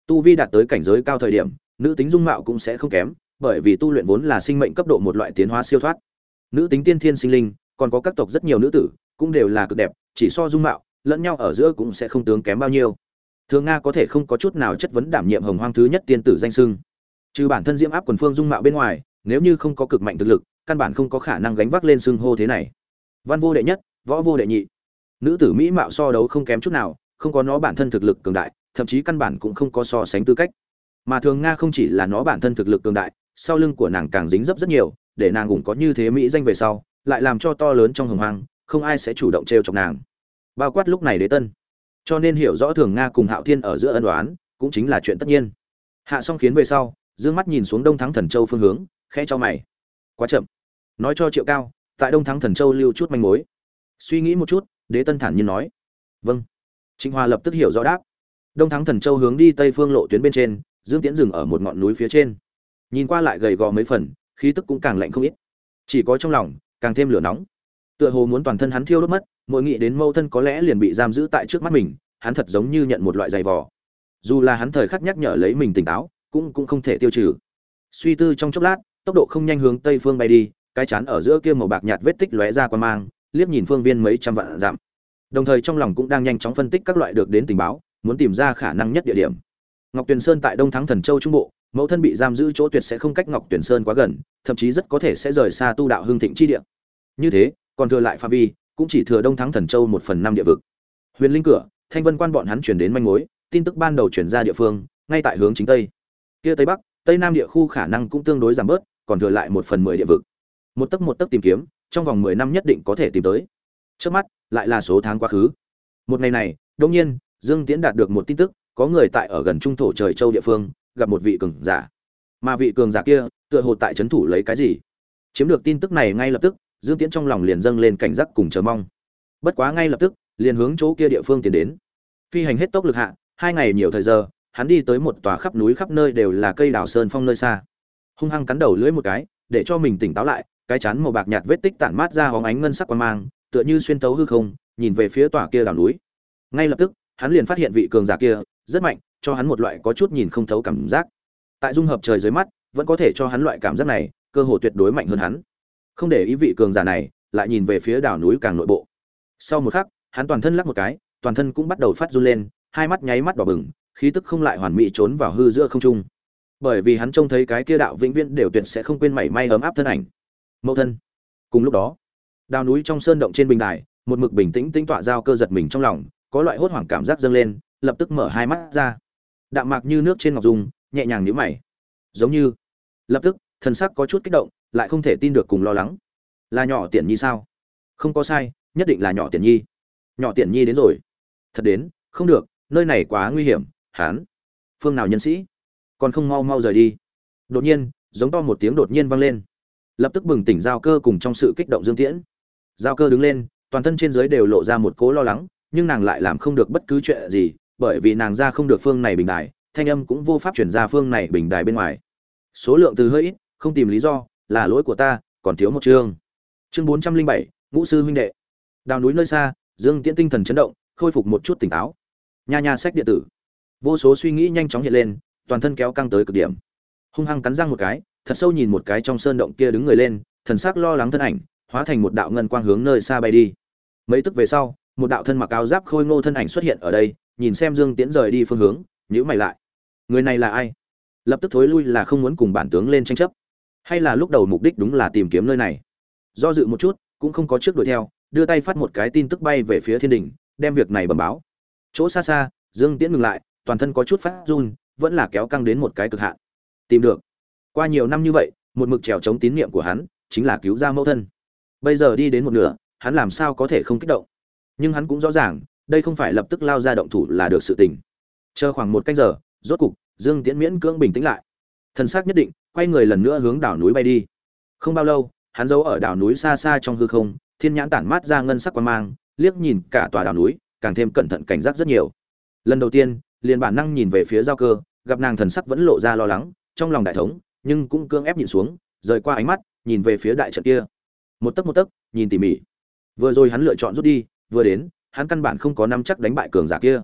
tu vi đạt tới cảnh giới cao thời điểm, nữ tính dung mạo cũng sẽ không kém, bởi vì tu luyện vốn là sinh mệnh cấp độ một loại tiến hóa siêu thoát. Nữ tính tiên thiên sinh linh, còn có các tộc rất nhiều nữ tử, cũng đều là cực đẹp, chỉ so dung mạo, lẫn nhau ở giữa cũng sẽ không tướng kém bao nhiêu. Thường nga có thể không có chút nào chất vấn đảm nhiệm hồng hoang thứ nhất tiên tử danh sưng trừ bản thân diễm áp quần phương dung mạo bên ngoài, nếu như không có cực mạnh thực lực, căn bản không có khả năng gánh vác lên xưng hô thế này văn vô đệ nhất, võ vô đệ nhị. Nữ tử mỹ mạo so đấu không kém chút nào, không có nó bản thân thực lực cường đại, thậm chí căn bản cũng không có so sánh tư cách. Mà thường nga không chỉ là nó bản thân thực lực cường đại, sau lưng của nàng càng dính dấp rất nhiều, để nàng cũng có như thế mỹ danh về sau, lại làm cho to lớn trong hồng hoang, không ai sẽ chủ động trêu chọc nàng. Bao quát lúc này đế tân. Cho nên hiểu rõ thường nga cùng hạo thiên ở giữa ân đoán cũng chính là chuyện tất nhiên. Hạ xong khiến về sau d ư ơ n g mắt nhìn xuống đông thắng thần châu phương hướng khe cho mày. Quá chậm. Nói cho triệu cao tại đông thắng thần châu lưu chút manh mối. Suy nghĩ một chút, đế tân thản nhiên nói. Vâng. Trịnh Hoa lập tức hiểu rõ đáp. Đông thắng thần châu hướng đi tây phương lộ tuyến bên trên, dương tiễn dừng ở một ngọn núi phía trên. Nhìn qua lại gầy gò mấy phần, khí tức cũng càng lạnh không ít. Chỉ có trong lòng, càng thêm lửa nóng. Tựa hồ muốn toàn thân hắn thiêu đốt mất, mỗi nghĩ đến mâu thân có lẽ liền bị giam giữ tại trước mắt mình, hắn thật giống như nhận một loại giày vò. Dù là hắn thời khắc nhắc nhở lấy mình tỉnh táo, cũng cũng không thể tiêu trừ. Suy tư trong chốc lát, tốc độ không nhanh hướng tây phương bay đi cái chán ở giữa kia màu bạc nhạt vết tích lóe ra qua mang, liếc nhìn phương viên mấy trăm vạn dặm. Đồng thời trong lòng cũng đang nhanh chóng phân tích các loại được đến tình báo, muốn tìm ra khả năng nhất địa điểm. Ngọc tuyền sơn tại đông thắng thần châu trung bộ, mẫu thân bị giam giữ chỗ tuyệt sẽ không cách ngọc tuyền sơn quá gần, thậm chí rất có thể sẽ rời xa tu đạo hương thịnh chi địa. Như thế, còn thừa lại phạm vi, cũng chỉ thừa đông thắng thần châu một phần năm địa vực. Huyền linh cửa, thanh vân quan bọn hắn chuyển đến manh mối, tin tức ban đầu chuyển ra địa phương, ngay tại hướng chính tây. Kia tây bắc, tây nam địa khu khả năng cũng tương đối giảm bớt, còn thừa lại một phần mười địa vực một tấc một tấc tìm kiếm, trong vòng mười năm nhất định có thể tìm tới. Trước mắt, lại là số tháng quá khứ. Một ngày này đông nhiên, dương tiễn đạt được một tin tức, có người tại ở gần trung thổ trời châu địa phương, gặp một vị cường giả. Mà vị cường giả kia, tựa hồ tại trấn thủ lấy cái gì? Chiếm được tin tức này ngay lập tức, dương tiễn trong lòng liền dâng lên cảnh giác cùng chờ mong. Bất quá ngay lập tức, liền hướng chỗ kia địa phương tiến đến. Phi hành hết tốc lực hạ, hai ngày nhiều thời giờ, hắn đi tới một tòa khắp núi khắp nơi đều là cây đào sơn phong nơi xa. Hung hăng cắn đầu lưỡi một cái, để cho mình tỉnh táo lại cái chán màu bạc nhạt vết tích tản mát ra hóng ánh ngân sắc quan mang, tựa như xuyên tấu hư không, nhìn về phía tòa kia đảo núi. Ngay lập tức, hắn liền phát hiện vị cường giả kia, rất mạnh, cho hắn một loại có chút nhìn không thấu cảm giác. Tại dung hợp trời dưới mắt, vẫn có thể cho hắn loại cảm giác này, cơ hội tuyệt đối mạnh hơn hắn. Không để ý vị cường giả này, lại nhìn về phía đảo núi càng nội bộ. Sau một khắc, hắn toàn thân lắc một cái, toàn thân cũng bắt đầu phát run lên, hai mắt nháy mắt đỏ bừng, khí tức không lại hoàn mỹ trốn vào hư giữa không trung. Bởi vì hắn trông thấy cái kia đạo vĩnh viễn đều tuyệt sẽ không quên mảy may ấm áp thân ảnh mẫu thân. Cùng lúc đó, đào núi trong sơn động trên bình đài, một mực bình tĩnh tính tọa giao cơ giật mình trong lòng, có loại hốt hoảng cảm giác dâng lên, lập tức mở hai mắt ra. Đạm mạc như nước trên ngọc dung, nhẹ nhàng nhíu mày. Giống như, lập tức, thần sắc có chút kích động, lại không thể tin được cùng lo lắng. Là nhỏ tiện nhi sao? Không có sai, nhất định là nhỏ tiện nhi. Nhỏ tiện nhi đến rồi. Thật đến, không được, nơi này quá nguy hiểm, hán. Phương nào nhân sĩ? Còn không mau mau rời đi. Đột nhiên, giống to một tiếng đột nhiên vang lên lập tức bừng tỉnh giao cơ cùng trong sự kích động dương tiễn. Giao cơ đứng lên, toàn thân trên dưới đều lộ ra một cố lo lắng, nhưng nàng lại làm không được bất cứ chuyện gì, bởi vì nàng ra không được phương này bình đài, thanh âm cũng vô pháp chuyển ra phương này bình đài bên ngoài. Số lượng từ hơi ít, không tìm lý do, là lỗi của ta, còn thiếu một chương. Chương bốn trăm linh bảy, ngũ sư huynh đệ. Đào núi nơi xa, dương tiễn tinh thần chấn động, khôi phục một chút tỉnh táo. Nha nha sách điện tử. Vô số suy nghĩ nhanh chóng hiện lên, toàn thân kéo căng tới cực điểm. Hung hăng cắn răng một cái thật sâu nhìn một cái trong sơn động kia đứng người lên, thần sắc lo lắng thân ảnh, hóa thành một đạo ngân quang hướng nơi xa bay đi. Mấy tức về sau, một đạo thân mặc áo giáp khôi ngô thân ảnh xuất hiện ở đây, nhìn xem dương tiễn rời đi phương hướng nhữ mày lại. Người này là ai? Lập tức thối lui là không muốn cùng bản tướng lên tranh chấp. Hay là lúc đầu mục đích đúng là tìm kiếm nơi này? Do dự một chút, cũng không có trước đuổi theo, đưa tay phát một cái tin tức bay về phía thiên đình đem việc này bẩm báo. Chỗ xa xa, dương tiễn ngừng lại, toàn thân có chút phát run, vẫn là kéo căng đến một cái cực hạn. Tìm được qua nhiều năm như vậy, một mực trèo chống tín niệm của hắn chính là cứu ra mẫu thân. Bây giờ đi đến một nửa, hắn làm sao có thể không kích động? Nhưng hắn cũng rõ ràng, đây không phải lập tức lao ra động thủ là được sự tình. Chờ khoảng một canh giờ, rốt cục, dương tiễn miễn cưỡng bình tĩnh lại. Thần xác nhất định, quay người lần nữa hướng đảo núi bay đi. Không bao lâu, hắn giấu ở đảo núi xa xa trong hư không, thiên nhãn tản mát ra ngân sắc quan mang, liếc nhìn cả tòa đảo núi, càng thêm cẩn thận cảnh giác rất nhiều. Lần đầu tiên, liền bản năng nhìn về phía giao cơ, gặp nàng thần sắc vẫn lộ ra lo lắng, trong lòng đại thống nhưng cũng cương ép nhìn xuống, rời qua ánh mắt, nhìn về phía đại trận kia. Một tấc một tấc, nhìn tỉ mỉ. Vừa rồi hắn lựa chọn rút đi, vừa đến, hắn căn bản không có nắm chắc đánh bại cường giả kia.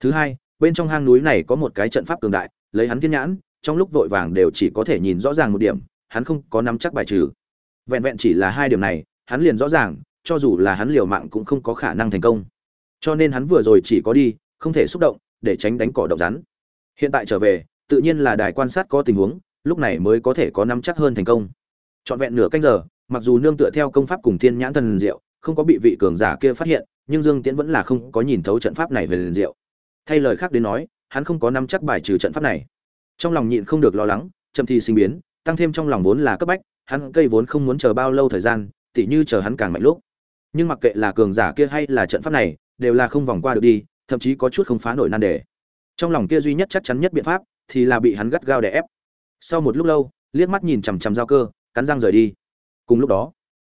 Thứ hai, bên trong hang núi này có một cái trận pháp cường đại, lấy hắn thiên nhãn, trong lúc vội vàng đều chỉ có thể nhìn rõ ràng một điểm, hắn không có nắm chắc bài trừ. Vẹn vẹn chỉ là hai điểm này, hắn liền rõ ràng, cho dù là hắn liều mạng cũng không có khả năng thành công. Cho nên hắn vừa rồi chỉ có đi, không thể xúc động, để tránh đánh cỏ động rắn. Hiện tại trở về, tự nhiên là đài quan sát có tình huống lúc này mới có thể có nắm chắc hơn thành công. Trọn vẹn nửa canh giờ, mặc dù nương tựa theo công pháp cùng thiên nhãn thần diệu, không có bị vị cường giả kia phát hiện, nhưng dương tiễn vẫn là không có nhìn thấu trận pháp này về liền diệu. Thay lời khác đến nói, hắn không có nắm chắc bài trừ trận pháp này. Trong lòng nhịn không được lo lắng, chậm thì sinh biến, tăng thêm trong lòng vốn là cấp bách, hắn cây vốn không muốn chờ bao lâu thời gian, tỉ như chờ hắn càng mạnh lúc. Nhưng mặc kệ là cường giả kia hay là trận pháp này, đều là không vòng qua được đi, thậm chí có chút không phá nổi nan đề. Trong lòng kia duy nhất chắc chắn nhất biện pháp, thì là bị hắn gắt gao đè ép sau một lúc lâu, liếc mắt nhìn chằm chằm giao cơ, cắn răng rời đi. Cùng lúc đó,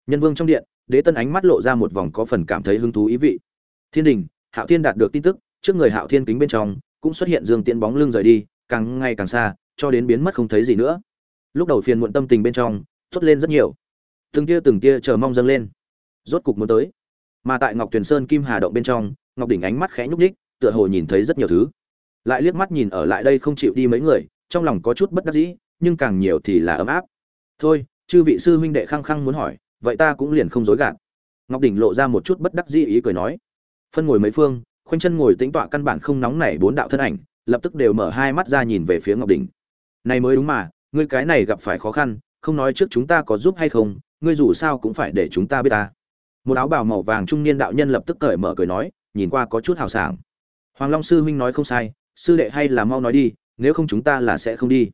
nhân vương trong điện, đế tân ánh mắt lộ ra một vòng có phần cảm thấy hứng thú ý vị. Thiên đình, hạo thiên đạt được tin tức, trước người hạo thiên kính bên trong, cũng xuất hiện dương tiễn bóng lưng rời đi, càng ngày càng xa, cho đến biến mất không thấy gì nữa. Lúc đầu phiền muộn tâm tình bên trong, thốt lên rất nhiều. Từng tia từng tia chờ mong dâng lên. Rốt cục muốn tới. Mà tại ngọc tuyền sơn kim hà động bên trong, ngọc đỉnh ánh mắt khẽ nhúc nhích, tựa hồ nhìn thấy rất nhiều thứ. Lại liếc mắt nhìn ở lại đây không chịu đi mấy người trong lòng có chút bất đắc dĩ, nhưng càng nhiều thì là ấm áp. Thôi, chư vị sư huynh đệ khăng khăng muốn hỏi, vậy ta cũng liền không dối gạt. Ngọc đỉnh lộ ra một chút bất đắc dĩ ý cười nói. Phân ngồi mấy phương, khoanh chân ngồi tính tọa căn bản không nóng nảy bốn đạo thân ảnh, lập tức đều mở hai mắt ra nhìn về phía ngọc đỉnh. Này mới đúng mà, ngươi cái này gặp phải khó khăn, không nói trước chúng ta có giúp hay không, ngươi dù sao cũng phải để chúng ta biết ta. Một áo bào màu vàng trung niên đạo nhân lập tức cởi mở cười nói, nhìn qua có chút hào sảng. Hoàng long sư huynh nói không sai, sư đệ hay là mau nói đi nếu không chúng ta là sẽ không đi.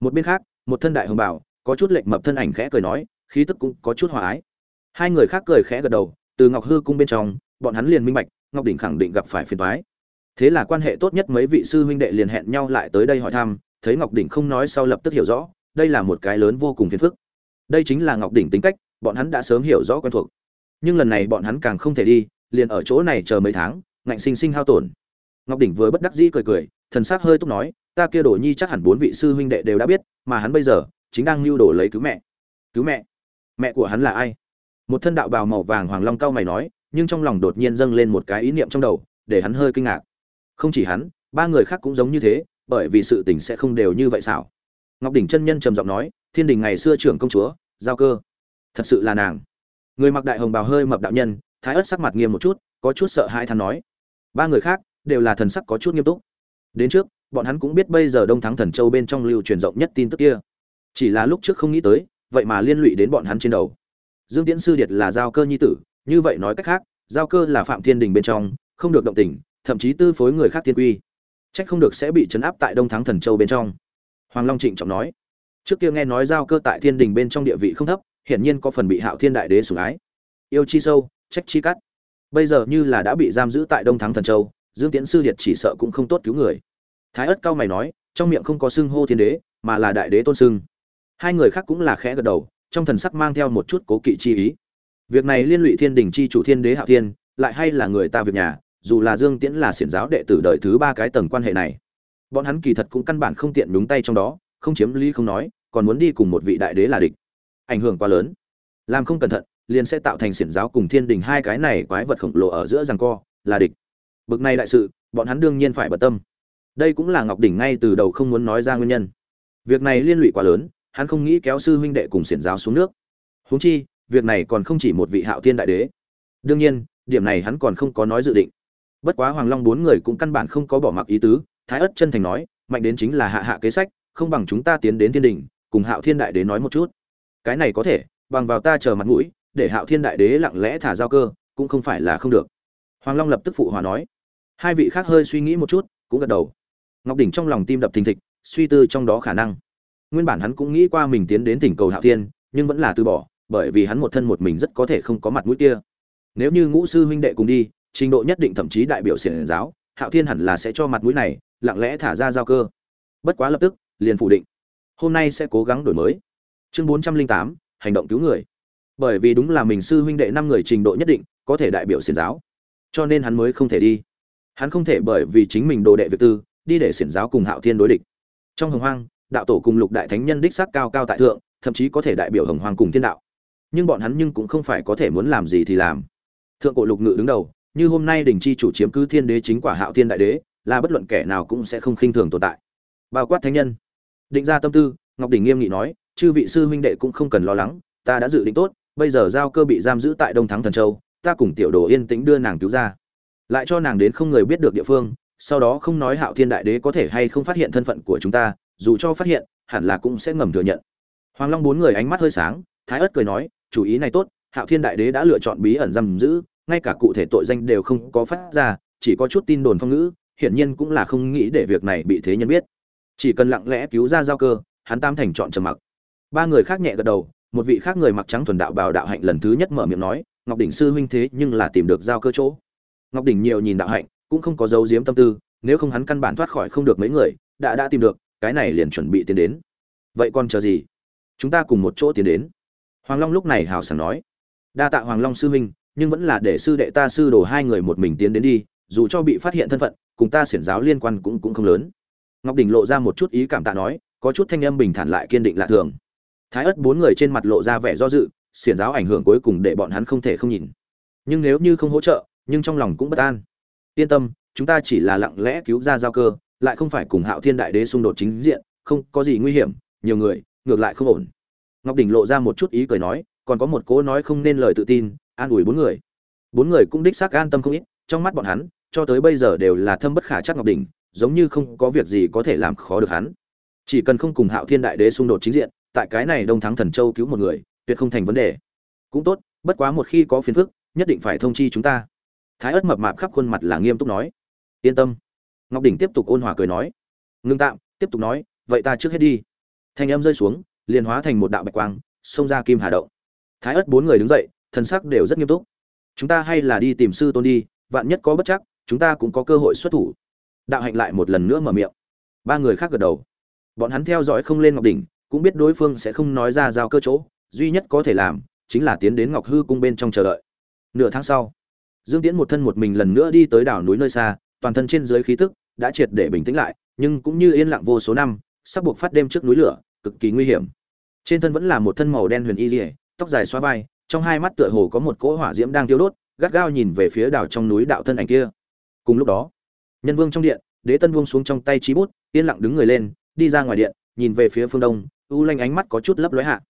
Một bên khác, một thân đại hồng bảo, có chút lệch mập thân ảnh khẽ cười nói, khí tức cũng có chút hòa ái. Hai người khác cười khẽ gật đầu, từ ngọc hư cung bên trong, bọn hắn liền minh bạch, ngọc đỉnh khẳng định gặp phải phiền toái. Thế là quan hệ tốt nhất mấy vị sư huynh đệ liền hẹn nhau lại tới đây hỏi thăm, thấy ngọc đỉnh không nói sau lập tức hiểu rõ, đây là một cái lớn vô cùng phiền phức. Đây chính là ngọc đỉnh tính cách, bọn hắn đã sớm hiểu rõ quen thuộc. Nhưng lần này bọn hắn càng không thể đi, liền ở chỗ này chờ mấy tháng, ngạnh sinh sinh hao tổn. Ngọc đỉnh vừa bất đắc dĩ cười cười, thần s ắ c hơi túc nói ta kia đồ nhi chắc hẳn bốn vị sư huynh đệ đều đã biết, mà hắn bây giờ chính đang lưu đồ lấy cứu mẹ. Cứu mẹ? Mẹ của hắn là ai? Một thân đạo bào màu vàng hoàng long cao mày nói, nhưng trong lòng đột nhiên dâng lên một cái ý niệm trong đầu, để hắn hơi kinh ngạc. Không chỉ hắn, ba người khác cũng giống như thế, bởi vì sự tình sẽ không đều như vậy xảo. Ngọc đỉnh chân nhân trầm giọng nói, thiên đình ngày xưa trưởng công chúa, giao cơ. Thật sự là nàng. Người mặc đại hồng bào hơi mập đạo nhân, thái ớt sắc mặt nghiêm một chút, có chút sợ hãi thắn nói. Ba người khác đều là thần sắc có chút nghiêm túc. Đến trước bọn hắn cũng biết bây giờ đông thắng thần châu bên trong lưu truyền rộng nhất tin tức kia. Chỉ là lúc trước không nghĩ tới, vậy mà liên lụy đến bọn hắn trên đầu. Dương tiễn sư điệt là giao cơ nhi tử, như vậy nói cách khác, giao cơ là phạm thiên đình bên trong, không được động tình, thậm chí tư phối người khác thiên quy. Trách không được sẽ bị chấn áp tại đông thắng thần châu bên trong. Hoàng long trịnh trọng nói. Trước kia nghe nói giao cơ tại thiên đình bên trong địa vị không thấp, hiển nhiên có phần bị hạo thiên đại đế sủng ái. Yêu chi sâu, trách chi cắt. Bây giờ như là đã bị giam giữ tại đông thắng thần châu, dương tiễn sư điệt chỉ sợ cũng không tốt cứu người thái ất cao mày nói, trong miệng không có xưng hô thiên đế, mà là đại đế tôn xưng. Hai người khác cũng là khẽ gật đầu, trong thần sắc mang theo một chút cố kỵ chi ý. Việc này liên lụy thiên đình chi chủ thiên đế hạo thiên, lại hay là người ta việc nhà, dù là dương tiễn là xiển giáo đệ tử đời thứ ba cái tầng quan hệ này. Bọn hắn kỳ thật cũng căn bản không tiện đúng tay trong đó, không chiếm lý không nói, còn muốn đi cùng một vị đại đế là địch. Ảnh hưởng quá lớn. Làm không cẩn thận, liền sẽ tạo thành xiển giáo cùng thiên đình hai cái này quái vật khổng lồ ở giữa rằng co, là địch. Bực này đại sự, bọn hắn đương nhiên phải bận tâm đây cũng là ngọc đỉnh ngay từ đầu không muốn nói ra nguyên nhân. Việc này liên lụy quá lớn, hắn không nghĩ kéo sư huynh đệ cùng xiển giáo xuống nước. Huống chi, việc này còn không chỉ một vị hạo thiên đại đế. Đương nhiên, điểm này hắn còn không có nói dự định. Bất quá hoàng long bốn người cũng căn bản không có bỏ mặc ý tứ, thái ất chân thành nói, mạnh đến chính là hạ hạ kế sách, không bằng chúng ta tiến đến thiên đình, cùng hạo thiên đại đế nói một chút. Cái này có thể, bằng vào ta chờ mặt mũi, để hạo thiên đại đế lặng lẽ thả giao cơ, cũng không phải là không được. Hoàng long lập tức phụ hòa nói. Hai vị khác hơi suy nghĩ một chút, cũng gật đầu ngọc đỉnh trong lòng tim đập thình thịch, suy tư trong đó khả năng. Nguyên bản hắn cũng nghĩ qua mình tiến đến tỉnh cầu hạo thiên, nhưng vẫn là từ bỏ, bởi vì hắn một thân một mình rất có thể không có mặt mũi kia. Nếu như ngũ sư huynh đệ cùng đi, trình độ nhất định thậm chí đại biểu xiển giáo, hạo thiên hẳn là sẽ cho mặt mũi này, lặng lẽ thả ra giao cơ. Bất quá lập tức, liền phủ định. Hôm nay sẽ cố gắng đổi mới. Chương bốn trăm linh tám, hành động cứu người. Bởi vì đúng là mình sư huynh đệ năm người trình độ nhất định, có thể đại biểu xiển giáo. Cho nên hắn mới không thể đi. Hắn không thể bởi vì chính mình đồ đệ việc tư đi để xiển giáo cùng hạo thiên đối địch. Trong hồng hoang, đạo tổ cùng lục đại thánh nhân đích xác cao cao tại thượng, thậm chí có thể đại biểu hồng hoang cùng thiên đạo. Nhưng bọn hắn nhưng cũng không phải có thể muốn làm gì thì làm. Thượng cổ lục ngự đứng đầu, như hôm nay đình chi chủ chiếm cứ thiên đế chính quả hạo thiên đại đế, là bất luận kẻ nào cũng sẽ không khinh thường tồn tại. Bao quát thánh nhân. Định ra tâm tư, ngọc Đình nghiêm nghị nói, chư vị sư huynh đệ cũng không cần lo lắng, ta đã dự định tốt, bây giờ giao cơ bị giam giữ tại đông thắng thần châu, ta cùng tiểu đồ yên tĩnh đưa nàng cứu ra. Lại cho nàng đến không người biết được địa phương sau đó không nói hạo thiên đại đế có thể hay không phát hiện thân phận của chúng ta, dù cho phát hiện, hẳn là cũng sẽ ngầm thừa nhận. Hoàng long bốn người ánh mắt hơi sáng, thái ất cười nói, chủ ý này tốt, hạo thiên đại đế đã lựa chọn bí ẩn giam giữ, ngay cả cụ thể tội danh đều không có phát ra, chỉ có chút tin đồn phong ngữ, hiển nhiên cũng là không nghĩ để việc này bị thế nhân biết. Chỉ cần lặng lẽ cứu ra giao cơ, hắn tam thành chọn trầm mặc. Ba người khác nhẹ gật đầu, một vị khác người mặc trắng thuần đạo bào đạo hạnh lần thứ nhất mở miệng nói, ngọc đỉnh sư huynh thế nhưng là tìm được giao cơ chỗ. Ngọc đỉnh nhiều nhìn đạo hạnh cũng không có dấu diếm tâm tư, nếu không hắn căn bản thoát khỏi không được mấy người, đã đã tìm được, cái này liền chuẩn bị tiến đến. Vậy còn chờ gì? Chúng ta cùng một chỗ tiến đến. Hoàng long lúc này hào sảng nói. Đa tạ hoàng long sư huynh, nhưng vẫn là để sư đệ ta sư đồ hai người một mình tiến đến đi, dù cho bị phát hiện thân phận, cùng ta xiển giáo liên quan cũng cũng không lớn. Ngọc Đình lộ ra một chút ý cảm tạ nói, có chút thanh âm bình thản lại kiên định lạ thường. Thái ất bốn người trên mặt lộ ra vẻ do dự, xiển giáo ảnh hưởng cuối cùng để bọn hắn không thể không nhìn. Nhưng nếu như không hỗ trợ, nhưng trong lòng cũng bất an yên tâm, chúng ta chỉ là lặng lẽ cứu ra giao cơ, lại không phải cùng hạo thiên đại đế xung đột chính diện, không có gì nguy hiểm, nhiều người, ngược lại không ổn. Ngọc đỉnh lộ ra một chút ý cười nói, còn có một cố nói không nên lời tự tin, an ủi bốn người. Bốn người cũng đích xác an tâm không ít, trong mắt bọn hắn, cho tới bây giờ đều là thâm bất khả chắc ngọc đỉnh, giống như không có việc gì có thể làm khó được hắn. Chỉ cần không cùng hạo thiên đại đế xung đột chính diện, tại cái này đông thắng thần châu cứu một người, tuyệt không thành vấn đề. Cũng tốt, bất quá một khi có phiền phức, nhất định phải thông chi chúng ta thái ớt mập mạp khắp khuôn mặt là nghiêm túc nói. Yên tâm. Ngọc đỉnh tiếp tục ôn hòa cười nói. Ngưng tạm, tiếp tục nói, vậy ta trước hết đi. Thanh âm rơi xuống, liền hóa thành một đạo bạch quang, xông ra kim hà động. Thái ớt bốn người đứng dậy thân sắc đều rất nghiêm túc. Chúng ta hay là đi tìm sư tôn đi, vạn nhất có bất chắc, chúng ta cũng có cơ hội xuất thủ. Đạo hạnh lại một lần nữa mở miệng. Ba người khác gật đầu. Bọn hắn theo dõi không lên ngọc đỉnh, cũng biết đối phương sẽ không nói ra giao cơ chỗ, duy nhất có thể làm, chính là tiến đến ngọc hư cung bên trong chờ đợi. Nửa tháng sau dương tiễn một thân một mình lần nữa đi tới đảo núi nơi xa toàn thân trên dưới khí tức đã triệt để bình tĩnh lại nhưng cũng như yên lặng vô số năm sắp buộc phát đêm trước núi lửa cực kỳ nguy hiểm. Trên thân vẫn là một thân màu đen huyền y liễu, tóc dài xóa vai trong hai mắt tựa hồ có một cỗ hỏa diễm đang thiêu đốt gắt gao nhìn về phía đảo trong núi đạo thân ảnh kia. Cùng lúc đó nhân vương trong điện đế tân buông xuống trong tay trí bút yên lặng đứng người lên đi ra ngoài điện nhìn về phía phương đông u lanh ánh mắt có chút lấp lóe hạ.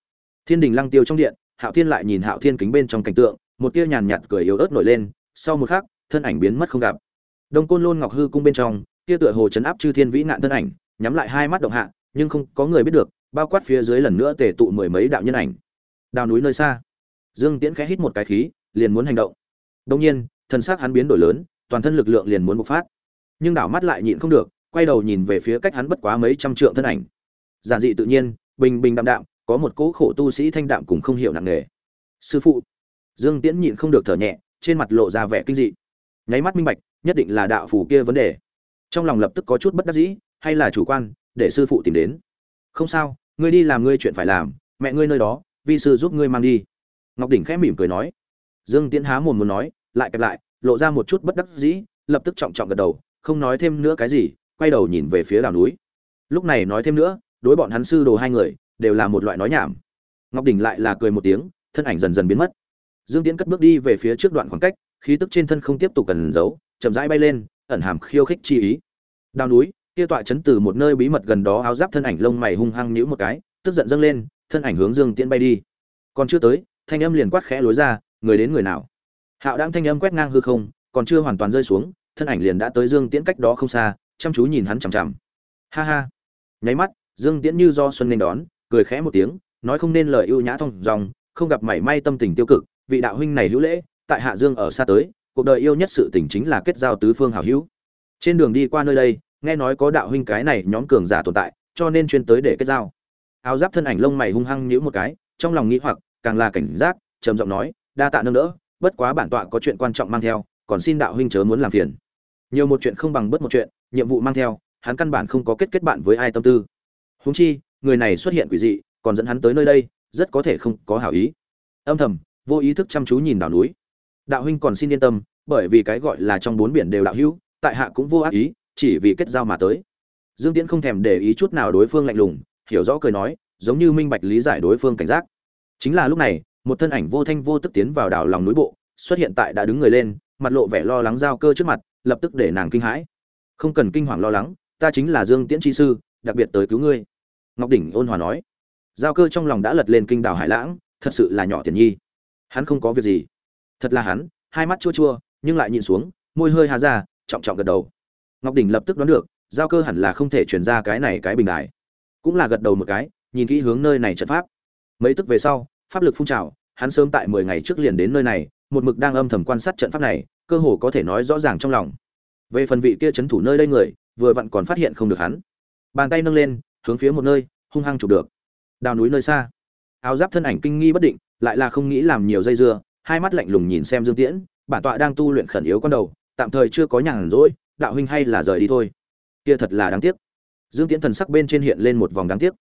Thiên đình lăng tiêu trong điện hạo thiên lại nhìn hạo thiên kính bên trong cảnh tượng một tia nhàn nhạt cười yếu ớt nổi lên sau một khắc, thân ảnh biến mất không gặp. Đông côn lôn ngọc hư cung bên trong, kia tựa hồ chấn áp chư thiên vĩ nạn thân ảnh, nhắm lại hai mắt động hạ, nhưng không có người biết được, bao quát phía dưới lần nữa tề tụ mười mấy đạo nhân ảnh. Đào núi nơi xa. Dương tiễn khẽ hít một cái khí, liền muốn hành động. Đương nhiên, thần sắc hắn biến đổi lớn, toàn thân lực lượng liền muốn bộc phát. Nhưng đảo mắt lại nhịn không được, quay đầu nhìn về phía cách hắn bất quá mấy trăm trượng thân ảnh. Giản dị tự nhiên, bình bình đạm đạm, có một cỗ khổ tu sĩ thanh đạm cũng không hiểu nặng nề. Sư phụ. Dương tiễn nhịn không được thở nhẹ trên mặt lộ ra vẻ kinh dị. Nháy mắt minh bạch, nhất định là đạo phù kia vấn đề. Trong lòng lập tức có chút bất đắc dĩ, hay là chủ quan, để sư phụ tìm đến. Không sao, ngươi đi làm ngươi chuyện phải làm, mẹ ngươi nơi đó, vi sư giúp ngươi mang đi. Ngọc đỉnh khẽ mỉm cười nói. Dương tiến há mồm muốn nói, lại kẹp lại, lộ ra một chút bất đắc dĩ, lập tức trọng trọng gật đầu, không nói thêm nữa cái gì, quay đầu nhìn về phía đảo núi. Lúc này nói thêm nữa, đối bọn hắn sư đồ hai người, đều là một loại nói nhảm. Ngọc đỉnh lại là cười một tiếng, thân ảnh dần dần biến mất dương tiễn cất bước đi về phía trước đoạn khoảng cách, khí tức trên thân không tiếp tục cần giấu, chậm rãi bay lên, ẩn hàm khiêu khích chi ý. Đao núi, kia tọa chấn từ một nơi bí mật gần đó áo giáp thân ảnh lông mày hung hăng nhíu một cái, tức giận dâng lên, thân ảnh hướng dương tiễn bay đi. Còn chưa tới, thanh âm liền quát khẽ lối ra, người đến người nào? Hạo đang thanh âm quét ngang hư không, còn chưa hoàn toàn rơi xuống, thân ảnh liền đã tới dương tiễn cách đó không xa, chăm chú nhìn hắn chằm chằm. Ha ha. Nháy mắt, dương tiễn như do xuân nên đón, cười khẽ một tiếng, nói không nên lời ưu nhã thông dòng, không gặp mảy may tâm tình tiêu cực vị đạo huynh này hữu lễ, tại hạ dương ở xa tới, cuộc đời yêu nhất sự tình chính là kết giao tứ phương hảo hữu. Trên đường đi qua nơi đây, nghe nói có đạo huynh cái này nhóm cường giả tồn tại, cho nên chuyên tới để kết giao. Áo giáp thân ảnh lông mày hung hăng nhíu một cái, trong lòng nghĩ hoặc, càng là cảnh giác, trầm giọng nói, đa tạ nâng đỡ, bất quá bản tọa có chuyện quan trọng mang theo, còn xin đạo huynh chớ muốn làm phiền. Nhiều một chuyện không bằng bất một chuyện, nhiệm vụ mang theo, hắn căn bản không có kết kết bạn với ai tâm tư. Huống chi, người này xuất hiện quỷ dị, còn dẫn hắn tới nơi đây, rất có thể không có hảo ý. Âm thầm vô ý thức chăm chú nhìn đảo núi. Đạo huynh còn xin yên tâm, bởi vì cái gọi là trong bốn biển đều đạo hữu, tại hạ cũng vô ác ý, chỉ vì kết giao mà tới. Dương tiễn không thèm để ý chút nào đối phương lạnh lùng, hiểu rõ cười nói, giống như minh bạch lý giải đối phương cảnh giác. Chính là lúc này, một thân ảnh vô thanh vô tức tiến vào đảo lòng núi bộ, xuất hiện tại đã đứng người lên, mặt lộ vẻ lo lắng giao cơ trước mặt, lập tức để nàng kinh hãi. Không cần kinh hoàng lo lắng, ta chính là dương tiễn chi sư, đặc biệt tới cứu ngươi. Ngọc đỉnh ôn hòa nói. Giao cơ trong lòng đã lật lên kinh đảo hải lãng, thật sự là nhỏ tiền nhi hắn không có việc gì. Thật là hắn, hai mắt chua chua, nhưng lại nhìn xuống, môi hơi há ra, trọng trọng gật đầu. Ngọc đỉnh lập tức đoán được, giao cơ hẳn là không thể chuyển ra cái này cái bình đài cũng là gật đầu một cái, nhìn kỹ hướng nơi này trận pháp. Mấy tức về sau, pháp lực phun trào, hắn sớm tại mười ngày trước liền đến nơi này, một mực đang âm thầm quan sát trận pháp này, cơ hồ có thể nói rõ ràng trong lòng. Về phần vị kia c h ấ n thủ nơi đây người, vừa vặn còn phát hiện không được hắn. Bàn tay nâng lên, hướng phía một nơi, hung hăng chụp được. Đào núi nơi xa áo giáp thân ảnh kinh nghi bất định, lại là không nghĩ làm nhiều dây dưa, hai mắt lạnh lùng nhìn xem dương tiễn, bản tọa đang tu luyện khẩn yếu con đầu, tạm thời chưa có nhàn rỗi, đạo huynh hay là rời đi thôi. Kia thật là đáng tiếc. Dương tiễn thần sắc bên trên hiện lên một vòng đáng tiếc.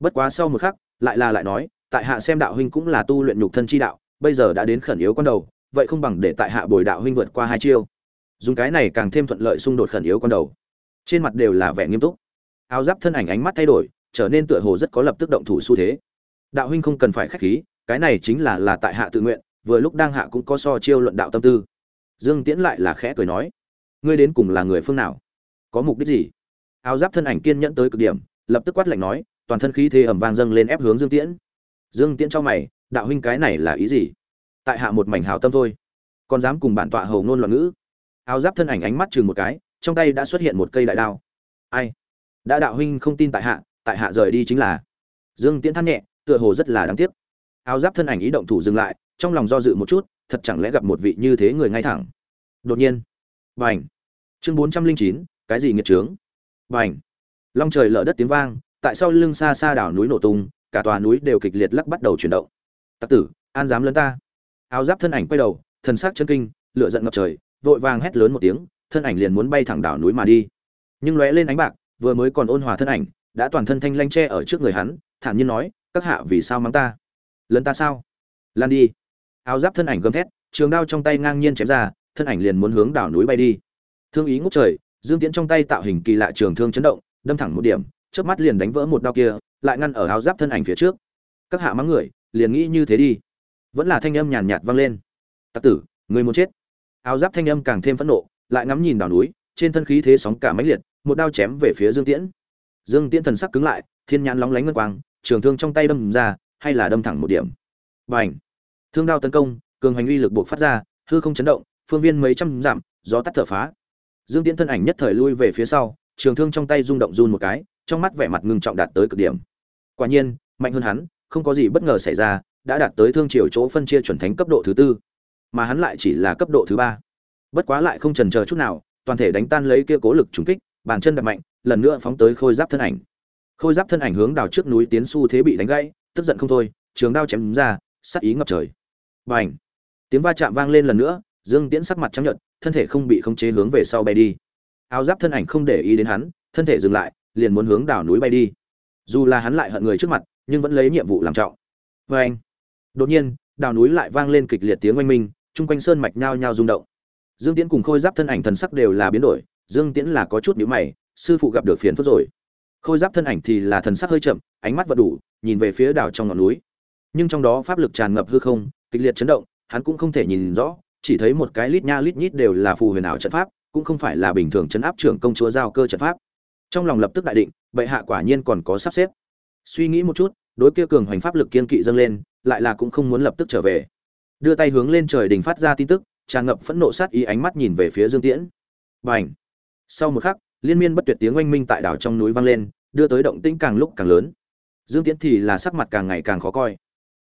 Bất quá sau một khắc, lại là lại nói, tại hạ xem đạo huynh cũng là tu luyện nhục thân chi đạo, bây giờ đã đến khẩn yếu con đầu, vậy không bằng để tại hạ bồi đạo huynh vượt qua hai chiêu. Dùng cái này càng thêm thuận lợi xung đột khẩn yếu con đầu. Trên mặt đều là vẻ nghiêm túc. Áo giáp thân ảnh ánh mắt thay đổi, trở nên tựa hồ rất có lập tức động thủ xu thế đạo huynh không cần phải khách khí, cái này chính là là tại hạ tự nguyện, vừa lúc đang hạ cũng có so chiêu luận đạo tâm tư. Dương tiễn lại là khẽ cười nói, ngươi đến cùng là người phương nào? Có mục đích gì? Áo giáp thân ảnh kiên nhẫn tới cực điểm, lập tức quát lạnh nói, toàn thân khí thế ẩm vang dâng lên ép hướng dương tiễn. Dương tiễn cho mày, đạo huynh cái này là ý gì? Tại hạ một mảnh hào tâm thôi, còn dám cùng bản tọa hầu ngôn loạn ngữ? Áo giáp thân ảnh ánh mắt chừng một cái, trong tay đã xuất hiện một cây đại đao. Ai? Đã đạo huynh không tin tại hạ tại hạ rời đi chính là. Dương tiễn than nhẹ tựa hồ rất là đáng tiếc. Áo giáp thân ảnh ý động thủ dừng lại, trong lòng do dự một chút, thật chẳng lẽ gặp một vị như thế người ngay thẳng? Đột nhiên b à n h chương bốn trăm linh chín, cái gì nghiệt trướng b à n h long trời lở đất tiếng vang, tại sau lưng xa xa đảo núi nổ tung, cả tòa núi đều kịch liệt lắc bắt đầu chuyển động. Tặc tử, an dám lớn ta? Áo giáp thân ảnh quay đầu, thần sắc chân kinh, lửa giận ngập trời, vội vàng hét lớn một tiếng, thân ảnh liền muốn bay thẳng đảo núi mà đi. Nhưng lóe lên ánh bạc, vừa mới còn ôn hòa thân ảnh, đã toàn thân thanh lanh tre ở trước người hắn thản nhiên nói, các hạ vì sao mắng ta? Lấn ta sao? Lan đi. Áo giáp thân ảnh gầm thét, trường đao trong tay ngang nhiên chém ra, thân ảnh liền muốn hướng đảo núi bay đi. Thương ý ngút trời, dương tiễn trong tay tạo hình kỳ lạ trường thương chấn động, đâm thẳng một điểm trước mắt liền đánh vỡ một đao kia, lại ngăn ở áo giáp thân ảnh phía trước. Các hạ mắng người, liền nghĩ như thế đi. Vẫn là thanh âm nhàn nhạt vang lên. Tặc tử, người muốn chết. Áo giáp thanh âm càng thêm phẫn nộ, lại ngắm nhìn đảo núi, trên thân khí thế sóng cả mãnh liệt, một đao chém về phía dương tiễn. Dương tiễn thần sắc cứng lại, thiên nhãn lóng lánh ngân quang trường thương trong tay đâm ra, hay là đâm thẳng một điểm. Bành! Thương đao tấn công, cường hành uy lực buộc phát ra, hư không chấn động, phương viên mấy trăm dặm, gió tắt thở phá. Dương tiễn thân ảnh nhất thời lui về phía sau, trường thương trong tay rung động run một cái, trong mắt vẻ mặt ngưng trọng đạt tới cực điểm. Quả nhiên, mạnh hơn hắn, không có gì bất ngờ xảy ra, đã đạt tới thương triều chỗ phân chia chuẩn thánh cấp độ thứ tư, mà hắn lại chỉ là cấp độ thứ ba. Bất quá lại không chần chờ chút nào, toàn thể đánh tan lấy kia cố lực trùng kích, bàn chân đập mạnh, lần nữa phóng tới khôi giáp thân ảnh khôi giáp thân ảnh hướng đào trước núi tiến xu thế bị đánh gãy, tức giận không thôi, trường đao chém ra sắc ý ngập trời. Bành! Tiếng va chạm vang lên lần nữa, dương tiễn sắc mặt trắng nhợt, thân thể không bị khống chế hướng về sau bay đi. Áo giáp thân ảnh không để ý đến hắn, thân thể dừng lại, liền muốn hướng đảo núi bay đi. Dù là hắn lại hận người trước mặt, nhưng vẫn lấy nhiệm vụ làm trọng. Vê anh đột nhiên, đảo núi lại vang lên kịch liệt tiếng oanh minh, chung quanh sơn mạch nhao nhao rung động. Dương tiễn cùng khôi giáp thân ảnh thần sắc đều là biến đổi, dương tiễn là có chút nhữ mày, sư phụ gặp được phiền phức rồi khôi giáp thân ảnh thì là thần sắc hơi chậm, ánh mắt vật đủ, nhìn về phía đảo trong ngọn núi. Nhưng trong đó pháp lực tràn ngập hư không, kịch liệt chấn động, hắn cũng không thể nhìn rõ, chỉ thấy một cái lít nha lít nhít đều là phù huyền ảo trận pháp, cũng không phải là bình thường chấn áp trưởng công chúa giao cơ trận pháp. Trong lòng lập tức đại định, bệ hạ quả nhiên còn có sắp xếp. Suy nghĩ một chút, đối kia cường hoành pháp lực kiên kỵ dâng lên, lại là cũng không muốn lập tức trở về. Đưa tay hướng lên trời đình phát ra tin tức, tràn ngập phẫn nộ sát ý ánh mắt nhìn về phía dương tiễn. Bành! Sau một khắc liên miên bất tuyệt tiếng oanh minh tại đảo trong núi vang lên, đưa tới động tĩnh càng lúc càng lớn. Dương tiễn thì là sắc mặt càng ngày càng khó coi.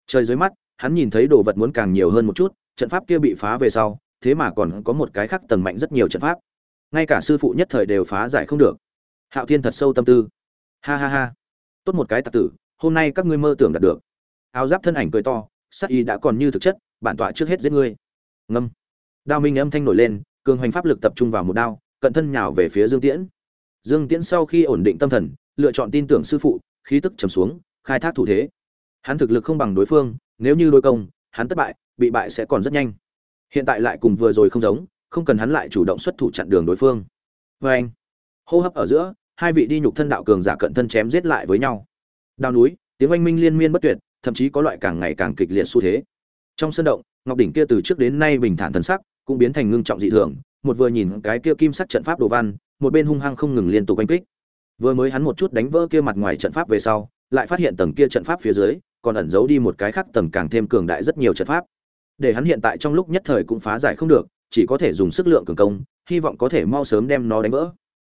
Trời dưới mắt, hắn nhìn thấy đồ vật muốn càng nhiều hơn một chút, trận pháp kia bị phá về sau, thế mà còn có một cái khác tầng mạnh rất nhiều trận pháp. Ngay cả sư phụ nhất thời đều phá giải không được. Hạo thiên thật sâu tâm tư. Ha ha ha. Tốt một cái tặc tử, hôm nay các ngươi mơ tưởng đạt được. Áo giáp thân ảnh cười to, sắc y đã còn như thực chất, bản tọa trước hết giết ngươi. Ngâm. Đao minh âm thanh nổi lên, cường hoành pháp lực tập trung vào một đao cận thân nhào về phía dương tiễn. Dương tiễn sau khi ổn định tâm thần, lựa chọn tin tưởng sư phụ, khí tức trầm xuống, khai thác thủ thế. Hắn thực lực không bằng đối phương, nếu như đối công, hắn thất bại, bị bại sẽ còn rất nhanh. Hiện tại lại cùng vừa rồi không giống, không cần hắn lại chủ động xuất thủ chặn đường đối phương. Và anh, hô hấp ở giữa, hai vị đi nhục thân đạo cường giả cận thân chém giết lại với nhau. Đao núi, tiếng oanh minh liên miên bất tuyệt, thậm chí có loại càng ngày càng kịch liệt xu thế. Trong sân động, ngọc đỉnh kia từ trước đến nay bình thản thần sắc, cũng biến thành ngưng trọng dị thường một vừa nhìn cái kia kim sắc trận pháp đồ văn, một bên hung hăng không ngừng liên tục đánh kích. Vừa mới hắn một chút đánh vỡ kia mặt ngoài trận pháp về sau, lại phát hiện tầng kia trận pháp phía dưới, còn ẩn giấu đi một cái khác tầng càng thêm cường đại rất nhiều trận pháp. Để hắn hiện tại trong lúc nhất thời cũng phá giải không được, chỉ có thể dùng sức lượng cường công, hy vọng có thể mau sớm đem nó đánh vỡ.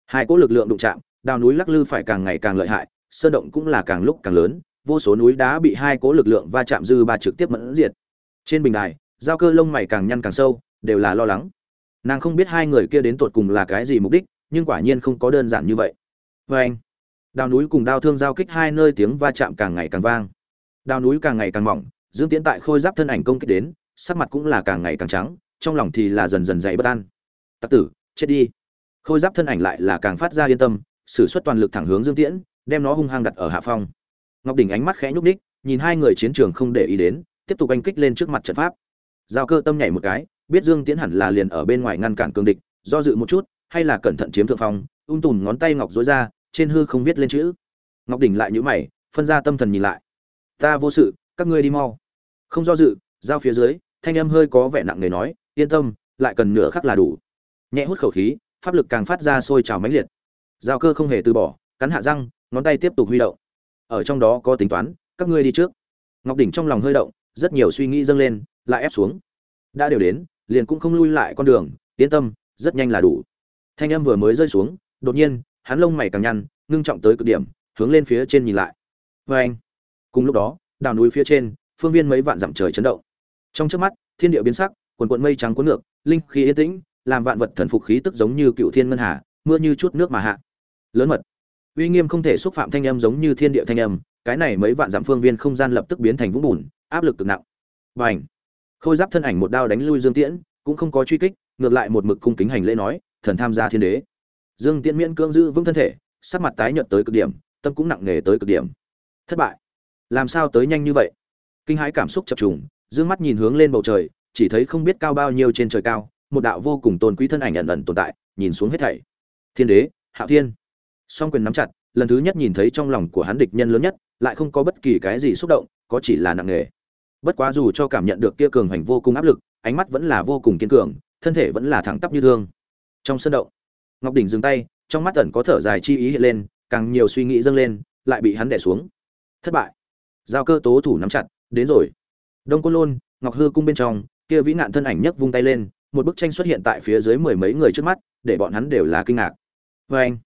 Hai cỗ lực lượng đụng chạm, đào núi lắc lư phải càng ngày càng lợi hại, sơn động cũng là càng lúc càng lớn, vô số núi đá bị hai cỗ lực lượng va chạm dư ba trực tiếp mẫn diệt. Trên bình đài, giao cơ lông mày càng nhăn càng sâu, đều là lo lắng nàng không biết hai người kia đến tột cùng là cái gì mục đích, nhưng quả nhiên không có đơn giản như vậy. Vê anh, đào núi cùng đao thương giao kích hai nơi tiếng va chạm càng ngày càng vang. Đào núi càng ngày càng mỏng, dương tiến tại khôi giáp thân ảnh công kích đến, sắc mặt cũng là càng ngày càng trắng, trong lòng thì là dần dần dậy bất an. Tặc tử, chết đi. Khôi giáp thân ảnh lại là càng phát ra yên tâm, sử xuất toàn lực thẳng hướng dương tiễn, đem nó hung hăng đặt ở hạ phong. Ngọc đỉnh ánh mắt khẽ nhúc ních nhìn hai người chiến trường không để ý đến, tiếp tục anh kích lên trước mặt trận pháp. Giao cơ tâm nhảy một cái biết dương tiễn hẳn là liền ở bên ngoài ngăn cản cương địch, do dự một chút, hay là cẩn thận chiếm thượng phong, ung tùm ngón tay ngọc rối ra, trên hư không viết lên chữ. Ngọc đỉnh lại nhíu mày, phân ra tâm thần nhìn lại. Ta vô sự, các ngươi đi mau. Không do dự, giao phía dưới, thanh âm hơi có vẻ nặng nề nói, yên tâm, lại cần nửa khắc là đủ. Nhẹ hút khẩu khí, pháp lực càng phát ra sôi trào mãnh liệt. Giao cơ không hề từ bỏ, cắn hạ răng, ngón tay tiếp tục huy động. Ở trong đó có tính toán, các ngươi đi trước. Ngọc đỉnh trong lòng hơi động, rất nhiều suy nghĩ dâng lên, lại ép xuống. Đã đều đến liền cũng không lui lại con đường, yên tâm, rất nhanh là đủ. Thanh âm vừa mới rơi xuống, đột nhiên, hắn lông mày càng nhăn, ngưng trọng tới cực điểm, hướng lên phía trên nhìn lại. Vê anh, cùng lúc đó đào núi phía trên, phương viên mấy vạn dặm trời chấn động. Trong trước mắt, thiên địa biến sắc, quần quận mây trắng cuốn ngược, linh khí yên tĩnh, làm vạn vật thần phục khí tức giống như cựu thiên ngân hà, mưa như chút nước mà hạ. Lớn mật. Uy nghiêm không thể xúc phạm thanh âm giống như thiên địa thanh âm, cái này mấy vạn dặm phương viên không gian lập tức biến thành vũng bùn, áp lực cực nặng. Và ảnh khôi giáp thân ảnh một đao đánh lui dương tiễn, cũng không có truy kích, ngược lại một mực cung kính hành lễ nói, thần tham gia thiên đế. Dương tiễn miễn cưỡng giữ vững thân thể, sắc mặt tái nhợt tới cực điểm, tâm cũng nặng nề tới cực điểm. Thất bại. Làm sao tới nhanh như vậy? Kinh hãi cảm xúc chập trùng, dương mắt nhìn hướng lên bầu trời, chỉ thấy không biết cao bao nhiêu trên trời cao, một đạo vô cùng tôn quý thân ảnh ẩn ẩn tồn tại, nhìn xuống hết thảy. Thiên đế, hạo thiên. Song quyền nắm chặt, lần thứ nhất nhìn thấy trong lòng của hắn địch nhân lớn nhất, lại không có bất kỳ cái gì xúc động, có chỉ là nặng nề bất quá dù cho cảm nhận được kia cường hành vô cùng áp lực, ánh mắt vẫn là vô cùng kiên cường, thân thể vẫn là thẳng tắp như thương. Trong sân động, ngọc đỉnh dừng tay, trong mắt ẩn có thở dài chi ý hiện lên, càng nhiều suy nghĩ dâng lên, lại bị hắn đè xuống. Thất bại. Giao cơ tố thủ nắm chặt, đến rồi. Đông côn lôn, ngọc hư cung bên trong, kia vĩ nạn thân ảnh nhấc vung tay lên, một bức tranh xuất hiện tại phía dưới mười mấy người trước mắt, để bọn hắn đều là kinh ngạc. Vê anh,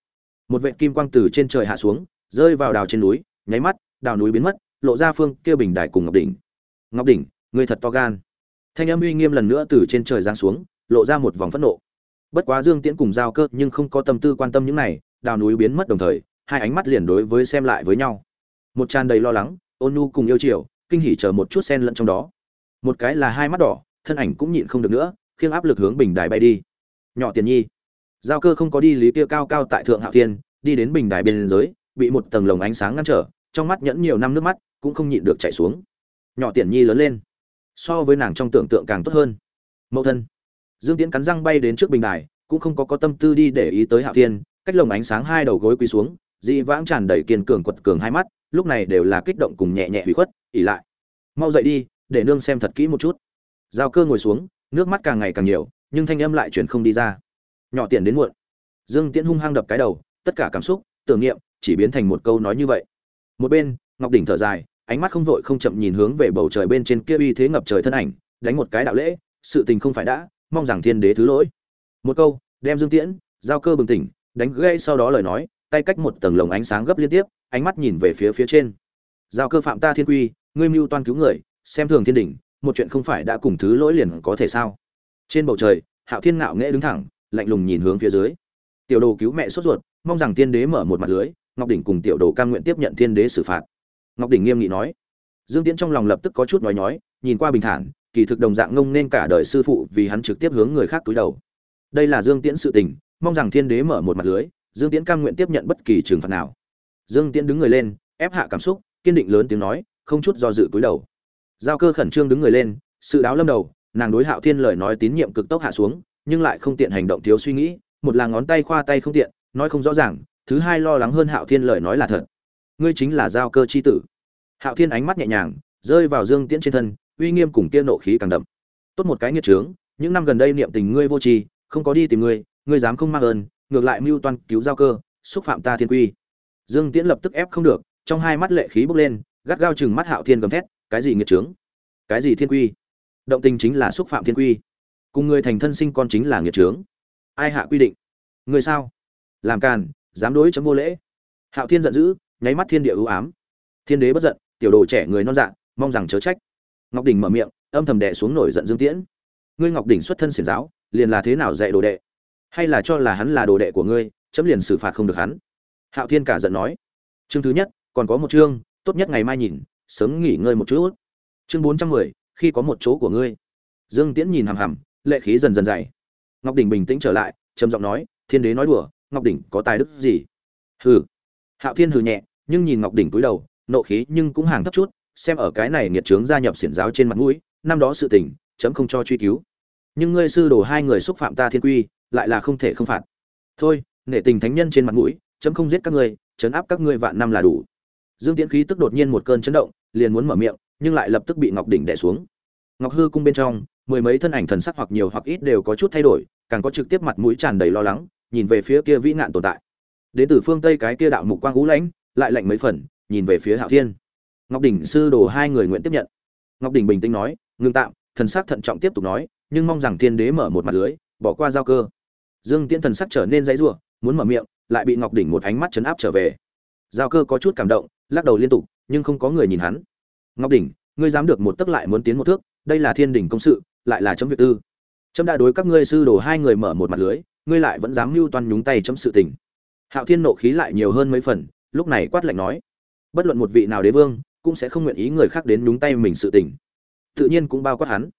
một vệ kim quang từ trên trời hạ xuống, rơi vào đào trên núi, nháy mắt, đào núi biến mất, lộ ra phương kia bình đài cùng ngọc đỉnh ngọc đỉnh người thật to gan. Thanh âm uy nghiêm lần nữa từ trên trời giáng xuống, lộ ra một vòng phẫn nộ. Bất quá dương tiễn cùng giao cơ nhưng không có tâm tư quan tâm những này, đào núi biến mất đồng thời, hai ánh mắt liền đối với xem lại với nhau. Một tràn đầy lo lắng, ôn nhu cùng yêu chiều, kinh hỉ chờ một chút sen lẫn trong đó. Một cái là hai mắt đỏ, thân ảnh cũng nhịn không được nữa, khiêng áp lực hướng bình đài bay đi. Nhỏ tiền nhi. Giao cơ không có đi lý kia cao cao tại thượng hạo thiên, đi đến bình đài bên dưới, bị một tầng lồng ánh sáng ngăn trở, trong mắt nhẫn nhiều năm nước mắt, cũng không nhịn được chảy xuống nhỏ tiện nhi lớn lên. So với nàng trong tưởng tượng càng tốt hơn. Mẫu thân. Dương tiễn cắn răng bay đến trước bình đài, cũng không có có tâm tư đi để ý tới hạo thiên, cách lồng ánh sáng hai đầu gối quỳ xuống, dị vãng tràn đầy kiên cường quật cường hai mắt, lúc này đều là kích động cùng nhẹ nhẹ hủy khuất, ỉ lại. Mau dậy đi, để nương xem thật kỹ một chút. Giao cơ ngồi xuống, nước mắt càng ngày càng nhiều, nhưng thanh âm lại chuyển không đi ra. Nhỏ tiền đến muộn. Dương tiễn hung hăng đập cái đầu, tất cả cảm xúc, tưởng niệm, chỉ biến thành một câu nói như vậy. Một bên, ngọc đỉnh thở dài ánh mắt không vội không chậm nhìn hướng về bầu trời bên trên kia uy thế ngập trời thân ảnh, đánh một cái đạo lễ, sự tình không phải đã, mong rằng thiên đế thứ lỗi. Một câu, đem dương tiễn, giao cơ bừng tỉnh, đánh gãy sau đó lời nói, tay cách một tầng lồng ánh sáng gấp liên tiếp, ánh mắt nhìn về phía phía trên. Giao cơ phạm ta thiên quy, ngươi mưu toan cứu người, xem thường thiên đỉnh, một chuyện không phải đã cùng thứ lỗi liền có thể sao? Trên bầu trời, hạo thiên ngạo nghễ đứng thẳng, lạnh lùng nhìn hướng phía dưới. Tiểu đồ cứu mẹ sốt ruột, mong rằng thiên đế mở một mặt lưới, ngọc đỉnh cùng tiểu đồ cam nguyện tiếp nhận thiên đế xử phạt ngọc đỉnh nghiêm nghị nói. Dương tiễn trong lòng lập tức có chút nói nhói, nhìn qua bình thản, kỳ thực đồng dạng ngông nên cả đời sư phụ vì hắn trực tiếp hướng người khác túi đầu. Đây là dương tiễn sự tình, mong rằng thiên đế mở một mặt lưới, dương tiễn cam nguyện tiếp nhận bất kỳ trừng phạt nào. Dương tiễn đứng người lên, ép hạ cảm xúc, kiên định lớn tiếng nói, không chút do dự túi đầu. Giao cơ khẩn trương đứng người lên, sự đáo lâm đầu, nàng đối hạo thiên lời nói tín nhiệm cực tốc hạ xuống, nhưng lại không tiện hành động thiếu suy nghĩ, một là ngón tay khoa tay không tiện, nói không rõ ràng, thứ hai lo lắng hơn hạo thiên lời nói là thật ngươi chính là giao cơ Chi tử. Hạo thiên ánh mắt nhẹ nhàng, rơi vào dương tiễn trên thân, uy nghiêm cùng tiên nộ khí càng đậm. Tốt một cái nghiệt trướng, những năm gần đây niệm tình ngươi vô tri, không có đi tìm ngươi ngươi dám không mang ơn, ngược lại mưu toan cứu giao cơ, xúc phạm ta thiên quy. Dương tiễn lập tức ép không được, trong hai mắt lệ khí bốc lên, gắt gao chừng mắt hạo thiên gầm thét, cái gì nghiệt trướng? Cái gì thiên quy? Động tình chính là xúc phạm thiên quy. Cùng người thành thân sinh con chính là nghiệt trướng. Ai hạ quy định? Người sao? Làm càn, dám đối chấm vô lễ. Hạo thiên giận dữ nháy mắt thiên địa ưu ám. Thiên đế bất giận, tiểu đồ trẻ người non dạng mong rằng chớ trách. Ngọc đỉnh mở miệng, âm thầm đệ xuống nổi giận dương tiễn. Ngươi ngọc đỉnh xuất thân xiển giáo, liền là thế nào dạy đồ đệ? Hay là cho là hắn là đồ đệ của ngươi, chấm liền xử phạt không được hắn? Hạo thiên cả giận nói. Chương thứ nhất, còn có một chương, tốt nhất ngày mai nhìn, sớm nghỉ ngơi một chút. Chương bốn trăm mười, khi có một chỗ của ngươi. Dương tiễn nhìn hằm hằm, lệ khí dần dần dày. Ngọc đỉnh bình tĩnh trở lại, trầm giọng nói, thiên đế nói đùa, ngọc đỉnh có tài đức gì? Hừ. Hạo thiên hừ nhẹ nhưng nhìn ngọc đỉnh cúi đầu, nộ khí nhưng cũng hàng thấp chút, xem ở cái này nghiệt trướng gia nhập xiển giáo trên mặt mũi, năm đó sự tình, chấm không cho truy cứu. Nhưng ngươi sư đồ hai người xúc phạm ta thiên quy, lại là không thể không phạt. Thôi, nể tình thánh nhân trên mặt mũi, chấm không giết các ngươi chấn áp các ngươi vạn năm là đủ. Dương tiễn khí tức đột nhiên một cơn chấn động, liền muốn mở miệng, nhưng lại lập tức bị ngọc đỉnh đè xuống. Ngọc hư cung bên trong, mười mấy thân ảnh thần sắc hoặc nhiều hoặc ít đều có chút thay đổi, càng có trực tiếp mặt mũi tràn đầy lo lắng, nhìn về phía kia vĩ nạn tồn tại. Đến từ phương tây cái kia đạo mục quang ngũ lãnh lại lạnh mấy phần, nhìn về phía hạo thiên. Ngọc đỉnh sư đồ hai người nguyện tiếp nhận. Ngọc đỉnh bình tĩnh nói, ngưng tạm. Thần sắc thận trọng tiếp tục nói, nhưng mong rằng thiên đế mở một mặt lưới, bỏ qua giao cơ. Dương tiễn thần sắc trở nên dãy rủa, muốn mở miệng, lại bị ngọc đỉnh một ánh mắt chấn áp trở về. Giao cơ có chút cảm động, lắc đầu liên tục, nhưng không có người nhìn hắn. Ngọc đỉnh, ngươi dám được một tấc lại muốn tiến một thước, đây là thiên đỉnh công sự, lại là chấm việc tư. Chấm đã đối các ngươi sư đồ hai người mở một mặt lưới, ngươi lại vẫn dám mưu toan nhúng tay chấm sự tình. Hạo thiên nộ khí lại nhiều hơn mấy phần lúc này quát lạnh nói, bất luận một vị nào đế vương cũng sẽ không nguyện ý người khác đến nhúng tay mình sự tình. Tự nhiên cũng bao quát hắn.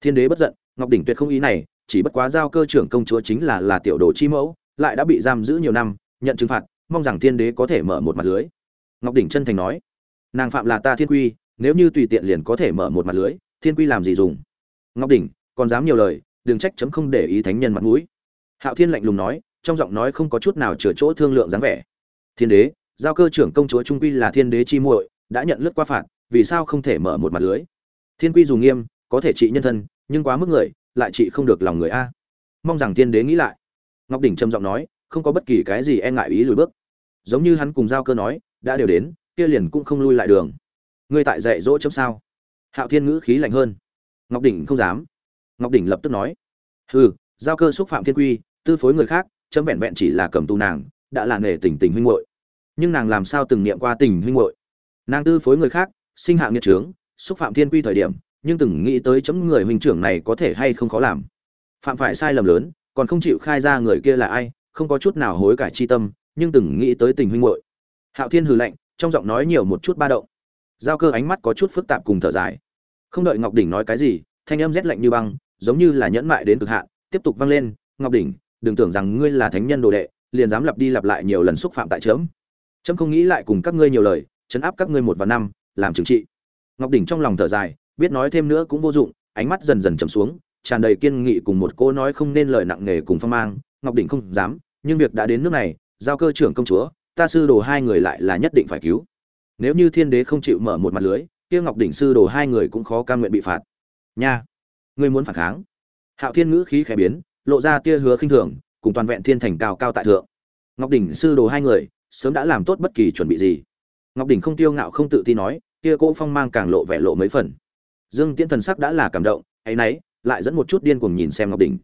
Thiên đế bất giận, ngọc đỉnh tuyệt không ý này, chỉ bất quá giao cơ trưởng công chúa chính là là tiểu đồ chi mẫu, lại đã bị giam giữ nhiều năm, nhận trừng phạt, mong rằng thiên đế có thể mở một mặt lưới. Ngọc đỉnh chân thành nói, nàng phạm là ta thiên quy, nếu như tùy tiện liền có thể mở một mặt lưới, thiên quy làm gì dùng? Ngọc đỉnh, còn dám nhiều lời, đừng trách chấm không để ý thánh nhân mặt mũi. Hạo thiên lạnh lùng nói, trong giọng nói không có chút nào chừa chỗ thương lượng dáng vẻ. Thiên đế giao cơ trưởng công chúa trung quy là thiên đế chi muội, đã nhận lướt qua phạt, vì sao không thể mở một mặt lưới? Thiên quy dù nghiêm, có thể trị nhân thân, nhưng quá mức người, lại trị không được lòng người a. Mong rằng thiên đế nghĩ lại. Ngọc đỉnh trầm giọng nói, không có bất kỳ cái gì e ngại ý lùi bước. Giống như hắn cùng giao cơ nói, đã đều đến, kia liền cũng không lui lại đường. Ngươi tại dạy dỗ chấm sao? Hạo thiên ngữ khí lạnh hơn. Ngọc đỉnh không dám. Ngọc đỉnh lập tức nói, hừ, giao cơ xúc phạm thiên quy, tư phối người khác, chấm vẹn vẹn chỉ là cầm tù nàng, đã là nể tình tình huynh muội nhưng nàng làm sao từng niệm qua tình huynh muội? Nàng tư phối người khác, sinh hạ nghiệt trướng, xúc phạm thiên quy thời điểm, nhưng từng nghĩ tới chấm người huynh trưởng này có thể hay không khó làm. Phạm phải sai lầm lớn, còn không chịu khai ra người kia là ai, không có chút nào hối cải chi tâm, nhưng từng nghĩ tới tình huynh muội. Hạo thiên hừ lạnh, trong giọng nói nhiều một chút ba động. Giao cơ ánh mắt có chút phức tạp cùng thở dài. Không đợi ngọc đỉnh nói cái gì, thanh âm rét lạnh như băng, giống như là nhẫn mại đến cực hạn, tiếp tục vang lên, ngọc đỉnh, đừng tưởng rằng ngươi là thánh nhân đồ đệ, liền dám lặp đi lặp lại nhiều lần xúc phạm tại chớm chấm không nghĩ lại cùng các ngươi nhiều lời, chấn áp các ngươi một và năm, làm trừng trị. Ngọc đỉnh trong lòng thở dài, biết nói thêm nữa cũng vô dụng, ánh mắt dần dần trầm xuống, tràn đầy kiên nghị cùng một cô nói không nên lời nặng nề cùng phong mang. Ngọc đỉnh không dám, nhưng việc đã đến nước này, giao cơ trưởng công chúa, ta sư đồ hai người lại là nhất định phải cứu. Nếu như thiên đế không chịu mở một mặt lưới, kia ngọc đỉnh sư đồ hai người cũng khó cam nguyện bị phạt. Nha, ngươi muốn phản kháng? Hạo thiên ngữ khí khẽ biến, lộ ra tia hứa khinh thường, cùng toàn vẹn thiên thành cao cao tại thượng. Ngọc đỉnh sư đồ hai người sớm đã làm tốt bất kỳ chuẩn bị gì. Ngọc đỉnh không tiêu ngạo không tự tin nói, kia cỗ phong mang càng lộ vẻ lộ mấy phần. Dương tiễn thần sắc đã là cảm động, ấy nấy, lại dẫn một chút điên cuồng nhìn xem ngọc đỉnh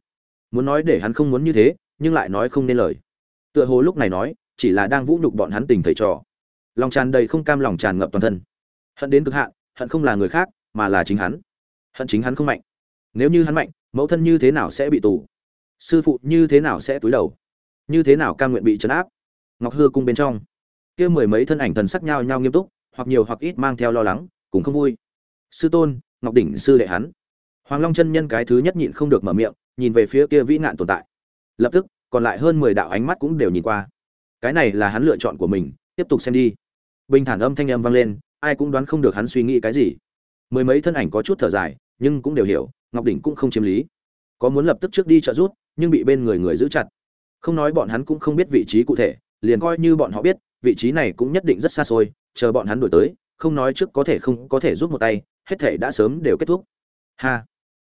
muốn nói để hắn không muốn như thế, nhưng lại nói không nên lời. Tựa hồ lúc này nói, chỉ là đang vũ nhục bọn hắn tình thầy trò. Lòng tràn đầy không cam lòng tràn ngập toàn thân. Hận đến cực hạn, hận không là người khác, mà là chính hắn. Hận chính hắn không mạnh. Nếu như hắn mạnh, mẫu thân như thế nào sẽ bị tù? Sư phụ như thế nào sẽ túi đầu? Như thế nào cam nguyện bị trấn áp? Ngọc hư cung bên trong. Kia mười mấy thân ảnh thần sắc nhau nhau nghiêm túc, hoặc nhiều hoặc ít mang theo lo lắng, cũng không vui. Sư tôn, ngọc đỉnh sư đệ hắn. Hoàng long chân nhân cái thứ nhất nhịn không được mở miệng, nhìn về phía kia vĩ nạn tồn tại. Lập tức, còn lại hơn mười đạo ánh mắt cũng đều nhìn qua. Cái này là hắn lựa chọn của mình, tiếp tục xem đi. Bình thản âm thanh âm vang lên, ai cũng đoán không được hắn suy nghĩ cái gì. Mười mấy thân ảnh có chút thở dài, nhưng cũng đều hiểu, ngọc đỉnh cũng không chiếm lý. Có muốn lập tức trước đi trợ rút nhưng bị bên người người giữ chặt. Không nói bọn hắn cũng không biết vị trí cụ thể liền coi như bọn họ biết, vị trí này cũng nhất định rất xa xôi, chờ bọn hắn đổi tới, không nói trước có thể không có thể giúp một tay, hết thể đã sớm đều kết thúc. Ha.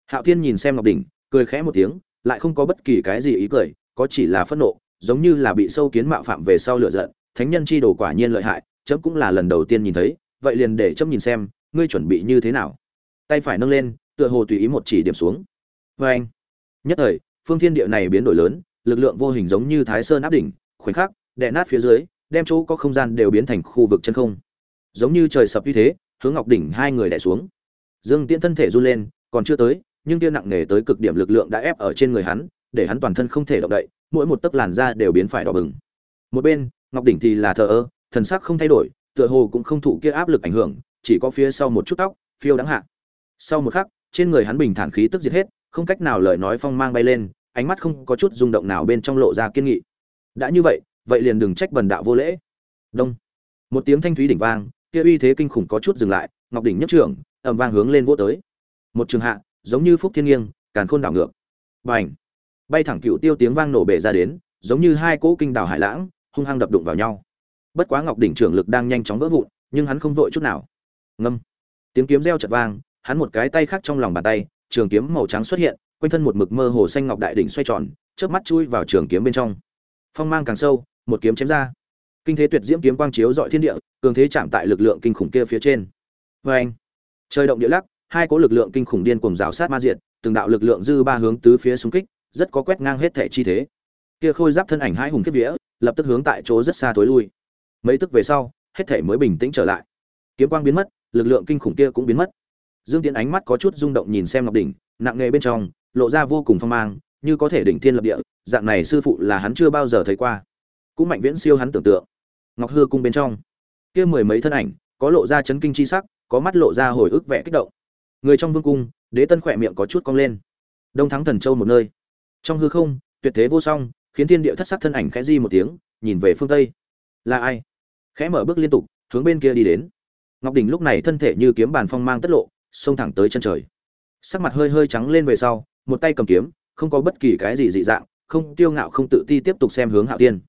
Hạo thiên nhìn xem ngọc đỉnh, cười khẽ một tiếng, lại không có bất kỳ cái gì ý cười, có chỉ là phẫn nộ, giống như là bị sâu kiến mạo phạm về sau lửa giận, thánh nhân chi đồ quả nhiên lợi hại, chấm cũng là lần đầu tiên nhìn thấy, vậy liền để chấm nhìn xem, ngươi chuẩn bị như thế nào? Tay phải nâng lên, tựa hồ tùy ý một chỉ điểm xuống. Vê anh. Nhất thời, phương thiên địa này biến đổi lớn, lực lượng vô hình giống như thái sơn áp đỉnh, khoảnh khắc đè nát phía dưới, đem chỗ có không gian đều biến thành khu vực chân không. Giống như trời sập như thế, hướng ngọc đỉnh hai người đè xuống. Dương tiễn thân thể run lên, còn chưa tới, nhưng kia nặng nề tới cực điểm lực lượng đã ép ở trên người hắn, để hắn toàn thân không thể động đậy, mỗi một tấc làn da đều biến phải đỏ bừng. Một bên, ngọc đỉnh thì là thờ ơ, thần sắc không thay đổi, tựa hồ cũng không thụ kia áp lực ảnh hưởng, chỉ có phía sau một chút tóc, phiêu đắng hạ. Sau một khắc, trên người hắn bình thản khí tức diệt hết, không cách nào lời nói phong mang bay lên, ánh mắt không có chút rung động nào bên trong lộ ra kiên nghị. Đã như vậy vậy liền đừng trách bần đạo vô lễ. Đông. Một tiếng thanh thúy đỉnh vang, kia uy thế kinh khủng có chút dừng lại, ngọc đỉnh nhất trưởng ẩm vang hướng lên vỗ tới. Một trường hạ, giống như phúc thiên nghiêng, càn khôn đảo ngược. Bành. Bay thẳng cựu tiêu tiếng vang nổ bể ra đến, giống như hai cỗ kinh đảo hải lãng, hung hăng đập đụng vào nhau. Bất quá ngọc đỉnh trưởng lực đang nhanh chóng vỡ vụn, nhưng hắn không vội chút nào. Ngâm. Tiếng kiếm reo chật vang, hắn một cái tay khác trong lòng bàn tay, trường kiếm màu trắng xuất hiện, quanh thân một mực mơ hồ xanh ngọc đại đỉnh xoay tròn trước mắt chui vào trường kiếm bên trong. Phong mang càng sâu một kiếm chém ra. Kinh thế tuyệt diễm kiếm quang chiếu dọi thiên địa, cường thế chạm tại lực lượng kinh khủng kia phía trên. Vê anh, trời động địa lắc, hai cỗ lực lượng kinh khủng điên cuồng rào sát ma diện từng đạo lực lượng dư ba hướng tứ phía xung kích, rất có quét ngang hết thể chi thế. Kia khôi giáp thân ảnh hai hùng kiếp vía, lập tức hướng tại chỗ rất xa tối lui. Mấy tức về sau, hết thể mới bình tĩnh trở lại. Kiếm quang biến mất, lực lượng kinh khủng kia cũng biến mất. Dương tiến ánh mắt có chút rung động nhìn xem ngọc đỉnh, nặng nghề bên trong, lộ ra vô cùng phong mang, như có thể đỉnh thiên lập địa, dạng này sư phụ là hắn chưa bao giờ thấy qua cũng mạnh viễn siêu hắn tưởng tượng. Ngọc hư cung bên trong, kia mười mấy thân ảnh, có lộ ra chấn kinh chi sắc, có mắt lộ ra hồi ức vẻ kích động. Người trong vương cung, đế tân khỏe miệng có chút cong lên. Đông thắng thần châu một nơi. Trong hư không, tuyệt thế vô song, khiến thiên địa thất sắc thân ảnh khẽ di một tiếng, nhìn về phương tây. Là ai? Khẽ mở bước liên tục, hướng bên kia đi đến. Ngọc đỉnh lúc này thân thể như kiếm bàn phong mang tất lộ, xông thẳng tới chân trời. Sắc mặt hơi hơi trắng lên về sau, một tay cầm kiếm, không có bất kỳ cái gì dị dạng, không tiêu ngạo không tự ti tiếp tục xem hướng hạo tiên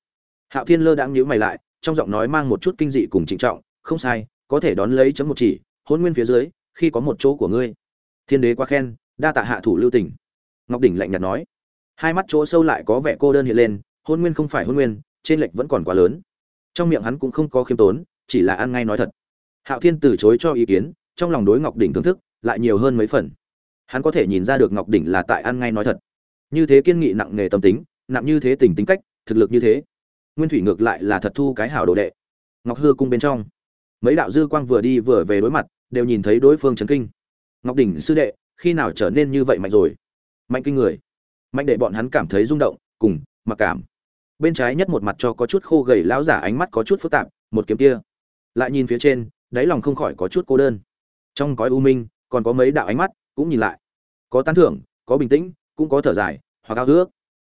hạo thiên lơ đãng nhíu mày lại, trong giọng nói mang một chút kinh dị cùng trịnh trọng, không sai, có thể đón lấy chấm một chỉ, hôn nguyên phía dưới, khi có một chỗ của ngươi. Thiên đế quá khen, đa tạ hạ thủ lưu tình. Ngọc đỉnh lạnh nhạt nói. Hai mắt chỗ sâu lại có vẻ cô đơn hiện lên, hôn nguyên không phải hôn nguyên, trên lệch vẫn còn quá lớn. Trong miệng hắn cũng không có khiêm tốn, chỉ là ăn ngay nói thật. Hạo thiên từ chối cho ý kiến, trong lòng đối ngọc đỉnh thưởng thức, lại nhiều hơn mấy phần. Hắn có thể nhìn ra được ngọc đỉnh là tại ăn ngay nói thật. Như thế kiên nghị nặng nề tâm tính, nặng như thế tình tính cách, thực lực như thế nguyên thủy ngược lại là thật thu cái hảo đồ đệ. Ngọc hư cung bên trong, mấy đạo dư quang vừa đi vừa về đối mặt, đều nhìn thấy đối phương chấn kinh. Ngọc đỉnh sư đệ, khi nào trở nên như vậy mạnh rồi? Mạnh kinh người. Mạnh để bọn hắn cảm thấy rung động, cùng, mặc cảm. Bên trái nhất một mặt cho có chút khô gầy lão giả ánh mắt có chút phức tạp, một kiếm kia. Lại nhìn phía trên, đáy lòng không khỏi có chút cô đơn. Trong cõi u minh, còn có mấy đạo ánh mắt, cũng nhìn lại. Có tán thưởng, có bình tĩnh, cũng có thở dài, hoặc ao ước.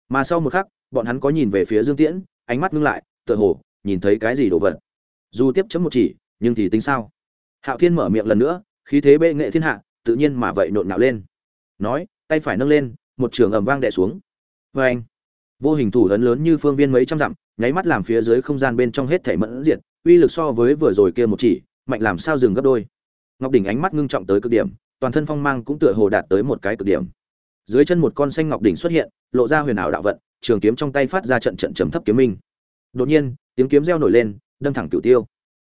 Mà sau một khắc, bọn hắn có nhìn về phía dương tiễn ánh mắt ngưng lại, tựa hồ nhìn thấy cái gì đồ vật. Dù tiếp chấm một chỉ, nhưng thì tính sao? Hạo thiên mở miệng lần nữa, khí thế bệ nghệ thiên hạ, tự nhiên mà vậy nộn nạo lên. Nói, tay phải nâng lên, một trường ầm vang đè xuống. Vê anh, vô hình thủ lớn lớn như phương viên mấy trăm dặm, nháy mắt làm phía dưới không gian bên trong hết thể mẫn diệt, uy lực so với vừa rồi kia một chỉ, mạnh làm sao dừng gấp đôi. Ngọc đỉnh ánh mắt ngưng trọng tới cực điểm, toàn thân phong mang cũng tựa hồ đạt tới một cái cực điểm. Dưới chân một con xanh ngọc đỉnh xuất hiện, lộ ra huyền ảo đạo vận trường kiếm trong tay phát ra trận trận trầm thấp kiếm minh. Đột nhiên tiếng kiếm reo nổi lên đâm thẳng cửu tiêu.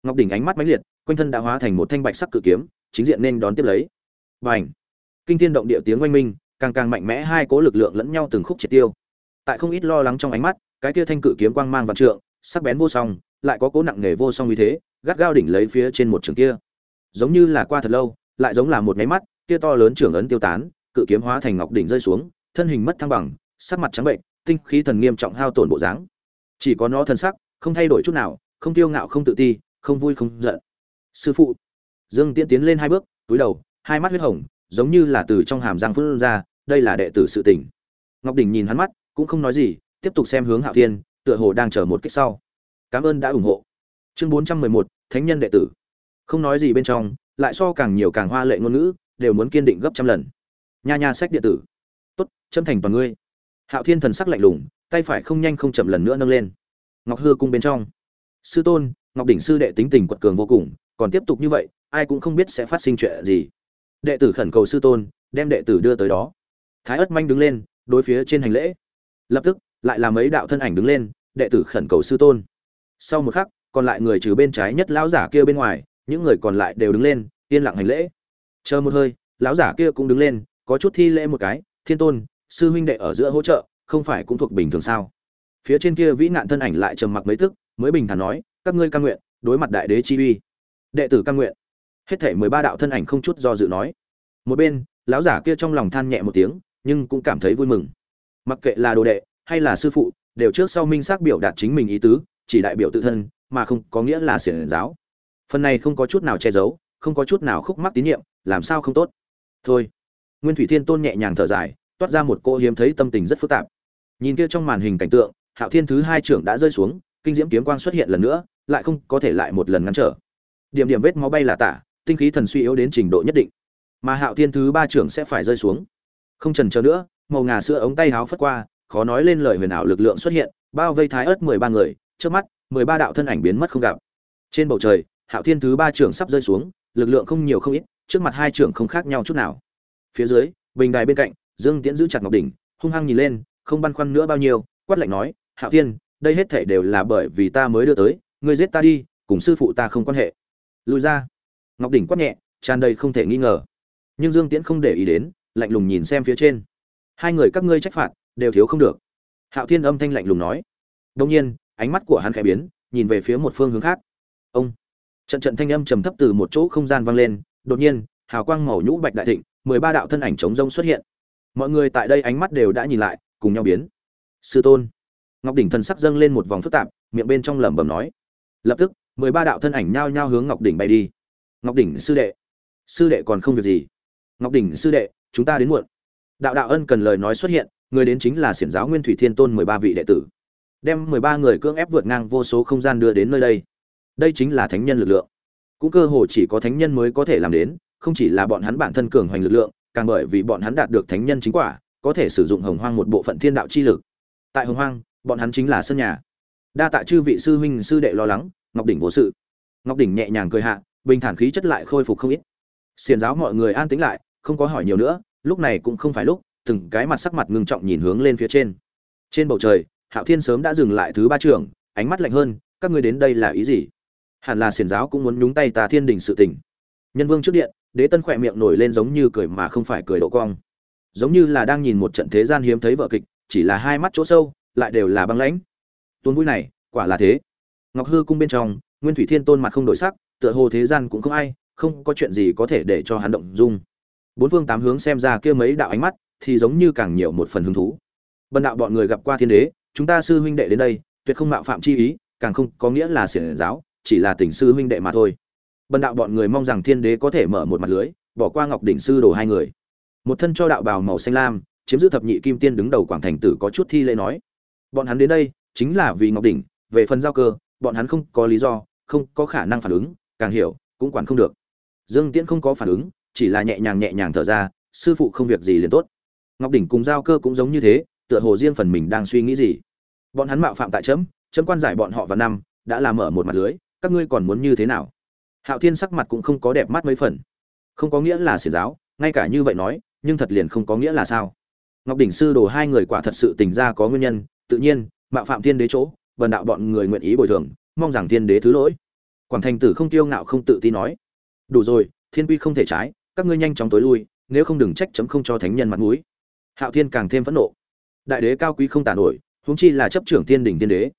Ngọc đỉnh ánh mắt mãnh liệt quanh thân đã hóa thành một thanh bạch sắc cự kiếm chính diện nên đón tiếp lấy. Bành, kinh thiên động địa tiếng oanh minh càng càng mạnh mẽ hai cố lực lượng lẫn nhau từng khúc triệt tiêu. Tại không ít lo lắng trong ánh mắt cái kia thanh cự kiếm quang mang vạn trượng sắc bén vô song lại có cố nặng nghề vô song như thế gắt gao đỉnh lấy phía trên một trường kia. Giống như là qua thật lâu lại giống là một máy mắt kia to lớn trưởng ấn tiêu tán cự kiếm hóa thành ngọc đỉnh rơi xuống thân hình mất thăng bằng sắc mặt trắng bệnh tinh khí thần nghiêm trọng hao tổn bộ dáng. Chỉ có nó thân sắc, không thay đổi chút nào, không tiêu ngạo, không tự ti, không vui, không giận. Sư phụ. Dương tiễn tiến lên hai bước, túi đầu, hai mắt huyết hồng, giống như là từ trong hàm răng phun ra, đây là đệ tử sự tình. Ngọc đỉnh nhìn hắn mắt, cũng không nói gì, tiếp tục xem hướng hạo thiên, tựa hồ đang chờ một kích sau. Cảm ơn đã ủng hộ. Chương bốn trăm mười một, thánh nhân đệ tử. Không nói gì bên trong, lại so càng nhiều càng hoa lệ ngôn ngữ, đều muốn kiên định gấp trăm lần. Nha nha sách điện tử. Tốt châm thành toàn ngươi hạo thiên thần sắc lạnh lùng, tay phải không nhanh không chậm lần nữa nâng lên. Ngọc hư cung bên trong. Sư tôn, ngọc đỉnh sư đệ tính tình quật cường vô cùng, còn tiếp tục như vậy, ai cũng không biết sẽ phát sinh chuyện gì. Đệ tử khẩn cầu sư tôn, đem đệ tử đưa tới đó. Thái ất manh đứng lên, đối phía trên hành lễ. Lập tức, lại là mấy đạo thân ảnh đứng lên, đệ tử khẩn cầu sư tôn. Sau một khắc, còn lại người trừ bên trái nhất lão giả kia bên ngoài, những người còn lại đều đứng lên, yên lặng hành lễ. Chờ một hơi, lão giả kia cũng đứng lên, có chút thi lễ một cái, thiên tôn sư huynh đệ ở giữa hỗ trợ, không phải cũng thuộc bình thường sao? Phía trên kia vĩ nạn thân ảnh lại trầm mặc mấy tức, mới bình thản nói, các ngươi căn nguyện, đối mặt đại đế chi uy. Đệ tử căn nguyện. Hết thể mười ba đạo thân ảnh không chút do dự nói. Một bên, lão giả kia trong lòng than nhẹ một tiếng, nhưng cũng cảm thấy vui mừng. Mặc kệ là đồ đệ, hay là sư phụ, đều trước sau minh xác biểu đạt chính mình ý tứ, chỉ đại biểu tự thân, mà không có nghĩa là xiển giáo. Phần này không có chút nào che giấu, không có chút nào khúc mắc tín nhiệm, làm sao không tốt? Thôi. Nguyên thủy thiên tôn nhẹ nhàng thở dài toát ra một cô hiếm thấy tâm tình rất phức tạp. Nhìn kia trong màn hình cảnh tượng, hạo thiên thứ hai trưởng đã rơi xuống, kinh diễm kiếm quang xuất hiện lần nữa, lại không có thể lại một lần ngăn trở. Điểm điểm vết máu bay là tả, tinh khí thần suy yếu đến trình độ nhất định. Mà hạo thiên thứ ba trưởng sẽ phải rơi xuống. Không trần chờ nữa, màu ngà sữa ống tay háo phất qua, khó nói lên lời huyền ảo lực lượng xuất hiện, bao vây thái ớt mười ba người, trước mắt, mười ba đạo thân ảnh biến mất không gặp. Trên bầu trời, hạo thiên thứ ba trưởng sắp rơi xuống, lực lượng không nhiều không ít, trước mặt hai trưởng không khác nhau chút nào. Phía dưới, bình đài bên cạnh dương tiễn giữ chặt ngọc đỉnh, hung hăng nhìn lên, không băn khoăn nữa bao nhiêu, quát lạnh nói, hạo thiên, đây hết thể đều là bởi vì ta mới đưa tới, ngươi giết ta đi, cùng sư phụ ta không quan hệ. Lùi ra. Ngọc đỉnh quát nhẹ, tràn đầy không thể nghi ngờ. Nhưng dương tiễn không để ý đến, lạnh lùng nhìn xem phía trên. Hai người các ngươi trách phạt, đều thiếu không được. Hạo thiên âm thanh lạnh lùng nói. Đông nhiên, ánh mắt của hắn khẽ biến, nhìn về phía một phương hướng khác. Ông. Trận trận thanh âm trầm thấp từ một chỗ không gian vang lên, đột nhiên, hào quang màu nhũ bạch đại thịnh, mười ba đạo thân ảnh chống rông xuất hiện mọi người tại đây ánh mắt đều đã nhìn lại, cùng nhau biến. Sư tôn. Ngọc đỉnh thần sắc dâng lên một vòng phức tạp, miệng bên trong lẩm bẩm nói. Lập tức, mười ba đạo thân ảnh nhao nhao hướng ngọc đỉnh bay đi. Ngọc đỉnh sư đệ. Sư đệ còn không việc gì. Ngọc đỉnh sư đệ, chúng ta đến muộn. Đạo đạo ân cần lời nói xuất hiện, người đến chính là xiển giáo nguyên thủy thiên tôn mười ba vị đệ tử. Đem mười ba người cưỡng ép vượt ngang vô số không gian đưa đến nơi đây. Đây chính là thánh nhân lực lượng. Cũng cơ hồ chỉ có thánh nhân mới có thể làm đến, không chỉ là bọn hắn bản thân cường hoành lực lượng càng bởi vì bọn hắn đạt được thánh nhân chính quả, có thể sử dụng hồng hoang một bộ phận thiên đạo chi lực. Tại hồng hoang, bọn hắn chính là sân nhà. Đa tạ chư vị sư huynh sư đệ lo lắng, ngọc đỉnh vô sự. Ngọc đỉnh nhẹ nhàng cười hạ, bình thản khí chất lại khôi phục không ít. Xiển giáo mọi người an tĩnh lại, không có hỏi nhiều nữa, lúc này cũng không phải lúc, từng cái mặt sắc mặt ngưng trọng nhìn hướng lên phía trên. Trên bầu trời, hạo thiên sớm đã dừng lại thứ ba trường, ánh mắt lạnh hơn, các ngươi đến đây là ý gì? Hẳn là xiển giáo cũng muốn nhúng tay tà thiên đình sự tình. Nhân vương trước điện đế tân khỏe miệng nổi lên giống như cười mà không phải cười độ cong. Giống như là đang nhìn một trận thế gian hiếm thấy vợ kịch, chỉ là hai mắt chỗ sâu, lại đều là băng lãnh. Tuôn vui này, quả là thế. Ngọc hư cung bên trong, nguyên thủy thiên tôn mặt không đổi sắc, tựa hồ thế gian cũng không ai, không có chuyện gì có thể để cho hắn động dung. Bốn phương tám hướng xem ra kia mấy đạo ánh mắt, thì giống như càng nhiều một phần hứng thú. Bần đạo bọn người gặp qua thiên đế, chúng ta sư huynh đệ đến đây, tuyệt không mạo phạm chi ý, càng không có nghĩa là xiển giáo, chỉ là tình sư huynh đệ mà thôi bần đạo bọn người mong rằng thiên đế có thể mở một mặt lưới, bỏ qua ngọc đỉnh sư đồ hai người. Một thân cho đạo bào màu xanh lam, chiếm giữ thập nhị kim tiên đứng đầu quảng thành tử có chút thi lễ nói. Bọn hắn đến đây, chính là vì ngọc đỉnh, về phần giao cơ, bọn hắn không có lý do, không có khả năng phản ứng, càng hiểu, cũng quản không được. Dương tiễn không có phản ứng, chỉ là nhẹ nhàng nhẹ nhàng thở ra, sư phụ không việc gì liền tốt. Ngọc đỉnh cùng giao cơ cũng giống như thế, tựa hồ riêng phần mình đang suy nghĩ gì. Bọn hắn mạo phạm tại chấm chấm quan giải bọn họ vào năm, đã làm mở một mặt lưới, các ngươi còn muốn như thế nào? Hạo thiên sắc mặt cũng không có đẹp mắt mấy phần. Không có nghĩa là xiển giáo, ngay cả như vậy nói, nhưng thật liền không có nghĩa là sao. Ngọc đỉnh sư đồ hai người quả thật sự tình ra có nguyên nhân, tự nhiên, mạo phạm thiên đế chỗ vần đạo bọn người nguyện ý bồi thường, mong rằng thiên đế thứ lỗi. Quảng thành tử không tiêu ngạo không tự tin nói, đủ rồi, thiên quy không thể trái, các ngươi nhanh chóng tối lui, nếu không đừng trách chấm không cho thánh nhân mặt mũi. Hạo thiên càng thêm phẫn nộ. Đại đế cao quý không tàn nổi, huống chi là chấp trưởng thiên Đình thiên đế.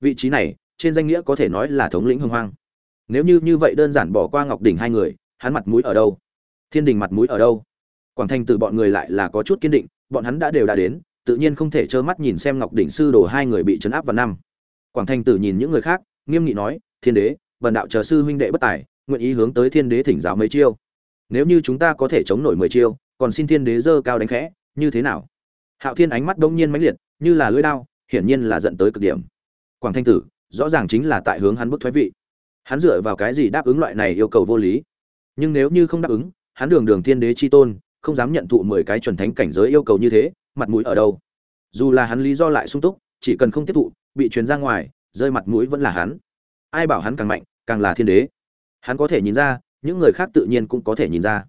Vị trí này, trên danh nghĩa có thể nói là thống lĩnh hưng hoang nếu như như vậy đơn giản bỏ qua ngọc đỉnh hai người, hắn mặt mũi ở đâu? Thiên đình mặt mũi ở đâu? Quảng thành từ bọn người lại là có chút kiên định, bọn hắn đã đều đã đến, tự nhiên không thể trơ mắt nhìn xem ngọc đỉnh sư đồ hai người bị chấn áp vào năm. Quảng thành tử nhìn những người khác, nghiêm nghị nói, thiên đế vần đạo chờ sư huynh đệ bất tài, nguyện ý hướng tới thiên đế thỉnh giáo mấy chiêu. Nếu như chúng ta có thể chống nổi mười chiêu, còn xin thiên đế dơ cao đánh khẽ, như thế nào? Hạo thiên ánh mắt đông nhiên mãnh liệt, như là lưỡi đao, hiển nhiên là dẫn tới cực điểm. Quảng thanh tử, rõ ràng chính là tại hướng hắn bức thoái vị hắn dựa vào cái gì đáp ứng loại này yêu cầu vô lý? Nhưng nếu như không đáp ứng, hắn đường đường thiên đế chi tôn, không dám nhận thụ mười cái chuẩn thánh cảnh giới yêu cầu như thế, mặt mũi ở đâu? Dù là hắn lý do lại sung túc, chỉ cần không tiếp thụ, bị truyền ra ngoài, rơi mặt mũi vẫn là hắn. Ai bảo hắn càng mạnh, càng là thiên đế. Hắn có thể nhìn ra, những người khác tự nhiên cũng có thể nhìn ra.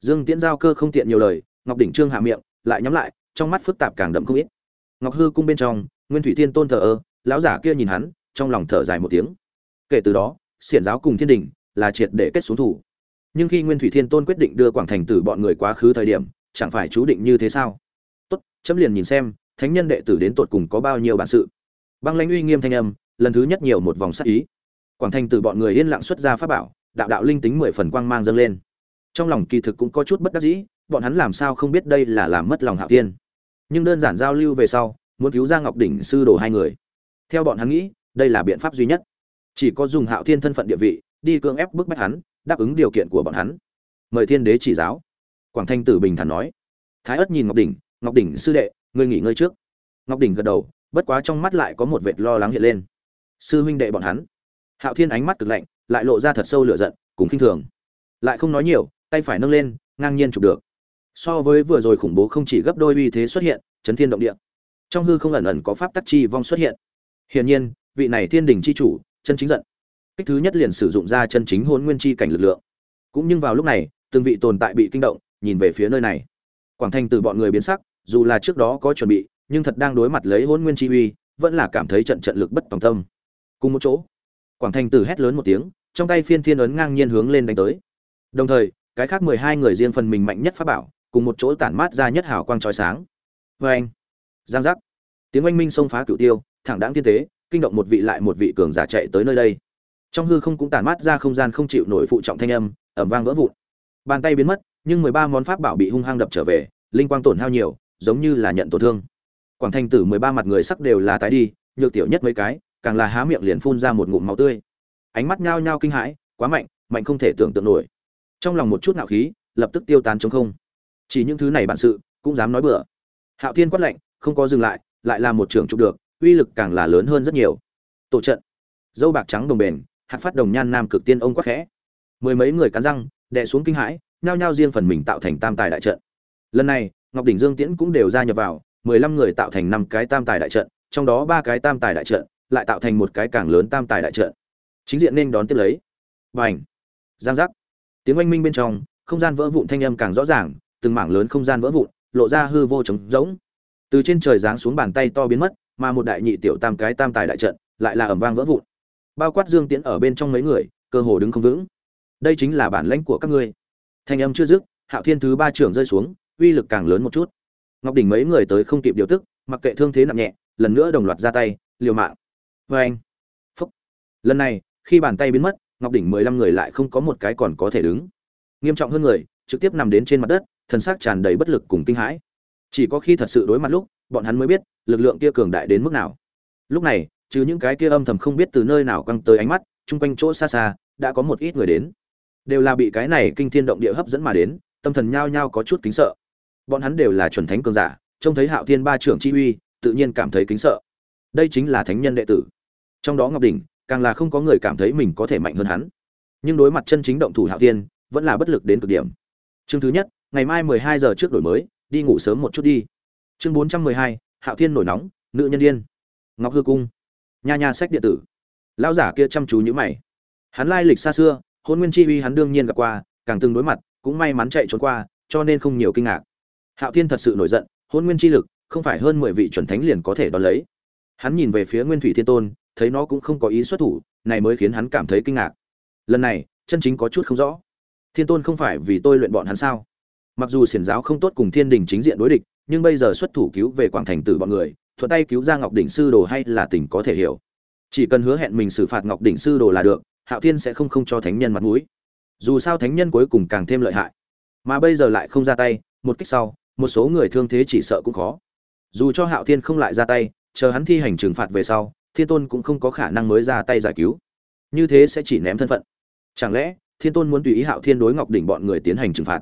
Dương tiễn giao cơ không tiện nhiều lời, ngọc đỉnh trương hạ miệng, lại nhắm lại, trong mắt phức tạp càng đậm không ít. Ngọc hư cung bên trong, nguyên thủy thiên tôn thờ ơ, lão giả kia nhìn hắn, trong lòng thở dài một tiếng. Kể từ đó xiển giáo cùng thiên đình là triệt để kết xuống thủ. Nhưng khi nguyên thủy thiên tôn quyết định đưa quảng thành tử bọn người quá khứ thời điểm, chẳng phải chú định như thế sao? Tốt, chấm liền nhìn xem, thánh nhân đệ tử đến tột cùng có bao nhiêu bản sự. Băng lãnh uy nghiêm thanh âm, lần thứ nhất nhiều một vòng sắc ý. Quảng thành tử bọn người yên lặng xuất ra pháp bảo, đạo đạo linh tính mười phần quang mang dâng lên. Trong lòng kỳ thực cũng có chút bất đắc dĩ, bọn hắn làm sao không biết đây là làm mất lòng hạo tiên nhưng đơn giản giao lưu về sau, muốn cứu ra ngọc đỉnh sư đồ hai người. Theo bọn hắn nghĩ, đây là biện pháp duy nhất chỉ có dùng hạo thiên thân phận địa vị, đi cưỡng ép bức bách hắn, đáp ứng điều kiện của bọn hắn. Mời thiên đế chỉ giáo. Quảng thanh tử bình thản nói. Thái ất nhìn ngọc đỉnh ngọc đỉnh sư đệ, ngươi nghỉ ngơi trước. Ngọc đỉnh gật đầu, bất quá trong mắt lại có một vệt lo lắng hiện lên. Sư huynh đệ bọn hắn. Hạo thiên ánh mắt cực lạnh, lại lộ ra thật sâu lửa giận, cùng khinh thường. Lại không nói nhiều, tay phải nâng lên, ngang nhiên chụp được. So với vừa rồi khủng bố không chỉ gấp đôi uy thế xuất hiện, chấn thiên động địa. Trong hư không ẩn ẩn có pháp tắc chi vong xuất hiện. Hiển nhiên, vị này thiên đình chi chủ chân chính giận. Kích thứ nhất liền sử dụng ra chân chính hôn nguyên chi cảnh lực lượng. Cũng nhưng vào lúc này, từng vị tồn tại bị kinh động, nhìn về phía nơi này. Quảng thanh từ bọn người biến sắc, dù là trước đó có chuẩn bị, nhưng thật đang đối mặt lấy hôn nguyên chi uy, vẫn là cảm thấy trận trận lực bất tòng tâm. Cùng một chỗ, quảng thanh tử hét lớn một tiếng, trong tay phiên thiên ấn ngang nhiên hướng lên đánh tới. Đồng thời, cái khác mười hai người riêng phần mình mạnh nhất pháp bảo, cùng một chỗ tản mát ra nhất hào quang trói sáng. Vê anh giang giác! Tiếng oanh minh xông phá cửu tiêu, thẳng đáng thiên tế kinh động một vị lại một vị cường giả chạy tới nơi đây. Trong hư không cũng tản mát ra không gian không chịu nổi phụ trọng thanh âm ẩm vang vỡ vụn. Bàn tay biến mất, nhưng mười ba món pháp bảo bị hung hăng đập trở về, linh quang tổn hao nhiều, giống như là nhận tổn thương. Quảng thanh tử mười ba mặt người sắc đều là tái đi, nhược tiểu nhất mấy cái, càng là há miệng liền phun ra một ngụm máu tươi. Ánh mắt nhao nhao kinh hãi, quá mạnh mạnh không thể tưởng tượng nổi. Trong lòng một chút ngạo khí, lập tức tiêu tán chống không. Chỉ những thứ này bản sự, cũng dám nói bừa. Hạo thiên quát lạnh, không có dừng lại lại là một trưởng trục được uy lực càng là lớn hơn rất nhiều. Tổ trận, dâu bạc trắng đồng bền, hạt phát đồng nhan nam cực tiên ông quắc khẽ. Mười mấy người cắn răng, đè xuống kinh hãi, nhao nhao riêng phần mình tạo thành tam tài đại trận. Lần này, ngọc đỉnh dương tiễn cũng đều gia nhập vào, mười lăm người tạo thành năm cái tam tài đại trận, trong đó ba cái tam tài đại trận, lại tạo thành một cái càng lớn tam tài đại trận. Chính diện nên đón tiếp lấy. Và ảnh giang giác. Tiếng oanh minh bên trong, không gian vỡ vụn thanh âm càng rõ ràng, từng mảng lớn không gian vỡ vụn, lộ ra hư vô trống rỗng. Từ trên trời giáng xuống bàn tay to biến mất mà một đại nhị tiểu tam cái tam tài đại trận lại là ầm vang vỡ vụn. Bao quát dương tiễn ở bên trong mấy người, cơ hồ đứng không vững. Đây chính là bản lãnh của các ngươi. Thanh âm chưa dứt, hạo thiên thứ ba trưởng rơi xuống, uy lực càng lớn một chút. Ngọc đỉnh mấy người tới không kịp điều tức, mặc kệ thương thế nặng nhẹ, lần nữa đồng loạt ra tay, liều mạng. Vê anh. Phúc. Lần này, khi bàn tay biến mất, ngọc đỉnh mười lăm người lại không có một cái còn có thể đứng. Nghiêm trọng hơn người, trực tiếp nằm đến trên mặt đất thân xác tràn đầy bất lực cùng kinh hãi. Chỉ có khi thật sự đối mặt lúc bọn hắn mới biết lực lượng kia cường đại đến mức nào. Lúc này, trừ những cái kia âm thầm không biết từ nơi nào căng tới ánh mắt, chung quanh chỗ xa xa, đã có một ít người đến. Đều là bị cái này kinh thiên động địa hấp dẫn mà đến, tâm thần nhao nhao có chút kính sợ. Bọn hắn đều là chuẩn thánh cường giả, trông thấy hạo thiên ba trưởng chi uy, tự nhiên cảm thấy kính sợ. Đây chính là thánh nhân đệ tử. Trong đó ngọc đỉnh, càng là không có người cảm thấy mình có thể mạnh hơn hắn. Nhưng đối mặt chân chính động thủ hạo thiên, vẫn là bất lực đến cực điểm. Chương thứ nhất, ngày mai mười hai giờ trước đổi mới, đi ngủ sớm một chút đi chương bốn trăm mười hai, hạo thiên nổi nóng, nữ nhân điên. Ngọc hư cung. Nha nha sách điện tử. Lão giả kia chăm chú như mày. Hắn lai lịch xa xưa, hôn nguyên chi uy hắn đương nhiên gặp qua, càng từng đối mặt, cũng may mắn chạy trốn qua, cho nên không nhiều kinh ngạc. Hạo thiên thật sự nổi giận, hôn nguyên chi lực, không phải hơn mười vị chuẩn thánh liền có thể đón lấy. Hắn nhìn về phía nguyên thủy thiên tôn, thấy nó cũng không có ý xuất thủ, này mới khiến hắn cảm thấy kinh ngạc. Lần này, chân chính có chút không rõ. Thiên tôn không phải vì tôi luyện bọn hắn sao? Mặc dù xiển giáo không tốt cùng thiên đình chính diện đối địch nhưng bây giờ xuất thủ cứu về quảng thành tử bọn người, thuận tay cứu ra ngọc đỉnh sư đồ hay là tình có thể hiểu. Chỉ cần hứa hẹn mình xử phạt ngọc đỉnh sư đồ là được, hạo thiên sẽ không không cho thánh nhân mặt mũi. Dù sao thánh nhân cuối cùng càng thêm lợi hại. Mà bây giờ lại không ra tay, một cách sau, một số người thương thế chỉ sợ cũng khó. Dù cho hạo thiên không lại ra tay, chờ hắn thi hành trừng phạt về sau, thiên tôn cũng không có khả năng mới ra tay giải cứu. Như thế sẽ chỉ ném thân phận. Chẳng lẽ, thiên tôn muốn tùy ý hạo thiên đối ngọc đỉnh bọn người tiến hành trừng phạt?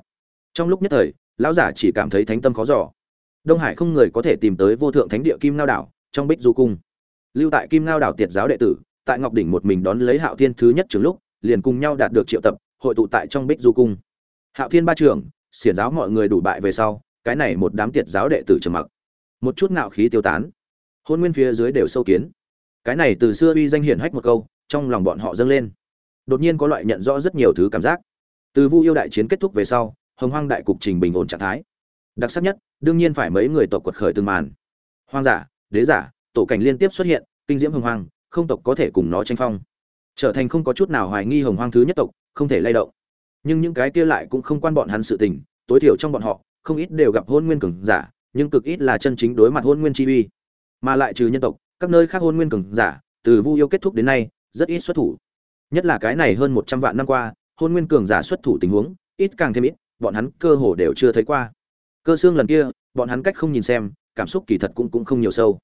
Trong lúc nhất thời, lão giả chỉ cảm thấy thánh tâm khó giỏ đông hải không người có thể tìm tới vô thượng thánh địa kim ngao đảo, trong bích du cung. Lưu tại kim ngao đảo tiệt giáo đệ tử, tại ngọc đỉnh một mình đón lấy hạo thiên thứ nhất trường lúc, liền cùng nhau đạt được triệu tập, hội tụ tại trong bích du cung. Hạo thiên ba trưởng, xiển giáo mọi người đủ bại về sau, cái này một đám tiệt giáo đệ tử trầm mặc. Một chút ngạo khí tiêu tán. Hôn nguyên phía dưới đều sâu kiến. Cái này từ xưa uy danh hiển hách một câu, trong lòng bọn họ dâng lên. Đột nhiên có loại nhận rõ rất nhiều thứ cảm giác. Từ vu yêu đại chiến kết thúc về sau, hồng hoang đại cục trình bình ổn trạng thái đặc sắc nhất, đương nhiên phải mấy người tộc quật khởi từng màn. Hoang giả đế giả, tổ cảnh liên tiếp xuất hiện, kinh diễm hồng hoang, không tộc có thể cùng nó tranh phong. Trở thành không có chút nào hoài nghi hồng hoang thứ nhất tộc, không thể lay động. Nhưng những cái kia lại cũng không quan bọn hắn sự tình, tối thiểu trong bọn họ, không ít đều gặp hôn nguyên cường giả, nhưng cực ít là chân chính đối mặt hôn nguyên chi uy. Mà lại trừ nhân tộc, các nơi khác hôn nguyên cường giả, từ vu yêu kết thúc đến nay, rất ít xuất thủ. Nhất là cái này hơn một trăm vạn năm qua, hôn nguyên cường giả xuất thủ tình huống, ít càng thêm ít, bọn hắn cơ hồ đều chưa thấy qua cơ xương lần kia, bọn hắn cách không nhìn xem, cảm xúc kỳ thật cũng cũng không nhiều sâu.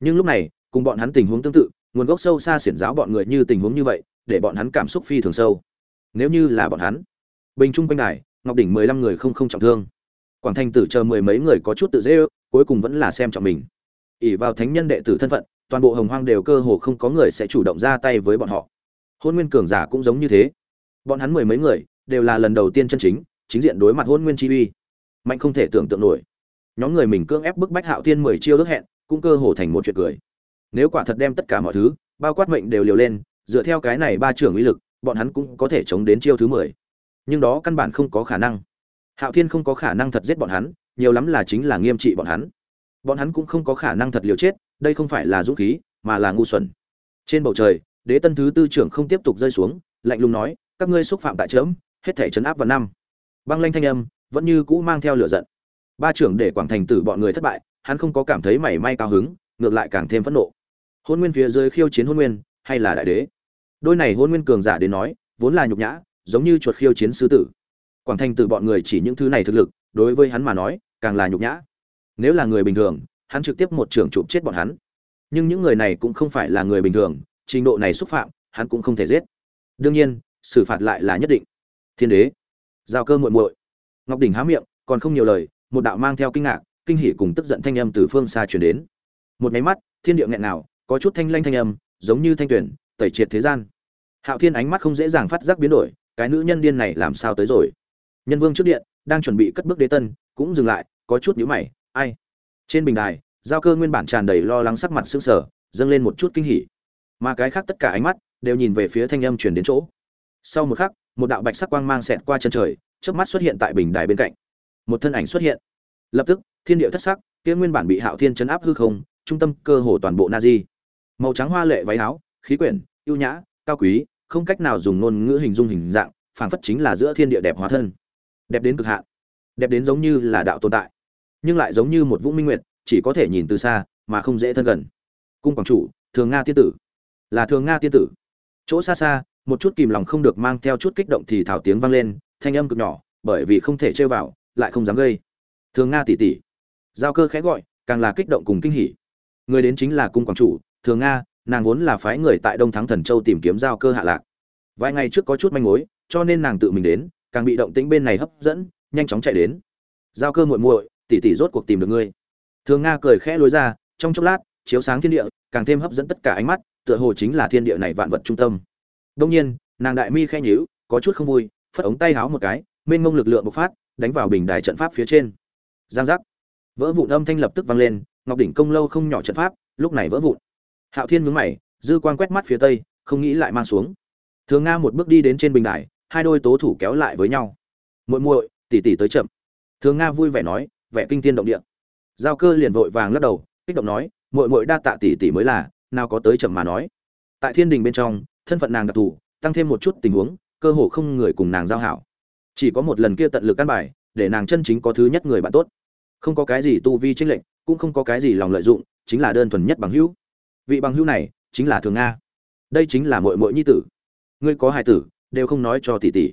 Nhưng lúc này, cùng bọn hắn tình huống tương tự, nguồn gốc sâu xa xiển giáo bọn người như tình huống như vậy, để bọn hắn cảm xúc phi thường sâu. Nếu như là bọn hắn, bình trung quanh đài, ngọc đỉnh mười lăm người không không trọng thương. Quảng thành tử chờ mười mấy người có chút tự dễ ư cuối cùng vẫn là xem trọng mình. Ỉ vào thánh nhân đệ tử thân phận, toàn bộ hồng hoang đều cơ hồ không có người sẽ chủ động ra tay với bọn họ. Hôn nguyên cường giả cũng giống như thế. Bọn hắn mười mấy người, đều là lần đầu tiên chân chính chính diện đối mặt hôn nguyên chi uy mạnh không thể tưởng tượng nổi. Nhóm người mình cưỡng ép bức bách hạo thiên mười chiêu ước hẹn, cũng cơ hồ thành một chuyện cười. Nếu quả thật đem tất cả mọi thứ, bao quát mệnh đều liều lên, dựa theo cái này ba trưởng uy lực, bọn hắn cũng có thể chống đến chiêu thứ mười. Nhưng đó căn bản không có khả năng. Hạo thiên không có khả năng thật giết bọn hắn, nhiều lắm là chính là nghiêm trị bọn hắn. Bọn hắn cũng không có khả năng thật liều chết, đây không phải là dũng khí, mà là ngu xuẩn. Trên bầu trời, đế tân thứ tư trưởng không tiếp tục rơi xuống, lạnh lùng nói, các ngươi xúc phạm tại trớm hết thể chấn áp vào năm. Băng lanh thanh âm vẫn như cũ mang theo lửa giận. Ba trưởng để quảng thành tử bọn người thất bại, hắn không có cảm thấy mảy may cao hứng, ngược lại càng thêm phẫn nộ. Hôn nguyên phía dưới khiêu chiến hôn nguyên, hay là đại đế? Đôi này hôn nguyên cường giả đến nói, vốn là nhục nhã, giống như chuột khiêu chiến sư tử. Quảng thành tử bọn người chỉ những thứ này thực lực, đối với hắn mà nói, càng là nhục nhã. Nếu là người bình thường, hắn trực tiếp một trưởng chụp chết bọn hắn. Nhưng những người này cũng không phải là người bình thường, trình độ này xúc phạm, hắn cũng không thể giết. Đương nhiên, xử phạt lại là nhất định. Thiên đế, giao cơ muội muội ngọc đỉnh há miệng, còn không nhiều lời, một đạo mang theo kinh ngạc, kinh hỉ cùng tức giận thanh âm từ phương xa truyền đến. Một máy mắt, thiên địa nghẹn nào có chút thanh lanh thanh âm, giống như thanh tuyển, tẩy triệt thế gian. Hạo thiên ánh mắt không dễ dàng phát giác biến đổi, cái nữ nhân điên này làm sao tới rồi? Nhân vương trước điện, đang chuẩn bị cất bước đế tân, cũng dừng lại, có chút nhíu mày, ai? Trên bình đài, giao cơ nguyên bản tràn đầy lo lắng sắc mặt sững sờ, dâng lên một chút kinh hỉ. Mà cái khác tất cả ánh mắt, đều nhìn về phía thanh âm truyền đến chỗ. Sau một khắc, một đạo bạch sắc quang mang xẹt qua chân trời Chớp mắt xuất hiện tại bình đài bên cạnh. Một thân ảnh xuất hiện. Lập tức thiên địa thất sắc kia nguyên bản bị hạo thiên chấn áp hư không trung tâm cơ hồ toàn bộ nazi, màu trắng hoa lệ váy áo khí quyển ưu nhã cao quý không cách nào dùng ngôn ngữ hình dung hình dạng phảng phất chính là giữa thiên địa đẹp hóa thân. Đẹp đến cực hạn. Đẹp đến giống như là đạo tồn tại. Nhưng lại giống như một vũng minh nguyệt chỉ có thể nhìn từ xa mà không dễ thân gần. Cung quảng chủ thường nga tiên tử. Là thường nga tiên tử. Chỗ xa xa một chút kìm lòng không được mang theo chút kích động thì thảo tiếng vang lên thanh âm cực nhỏ, bởi vì không thể chơi vào, lại không dám gây. Thường nga tỷ tỷ giao cơ khẽ gọi, càng là kích động cùng kinh hỉ. Người đến chính là cung quảng chủ, thường nga, nàng vốn là phái người tại đông thắng thần châu tìm kiếm giao cơ hạ lạc. Vài ngày trước có chút manh mối, cho nên nàng tự mình đến, càng bị động tĩnh bên này hấp dẫn, nhanh chóng chạy đến. Giao cơ muội muội tỷ tỷ rốt cuộc tìm được ngươi. Thường nga cười khẽ lối ra, trong chốc lát, chiếu sáng thiên địa, càng thêm hấp dẫn tất cả ánh mắt, tựa hồ chính là thiên địa này vạn vật trung tâm. Đông nhiên, nàng đại mi khẽ nhíu, có chút không vui phất ống tay háo một cái, mênh mông lực lượng bộc phát, đánh vào bình đài trận pháp phía trên. Giang giác. Vỡ vụn âm thanh lập tức vang lên, ngọc đỉnh công lâu không nhỏ trận pháp, lúc này vỡ vụn. Hạo thiên mướn mày, dư quan quét mắt phía tây, không nghĩ lại mang xuống. Thường nga một bước đi đến trên bình đài, hai đôi tố thủ kéo lại với nhau. Muội muội, tỷ tỷ tới chậm. Thường nga vui vẻ nói, vẻ kinh thiên động địa. Giao cơ liền vội vàng lắc đầu, kích động nói, muội muội đa tạ tỷ tỷ mới là, nào có tới chậm mà nói. Tại thiên đình bên trong, thân phận nàng đặc thù, tăng thêm một chút tình huống cơ hồ không người cùng nàng giao hảo. Chỉ có một lần kia tận lực căn bài, để nàng chân chính có thứ nhất người bạn tốt. Không có cái gì tu vi tranh lệnh cũng không có cái gì lòng lợi dụng, chính là đơn thuần nhất bằng hữu. Vị bằng hữu này, chính là thường nga. Đây chính là muội muội nhi tử. Ngươi có hài tử, đều không nói cho tỷ tỷ.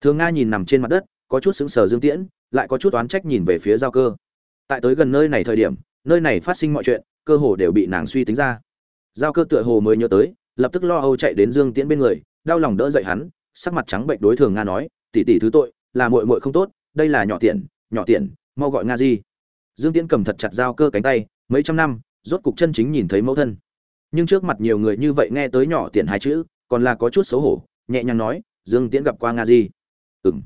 Thường nga nhìn nằm trên mặt đất, có chút sững sờ dương tiễn, lại có chút oán trách nhìn về phía giao cơ. Tại tới gần nơi này thời điểm, nơi này phát sinh mọi chuyện, cơ hồ đều bị nàng suy tính ra. Giao cơ tựa hồ mới nhớ tới, lập tức lo âu chạy đến dương tiễn bên người, đau lòng đỡ dậy hắn sắc mặt trắng bệnh đối thường nga nói, tỷ tỷ thứ tội, là muội muội không tốt, đây là nhỏ tiền nhỏ tiền mau gọi nga di. Dương tiễn cầm thật chặt dao cơ cánh tay, mấy trăm năm, rốt cục chân chính nhìn thấy mẫu thân. Nhưng trước mặt nhiều người như vậy nghe tới nhỏ tiền hai chữ, còn là có chút xấu hổ, nhẹ nhàng nói, dương tiễn gặp qua nga di. Ừng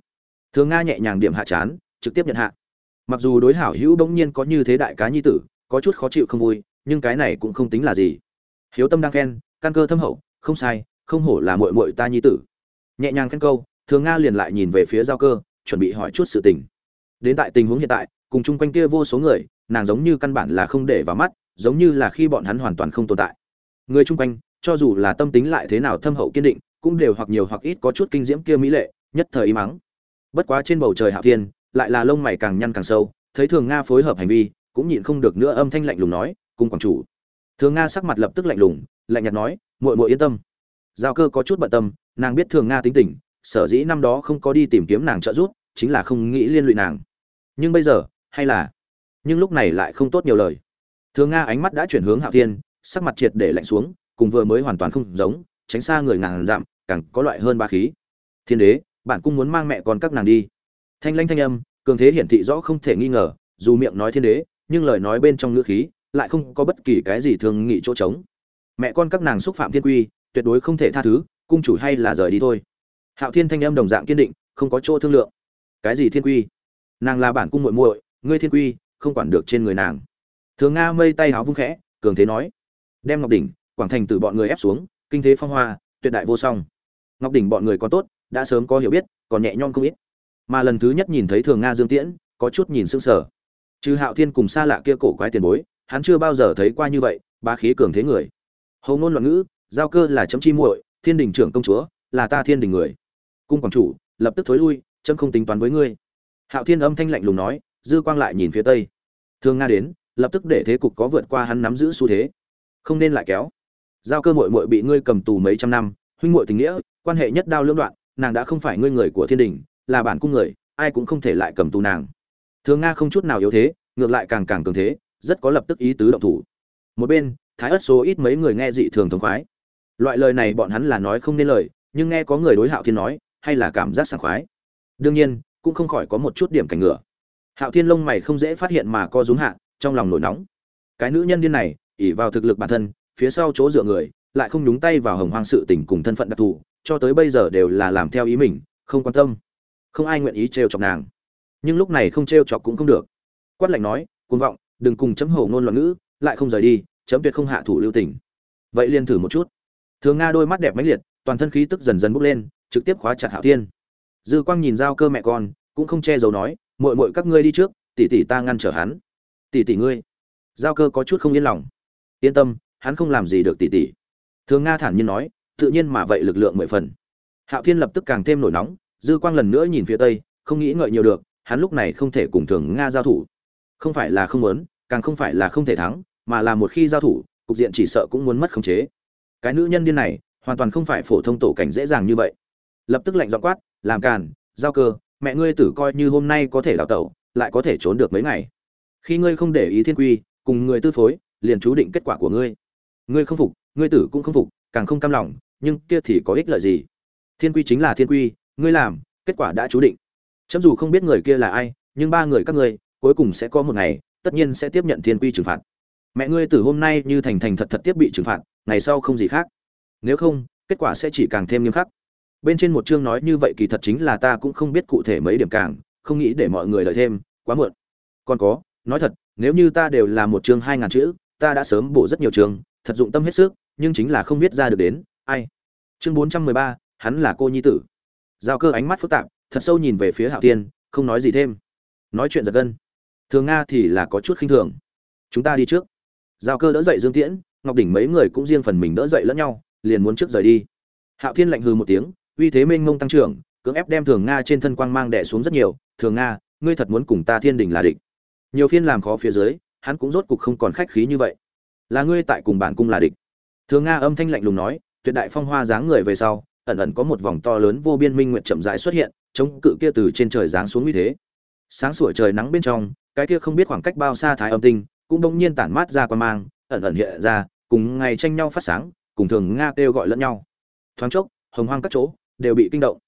thường nga nhẹ nhàng điểm hạ chán, trực tiếp nhận hạ. Mặc dù đối hảo hữu bỗng nhiên có như thế đại cá nhi tử, có chút khó chịu không vui, nhưng cái này cũng không tính là gì. Hiếu tâm đang khen, căn cơ thâm hậu, không sai, không hổ là muội muội ta nhi tử nhẹ nhàng khen câu, thường nga liền lại nhìn về phía giao cơ, chuẩn bị hỏi chút sự tình. Đến tại tình huống hiện tại, cùng chung quanh kia vô số người, nàng giống như căn bản là không để vào mắt, giống như là khi bọn hắn hoàn toàn không tồn tại. Người chung quanh, cho dù là tâm tính lại thế nào thâm hậu kiên định, cũng đều hoặc nhiều hoặc ít có chút kinh diễm kia mỹ lệ, nhất thời im mắng bất quá trên bầu trời hạ thiên, lại là lông mày càng nhăn càng sâu, thấy thường nga phối hợp hành vi, cũng nhịn không được nữa âm thanh lạnh lùng nói cùng quảng chủ. Thường nga sắc mặt lập tức lạnh lùng, lạnh nhạt nói, muội muội yên tâm. Giao cơ có chút bận tâm nàng biết thường nga tính tình, sở dĩ năm đó không có đi tìm kiếm nàng trợ giúp, chính là không nghĩ liên lụy nàng. Nhưng bây giờ, hay là? Nhưng lúc này lại không tốt nhiều lời. Thường nga ánh mắt đã chuyển hướng hạo thiên, sắc mặt triệt để lạnh xuống, cùng vừa mới hoàn toàn không giống, tránh xa người ngàn dặm, càng có loại hơn ba khí. Thiên đế bạn cũng muốn mang mẹ con các nàng đi. Thanh lanh thanh âm, cường thế hiển thị rõ không thể nghi ngờ, dù miệng nói thiên đế, nhưng lời nói bên trong ngữ khí lại không có bất kỳ cái gì thường nghị chỗ trống. Mẹ con các nàng xúc phạm thiên quy, tuyệt đối không thể tha thứ cung chủ hay là rời đi thôi. Hạo thiên thanh âm đồng dạng kiên định, không có chỗ thương lượng. Cái gì thiên quy? Nàng là bản cung muội muội, ngươi thiên quy, không quản được trên người nàng. Thường nga mây tay háo vung khẽ, cường thế nói. Đem ngọc đỉnh, quảng thành từ bọn người ép xuống, kinh thế phong hoa, tuyệt đại vô song. Ngọc đỉnh bọn người còn tốt, đã sớm có hiểu biết, còn nhẹ nhom không ít. Mà lần thứ nhất nhìn thấy thường nga dương tiễn, có chút nhìn sững sờ. Trừ hạo thiên cùng xa lạ kia cổ quái tiền bối, hắn chưa bao giờ thấy qua như vậy ba khí cường thế người. Hầu ngôn loạn ngữ, giao cơ là chấm chi muội thiên đình trưởng công chúa, là ta thiên đình người. Cung quảng chủ, lập tức thối lui, chấm không tính toán với ngươi. Hạo thiên âm thanh lạnh lùng nói, dư quang lại nhìn phía tây. Thường nga đến, lập tức để thế cục có vượt qua hắn nắm giữ xu thế. Không nên lại kéo. Giao cơ muội muội bị ngươi cầm tù mấy trăm năm, huynh muội tình nghĩa, quan hệ nhất đao lưỡng đoạn, nàng đã không phải ngươi người của thiên đình, là bản cung người, ai cũng không thể lại cầm tù nàng. Thường nga không chút nào yếu thế, ngược lại càng càng cường thế, rất có lập tức ý tứ động thủ. Một bên, thái ất số ít mấy người nghe dị thường thống khoái loại lời này bọn hắn là nói không nên lời, nhưng nghe có người đối hạo thiên nói, hay là cảm giác sảng khoái. Đương nhiên, cũng không khỏi có một chút điểm cảnh ngựa hạo thiên lông mày không dễ phát hiện mà co rúm hạ, trong lòng nổi nóng. Cái nữ nhân điên này ỉ vào thực lực bản thân, phía sau chỗ dựa người, lại không nhúng tay vào hồng hoang sự tình cùng thân phận đặc thù, cho tới bây giờ đều là làm theo ý mình, không quan tâm. Không ai nguyện ý trêu chọc nàng. Nhưng lúc này không trêu chọc cũng không được. Quát lạnh nói, cuồng vọng, đừng cùng chấm hổ ngôn loạn ngữ, lại không rời đi, chấm tuyệt không hạ thủ lưu tình. Vậy liền thử một chút thường nga đôi mắt đẹp mãnh liệt, toàn thân khí tức dần dần bốc lên, trực tiếp khóa chặt hạo thiên. Dư quang nhìn giao cơ mẹ con, cũng không che giấu nói, muội muội các ngươi đi trước, tỷ tỷ ta ngăn trở hắn. Tỷ tỷ ngươi? Giao cơ có chút không yên lòng. Yên tâm, hắn không làm gì được tỷ tỷ. Thường nga thản nhiên nói, tự nhiên mà vậy lực lượng mười phần. Hạo thiên lập tức càng thêm nổi nóng, dư quang lần nữa nhìn phía tây, không nghĩ ngợi nhiều được, hắn lúc này không thể cùng thường nga giao thủ. Không phải là không muốn, càng không phải là không thể thắng, mà là một khi giao thủ, cục diện chỉ sợ cũng muốn mất khống chế cái nữ nhân điên này hoàn toàn không phải phổ thông tổ cảnh dễ dàng như vậy. Lập tức lạnh giọng quát, làm càn, giao cơ, mẹ ngươi tử coi như hôm nay có thể đào tẩu, lại có thể trốn được mấy ngày. Khi ngươi không để ý thiên quy, cùng người tư phối, liền chú định kết quả của ngươi. Ngươi không phục, ngươi tử cũng không phục, càng không cam lòng, nhưng kia thì có ích lợi gì? Thiên quy chính là thiên quy, ngươi làm, kết quả đã chú định. Chấm dù không biết người kia là ai, nhưng ba người các ngươi, cuối cùng sẽ có một ngày, tất nhiên sẽ tiếp nhận thiên quy trừng phạt mẹ ngươi từ hôm nay như thành thành thật thật tiếp bị trừng phạt, ngày sau không gì khác. Nếu không, kết quả sẽ chỉ càng thêm nghiêm khắc. Bên trên một chương nói như vậy kỳ thật chính là ta cũng không biết cụ thể mấy điểm càng, không nghĩ để mọi người đợi thêm, quá muộn. Còn có, nói thật, nếu như ta đều là một chương hai ngàn chữ, ta đã sớm bổ rất nhiều chương, thật dụng tâm hết sức, nhưng chính là không viết ra được đến, ai. Chương bốn trăm mười ba, hắn là cô nhi tử. Giao cơ ánh mắt phức tạp, thật sâu nhìn về phía hạo tiên không nói gì thêm. Nói chuyện giật gân. Thường nga thì là có chút khinh thường. Chúng ta đi trước giao cơ đỡ dậy dương tiễn, ngọc đỉnh mấy người cũng riêng phần mình đỡ dậy lẫn nhau, liền muốn trước rời đi. Hạo thiên lạnh hừ một tiếng, uy thế mênh mông tăng trưởng, cưỡng ép đem thường nga trên thân quang mang đẻ xuống rất nhiều, thường nga, ngươi thật muốn cùng ta thiên đình là địch? Nhiều phiên làm khó phía dưới, hắn cũng rốt cục không còn khách khí như vậy. Là ngươi tại cùng bản cung là địch? Thường nga âm thanh lạnh lùng nói, tuyệt đại phong hoa dáng người về sau, ẩn ẩn có một vòng to lớn vô biên minh nguyện chậm rãi xuất hiện, chống cự kia từ trên trời giáng xuống như thế. Sáng sủa trời nắng bên trong, cái kia không biết khoảng cách bao xa thái âm tinh cũng đông nhiên tản mát ra quan mang, ẩn ẩn hiện ra, cùng ngày tranh nhau phát sáng, cùng thường nga kêu gọi lẫn nhau. Thoáng chốc, hồng hoang các chỗ đều bị kinh động.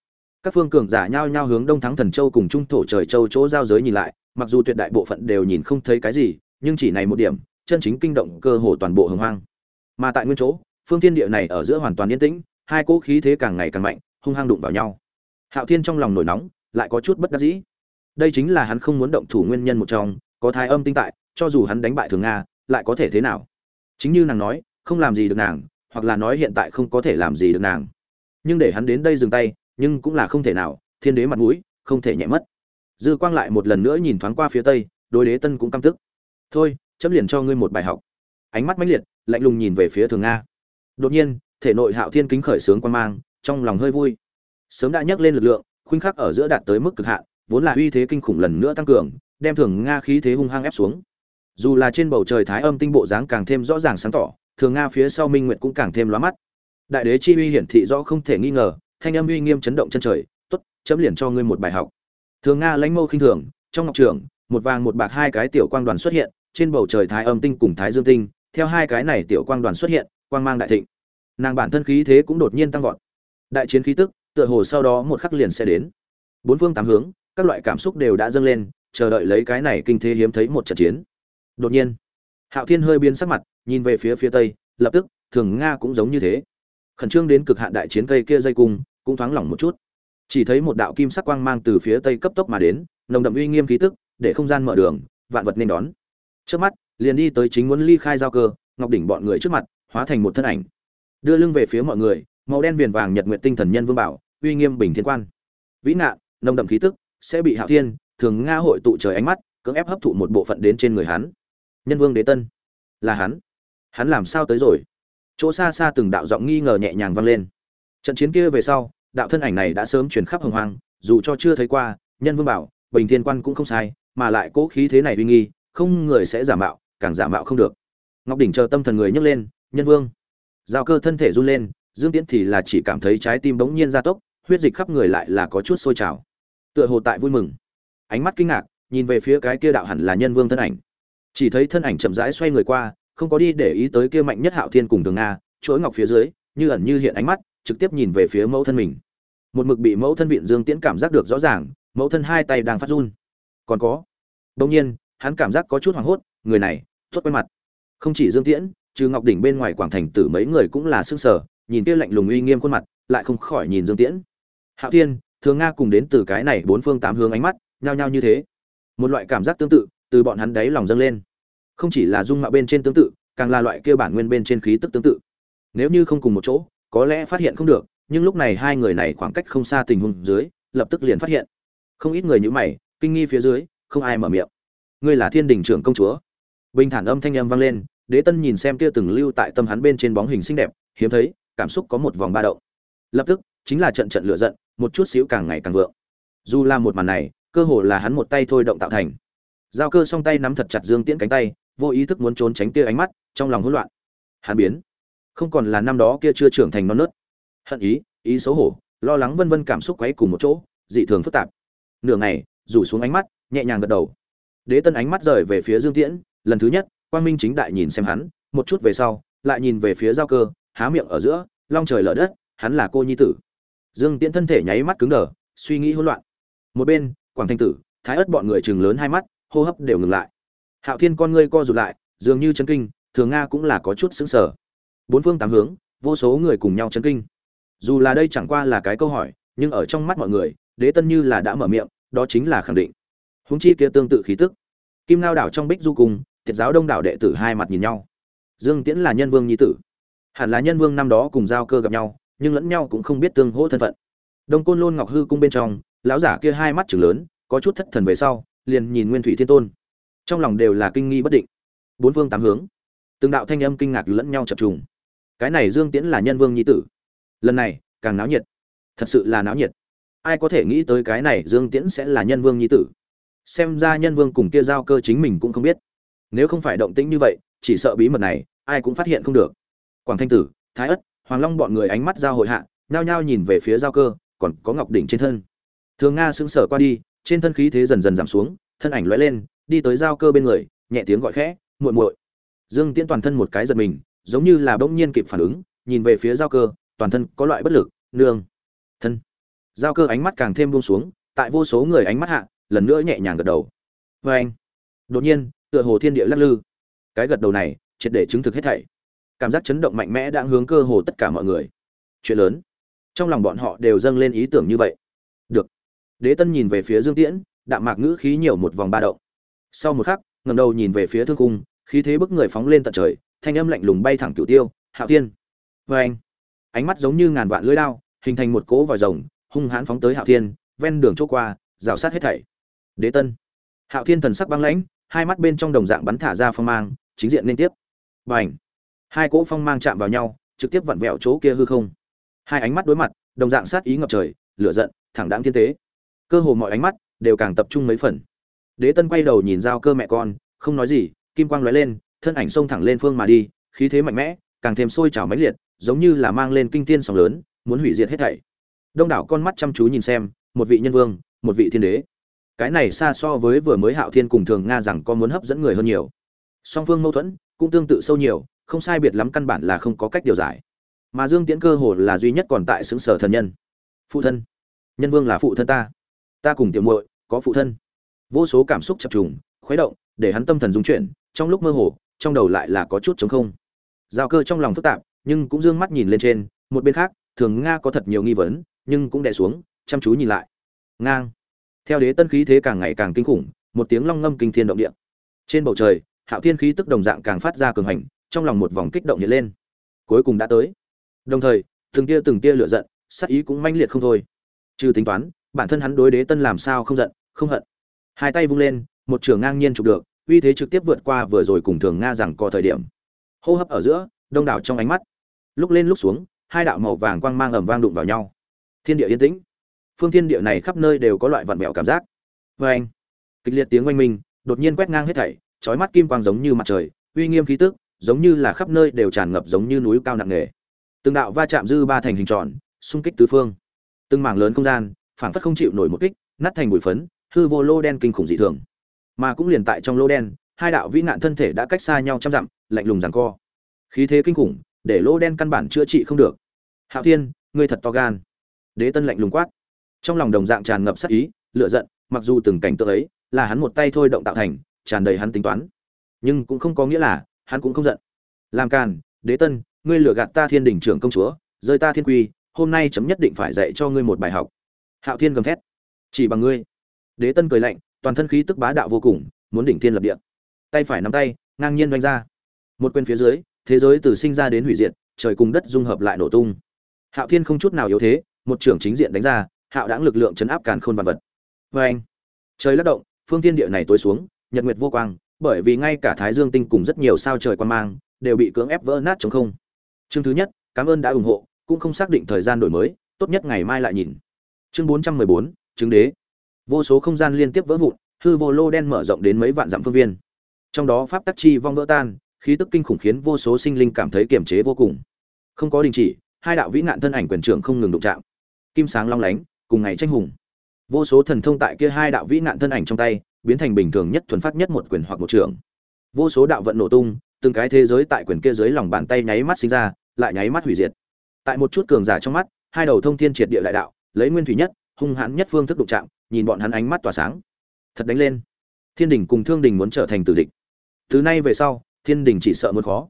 Các phương cường giả nhao nhao hướng đông thắng thần châu cùng trung thổ trời châu chỗ giao giới nhìn lại, mặc dù tuyệt đại bộ phận đều nhìn không thấy cái gì, nhưng chỉ này một điểm, chân chính kinh động cơ hồ toàn bộ hồng hoang. Mà tại nguyên chỗ, phương thiên địa này ở giữa hoàn toàn yên tĩnh, hai cỗ khí thế càng ngày càng mạnh, hung hăng đụng vào nhau. Hạo thiên trong lòng nổi nóng, lại có chút bất đắc dĩ. Đây chính là hắn không muốn động thủ nguyên nhân một trong, có thái âm tinh tại cho dù hắn đánh bại thường nga, lại có thể thế nào? Chính như nàng nói, không làm gì được nàng, hoặc là nói hiện tại không có thể làm gì được nàng. Nhưng để hắn đến đây dừng tay, nhưng cũng là không thể nào, thiên đế mặt mũi, không thể nhẹ mất. Dư quang lại một lần nữa nhìn thoáng qua phía tây đôi đế tân cũng căm tức. Thôi chấm liền cho ngươi một bài học. Ánh mắt mãnh liệt, lạnh lùng nhìn về phía thường nga. Đột nhiên, thể nội hạo thiên kính khởi sướng quan mang, trong lòng hơi vui. Sớm đã nhắc lên lực lượng, khuynh khắc ở giữa đạt tới mức cực hạn, vốn là uy thế kinh khủng lần nữa tăng cường, đem thường nga khí thế hung hăng ép xuống dù là trên bầu trời thái âm tinh bộ dáng càng thêm rõ ràng sáng tỏ, thường nga phía sau minh nguyện cũng càng thêm lóa mắt. Đại đế chi uy hiển thị rõ không thể nghi ngờ, thanh âm uy nghiêm chấn động chân trời, tốt, chấm liền cho ngươi một bài học. Thường nga lãnh mâu khinh thường, trong ngọc trường, một vàng một bạc hai cái tiểu quang đoàn xuất hiện, trên bầu trời thái âm tinh cùng thái dương tinh, theo hai cái này tiểu quang đoàn xuất hiện, quang mang đại thịnh. Nàng bản thân khí thế cũng đột nhiên tăng vọt. Đại chiến khí tức, tựa hồ sau đó một khắc liền sẽ đến. Bốn phương tám hướng, các loại cảm xúc đều đã dâng lên, chờ đợi lấy cái này kinh thế hiếm thấy một trận chiến đột nhiên, hạo thiên hơi biến sắc mặt, nhìn về phía phía tây, lập tức, thường nga cũng giống như thế. Khẩn trương đến cực hạn đại chiến cây kia dây cung, cũng thoáng lỏng một chút. Chỉ thấy một đạo kim sắc quang mang từ phía tây cấp tốc mà đến, nồng đậm uy nghiêm khí tức, để không gian mở đường, vạn vật nên đón. Trước mắt, liền đi tới chính muốn ly khai giao cơ, ngọc đỉnh bọn người trước mặt, hóa thành một thân ảnh. Đưa lưng về phía mọi người, màu đen viền vàng nhật nguyện tinh thần nhân vương bảo, uy nghiêm bình thiên quan. Vĩ nạn, nồng đậm khí tức, sẽ bị hạo thiên, thường nga hội tụ trời ánh mắt, cưỡng ép hấp thụ một bộ phận đến trên người hắn nhân vương đế tân. Là hắn. Hắn làm sao tới rồi? Chỗ xa xa từng đạo giọng nghi ngờ nhẹ nhàng vang lên. Trận chiến kia về sau, đạo thân ảnh này đã sớm chuyển khắp hồng hoang, dù cho chưa thấy qua, nhân vương bảo, bình thiên quan cũng không sai, mà lại cố khí thế này uy nghi, không người sẽ giả mạo, càng giả mạo không được. Ngọc đỉnh chờ tâm thần người nhấc lên, nhân vương. Giao cơ thân thể run lên, dương tiễn thì là chỉ cảm thấy trái tim bỗng nhiên gia tốc, huyết dịch khắp người lại là có chút sôi trào. Tựa hồ tại vui mừng. Ánh mắt kinh ngạc, nhìn về phía cái kia đạo hẳn là nhân vương thân ảnh chỉ thấy thân ảnh chậm rãi xoay người qua, không có đi để ý tới kia mạnh nhất hạo thiên cùng thường nga, chuỗi ngọc phía dưới, như ẩn như hiện ánh mắt, trực tiếp nhìn về phía mẫu thân mình. Một mực bị mẫu thân viện dương tiễn cảm giác được rõ ràng, mẫu thân hai tay đang phát run. Còn có. Đông nhiên, hắn cảm giác có chút hoảng hốt, người này thốt quen mặt. Không chỉ dương tiễn, trừ ngọc đỉnh bên ngoài quảng thành tử mấy người cũng là sức sở nhìn kia lạnh lùng uy nghiêm khuôn mặt, lại không khỏi nhìn dương tiễn. Hạo thiên, thường nga cùng đến từ cái này bốn phương tám hướng ánh mắt, nhao nhao như thế. Một loại cảm giác tương tự từ bọn hắn đáy lòng dâng lên. Không chỉ là dung mạo bên trên tương tự, càng là loại kia bản nguyên bên trên khí tức tương tự. Nếu như không cùng một chỗ, có lẽ phát hiện không được, nhưng lúc này hai người này khoảng cách không xa tình huống dưới, lập tức liền phát hiện. Không ít người như mày, kinh nghi phía dưới, không ai mở miệng. Ngươi là thiên đình trưởng công chúa. Bình thản âm thanh âm vang lên, đế tân nhìn xem kia từng lưu tại tâm hắn bên trên bóng hình xinh đẹp, hiếm thấy, cảm xúc có một vòng ba động. Lập tức, chính là trận trận lửa giận, một chút xíu càng ngày càng vượng. Dù là một màn này, cơ hồ là hắn một tay thôi động tạo thành giao cơ song tay nắm thật chặt dương tiễn cánh tay, vô ý thức muốn trốn tránh kia ánh mắt, trong lòng hỗn loạn. Hàn biến. Không còn là năm đó kia chưa trưởng thành non nớt. Hận ý ý xấu hổ, lo lắng vân vân cảm xúc quấy cùng một chỗ, dị thường phức tạp. Nửa ngày, rủ xuống ánh mắt, nhẹ nhàng gật đầu. Đế tân ánh mắt rời về phía dương tiễn, lần thứ nhất, quang minh chính đại nhìn xem hắn, một chút về sau, lại nhìn về phía giao cơ, há miệng ở giữa, long trời lở đất, hắn là cô nhi tử. Dương tiễn thân thể nháy mắt cứng đờ, suy nghĩ hỗn loạn. Một bên, quảng thanh tử, thái ớt bọn người chừng lớn hai mắt hô hấp đều ngừng lại. Hạo thiên con ngươi co rụt lại, dường như chấn kinh, thường nga cũng là có chút xứng sở bốn phương tám hướng, vô số người cùng nhau chấn kinh. Dù là đây chẳng qua là cái câu hỏi, nhưng ở trong mắt mọi người, đế tân như là đã mở miệng, đó chính là khẳng định. Húng chi kia tương tự khí tức. Kim lao đảo trong bích du cùng thiệt giáo đông đảo đệ tử hai mặt nhìn nhau. Dương tiễn là nhân vương nhi tử. Hẳn là nhân vương năm đó cùng giao cơ gặp nhau, nhưng lẫn nhau cũng không biết tương hỗ thân phận. Đông côn lôn ngọc hư cung bên trong, lão giả kia hai mắt chừng lớn, có chút thất thần về sau liền nhìn nguyên thủy thiên tôn. Trong lòng đều là kinh nghi bất định. Bốn phương tám hướng, từng đạo thanh âm kinh ngạc lẫn nhau chập trùng. Cái này dương tiễn là nhân vương nhi tử. Lần này, càng náo nhiệt. Thật sự là náo nhiệt. Ai có thể nghĩ tới cái này dương tiễn sẽ là nhân vương nhi tử? Xem ra nhân vương cùng kia giao cơ chính mình cũng không biết. Nếu không phải động tĩnh như vậy, chỉ sợ bí mật này, ai cũng phát hiện không được. Quảng thanh tử, thái ất, hoàng long bọn người ánh mắt giao hội hạ, nhao nhao nhìn về phía giao cơ, còn có ngọc đỉnh trên thân. Thường nga sững sờ qua đi trên thân khí thế dần dần giảm xuống, thân ảnh lóe lên, đi tới giao cơ bên người, nhẹ tiếng gọi khẽ, muội muội. Dương tiễn toàn thân một cái giật mình, giống như là bỗng nhiên kịp phản ứng, nhìn về phía giao cơ, toàn thân có loại bất lực, nương, thân. Giao cơ ánh mắt càng thêm buông xuống, tại vô số người ánh mắt hạ, lần nữa nhẹ nhàng gật đầu. Vê anh. Đột nhiên, tựa hồ thiên địa lắc lư. Cái gật đầu này, triệt để chứng thực hết thảy. Cảm giác chấn động mạnh mẽ đang hướng cơ hồ tất cả mọi người. Chuyện lớn. Trong lòng bọn họ đều dâng lên ý tưởng như vậy đế tân nhìn về phía dương tiễn, đạm mạc ngữ khí nhiều một vòng ba động. Sau một khắc ngầm đầu nhìn về phía thương cung khí thế bức người phóng lên tận trời, thanh âm lạnh lùng bay thẳng cửu tiêu, hạo thiên! Vê anh, ánh mắt giống như ngàn vạn lưỡi lao, hình thành một cỗ vòi rồng, hung hãn phóng tới hạo thiên, ven đường chỗ qua, rào sát hết thảy. Đế tân! Hạo thiên thần sắc băng lãnh, hai mắt bên trong đồng dạng bắn thả ra phong mang, chính diện liên tiếp. B hai cỗ phong mang chạm vào nhau, trực tiếp vặn vẹo chỗ kia hư không. Hai ánh mắt đối mặt, đồng dạng sát ý ngập trời, lửa giận, thẳng đáng thiên tế cơ hồ mọi ánh mắt đều càng tập trung mấy phần. Đế tân quay đầu nhìn giao cơ mẹ con, không nói gì, kim quang lóe lên, thân ảnh xông thẳng lên phương mà đi, khí thế mạnh mẽ, càng thêm sôi trào mãnh liệt, giống như là mang lên kinh tiên sóng lớn, muốn hủy diệt hết thảy. Đông đảo con mắt chăm chú nhìn xem, một vị nhân vương, một vị thiên đế. Cái này xa so với vừa mới hạo thiên cùng thường nga rằng có muốn hấp dẫn người hơn nhiều. Song phương mâu thuẫn cũng tương tự sâu nhiều, không sai biệt lắm căn bản là không có cách điều giải. Mà dương tiễn cơ hồ là duy nhất còn tại xứng sở thần nhân. Phụ thân. Nhân vương là phụ thân ta ta cùng tiểu muội có phụ thân. Vô số cảm xúc chập trùng, khuấy động, để hắn tâm thần dung chuyển, trong lúc mơ hồ, trong đầu lại là có chút trống không. Giao cơ trong lòng phức tạp, nhưng cũng dương mắt nhìn lên trên, một bên khác, thường nga có thật nhiều nghi vấn, nhưng cũng đè xuống, chăm chú nhìn lại. Ngang. Theo đế tân khí thế càng ngày càng kinh khủng, một tiếng long ngâm kinh thiên động địa. Trên bầu trời, hạo thiên khí tức đồng dạng càng phát ra cường hành, trong lòng một vòng kích động hiện lên. Cuối cùng đã tới. Đồng thời, từng tia từng tia lửa giận sắc ý cũng manh liệt không thôi. Trừ tính toán bản thân hắn đối đế tân làm sao không giận, không hận. Hai tay vung lên, một trường ngang nhiên chụp được, uy thế trực tiếp vượt qua vừa rồi cùng thường nga rằng có thời điểm. Hô hấp ở giữa, đông đảo trong ánh mắt. Lúc lên lúc xuống, hai đạo màu vàng quang mang ầm vang đụng vào nhau. Thiên địa yên tĩnh. Phương thiên địa này khắp nơi đều có loại vặn vẹo cảm giác. Vê anh, kịch liệt tiếng oanh minh, đột nhiên quét ngang hết thảy trói mắt kim quang giống như mặt trời, uy nghiêm khí tức, giống như là khắp nơi đều tràn ngập giống như núi cao nặng nề. Từng đạo va chạm dư ba thành hình tròn, xung kích tứ phương. Từng mảng lớn không gian phảng phất không chịu nổi một kích, nát thành bụi phấn, hư vô lô đen kinh khủng dị thường. Mà cũng liền tại trong lô đen, hai đạo vĩ nạn thân thể đã cách xa nhau trăm dặm, lạnh lùng giằng co. Khí thế kinh khủng, để lô đen căn bản chữa trị không được. Hạo thiên, ngươi thật to gan. Đế tân lạnh lùng quát. Trong lòng đồng dạng tràn ngập sát ý, lửa giận, mặc dù từng cảnh tượng ấy là hắn một tay thôi động tạo thành, tràn đầy hắn tính toán. Nhưng cũng không có nghĩa là hắn cũng không giận. Làm càn, đế tân, ngươi lừa gạt ta thiên đỉnh trưởng công chúa, rơi ta thiên quy, hôm nay chấm nhất định phải dạy cho ngươi một bài học hạo thiên gầm thét. Chỉ bằng ngươi. Đế tân cười lạnh, toàn thân khí tức bá đạo vô cùng, muốn đỉnh thiên lập địa. Tay phải nắm tay, ngang nhiên đánh ra. Một quyền phía dưới, thế giới từ sinh ra đến hủy diệt, trời cùng đất dung hợp lại nổ tung. Hạo thiên không chút nào yếu thế, một trưởng chính diện đánh ra, hạo đãng lực lượng chấn áp càn khôn vạn vật. Vê anh trời lắc động, phương thiên địa này tối xuống, nhật nguyệt vô quang, bởi vì ngay cả thái dương tinh cùng rất nhiều sao trời quan mang, đều bị cưỡng ép vỡ nát trong không. Chương thứ nhất, cảm ơn đã ủng hộ, cũng không xác định thời gian đổi mới, tốt nhất ngày mai lại nhìn chương bốn trăm mười bốn, chứng đế. Vô số không gian liên tiếp vỡ vụn, hư vô lô đen mở rộng đến mấy vạn dặm phương viên. Trong đó pháp tắc chi vong vỡ tan, khí tức kinh khủng khiến vô số sinh linh cảm thấy kiềm chế vô cùng. Không có đình chỉ, hai đạo vĩ nạn thân ảnh quyền trưởng không ngừng đụng chạm. Kim sáng long lánh, cùng ngày tranh hùng. Vô số thần thông tại kia hai đạo vĩ nạn thân ảnh trong tay, biến thành bình thường nhất thuần phát nhất một quyền hoặc một trưởng. Vô số đạo vận nổ tung, từng cái thế giới tại quyền kia dưới lòng bàn tay nháy mắt sinh ra, lại nháy mắt hủy diệt. Tại một chút cường giả trong mắt, hai đầu thông thiên triệt địa đại đạo lấy nguyên thủy nhất, hung hãn nhất phương thức đụng chạm, nhìn bọn hắn ánh mắt tỏa sáng. Thật đánh lên. Thiên đình cùng thương đình muốn trở thành tử địch. Từ nay về sau, thiên đình chỉ sợ muốn khó.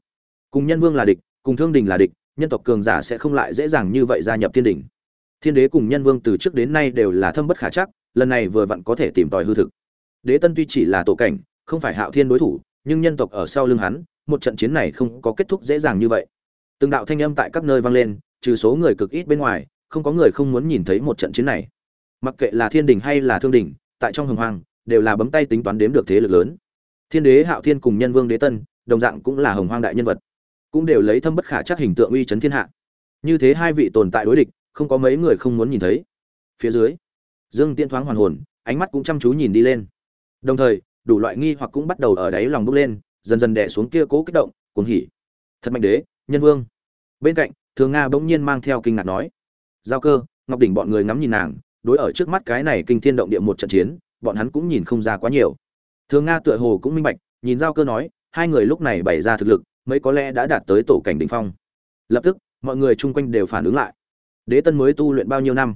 Cùng nhân vương là địch, cùng thương đình là địch, nhân tộc cường giả sẽ không lại dễ dàng như vậy gia nhập thiên đình. Thiên đế cùng nhân vương từ trước đến nay đều là thâm bất khả chắc, lần này vừa vặn có thể tìm tòi hư thực. Đế tân tuy chỉ là tổ cảnh, không phải hạo thiên đối thủ, nhưng nhân tộc ở sau lưng hắn, một trận chiến này không có kết thúc dễ dàng như vậy. Từng đạo thanh âm tại các nơi vang lên, trừ số người cực ít bên ngoài không có người không muốn nhìn thấy một trận chiến này. Mặc kệ là thiên đình hay là thương đình, tại trong hồng hoàng đều là bấm tay tính toán đếm được thế lực lớn. Thiên đế, hạo thiên cùng nhân vương đế tân, đồng dạng cũng là hồng hoang đại nhân vật. Cũng đều lấy thâm bất khả chắc hình tượng uy chấn thiên hạ. Như thế hai vị tồn tại đối địch, không có mấy người không muốn nhìn thấy. Phía dưới, dương tiễn thoáng hoàn hồn, ánh mắt cũng chăm chú nhìn đi lên. Đồng thời, đủ loại nghi hoặc cũng bắt đầu ở đáy lòng bốc lên, dần dần đè xuống kia cố kích động, cuồng hỉ. Thật mạnh đế, nhân vương. Bên cạnh, thường nga bỗng nhiên mang theo kinh ngạc nói giao cơ, ngọc đỉnh bọn người ngắm nhìn nàng, đối ở trước mắt cái này kinh thiên động địa một trận chiến, bọn hắn cũng nhìn không ra quá nhiều. Thường nga tựa hồ cũng minh bạch, nhìn giao cơ nói, hai người lúc này bày ra thực lực, mấy có lẽ đã đạt tới tổ cảnh đỉnh phong. Lập tức, mọi người chung quanh đều phản ứng lại. Đế tân mới tu luyện bao nhiêu năm?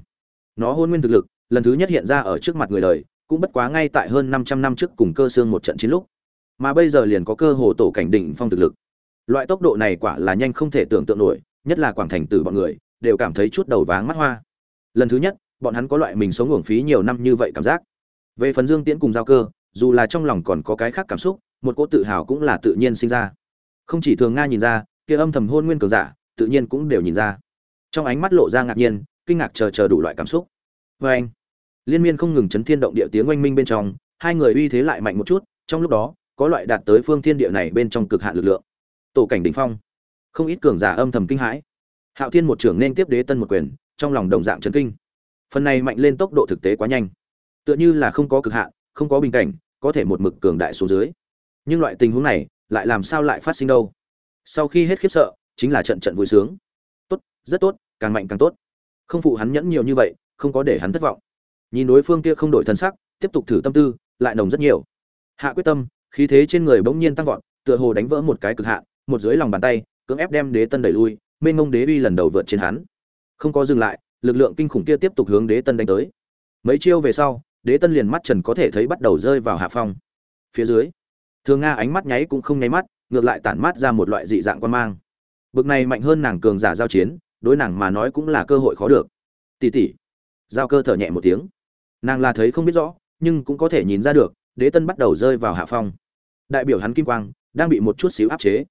Nó hôn nguyên thực lực, lần thứ nhất hiện ra ở trước mặt người đời, cũng bất quá ngay tại hơn 500 năm trước cùng cơ xương một trận chiến lúc. Mà bây giờ liền có cơ hồ tổ cảnh đỉnh phong thực lực. Loại tốc độ này quả là nhanh không thể tưởng tượng nổi, nhất là quảng thành tử bọn người đều cảm thấy chút đầu váng mắt hoa. Lần thứ nhất, bọn hắn có loại mình sống uổng phí nhiều năm như vậy cảm giác. Về phần dương tiễn cùng giao cơ, dù là trong lòng còn có cái khác cảm xúc, một cỗ tự hào cũng là tự nhiên sinh ra. Không chỉ thường nga nhìn ra, kia âm thầm hôn nguyên cường giả, tự nhiên cũng đều nhìn ra. Trong ánh mắt lộ ra ngạc nhiên, kinh ngạc chờ chờ đủ loại cảm xúc. Vê anh, liên miên không ngừng chấn thiên động địa tiếng oanh minh bên trong, hai người uy thế lại mạnh một chút, trong lúc đó, có loại đạt tới phương thiên địa này bên trong cực hạn lực lượng. Tổ cảnh đỉnh phong. Không ít cường giả âm thầm kinh hãi hạo thiên một trưởng nên tiếp đế tân một quyền, trong lòng đồng dạng chấn kinh. Phần này mạnh lên tốc độ thực tế quá nhanh. Tựa như là không có cực hạn, không có bình cảnh, có thể một mực cường đại xuống dưới. Nhưng loại tình huống này, lại làm sao lại phát sinh đâu? Sau khi hết khiếp sợ, chính là trận trận vui sướng. Tốt, rất tốt, càng mạnh càng tốt. Không phụ hắn nhẫn nhiều như vậy, không có để hắn thất vọng. Nhìn đối phương kia không đổi thân sắc, tiếp tục thử tâm tư, lại nồng rất nhiều. Hạ quyết tâm, khí thế trên người bỗng nhiên tăng vọt, tựa hồ đánh vỡ một cái cực hạn, một dưới lòng bàn tay, cưỡng ép đem đế tân đẩy lui mênh mông đế uy lần đầu vượt trên hắn. Không có dừng lại, lực lượng kinh khủng kia tiếp tục hướng đế tân đánh tới. Mấy chiêu về sau, đế tân liền mắt trần có thể thấy bắt đầu rơi vào hạ phong. Phía dưới, thường nga ánh mắt nháy cũng không nháy mắt, ngược lại tản mát ra một loại dị dạng quan mang. Bực này mạnh hơn nàng cường giả giao chiến, đối nàng mà nói cũng là cơ hội khó được. Tỉ tỉ, giao cơ thở nhẹ một tiếng. Nàng là thấy không biết rõ, nhưng cũng có thể nhìn ra được, đế tân bắt đầu rơi vào hạ phong. Đại biểu hắn kim quang, đang bị một chút xíu áp chế.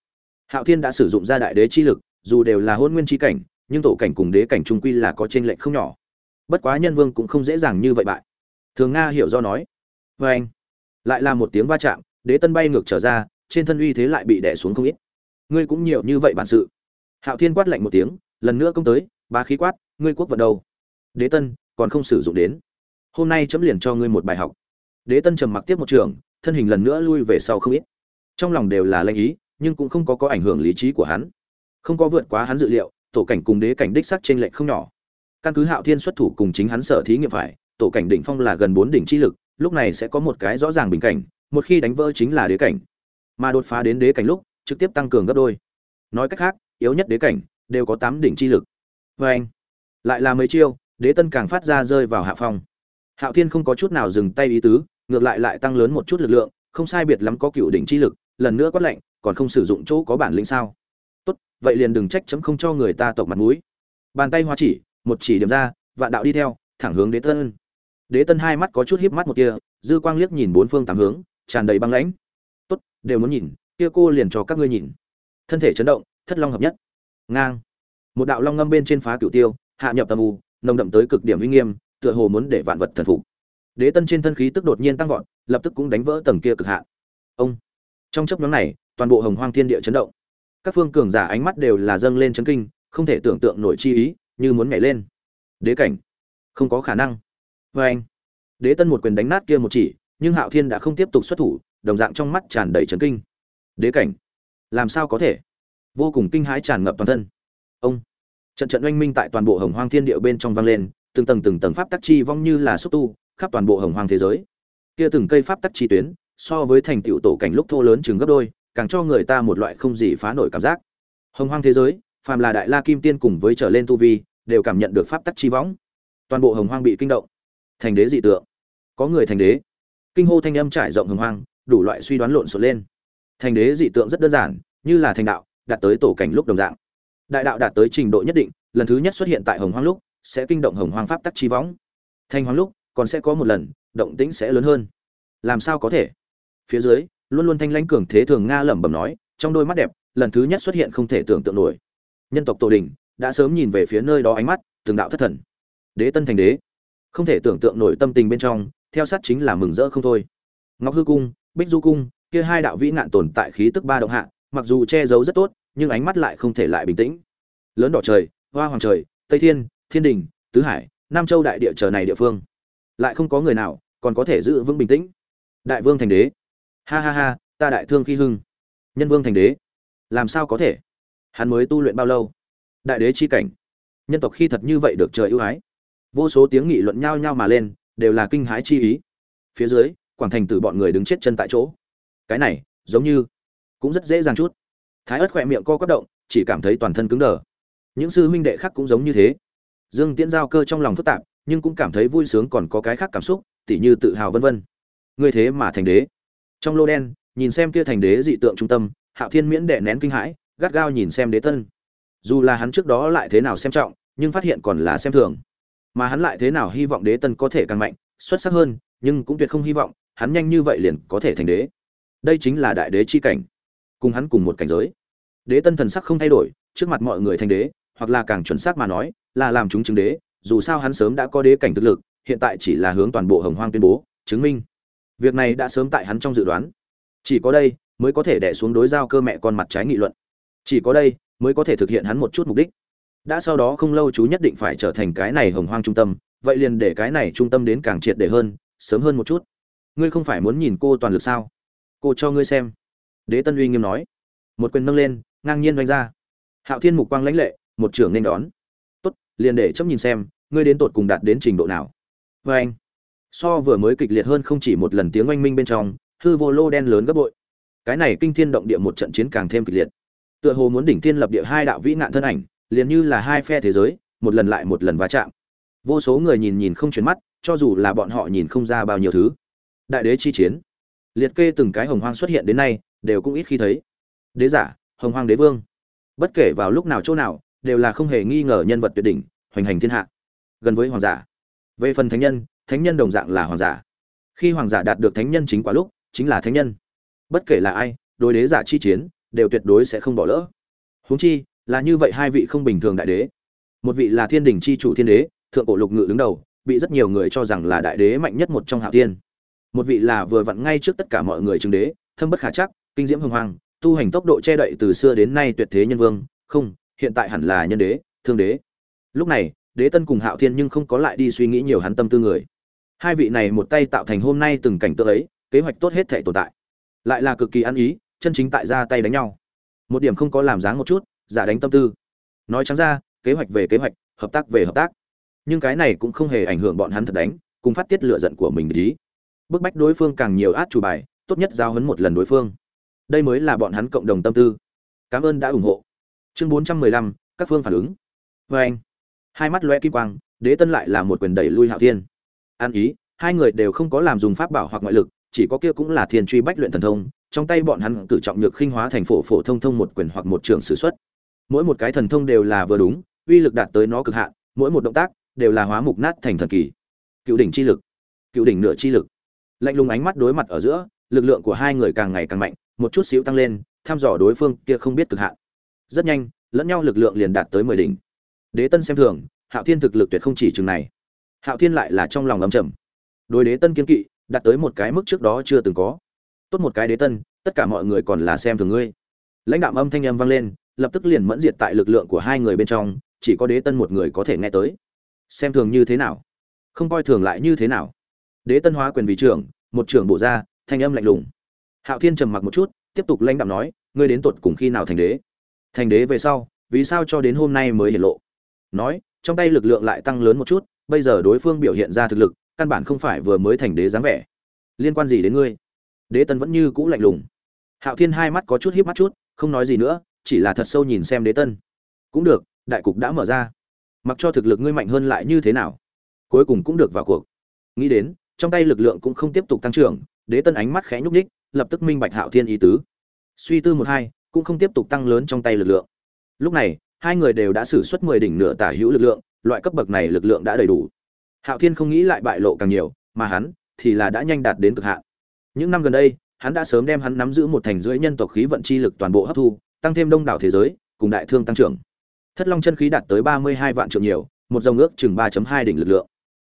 Hạo thiên đã sử dụng ra đại đế chi lực dù đều là hôn nguyên chi cảnh, nhưng tổ cảnh cùng đế cảnh trung quy là có t r ê n lệch không nhỏ. Bất quá nhân vương cũng không dễ dàng như vậy bại. Thường nga hiểu do nói vê anh. Lại là một tiếng va chạm, đế tân bay ngược trở ra, trên thân uy thế lại bị đẻ xuống không ít. Ngươi cũng nhiều như vậy bản sự. Hạo thiên quát lạnh một tiếng, lần nữa công tới ba khí quát, ngươi quốc vận đâu? Đế tân, còn không sử dụng đến. Hôm nay chấm liền cho ngươi một bài học. Đế tân trầm mặc tiếp một trường, thân hình lần nữa lui về sau không ít. Trong lòng đều là lanh ý, nhưng cũng không có có ảnh hưởng lý trí của hắn không có vượt quá hắn dự liệu, tổ cảnh cùng đế cảnh đích sắc trên lệnh không nhỏ. Căn cứ hạo thiên xuất thủ cùng chính hắn sở thí nghiệm phải, tổ cảnh đỉnh phong là gần bốn đỉnh chi lực, lúc này sẽ có một cái rõ ràng bình cảnh, một khi đánh vỡ chính là đế cảnh. Mà đột phá đến đế cảnh lúc, trực tiếp tăng cường gấp đôi. Nói cách khác, yếu nhất đế cảnh, đều có tám đỉnh chi lực. Vê anh, lại là mấy chiêu, đế tân càng phát ra rơi vào hạ phong. Hạo thiên không có chút nào dừng tay ý tứ, ngược lại lại tăng lớn một chút lực lượng, không sai biệt lắm có cựu đỉnh chi lực, lần nữa quát lạnh còn không sử dụng chỗ có bản lĩnh sao? Vậy liền đừng trách chấm không cho người ta tộc mặt mũi. Bàn tay hoa chỉ, một chỉ điểm ra, vạn đạo đi theo, thẳng hướng đế tân. Đế tân hai mắt có chút híp mắt một kia dư quang liếc nhìn bốn phương tám hướng, tràn đầy băng lãnh. Tốt, đều muốn nhìn, kia cô liền cho các ngươi nhìn. Thân thể chấn động, thất long hợp nhất. Ngang. Một đạo long ngâm bên trên phá cửu tiêu, hạ nhập tâm u, nồng đậm tới cực điểm uy nghiêm, tựa hồ muốn để vạn vật thần phục. Đế tân trên thân khí tức đột nhiên tăng vọt, lập tức cũng đánh vỡ tầng kia cực hạn. Ông. Trong chấp nhóm này, toàn bộ hồng hoang thiên địa chấn động các phương cường giả ánh mắt đều là dâng lên chấn kinh, không thể tưởng tượng nổi chi ý, như muốn nhảy lên. Đế cảnh. Không có khả năng. Vê anh. Đế tân một quyền đánh nát kia một chỉ, nhưng hạo thiên đã không tiếp tục xuất thủ, đồng dạng trong mắt tràn đầy chấn kinh. Đế cảnh. Làm sao có thể? Vô cùng kinh hãi tràn ngập toàn thân. Ông. Trận trận oanh minh tại toàn bộ hồng hoang thiên địa bên trong vang lên, từng tầng từng tầng pháp tắc chi vong như là xúc tu, khắp toàn bộ hồng hoang thế giới. Kia từng cây pháp tắc chi tuyến, so với thành tựu tổ cảnh lúc thô lớn chừng gấp đôi càng cho người ta một loại không gì phá nổi cảm giác. Hồng hoang thế giới, phàm là đại la kim tiên cùng với trở lên tu vi, đều cảm nhận được pháp tắc chi võng. Toàn bộ hồng hoang bị kinh động. Thành đế dị tượng. Có người thành đế. Kinh hô thanh âm trải rộng hồng hoang, đủ loại suy đoán lộn xộn lên. Thành đế dị tượng rất đơn giản, như là thành đạo, đạt tới tổ cảnh lúc đồng dạng. Đại đạo đạt tới trình độ nhất định, lần thứ nhất xuất hiện tại hồng hoang lúc, sẽ kinh động hồng hoang pháp tắc chi võng. Thanh hoang lúc, còn sẽ có một lần, động tĩnh sẽ lớn hơn. Làm sao có thể? Phía dưới luôn luôn thanh lãnh cường thế thường nga lẩm bẩm nói, trong đôi mắt đẹp, lần thứ nhất xuất hiện không thể tưởng tượng nổi. Nhân tộc tổ đình, đã sớm nhìn về phía nơi đó ánh mắt, từng đạo thất thần. Đế tân thành đế. Không thể tưởng tượng nổi tâm tình bên trong, theo sát chính là mừng rỡ không thôi. Ngọc hư cung, bích du cung, kia hai đạo vĩ nạn tồn tại khí tức ba động hạ, mặc dù che giấu rất tốt, nhưng ánh mắt lại không thể lại bình tĩnh. Lớn đỏ trời, hoa hoàng trời, tây thiên thiên đình, tứ hải, nam châu đại địa chờ này địa phương. Lại không có người nào còn có thể giữ vững bình tĩnh. Đại vương thành đế ha ha ha, ta đại thương khi hưng. Nhân vương thành đế. Làm sao có thể? Hắn mới tu luyện bao lâu? Đại đế chi cảnh. Nhân tộc khi thật như vậy được trời ưu ái. Vô số tiếng nghị luận nhao nhao mà lên, đều là kinh hãi chi ý. Phía dưới, quảng thành tử bọn người đứng chết chân tại chỗ. Cái này, giống như cũng rất dễ dàng chút. Thái ớt khỏe miệng co quất động, chỉ cảm thấy toàn thân cứng đờ. Những sư huynh đệ khác cũng giống như thế. Dương tiễn giao cơ trong lòng phức tạp, nhưng cũng cảm thấy vui sướng còn có cái khác cảm xúc, tỉ như tự hào vân vân. Ngươi thế mà thành đế trong lô đen, nhìn xem kia thành đế dị tượng trung tâm, hạo thiên miễn đệ nén kinh hãi, gắt gao nhìn xem đế tân. Dù là hắn trước đó lại thế nào xem trọng, nhưng phát hiện còn là xem thường. Mà hắn lại thế nào hy vọng đế tân có thể càng mạnh, xuất sắc hơn, nhưng cũng tuyệt không hy vọng, hắn nhanh như vậy liền có thể thành đế. Đây chính là đại đế chi cảnh. Cùng hắn cùng một cảnh giới. Đế tân thần sắc không thay đổi, trước mặt mọi người thành đế, hoặc là càng chuẩn xác mà nói, là làm chúng chứng đế, dù sao hắn sớm đã có đế cảnh thực lực, hiện tại chỉ là hướng toàn bộ hồng hoang tuyên bố, chứng minh việc này đã sớm tại hắn trong dự đoán. Chỉ có đây mới có thể đè xuống đối giao cơ mẹ con mặt trái nghị luận. Chỉ có đây mới có thể thực hiện hắn một chút mục đích. Đã sau đó không lâu chú nhất định phải trở thành cái này hồng hoang trung tâm, vậy liền để cái này trung tâm đến càng triệt để hơn, sớm hơn một chút. Ngươi không phải muốn nhìn cô toàn lực sao? Cô cho ngươi xem. Đế tân uy nghiêm nói. Một quyền nâng lên, ngang nhiên đánh ra. Hạo thiên mục quang lãnh lệ, một trưởng nên đón. Tốt, liền để chấm nhìn xem, ngươi đến tột cùng đạt đến trình độ nào. Và anh so vừa mới kịch liệt hơn không chỉ một lần tiếng oanh minh bên trong, hư vô lô đen lớn gấp bội. Cái này kinh thiên động địa một trận chiến càng thêm kịch liệt. Tựa hồ muốn đỉnh thiên lập địa hai đạo vĩ nạn thân ảnh, liền như là hai phe thế giới, một lần lại một lần va chạm. Vô số người nhìn nhìn không chuyển mắt, cho dù là bọn họ nhìn không ra bao nhiêu thứ. Đại đế chi chiến. Liệt kê từng cái hồng hoang xuất hiện đến nay, đều cũng ít khi thấy. Đế giả, hồng hoang đế vương. Bất kể vào lúc nào chỗ nào, đều là không hề nghi ngờ nhân vật tuyệt đỉnh, hoành hành thiên hạ. Gần với hoàng giả. Về phần thánh nhân thánh nhân đồng dạng là hoàng giả. Khi hoàng giả đạt được thánh nhân chính quả lúc, chính là thánh nhân. Bất kể là ai, đối đế giả chi chiến, đều tuyệt đối sẽ không bỏ lỡ. Huống chi, là như vậy hai vị không bình thường đại đế. Một vị là thiên đình chi chủ thiên đế, thượng cổ lục ngự đứng đầu, bị rất nhiều người cho rằng là đại đế mạnh nhất một trong hạo thiên. Một vị là vừa vặn ngay trước tất cả mọi người chứng đế, thâm bất khả chắc, kinh diễm hưng hoàng, tu hành tốc độ che đậy từ xưa đến nay tuyệt thế nhân vương, không, hiện tại hẳn là nhân đế, thương đế. Lúc này, đế tân cùng hạo thiên nhưng không có lại đi suy nghĩ nhiều hắn tâm tư người hai vị này một tay tạo thành hôm nay từng cảnh tượng ấy, kế hoạch tốt hết thể tồn tại. Lại là cực kỳ ăn ý, chân chính tại ra tay đánh nhau. Một điểm không có làm dáng một chút, giả đánh tâm tư. Nói trắng ra, kế hoạch về kế hoạch, hợp tác về hợp tác. Nhưng cái này cũng không hề ảnh hưởng bọn hắn thật đánh, cùng phát tiết lựa giận của mình ý. Bức bách đối phương càng nhiều át chủ bài, tốt nhất giao hấn một lần đối phương. Đây mới là bọn hắn cộng đồng tâm tư. Cảm ơn đã ủng hộ. Chương bốn trăm mười lăm, các phương phản ứng. Vê anh hai mắt loe kim quang, đế tân lại là một quyền đẩy lui hạo thiên an ý, hai người đều không có làm dùng pháp bảo hoặc ngoại lực, chỉ có kia cũng là thiên truy bách luyện thần thông, trong tay bọn hắn cử trọng nhược khinh hóa thành phổ phổ thông thông một quyền hoặc một trường sử xuất. Mỗi một cái thần thông đều là vừa đúng, uy lực đạt tới nó cực hạn, mỗi một động tác đều là hóa mục nát thành thần kỳ. Cựu đỉnh chi lực, cựu đỉnh nửa chi lực. Lạnh lùng ánh mắt đối mặt ở giữa, lực lượng của hai người càng ngày càng mạnh, một chút xíu tăng lên, thăm dò đối phương kia không biết cực hạn. Rất nhanh, lẫn nhau lực lượng liền đạt tới mười đỉnh. Đế tân xem thường, hạo thiên thực lực tuyệt không chỉ chừng này hạo thiên lại là trong lòng ấm trầm, đối đế tân kiên kỵ đạt tới một cái mức trước đó chưa từng có. Tốt một cái đế tân tất cả mọi người còn là xem thường ngươi. Lãnh đạo âm thanh âm vang lên lập tức liền mẫn diệt tại lực lượng của hai người bên trong chỉ có đế tân một người có thể nghe tới. Xem thường như thế nào? Không coi thường lại như thế nào? Đế tân hóa quyền vị trưởng một trưởng bổ ra thanh âm lạnh lùng. Hạo thiên trầm mặc một chút tiếp tục lãnh đạo nói ngươi đến tột cùng khi nào thành đế? Thành đế về sau vì sao cho đến hôm nay mới hiện lộ? Nói trong tay lực lượng lại tăng lớn một chút bây giờ đối phương biểu hiện ra thực lực, căn bản không phải vừa mới thành đế dáng vẻ. Liên quan gì đến ngươi? Đế tân vẫn như cũ lạnh lùng. Hạo thiên hai mắt có chút híp mắt chút, không nói gì nữa, chỉ là thật sâu nhìn xem đế tân. Cũng được, đại cục đã mở ra. Mặc cho thực lực ngươi mạnh hơn lại như thế nào? Cuối cùng cũng được vào cuộc. Nghĩ đến, trong tay lực lượng cũng không tiếp tục tăng trưởng, đế tân ánh mắt khẽ nhúc ních lập tức minh bạch hạo thiên ý tứ. Suy tư một hai, cũng không tiếp tục tăng lớn trong tay lực lượng. Lúc này, hai người đều đã xử suất mười đỉnh nửa tả hữu lực lượng loại cấp bậc này lực lượng đã đầy đủ. Hạo thiên không nghĩ lại bại lộ càng nhiều, mà hắn thì là đã nhanh đạt đến cực hạn. Những năm gần đây, hắn đã sớm đem hắn nắm giữ một thành rưỡi nhân tộc khí vận chi lực toàn bộ hấp thu, tăng thêm đông đảo thế giới, cùng đại thương tăng trưởng. Thất long chân khí đạt tới ba mươi hai vạn trượng nhiều, một dòng ước chừng ba hai đỉnh lực lượng.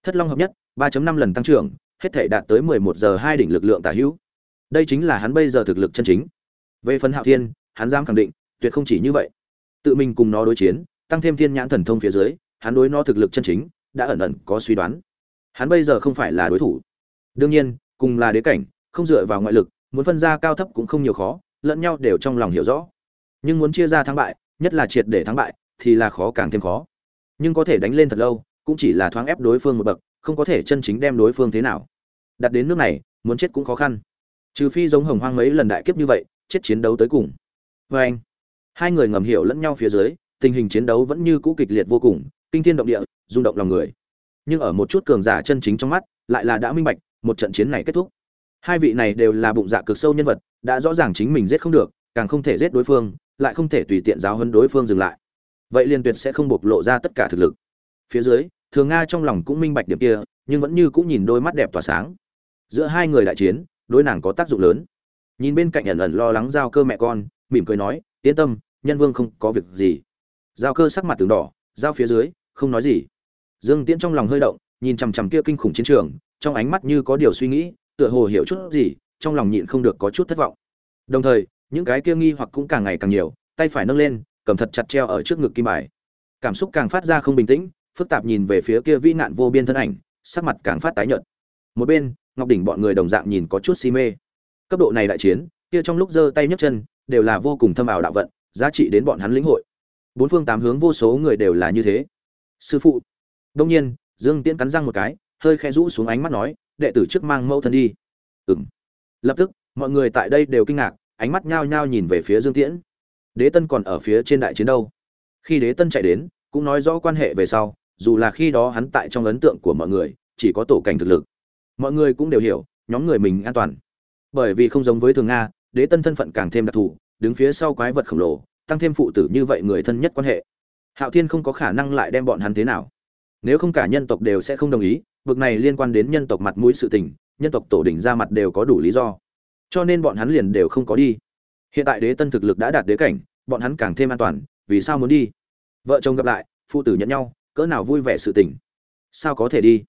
Thất long hợp nhất, ba năm lần tăng trưởng, hết thể đạt tới mười một giờ hai đỉnh lực lượng tả hữu. Đây chính là hắn bây giờ thực lực chân chính. Về phần hạo thiên, hắn dám khẳng định, tuyệt không chỉ như vậy. Tự mình cùng nó đối chiến, tăng thêm thiên nhãn thần thông phía dưới hắn đối nó thực lực chân chính, đã ẩn ẩn có suy đoán. Hắn bây giờ không phải là đối thủ. Đương nhiên, cùng là đế cảnh, không dựa vào ngoại lực, muốn phân ra cao thấp cũng không nhiều khó, lẫn nhau đều trong lòng hiểu rõ. Nhưng muốn chia ra thắng bại, nhất là triệt để thắng bại, thì là khó càng thêm khó. Nhưng có thể đánh lên thật lâu, cũng chỉ là thoáng ép đối phương một bậc, không có thể chân chính đem đối phương thế nào. Đặt đến nước này, muốn chết cũng khó khăn. Trừ phi giống hồng hoang mấy lần đại kiếp như vậy, chết chiến đấu tới cùng. Vê anh, hai người ngầm hiểu lẫn nhau phía dưới, tình hình chiến đấu vẫn như cũ kịch liệt vô cùng kinh thiên động địa, rung động lòng người. Nhưng ở một chút cường giả chân chính trong mắt, lại là đã minh bạch, một trận chiến này kết thúc. Hai vị này đều là bụng dạ cực sâu nhân vật, đã rõ ràng chính mình giết không được, càng không thể giết đối phương, lại không thể tùy tiện giáo hơn đối phương dừng lại. Vậy liên tuyệt sẽ không bộc lộ ra tất cả thực lực. Phía dưới, thường nga trong lòng cũng minh bạch điểm kia, nhưng vẫn như cũng nhìn đôi mắt đẹp tỏa sáng. Giữa hai người đại chiến, đối nàng có tác dụng lớn. Nhìn bên cạnh ẩn ẩn lo lắng giao cơ mẹ con, mỉm cười nói, yên tâm, nhân vương không có việc gì. Giao cơ sắc mặt từng đỏ, giao phía dưới không nói gì. Dương tiễn trong lòng hơi động, nhìn chằm chằm kia kinh khủng chiến trường, trong ánh mắt như có điều suy nghĩ, tựa hồ hiểu chút gì, trong lòng nhịn không được có chút thất vọng. Đồng thời, những cái kia nghi hoặc cũng càng ngày càng nhiều, tay phải nâng lên, cầm thật chặt treo ở trước ngực kim bài. Cảm xúc càng phát ra không bình tĩnh, phức tạp nhìn về phía kia vĩ nạn vô biên thân ảnh, sắc mặt càng phát tái nhợt. Một bên, ngọc đỉnh bọn người đồng dạng nhìn có chút si mê. Cấp độ này đại chiến, kia trong lúc giơ tay nhấc chân, đều là vô cùng thâm ảo đạo vận, giá trị đến bọn hắn lĩnh hội. Bốn phương tám hướng vô số người đều là như thế sư phụ. Đông nhiên, dương tiễn cắn răng một cái, hơi khẽ rũ xuống ánh mắt nói, đệ tử trước mang mẫu thân đi. Ừng lập tức, mọi người tại đây đều kinh ngạc, ánh mắt nhao nhao nhìn về phía dương tiễn. Đế tân còn ở phía trên đại chiến đâu? Khi đế tân chạy đến, cũng nói rõ quan hệ về sau, dù là khi đó hắn tại trong ấn tượng của mọi người, chỉ có tổ cảnh thực lực. Mọi người cũng đều hiểu, nhóm người mình an toàn. Bởi vì không giống với thường nga, đế tân thân phận càng thêm đặc thù, đứng phía sau quái vật khổng lồ, tăng thêm phụ tử như vậy người thân nhất quan hệ hạo thiên không có khả năng lại đem bọn hắn thế nào. Nếu không cả nhân tộc đều sẽ không đồng ý, vực này liên quan đến nhân tộc mặt mũi sự tình, nhân tộc tổ đỉnh ra mặt đều có đủ lý do. Cho nên bọn hắn liền đều không có đi. Hiện tại đế tân thực lực đã đạt đế cảnh, bọn hắn càng thêm an toàn, vì sao muốn đi? Vợ chồng gặp lại, phụ tử nhận nhau, cỡ nào vui vẻ sự tình? Sao có thể đi?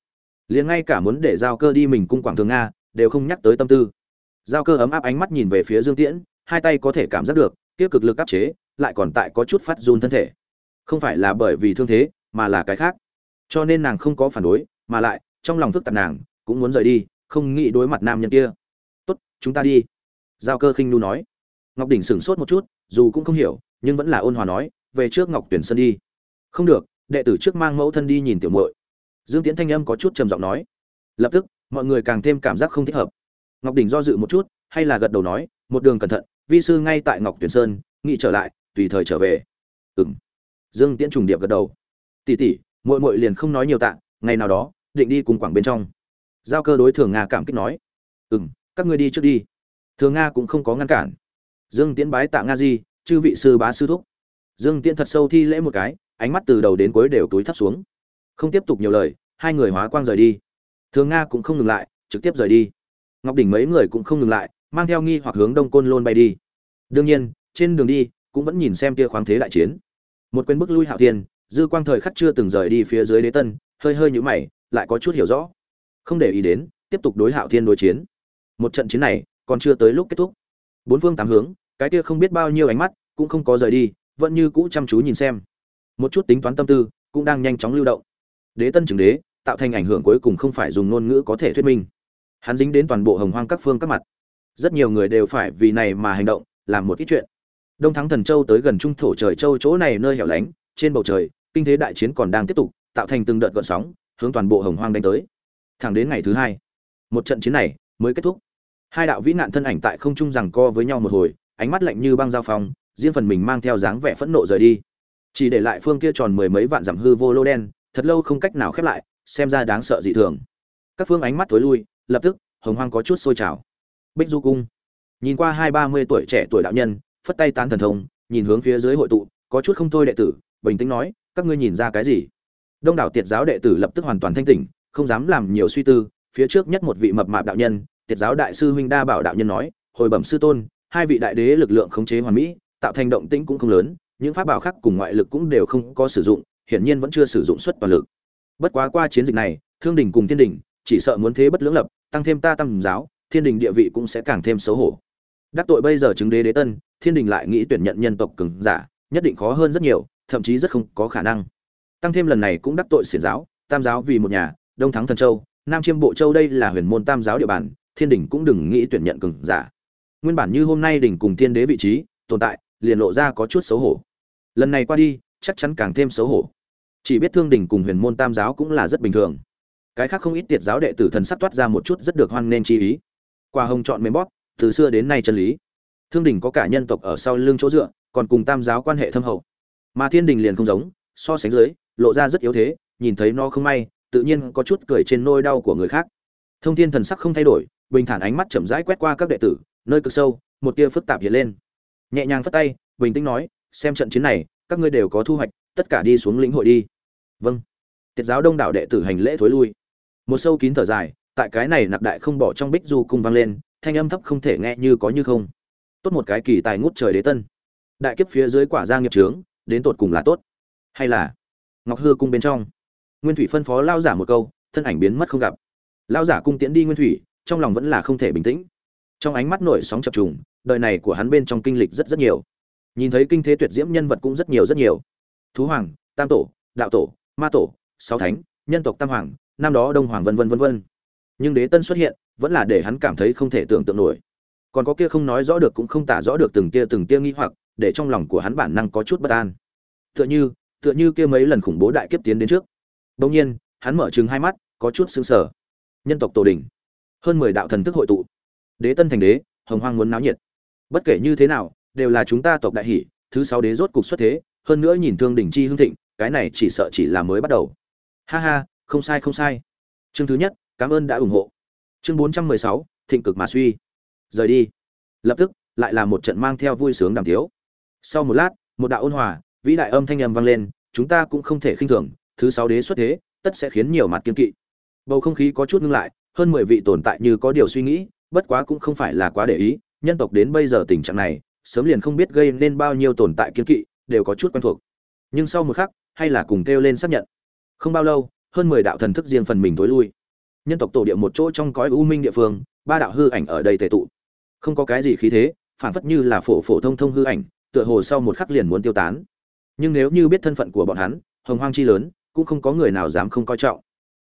Liền ngay cả muốn để giao cơ đi mình cung quảng thường nga, đều không nhắc tới tâm tư. Giao cơ ấm áp ánh mắt nhìn về phía dương tiễn, hai tay có thể cảm giác được, kia cực lực áp chế, lại còn tại có chút phát run thân thể không phải là bởi vì thương thế, mà là cái khác. Cho nên nàng không có phản đối, mà lại, trong lòng phức tạp nàng, cũng muốn rời đi, không nghĩ đối mặt nam nhân kia. Tốt, chúng ta đi. Giao cơ khinh nu nói. Ngọc đỉnh sửng sốt một chút, dù cũng không hiểu, nhưng vẫn là ôn hòa nói, về trước ngọc tuyển sân đi. Không được, đệ tử trước mang mẫu thân đi nhìn tiểu muội. Dương tiễn thanh âm có chút trầm giọng nói. Lập tức, mọi người càng thêm cảm giác không thích hợp. Ngọc đỉnh do dự một chút, hay là gật đầu nói, một đường cẩn thận, vi sư ngay tại ngọc tuyển sơn, nghĩ trở lại, tùy thời trở về. Ừm dương tiễn trùng điệp gật đầu. Tỷ tỷ, muội muội liền không nói nhiều tạ, ngày nào đó, định đi cùng quảng bên trong. Giao cơ đối thường nga cảm kích nói. Ừm, các ngươi đi trước đi. Thường nga cũng không có ngăn cản. Dương tiễn bái tạ nga di, chư vị sư bá sư thúc. Dương tiễn thật sâu thi lễ một cái, ánh mắt từ đầu đến cuối đều túi thấp xuống. Không tiếp tục nhiều lời, hai người hóa quang rời đi. Thường nga cũng không ngừng lại, trực tiếp rời đi. Ngọc đỉnh mấy người cũng không ngừng lại, mang theo nghi hoặc hướng đông côn lôn bay đi. Đương nhiên, trên đường đi, cũng vẫn nhìn xem kia khoáng thế đại chiến một quên bức lui hạo thiên, dư quang thời khắc chưa từng rời đi phía dưới đế tân, hơi hơi nhũ mày, lại có chút hiểu rõ. Không để ý đến, tiếp tục đối hạo thiên đối chiến. Một trận chiến này, còn chưa tới lúc kết thúc. Bốn phương tám hướng, cái kia không biết bao nhiêu ánh mắt, cũng không có rời đi, vẫn như cũ chăm chú nhìn xem. Một chút tính toán tâm tư, cũng đang nhanh chóng lưu động. Đế tân chứng đế, tạo thành ảnh hưởng cuối cùng không phải dùng ngôn ngữ có thể thuyết minh. Hắn dính đến toàn bộ hồng hoang các phương các mặt. Rất nhiều người đều phải vì này mà hành động, làm một ít chuyện đông thắng thần châu tới gần trung thổ trời châu chỗ này nơi hẻo lánh, trên bầu trời, kinh thế đại chiến còn đang tiếp tục, tạo thành từng đợt gợn sóng, hướng toàn bộ hồng hoang đánh tới. Thẳng đến ngày thứ hai, một trận chiến này mới kết thúc. Hai đạo vĩ nạn thân ảnh tại không trung rằng co với nhau một hồi, ánh mắt lạnh như băng giao phong, riêng phần mình mang theo dáng vẻ phẫn nộ rời đi. Chỉ để lại phương kia tròn mười mấy vạn dặm hư vô lô đen, thật lâu không cách nào khép lại, xem ra đáng sợ dị thường. Các phương ánh mắt thối lui, lập tức, hồng hoang có chút sôi trào. Bích du cung. Nhìn qua hai ba mươi tuổi trẻ tuổi đạo nhân phất tay tán thần thông, nhìn hướng phía dưới hội tụ, có chút không thôi đệ tử, bình tĩnh nói, các ngươi nhìn ra cái gì? Đông đảo tiệt giáo đệ tử lập tức hoàn toàn thanh tỉnh, không dám làm nhiều suy tư, phía trước nhất một vị mập mạp đạo nhân, tiệt giáo đại sư huynh đa bảo đạo nhân nói, hồi bẩm sư tôn, hai vị đại đế lực lượng khống chế hoàn mỹ, tạo thành động tĩnh cũng không lớn, những pháp bảo khác cùng ngoại lực cũng đều không có sử dụng, hiển nhiên vẫn chưa sử dụng suất toàn lực. Bất quá qua chiến dịch này, thương đình cùng thiên đình chỉ sợ muốn thế bất lưỡng lập, tăng thêm ta tăng giáo, thiên đình địa vị cũng sẽ càng thêm xấu hổ. Đắc tội bây giờ chứng đế đế tân thiên đình lại nghĩ tuyển nhận nhân tộc cường giả, nhất định khó hơn rất nhiều, thậm chí rất không có khả năng. Tăng thêm lần này cũng đắc tội xiển giáo, tam giáo vì một nhà, đông thắng thần châu, nam chiêm bộ châu đây là huyền môn tam giáo địa bàn, thiên đình cũng đừng nghĩ tuyển nhận cường giả. Nguyên bản như hôm nay đỉnh cùng thiên đế vị trí, tồn tại, liền lộ ra có chút xấu hổ. Lần này qua đi, chắc chắn càng thêm xấu hổ. Chỉ biết thương đình cùng huyền môn tam giáo cũng là rất bình thường. Cái khác không ít tiệt giáo đệ tử thần sắc toát ra một chút rất được hoan nên chi ý. Qua hồng chọn mềm bóp, từ xưa đến nay chân lý thương đình có cả nhân tộc ở sau lưng chỗ dựa, còn cùng tam giáo quan hệ thâm hậu. Mà thiên đình liền không giống, so sánh dưới, lộ ra rất yếu thế, nhìn thấy nó không may, tự nhiên có chút cười trên nôi đau của người khác. Thông thiên thần sắc không thay đổi, bình thản ánh mắt chậm rãi quét qua các đệ tử, nơi cực sâu, một tia phức tạp hiện lên. Nhẹ nhàng phất tay, bình tĩnh nói, xem trận chiến này, các ngươi đều có thu hoạch, tất cả đi xuống lĩnh hội đi. Vâng. Tiết giáo đông đảo đệ tử hành lễ thối lui. Một sâu kín thở dài, tại cái này nạp đại không bỏ trong bích du cung vang lên, thanh âm thấp không thể nghe như có như không tốt một cái kỳ tài ngút trời đế tân. Đại kiếp phía dưới quả ra nghiệp trướng, đến tột cùng là tốt hay là? Ngọc hư cung bên trong. Nguyên thủy phân phó lao giả một câu, thân ảnh biến mất không gặp. Lao giả cung tiễn đi nguyên thủy, trong lòng vẫn là không thể bình tĩnh. Trong ánh mắt nổi sóng chập trùng, đời này của hắn bên trong kinh lịch rất rất nhiều. Nhìn thấy kinh thế tuyệt diễm nhân vật cũng rất nhiều rất nhiều. Thú hoàng, tam tổ, đạo tổ, ma tổ, sáu thánh, nhân tộc tam hoàng, năm đó đông hoàng vân vân vân vân. Nhưng đế tân xuất hiện, vẫn là để hắn cảm thấy không thể tưởng tượng nổi còn có kia không nói rõ được cũng không tả rõ được từng kia từng kia nghi hoặc, để trong lòng của hắn bản năng có chút bất an. Tựa như tựa như kia mấy lần khủng bố đại kiếp tiến đến trước. Đông nhiên, hắn mở chừng hai mắt, có chút sững sờ. Nhân tộc tổ đình. Hơn mười đạo thần thức hội tụ. Đế tân thành đế, hồng hoang muốn náo nhiệt. Bất kể như thế nào, đều là chúng ta tộc đại hỷ, thứ sáu đế rốt cục xuất thế, hơn nữa nhìn thương đỉnh chi hưng thịnh, cái này chỉ sợ chỉ là mới bắt đầu. Ha ha, không sai không sai. Chương thứ nhất, cảm ơn đã ủng hộ. Chương bốn trăm mười sáu, thịnh cực mà suy rời đi. Lập tức, lại là một trận mang theo vui sướng đàm tiếu. Sau một lát, một đạo ôn hòa, vĩ đại âm thanh âm vang lên, chúng ta cũng không thể khinh thường, thứ sáu đế xuất thế, tất sẽ khiến nhiều mặt kiên kỵ. Bầu không khí có chút ngưng lại, hơn mười vị tồn tại như có điều suy nghĩ, bất quá cũng không phải là quá để ý, nhân tộc đến bây giờ tình trạng này, sớm liền không biết gây nên bao nhiêu tồn tại kiên kỵ, đều có chút quen thuộc. Nhưng sau một khắc, hay là cùng kêu lên xác nhận. Không bao lâu, hơn mười đạo thần thức riêng phần mình tối lui. Nhân tộc tổ địa một chỗ trong cõi u minh địa phương, ba đạo hư ảnh ở đây tề tụ không có cái gì khí thế phản phất như là phổ phổ thông thông hư ảnh, tựa hồ sau một khắc liền muốn tiêu tán. Nhưng nếu như biết thân phận của bọn hắn, hồng hoang chi lớn, cũng không có người nào dám không coi trọng.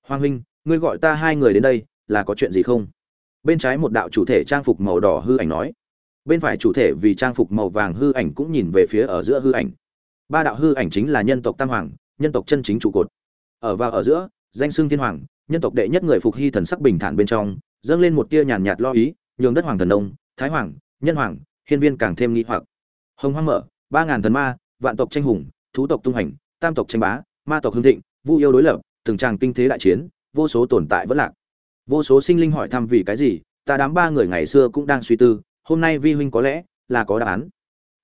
Hoàng huynh, ngươi gọi ta hai người đến đây, là có chuyện gì không? Bên trái một đạo chủ thể trang phục màu đỏ hư ảnh nói. Bên phải chủ thể vì trang phục màu vàng hư ảnh cũng nhìn về phía ở giữa hư ảnh. Ba đạo hư ảnh chính là nhân tộc tam hoàng, nhân tộc chân chính trụ cột. Ở vào ở giữa, danh xưng thiên hoàng, nhân tộc đệ nhất người phục hy thần sắc bình thản bên trong, dâng lên một tia nhàn nhạt lo ý, nhường đất hoàng thần đông thái hoàng, nhân hoàng, hiên viên càng thêm nghi hoặc. Hồng hoang mở, ba ngàn thần ma, vạn tộc tranh hùng, thú tộc tung hành tam tộc tranh bá, ma tộc hương thịnh, vu yêu đối lập, từng tràng kinh thế đại chiến, vô số tồn tại vẫn lạc. Vô số sinh linh hỏi thăm vì cái gì, ta đám ba người ngày xưa cũng đang suy tư, hôm nay vi huynh có lẽ là có đáp án.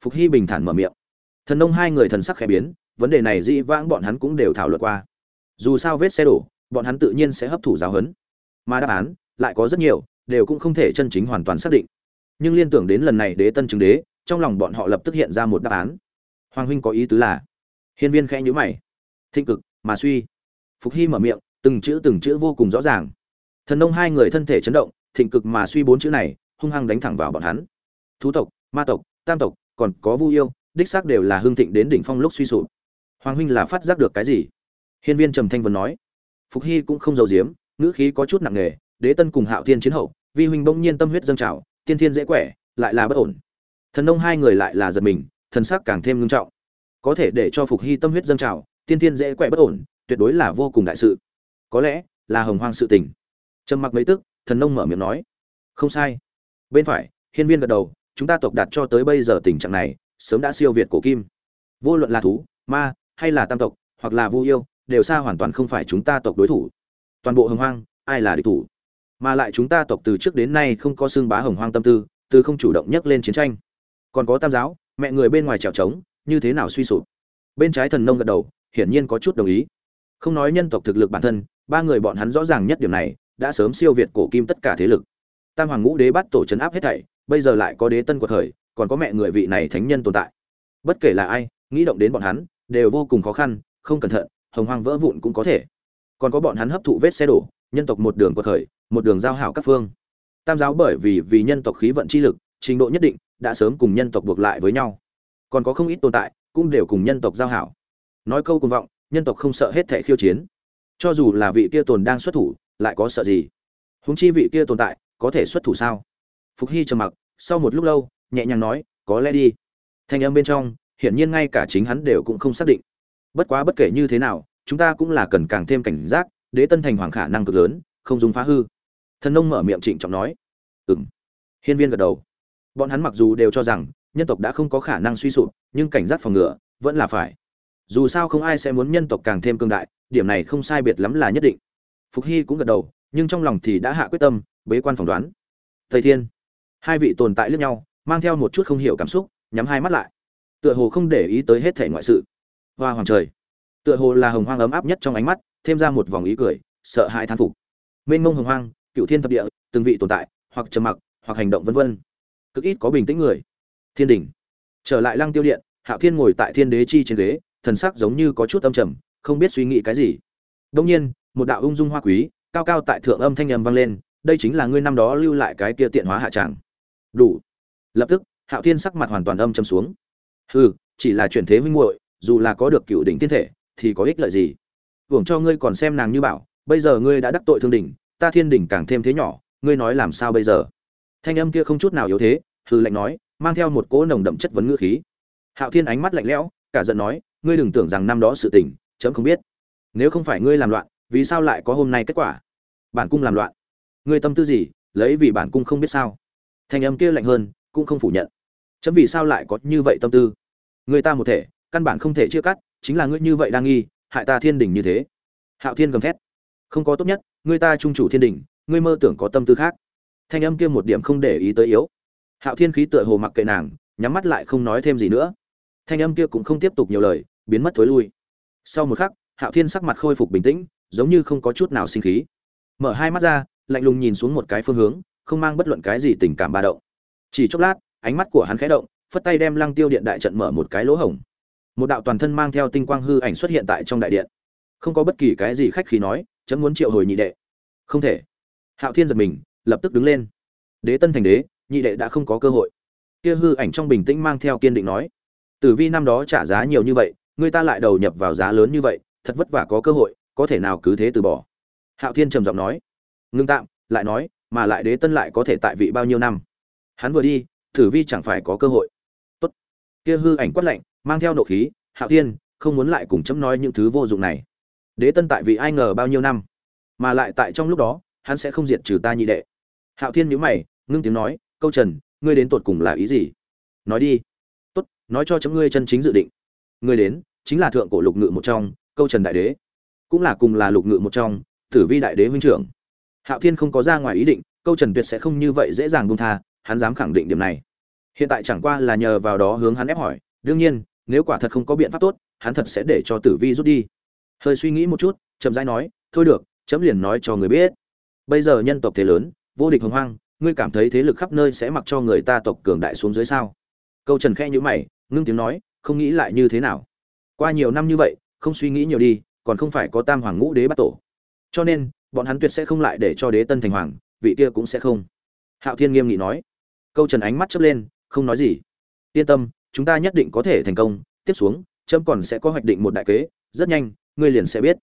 Phục hy bình thản mở miệng. Thần nông hai người thần sắc khẽ biến, vấn đề này dĩ vãng bọn hắn cũng đều thảo luận qua. Dù sao vết xe đổ, bọn hắn tự nhiên sẽ hấp thụ giáo huấn. Mà đáp án lại có rất nhiều, đều cũng không thể chân chính hoàn toàn xác định nhưng liên tưởng đến lần này đế tân chứng đế, trong lòng bọn họ lập tức hiện ra một đáp án. Hoàng huynh có ý tứ là? Hiên viên khẽ nhíu mày. Thịnh cực, mà suy. Phục hy mở miệng, từng chữ từng chữ vô cùng rõ ràng. Thần nông hai người thân thể chấn động, thịnh cực mà suy bốn chữ này, hung hăng đánh thẳng vào bọn hắn. Thú tộc, ma tộc, tam tộc, còn có vu yêu, đích xác đều là hương thịnh đến đỉnh phong lúc suy sụp. Hoàng huynh là phát giác được cái gì? Hiên viên trầm thanh vân nói. Phục hy cũng không giàu diếm ngữ khí có chút nặng nề, đế tân cùng hạo thiên chiến hậu, vi huynh bỗng nhiên tâm huyết dâng trào tiên thiên dễ quẻ, lại là bất ổn. Thần nông hai người lại là giật mình, thần sắc càng thêm ngưng trọng. Có thể để cho phục hy tâm huyết dâng trào, tiên thiên dễ quẻ bất ổn, tuyệt đối là vô cùng đại sự. Có lẽ là hồng hoang sự tình. Trầm mặc mấy tức, thần nông mở miệng nói, không sai. Bên phải, hiên viên gật đầu, chúng ta tộc đạt cho tới bây giờ tình trạng này, sớm đã siêu việt cổ kim. Vô luận là thú, ma, hay là tam tộc, hoặc là vu yêu, đều xa hoàn toàn không phải chúng ta tộc đối thủ. Toàn bộ hồng hoang, ai là địch thủ? Mà lại chúng ta tộc từ trước đến nay không có xương bá hồng hoang tâm tư, từ không chủ động nhắc lên chiến tranh. Còn có tam giáo, mẹ người bên ngoài trèo trống, như thế nào suy sụp? Bên trái thần nông gật đầu, hiển nhiên có chút đồng ý. Không nói nhân tộc thực lực bản thân, ba người bọn hắn rõ ràng nhất điểm này, đã sớm siêu việt cổ kim tất cả thế lực. Tam hoàng ngũ đế bắt tổ chấn áp hết thảy, bây giờ lại có đế tân quật thời còn có mẹ người vị này thánh nhân tồn tại. Bất kể là ai, nghĩ động đến bọn hắn, đều vô cùng khó khăn, không cẩn thận, hồng hoang vỡ vụn cũng có thể. Còn có bọn hắn hấp thụ vết xe đổ nhân tộc một đường quật khởi, một đường giao hảo các phương. Tam giáo bởi vì vì nhân tộc khí vận chi lực, trình độ nhất định, đã sớm cùng nhân tộc buộc lại với nhau. Còn có không ít tồn tại, cũng đều cùng nhân tộc giao hảo. Nói câu cùng vọng, nhân tộc không sợ hết thảy khiêu chiến. Cho dù là vị kia tồn đang xuất thủ, lại có sợ gì? Húng chi vị kia tồn tại, có thể xuất thủ sao? Phục hy trầm mặc, sau một lúc lâu, nhẹ nhàng nói, có lẽ đi. Thanh âm bên trong, hiển nhiên ngay cả chính hắn đều cũng không xác định. Bất quá bất kể như thế nào, chúng ta cũng là cần càng thêm cảnh giác đế tân thành hoàng khả năng cực lớn, không dùng phá hư. Thần nông mở miệng trịnh trọng nói. Ừng hiên viên gật đầu. Bọn hắn mặc dù đều cho rằng, nhân tộc đã không có khả năng suy sụp, nhưng cảnh giác phòng ngừa, vẫn là phải. Dù sao không ai sẽ muốn nhân tộc càng thêm cương đại, điểm này không sai biệt lắm là nhất định. Phục hy cũng gật đầu, nhưng trong lòng thì đã hạ quyết tâm, bế quan phỏng đoán. Thầy thiên. Hai vị tồn tại lẫn nhau, mang theo một chút không hiểu cảm xúc, nhắm hai mắt lại. Tựa hồ không để ý tới hết thể ngoại sự. Hoa hoàng trời. Tựa hồ là hồng hoang ấm áp nhất trong ánh mắt thêm ra một vòng ý cười, sợ hãi thán phục. Mênh mông hồng hoang, cựu thiên thập địa, từng vị tồn tại, hoặc trầm mặc, hoặc hành động vân vân. Cực ít có bình tĩnh người. Thiên đình. Trở lại lăng tiêu điện, hạo thiên ngồi tại thiên đế chi trên ghế, thần sắc giống như có chút âm trầm, không biết suy nghĩ cái gì. Đông nhiên, một đạo ung dung hoa quý, cao cao tại thượng âm thanh âm vang lên, đây chính là ngươi năm đó lưu lại cái kia tiện hóa hạ tràng đủ. Lập tức, hạo thiên sắc mặt hoàn toàn âm trầm xuống. Hừ, chỉ là chuyển thế huynh muội, dù là có được cựu đỉnh thiên thể, thì có ích lợi gì? Hưởng cho ngươi còn xem nàng như bảo, bây giờ ngươi đã đắc tội thương đỉnh, ta thiên đỉnh càng thêm thế nhỏ, ngươi nói làm sao bây giờ? Thanh âm kia không chút nào yếu thế hư lạnh nói, mang theo một cỗ nồng đậm chất vấn ngữ khí. Hạo thiên ánh mắt lạnh lẽo, cả giận nói, ngươi đừng tưởng rằng năm đó sự tình, chấm không biết. Nếu không phải ngươi làm loạn, vì sao lại có hôm nay kết quả? Bản cung làm loạn. Ngươi tâm tư gì, lấy vì bản cung không biết sao? Thanh âm kia lạnh hơn, cũng không phủ nhận. Chấm vì sao lại có như vậy tâm tư? Người ta một thể, căn bản không thể chia cắt, chính là ngươi như vậy đang nghi hại ta thiên đình như thế. Hạo thiên gầm thét. Không có tốt nhất, ngươi ta trung chủ thiên đình, ngươi mơ tưởng có tâm tư khác. Thanh âm kia một điểm không để ý tới yếu. Hạo thiên khí tựa hồ mặc kệ nàng, nhắm mắt lại không nói thêm gì nữa. Thanh âm kia cũng không tiếp tục nhiều lời, biến mất thối lui. Sau một khắc, hạo thiên sắc mặt khôi phục bình tĩnh, giống như không có chút nào sinh khí. Mở hai mắt ra, lạnh lùng nhìn xuống một cái phương hướng, không mang bất luận cái gì tình cảm ba động. Chỉ chốc lát, ánh mắt của hắn khẽ động, phất tay đem lăng tiêu điện đại trận mở một cái lỗ hổng một đạo toàn thân mang theo tinh quang hư ảnh xuất hiện tại trong đại điện. Không có bất kỳ cái gì khách khí nói, chấm muốn triệu hồi nhị đệ. Không thể. Hạo thiên giật mình, lập tức đứng lên. Đế tân thành đế, nhị đệ đã không có cơ hội. Kia hư ảnh trong bình tĩnh mang theo kiên định nói, tử vi năm đó trả giá nhiều như vậy, người ta lại đầu nhập vào giá lớn như vậy, thật vất vả có cơ hội, có thể nào cứ thế từ bỏ? Hạo thiên trầm giọng nói. Ngưng tạm, lại nói, mà lại đế tân lại có thể tại vị bao nhiêu năm? Hắn vừa đi, tử vi chẳng phải có cơ hội. Tốt. Kia hư ảnh quát lạnh mang theo nộ khí, hạo thiên, không muốn lại cùng chấm nói những thứ vô dụng này. Đế tân tại vị ai ngờ bao nhiêu năm, mà lại tại trong lúc đó, hắn sẽ không diệt trừ ta nhị đệ. Hạo thiên nhữ mày, ngưng tiếng nói, câu trần, ngươi đến tột cùng là ý gì? Nói đi. Tốt, nói cho chấm ngươi chân chính dự định. Ngươi đến, chính là thượng cổ lục ngự một trong, câu trần đại đế. Cũng là cùng là lục ngự một trong, tử vi đại đế huynh trưởng. Hạo thiên không có ra ngoài ý định, câu trần tuyệt sẽ không như vậy dễ dàng buông tha, hắn dám khẳng định điểm này. Hiện tại chẳng qua là nhờ vào đó hướng hắn ép hỏi đương nhiên, nếu quả thật không có biện pháp tốt, hắn thật sẽ để cho tử vi rút đi. Hơi suy nghĩ một chút, chậm rãi nói, thôi được, chấm liền nói cho người biết. Bây giờ nhân tộc thế lớn, vô địch hồng hoang, ngươi cảm thấy thế lực khắp nơi sẽ mặc cho người ta tộc cường đại xuống dưới sao? Câu trần khẽ nhữ mày, ngưng tiếng nói, không nghĩ lại như thế nào. Qua nhiều năm như vậy, không suy nghĩ nhiều đi, còn không phải có tam hoàng ngũ đế bắt tổ. Cho nên, bọn hắn tuyệt sẽ không lại để cho đế tân thành hoàng, vị kia cũng sẽ không. Hạo thiên nghiêm nghị nói. Câu trần ánh mắt chớp lên, không nói gì. Yên tâm chúng ta nhất định có thể thành công. Tiếp xuống, trâm còn sẽ có hoạch định một đại kế. Rất nhanh, ngươi liền sẽ biết.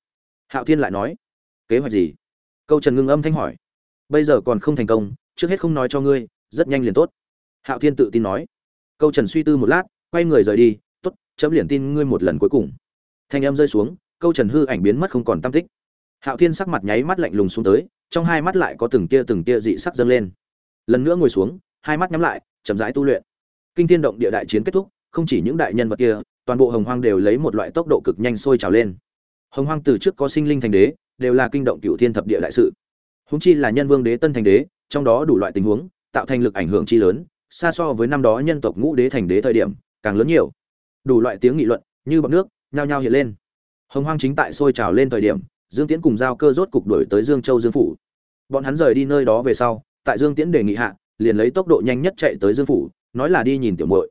Hạo thiên lại nói, kế hoạch gì? Câu trần ngưng âm thanh hỏi, bây giờ còn không thành công, trước hết không nói cho ngươi, rất nhanh liền tốt. Hạo thiên tự tin nói. Câu trần suy tư một lát, quay người rời đi. T ố t chấm liền tin ngươi một lần cuối cùng. Thanh âm rơi xuống, câu trần hư ảnh biến mất không còn tam tích. Hạo thiên sắc mặt nháy mắt lạnh lùng xuống tới, trong hai mắt lại có từng tia từng tia dị sắc dâng lên. Lần nữa ngồi xuống, hai mắt nhắm lại, chậm rãi tu luyện kinh thiên động địa đại chiến kết thúc, không chỉ những đại nhân vật kia, toàn bộ hồng hoang đều lấy một loại tốc độ cực nhanh sôi trào lên. Hồng hoang từ trước có sinh linh thành đế, đều là kinh động cựu thiên thập địa đại sự. Húng chi là nhân vương đế tân thành đế, trong đó đủ loại tình huống, tạo thành lực ảnh hưởng chi lớn, xa so với năm đó nhân tộc ngũ đế thành đế thời điểm, càng lớn nhiều. Đủ loại tiếng nghị luận, như bọc nước, nhao nhao hiện lên. Hồng hoang chính tại sôi trào lên thời điểm, dương tiễn cùng giao cơ rốt cục đổi tới dương châu dương phủ. Bọn hắn rời đi nơi đó về sau, tại dương tiễn đề nghị hạ, liền lấy tốc độ nhanh nhất chạy tới dương phủ nói là đi nhìn tiểu muội.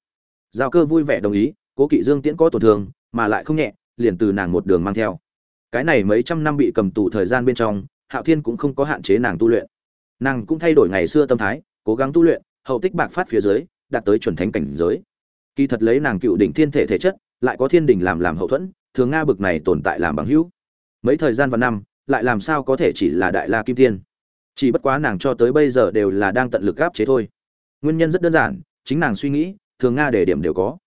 Giao cơ vui vẻ đồng ý, cố kỵ dương tiễn có tổn thương, mà lại không nhẹ, liền từ nàng một đường mang theo. Cái này mấy trăm năm bị cầm tù thời gian bên trong, hạo thiên cũng không có hạn chế nàng tu luyện. Nàng cũng thay đổi ngày xưa tâm thái, cố gắng tu luyện, hậu tích bạc phát phía dưới, đạt tới chuẩn thánh cảnh giới. Kỳ thật lấy nàng cựu đỉnh thiên thể thể chất, lại có thiên đình làm làm hậu thuẫn, thường nga bực này tồn tại làm bằng hữu. Mấy thời gian và năm, lại làm sao có thể chỉ là đại la kim tiên? Chỉ bất quá nàng cho tới bây giờ đều là đang tận lực gáp chế thôi. Nguyên nhân rất đơn giản chính nàng suy nghĩ, thường nga để điểm đều có.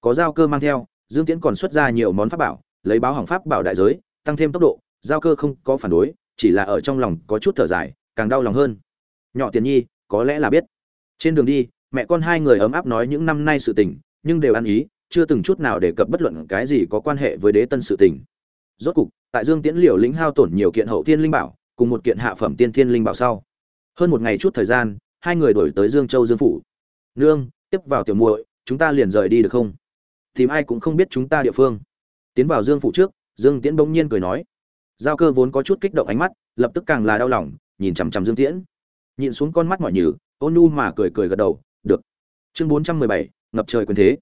Có giao cơ mang theo, dương tiễn còn xuất ra nhiều món pháp bảo, lấy báo hỏng pháp bảo đại giới, tăng thêm tốc độ, giao cơ không có phản đối, chỉ là ở trong lòng có chút thở dài, càng đau lòng hơn. Nhỏ tiền nhi, có lẽ là biết. Trên đường đi, mẹ con hai người ấm áp nói những năm nay sự tình, nhưng đều ăn ý, chưa từng chút nào đề cập bất luận cái gì có quan hệ với đế tân sự tình. Rốt cục, tại dương tiễn liều lĩnh hao tổn nhiều kiện hậu thiên linh bảo, cùng một kiện hạ phẩm tiên thiên linh bảo sau. Hơn một ngày chút thời gian, hai người đổi tới dương châu dương phủ nương, tiếp vào tiểu muội, chúng ta liền rời đi được không? Tìm ai cũng không biết chúng ta địa phương. Tiến vào dương phủ trước, dương tiễn bỗng nhiên cười nói. Giao cơ vốn có chút kích động ánh mắt, lập tức càng là đau lòng, nhìn chằm chằm dương tiễn. Nhìn xuống con mắt mọi nhử, ôn nu mà cười cười gật đầu, được. Chương bốn trăm mười bảy, ngập trời quyền thế.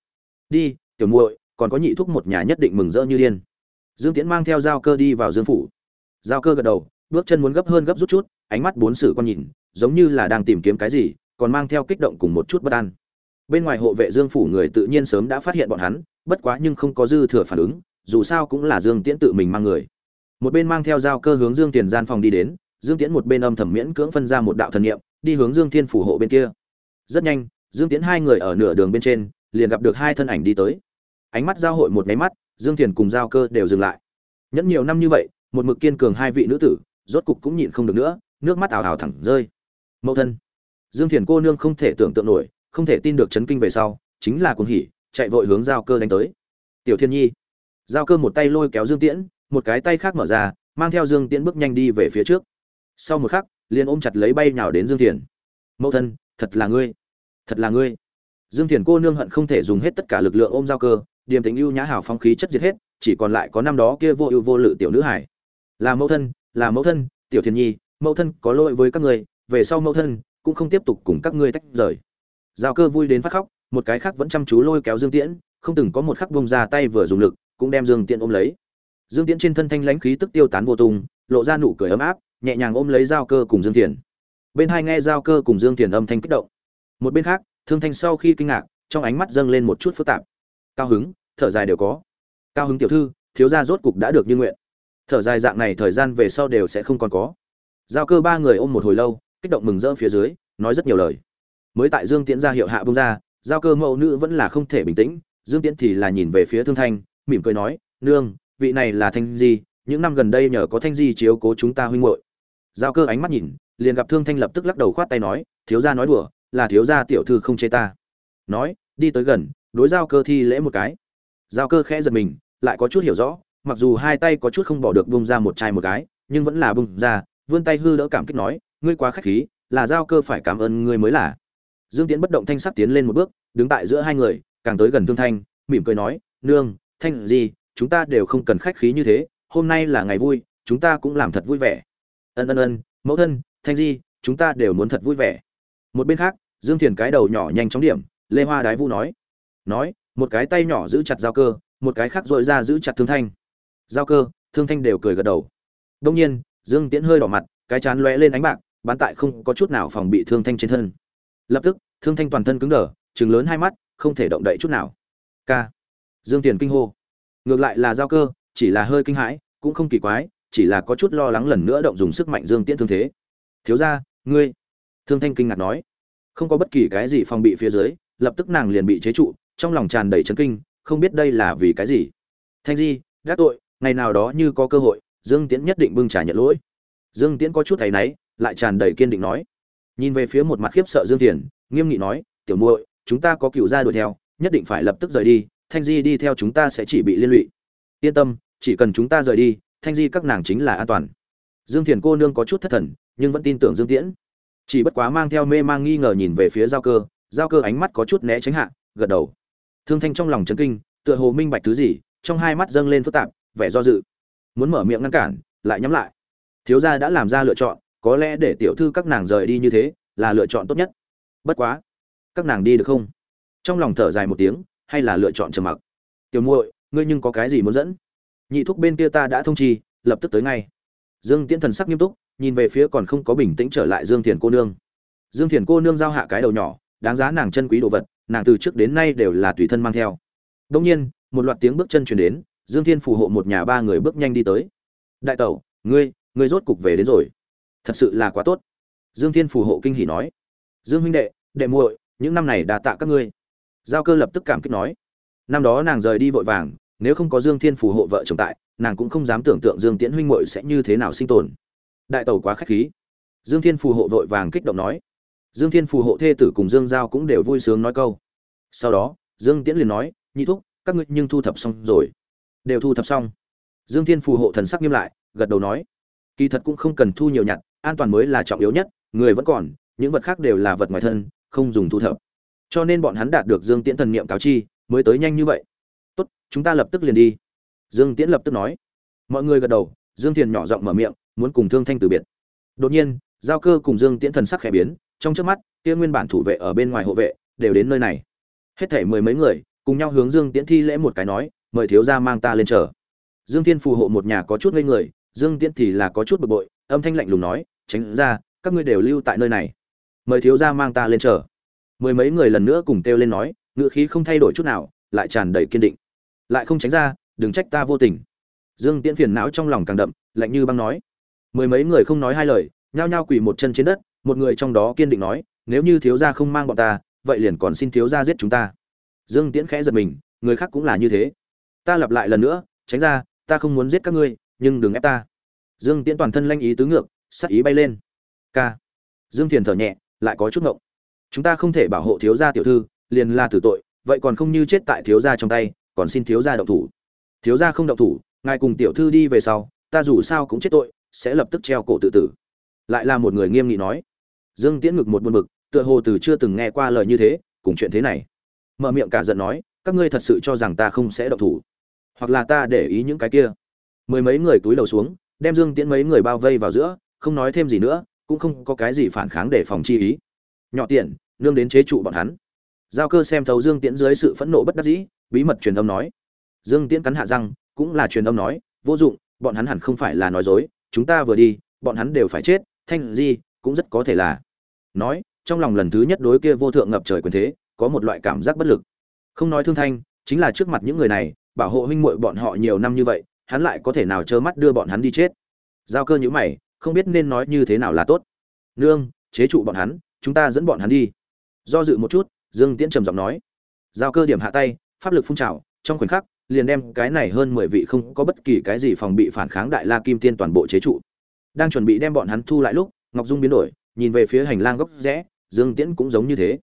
Đi, tiểu muội, còn có nhị thúc một nhà nhất định mừng rỡ như điên. Dương tiễn mang theo giao cơ đi vào dương phủ. Giao cơ gật đầu, bước chân muốn gấp hơn gấp rút chút, ánh mắt bốn sử con nhìn, giống như là đang tìm kiếm cái gì còn mang theo kích động cùng một chút bất an. Bên ngoài hộ vệ dương phủ người tự nhiên sớm đã phát hiện bọn hắn, bất quá nhưng không có dư thừa phản ứng, dù sao cũng là dương tiễn tự mình mang người. Một bên mang theo giao cơ hướng dương tiền gian phòng đi đến, dương tiễn một bên âm thầm miễn cưỡng phân ra một đạo thần niệm, đi hướng dương thiên phủ hộ bên kia. Rất nhanh, dương tiễn hai người ở nửa đường bên trên, liền gặp được hai thân ảnh đi tới. Ánh mắt giao hội một máy mắt, dương thiền cùng giao cơ đều dừng lại. Nhẫn nhiều năm như vậy, một mực kiên cường hai vị nữ tử, rốt cục cũng nhịn không được nữa, nước mắt ảo ảo thẳng rơi. Mẫu thân dương thiền cô nương không thể tưởng tượng nổi không thể tin được chấn kinh về sau chính là cuồng hỉ chạy vội hướng giao cơ đánh tới. Tiểu thiên nhi giao cơ một tay lôi kéo dương tiễn một cái tay khác mở ra mang theo dương tiễn bước nhanh đi về phía trước. Sau một khắc liền ôm chặt lấy bay nhào đến dương thiền. Mẫu thân thật là ngươi thật là ngươi. Dương thiền cô nương hận không thể dùng hết tất cả lực lượng ôm giao cơ điềm tính ưu nhã hào phong khí chất diệt hết chỉ còn lại có năm đó kia vô ưu vô lự tiểu nữ hải. Là mẫu thân là mẫu thân tiểu thiền nhi mẫu thân có lỗi với các người, về sau mẫu thân cũng không tiếp tục cùng các ngươi tách rời. Giao cơ vui đến phát khóc, một cái khác vẫn chăm chú lôi kéo dương tiễn, không từng có một khắc bông ra tay vừa dùng lực, cũng đem dương tiễn ôm lấy. Dương tiễn trên thân thanh lãnh khí tức tiêu tán vô tung, lộ ra nụ cười ấm áp, nhẹ nhàng ôm lấy giao cơ cùng dương thiền bên hai nghe giao cơ cùng dương thiền âm thanh kích động. Một bên khác, thương thanh sau khi kinh ngạc, trong ánh mắt dâng lên một chút phức tạp. Cao hứng, thở dài đều có. Cao hứng tiểu thư, thiếu gia rốt cục đã được như nguyện. Thở dài dạng này thời gian về sau đều sẽ không còn có. Giao cơ ba người ôm một hồi lâu kích động mừng rỡ phía dưới, nói rất nhiều lời. Mới tại dương tiễn ra hiệu hạ bông ra, giao cơ mẫu nữ vẫn là không thể bình tĩnh, dương tiễn thì là nhìn về phía thương thanh, mỉm cười nói, nương, vị này là thanh di, những năm gần đây nhờ có thanh di chiếu cố chúng ta huynh muội. Giao cơ ánh mắt nhìn, liền gặp thương thanh lập tức lắc đầu khoát tay nói, thiếu gia nói đùa, là thiếu gia tiểu thư không chê ta. Nói, đi tới gần, đối giao cơ thi lễ một cái. Giao cơ khẽ giật mình, lại có chút hiểu rõ, mặc dù hai tay có chút không bỏ được bung ra một chai một cái nhưng vẫn là bung ra, vươn tay hư đỡ cảm kích nói ngươi quá khách khí, là giao cơ phải cảm ơn ngươi mới là. Dương tiễn bất động thanh sắc tiến lên một bước, đứng tại giữa hai người, càng tới gần thương thanh, mỉm cười nói, nương, thanh gì, chúng ta đều không cần khách khí như thế, hôm nay là ngày vui, chúng ta cũng làm thật vui vẻ. Ân ân ân, mẫu thân, thanh di chúng ta đều muốn thật vui vẻ. Một bên khác, dương thiền cái đầu nhỏ nhanh chóng điểm, lê hoa đái vũ nói nói, một cái tay nhỏ giữ chặt giao cơ, một cái khác dội ra giữ chặt thương thanh. Giao cơ, thương thanh đều cười gật đầu. Đông nhiên, dương tiễn hơi đỏ mặt, cái chán lóe lên ánh bạc bán tại không có chút nào phòng bị thương thanh trên thân. Lập tức, thương thanh toàn thân cứng đờ chừng lớn hai mắt, không thể động đậy chút nào. K. Dương tiền kinh hô. Ngược lại là giao cơ, chỉ là hơi kinh hãi, cũng không kỳ quái, chỉ là có chút lo lắng lần nữa động dùng sức mạnh dương tiễn thương thế. Thiếu ra ngươi? Thương thanh kinh ngạc nói. Không có bất kỳ cái gì phòng bị phía dưới, lập tức nàng liền bị chế trụ, trong lòng tràn đầy chấn kinh, không biết đây là vì cái gì. Thanh di, gác tội, ngày nào đó như có cơ hội, dương tiễn nhất định bưng trả nhận lỗi. Dương tiễn có chút thấy náy lại tràn đầy kiên định nói. Nhìn về phía một mặt khiếp sợ dương tiền nghiêm nghị nói, tiểu muội, chúng ta có cựu gia đuổi theo, nhất định phải lập tức rời đi, thanh di đi theo chúng ta sẽ chỉ bị liên lụy. Yên tâm, chỉ cần chúng ta rời đi, thanh di các nàng chính là an toàn. Dương thiền cô nương có chút thất thần, nhưng vẫn tin tưởng dương tiễn. Chỉ bất quá mang theo mê mang nghi ngờ nhìn về phía giao cơ giao cơ ánh mắt có chút né tránh hạ, gật đầu. Thương thanh trong lòng chấn kinh, tựa hồ minh bạch thứ gì, trong hai mắt dâng lên phức tạp, vẻ do dự. Muốn mở miệng ngăn cản, lại nhắm lại. Thiếu gia đã làm ra lựa chọn có lẽ để tiểu thư các nàng rời đi như thế, là lựa chọn tốt nhất. Bất quá, các nàng đi được không? Trong lòng thở dài một tiếng, hay là lựa chọn trầm mặc? Tiểu muội, ngươi nhưng có cái gì muốn dẫn? Nhị thúc bên kia ta đã thông chi, lập tức tới ngay. Dương tiễn thần sắc nghiêm túc, nhìn về phía còn không có bình tĩnh trở lại dương thiền cô nương. Dương thiền cô nương giao hạ cái đầu nhỏ, đáng giá nàng chân quý đồ vật, nàng từ trước đến nay đều là tùy thân mang theo. Đông nhiên, một loạt tiếng bước chân chuyển đến, dương thiên phù hộ một nhà ba người bước nhanh đi tới. Đại tẩu, ngươi ngươi rốt cục về đến rồi thật sự là quá tốt. Dương thiên phù hộ kinh hỉ nói. Dương huynh đệ đệ muội, những năm này đã tạ các ngươi. Giao cơ lập tức cảm kích nói. Năm đó nàng rời đi vội vàng, nếu không có dương thiên phù hộ vợ chồng tại, nàng cũng không dám tưởng tượng dương tiễn huynh muội sẽ như thế nào sinh tồn. Đại tẩu quá khách khí. Dương thiên phù hộ vội vàng kích động nói. Dương thiên phù hộ thê tử cùng dương giao cũng đều vui sướng nói câu. Sau đó, dương tiễn liền nói, nhị thúc, các ngươi nhưng thu thập xong rồi. Đều thu thập xong. Dương thiên phù hộ thần sắc nghiêm lại, gật đầu nói. Kỳ thật cũng không cần thu nhiều nhặt an toàn mới là trọng yếu nhất, người vẫn còn, những vật khác đều là vật ngoài thân, không dùng thu thập. Cho nên bọn hắn đạt được dương tiễn thần niệm cáo chi, mới tới nhanh như vậy. Tốt, chúng ta lập tức liền đi. Dương tiễn lập tức nói. Mọi người gật đầu, dương thiền nhỏ giọng mở miệng, muốn cùng thương thanh từ biệt. Đột nhiên, giao cơ cùng dương tiễn thần sắc khẽ biến, trong trước mắt, kia nguyên bản thủ vệ ở bên ngoài hộ vệ, đều đến nơi này. Hết thảy mười mấy người, cùng nhau hướng dương tiễn thi lễ một cái nói, mời thiếu gia mang ta lên chờ. Dương thiên phù hộ một nhà có chút ngây người, dương tiễn thì là có chút bực bội, âm thanh lạnh lùng nói tránh ra, các ngươi đều lưu tại nơi này. Mời thiếu gia mang ta lên chờ. Mười mấy người lần nữa cùng kêu lên nói, ngựa khí không thay đổi chút nào, lại tràn đầy kiên định. Lại không tránh ra, đừng trách ta vô tình. Dương tiễn phiền não trong lòng càng đậm, lạnh như băng nói. Mười mấy người không nói hai lời, nhao nhao quỳ một chân trên đất, một người trong đó kiên định nói, nếu như thiếu gia không mang bọn ta, vậy liền còn xin thiếu gia giết chúng ta. Dương tiễn khẽ giật mình, người khác cũng là như thế. Ta lặp lại lần nữa, tránh ra, ta không muốn giết các ngươi, nhưng đừng ép ta. Dương tiễn toàn thân lanh ý tứ ngược sắc ý bay lên. K dương thiền thở nhẹ, lại có chút ngộng. Chúng ta không thể bảo hộ thiếu gia tiểu thư, liền là tử tội, vậy còn không như chết tại thiếu gia trong tay, còn xin thiếu gia động thủ. Thiếu gia không động thủ, ngài cùng tiểu thư đi về sau, ta dù sao cũng chết tội, sẽ lập tức treo cổ tự tử. Lại là một người nghiêm nghị nói. Dương tiễn ngực một buồn bực, tựa hồ từ chưa từng nghe qua lời như thế, cùng chuyện thế này. Mở miệng cả giận nói, các ngươi thật sự cho rằng ta không sẽ động thủ. Hoặc là ta để ý những cái kia. Mười mấy người túi đầu xuống, đem dương tiễn mấy người bao vây vào giữa không nói thêm gì nữa, cũng không có cái gì phản kháng để phòng chi ý. Nhỏ tiện, nương đến chế trụ bọn hắn. Giao cơ xem thấu dương tiễn dưới sự phẫn nộ bất đắc dĩ, bí mật truyền âm nói. Dương tiễn cắn hạ răng, cũng là truyền âm nói, vô dụng, bọn hắn hẳn không phải là nói dối, chúng ta vừa đi, bọn hắn đều phải chết, thanh di cũng rất có thể là. Nói, trong lòng lần thứ nhất đối kia vô thượng ngập trời quyền thế, có một loại cảm giác bất lực. Không nói thương thanh, chính là trước mặt những người này, bảo hộ huynh muội bọn họ nhiều năm như vậy, hắn lại có thể nào trơ mắt đưa bọn hắn đi chết? Giao cơ nhữ mày không biết nên nói như thế nào là tốt. Nương, chế trụ bọn hắn, chúng ta dẫn bọn hắn đi. Do dự một chút, dương tiễn trầm giọng nói. Giao cơ điểm hạ tay, pháp lực phun trào, trong khoảnh khắc, liền đem cái này hơn mười vị không có bất kỳ cái gì phòng bị phản kháng đại la kim tiên toàn bộ chế trụ. Đang chuẩn bị đem bọn hắn thu lại lúc, ngọc dung biến đổi, nhìn về phía hành lang góc rẽ, dương tiễn cũng giống như thế.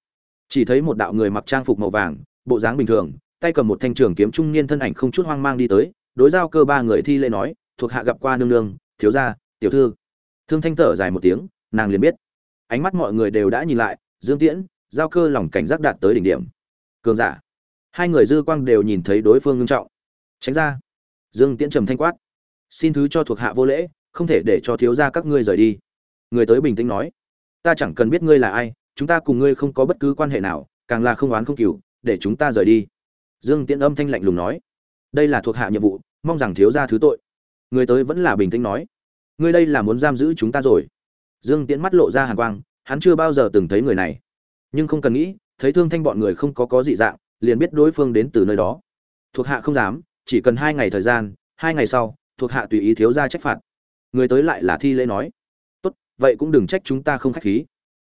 Chỉ thấy một đạo người mặc trang phục màu vàng, bộ dáng bình thường, tay cầm một thanh trường kiếm trung niên thân ảnh không chút hoang mang đi tới, đối giao cơ ba người thi lễ nói, thuộc hạ gặp qua nương nương, thiếu gia, tiểu thư thương thanh thở dài một tiếng, nàng liền biết. Ánh mắt mọi người đều đã nhìn lại, dương tiễn, giao cơ lòng cảnh giác đạt tới đỉnh điểm. Cường giả. Hai người dư quang đều nhìn thấy đối phương ngưng trọng. Tránh ra. Dương tiễn trầm thanh quát. Xin thứ cho thuộc hạ vô lễ, không thể để cho thiếu gia các ngươi rời đi. Người tới bình tĩnh nói. Ta chẳng cần biết ngươi là ai, chúng ta cùng ngươi không có bất cứ quan hệ nào, càng là không oán không cừu, để chúng ta rời đi. Dương tiễn âm thanh lạnh lùng nói. Đây là thuộc hạ nhiệm vụ, mong rằng thiếu gia thứ tội. Người tới vẫn là bình tĩnh nói ngươi đây là muốn giam giữ chúng ta rồi. Dương tiễn mắt lộ ra hàn quang, hắn chưa bao giờ từng thấy người này. Nhưng không cần nghĩ, thấy thương thanh bọn người không có có dị dạng, liền biết đối phương đến từ nơi đó. Thuộc hạ không dám, chỉ cần hai ngày thời gian, hai ngày sau, thuộc hạ tùy ý thiếu gia trách phạt. Người tới lại là thi lễ nói, tốt, vậy cũng đừng trách chúng ta không khách khí.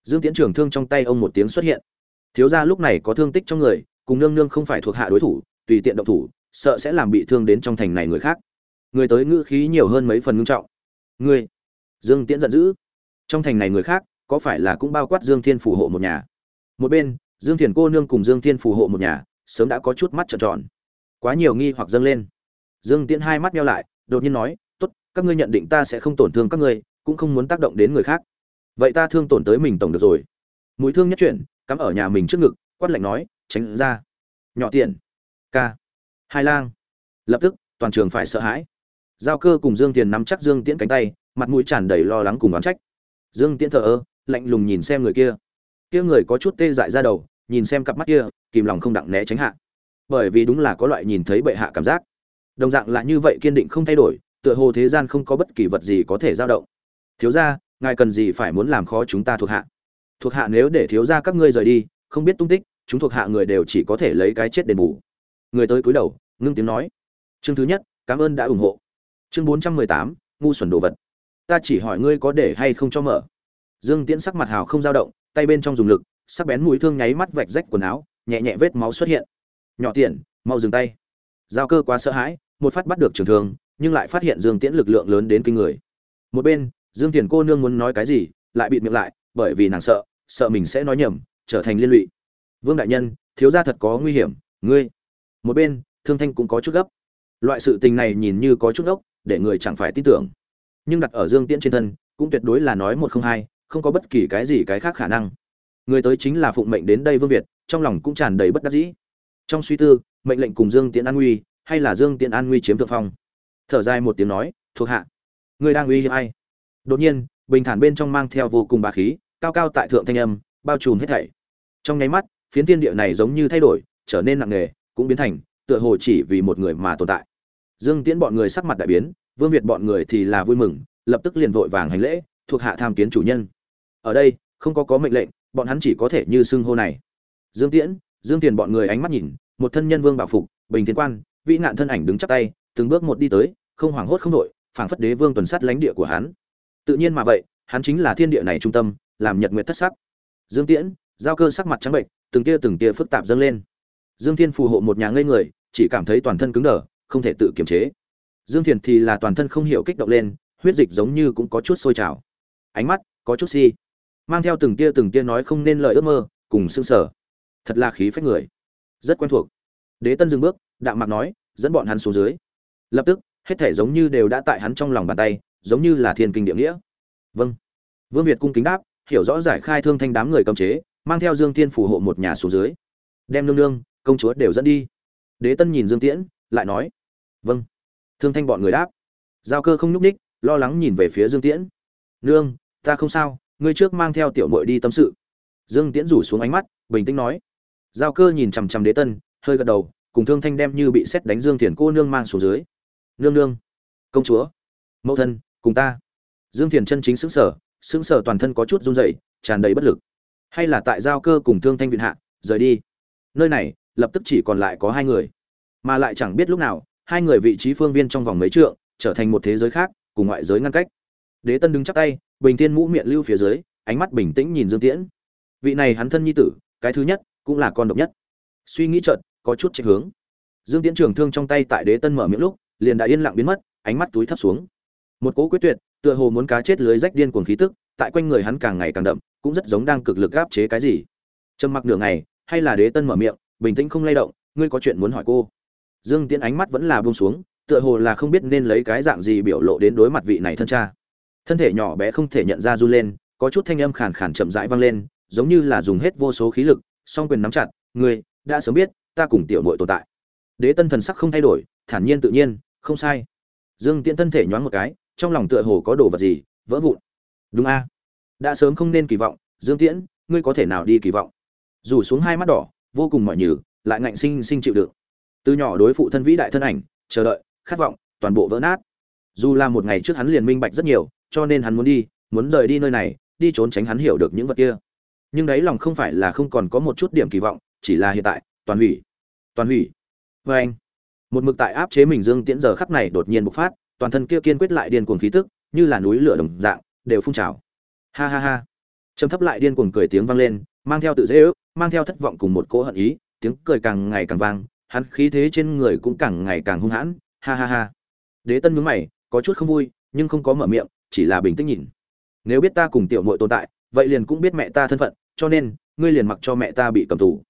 Dương tiễn trưởng thương trong tay ông một tiếng xuất hiện. Thiếu gia lúc này có thương tích trong người, cùng nương nương không phải thuộc hạ đối thủ, tùy tiện động thủ, sợ sẽ làm bị thương đến trong thành này người khác. Người tới ngữ khí nhiều hơn mấy phần ngưng trọng ngươi, dương tiễn giận dữ. Trong thành này người khác, có phải là cũng bao quát dương thiên phù hộ một nhà? Một bên, dương thiền cô nương cùng dương thiên phù hộ một nhà, sớm đã có chút mắt trợn tròn. Quá nhiều nghi hoặc dâng lên. Dương tiễn hai mắt nhau lại, đột nhiên nói, tốt, các ngươi nhận định ta sẽ không tổn thương các ngươi, cũng không muốn tác động đến người khác. Vậy ta thương tổn tới mình tổng được rồi. Mũi thương nhất chuyển, cắm ở nhà mình trước ngực, quát lạnh nói, tránh ra. Nhỏ tiền ca. Hai lang. Lập tức, toàn trường phải sợ hãi giao cơ cùng dương tiền nắm chắc dương tiễn cánh tay, mặt mũi tràn đầy lo lắng cùng oán trách. Dương tiễn thờ ơ, lạnh lùng nhìn xem người kia. Kia người có chút tê dại ra đầu, nhìn xem cặp mắt kia, kìm lòng không đặng né tránh hạ. Bởi vì đúng là có loại nhìn thấy bệ hạ cảm giác. Đồng dạng là như vậy kiên định không thay đổi, tựa hồ thế gian không có bất kỳ vật gì có thể dao động. Thiếu ra ngài cần gì phải muốn làm khó chúng ta thuộc hạ? Thuộc hạ nếu để thiếu ra các ngươi rời đi, không biết tung tích, chúng thuộc hạ người đều chỉ có thể lấy cái chết đền bù. Người tới cúi đầu, ngưng tiếng nói. Chương thứ nhất, cảm ơn đã ủng hộ chương bốn trăm mười tám, ngu xuẩn đồ vật. Ta chỉ hỏi ngươi có để hay không cho mở. Dương tiễn sắc mặt hào không dao động, tay bên trong dùng lực, sắc bén mũi thương nháy mắt vạch rách quần áo, nhẹ nhẹ vết máu xuất hiện. Nhỏ tiện, mau dừng tay. Giao cơ quá sợ hãi, một phát bắt được trường thương, nhưng lại phát hiện dương tiễn lực lượng lớn đến kinh người. Một bên, dương tiền cô nương muốn nói cái gì, lại bịt miệng lại, bởi vì nàng sợ sợ mình sẽ nói nhầm, trở thành liên lụy. Vương đại nhân, thiếu gia thật có nguy hiểm, ngươi. Một bên, thương thanh cũng có chút gấp. Loại sự tình này nhìn như có chút ốc để người chẳng phải tin tưởng. Nhưng đặt ở dương tiễn trên thân, cũng tuyệt đối là nói một không hai, không có bất kỳ cái gì cái khác khả năng. Người tới chính là phụng mệnh đến đây vương việt, trong lòng cũng tràn đầy bất đắc dĩ. Trong suy tư, mệnh lệnh cùng dương tiễn an nguy, hay là dương tiễn an nguy chiếm thượng phong? Thở dài một tiếng nói, thuộc hạ, người đang uy hiếp ai? Đột nhiên, bình thản bên trong mang theo vô cùng bá khí, cao cao tại thượng thanh âm, bao trùm hết thảy. Trong nháy mắt, phiến thiên địa này giống như thay đổi, trở nên nặng nề, cũng biến thành, tựa hồ chỉ vì một người mà tồn tại dương tiễn bọn người sắc mặt đại biến, vương việt bọn người thì là vui mừng, lập tức liền vội vàng hành lễ, thuộc hạ tham kiến chủ nhân. Ở đây, không có có mệnh lệnh, bọn hắn chỉ có thể như xưng hô này. Dương tiễn, dương tiền bọn người ánh mắt nhìn, một thân nhân vương bảo phục, bình thiên quan, vĩ nạn thân ảnh đứng chắp tay, từng bước một đi tới, không hoảng hốt không đội, phảng phất đế vương tuần sát lãnh địa của hắn. Tự nhiên mà vậy, hắn chính là thiên địa này trung tâm, làm nhật nguyệt thất sắc. Dương tiễn, giao cơ sắc mặt trắng bệnh từng tia từng tia phức tạp dâng lên. Dương thiên phù hộ một nhà ngây người, chỉ cảm thấy toàn thân cứng đờ không thể tự kiềm chế. Dương thiền thì là toàn thân không hiểu kích động lên, huyết dịch giống như cũng có chút sôi trào. Ánh mắt có chút si, mang theo từng tia từng tia nói không nên lời ước mơ, cùng sương sở thật là khí phách người. Rất quen thuộc. Đế tân dừng bước, đạm mạc nói, dẫn bọn hắn xuống dưới. Lập tức, hết thể giống như đều đã tại hắn trong lòng bàn tay, giống như là thiên kinh địa nghĩa. Vâng. Vương việt cung kính đáp, hiểu rõ giải khai thương thanh đám người cầm chế, mang theo dương thiên phù hộ một nhà xuống dưới. Đem nương nương, công chúa đều dẫn đi. Đế tân nhìn dương tiễn, lại nói vâng. Thương thanh bọn người đáp. Giao cơ không nhúc ních lo lắng nhìn về phía dương tiễn. Nương, ta không sao, ngươi trước mang theo tiểu mội đi tâm sự. Dương tiễn rủ xuống ánh mắt, bình tĩnh nói. Giao cơ nhìn chằm chằm đế tân, hơi gật đầu, cùng thương thanh đem như bị xét đánh dương thiền cô nương mang xuống dưới. Nương nương. Công chúa. Mẫu thân, cùng ta. Dương thiền chân chính xứng sở xứng sở toàn thân có chút run rẩy, tràn đầy bất lực. Hay là tại giao cơ cùng thương thanh viện hạ, rời đi. Nơi này, lập tức chỉ còn lại có hai người. Mà lại chẳng biết lúc nào hai người vị trí phương viên trong vòng mấy trượng, trở thành một thế giới khác, cùng ngoại giới ngăn cách. Đế tân đứng chắp tay, bình thiên mũ miệng lưu phía dưới, ánh mắt bình tĩnh nhìn dương tiễn. Vị này hắn thân nhi tử, cái thứ nhất, cũng là con độc nhất. Suy nghĩ chợt, có chút chạy hướng. Dương tiễn trường thương trong tay tại đế tân mở miệng lúc, liền đã yên lặng biến mất, ánh mắt túi thấp xuống. Một cỗ quyết tuyệt, tựa hồ muốn cá chết lưới rách điên cuồng khí tức, tại quanh người hắn càng ngày càng đậm, cũng rất giống đang cực lực gáp chế cái gì. Trầm mặc nửa ngày, hay là đế tân mở miệng, bình tĩnh không lay động, ngươi có chuyện muốn hỏi cô? Dương tiễn ánh mắt vẫn là buông xuống, tựa hồ là không biết nên lấy cái dạng gì biểu lộ đến đối mặt vị này thân cha. Thân thể nhỏ bé không thể nhận ra run lên, có chút thanh âm khàn khàn chậm rãi vang lên, giống như là dùng hết vô số khí lực, song quyền nắm chặt, ngươi, đã sớm biết, ta cùng tiểu muội tồn tại. Đế tân thần sắc không thay đổi, thản nhiên tự nhiên, không sai. Dương tiễn thân thể nhoáng một cái, trong lòng tựa hồ có đồ vật gì, vỡ vụn. Đúng a, đã sớm không nên kỳ vọng, dương tiễn, ngươi có thể nào đi kỳ vọng? Dù xuống hai mắt đỏ, vô cùng mỏi nhừ, lại ngạnh sinh sinh chịu đựng từ nhỏ đối phụ thân vĩ đại thân ảnh, chờ đợi, khát vọng, toàn bộ vỡ nát. Dù là một ngày trước hắn liền minh bạch rất nhiều, cho nên hắn muốn đi, muốn rời đi nơi này, đi trốn tránh hắn hiểu được những vật kia. Nhưng đấy lòng không phải là không còn có một chút điểm kỳ vọng, chỉ là hiện tại, toàn hủy. Toàn hủy. Vê anh, một mực tại áp chế mình dương tiễn giờ khắp này đột nhiên bộc phát, toàn thân kia kiên quyết lại điên cuồng khí tức, như là núi lửa đồng dạng, đều phun trào. Ha ha ha. Trầm thấp lại điên cuồng cười tiếng vang lên, mang theo tự dễ ước, mang theo thất vọng cùng một cỗ hận ý, tiếng cười càng ngày càng vang hắn khí thế trên người cũng càng ngày càng hung hãn, ha ha ha. Đế tân nhướng mày, có chút không vui, nhưng không có mở miệng, chỉ là bình tĩnh nhìn. Nếu biết ta cùng tiểu muội tồn tại, vậy liền cũng biết mẹ ta thân phận, cho nên, ngươi liền mặc cho mẹ ta bị cầm tù.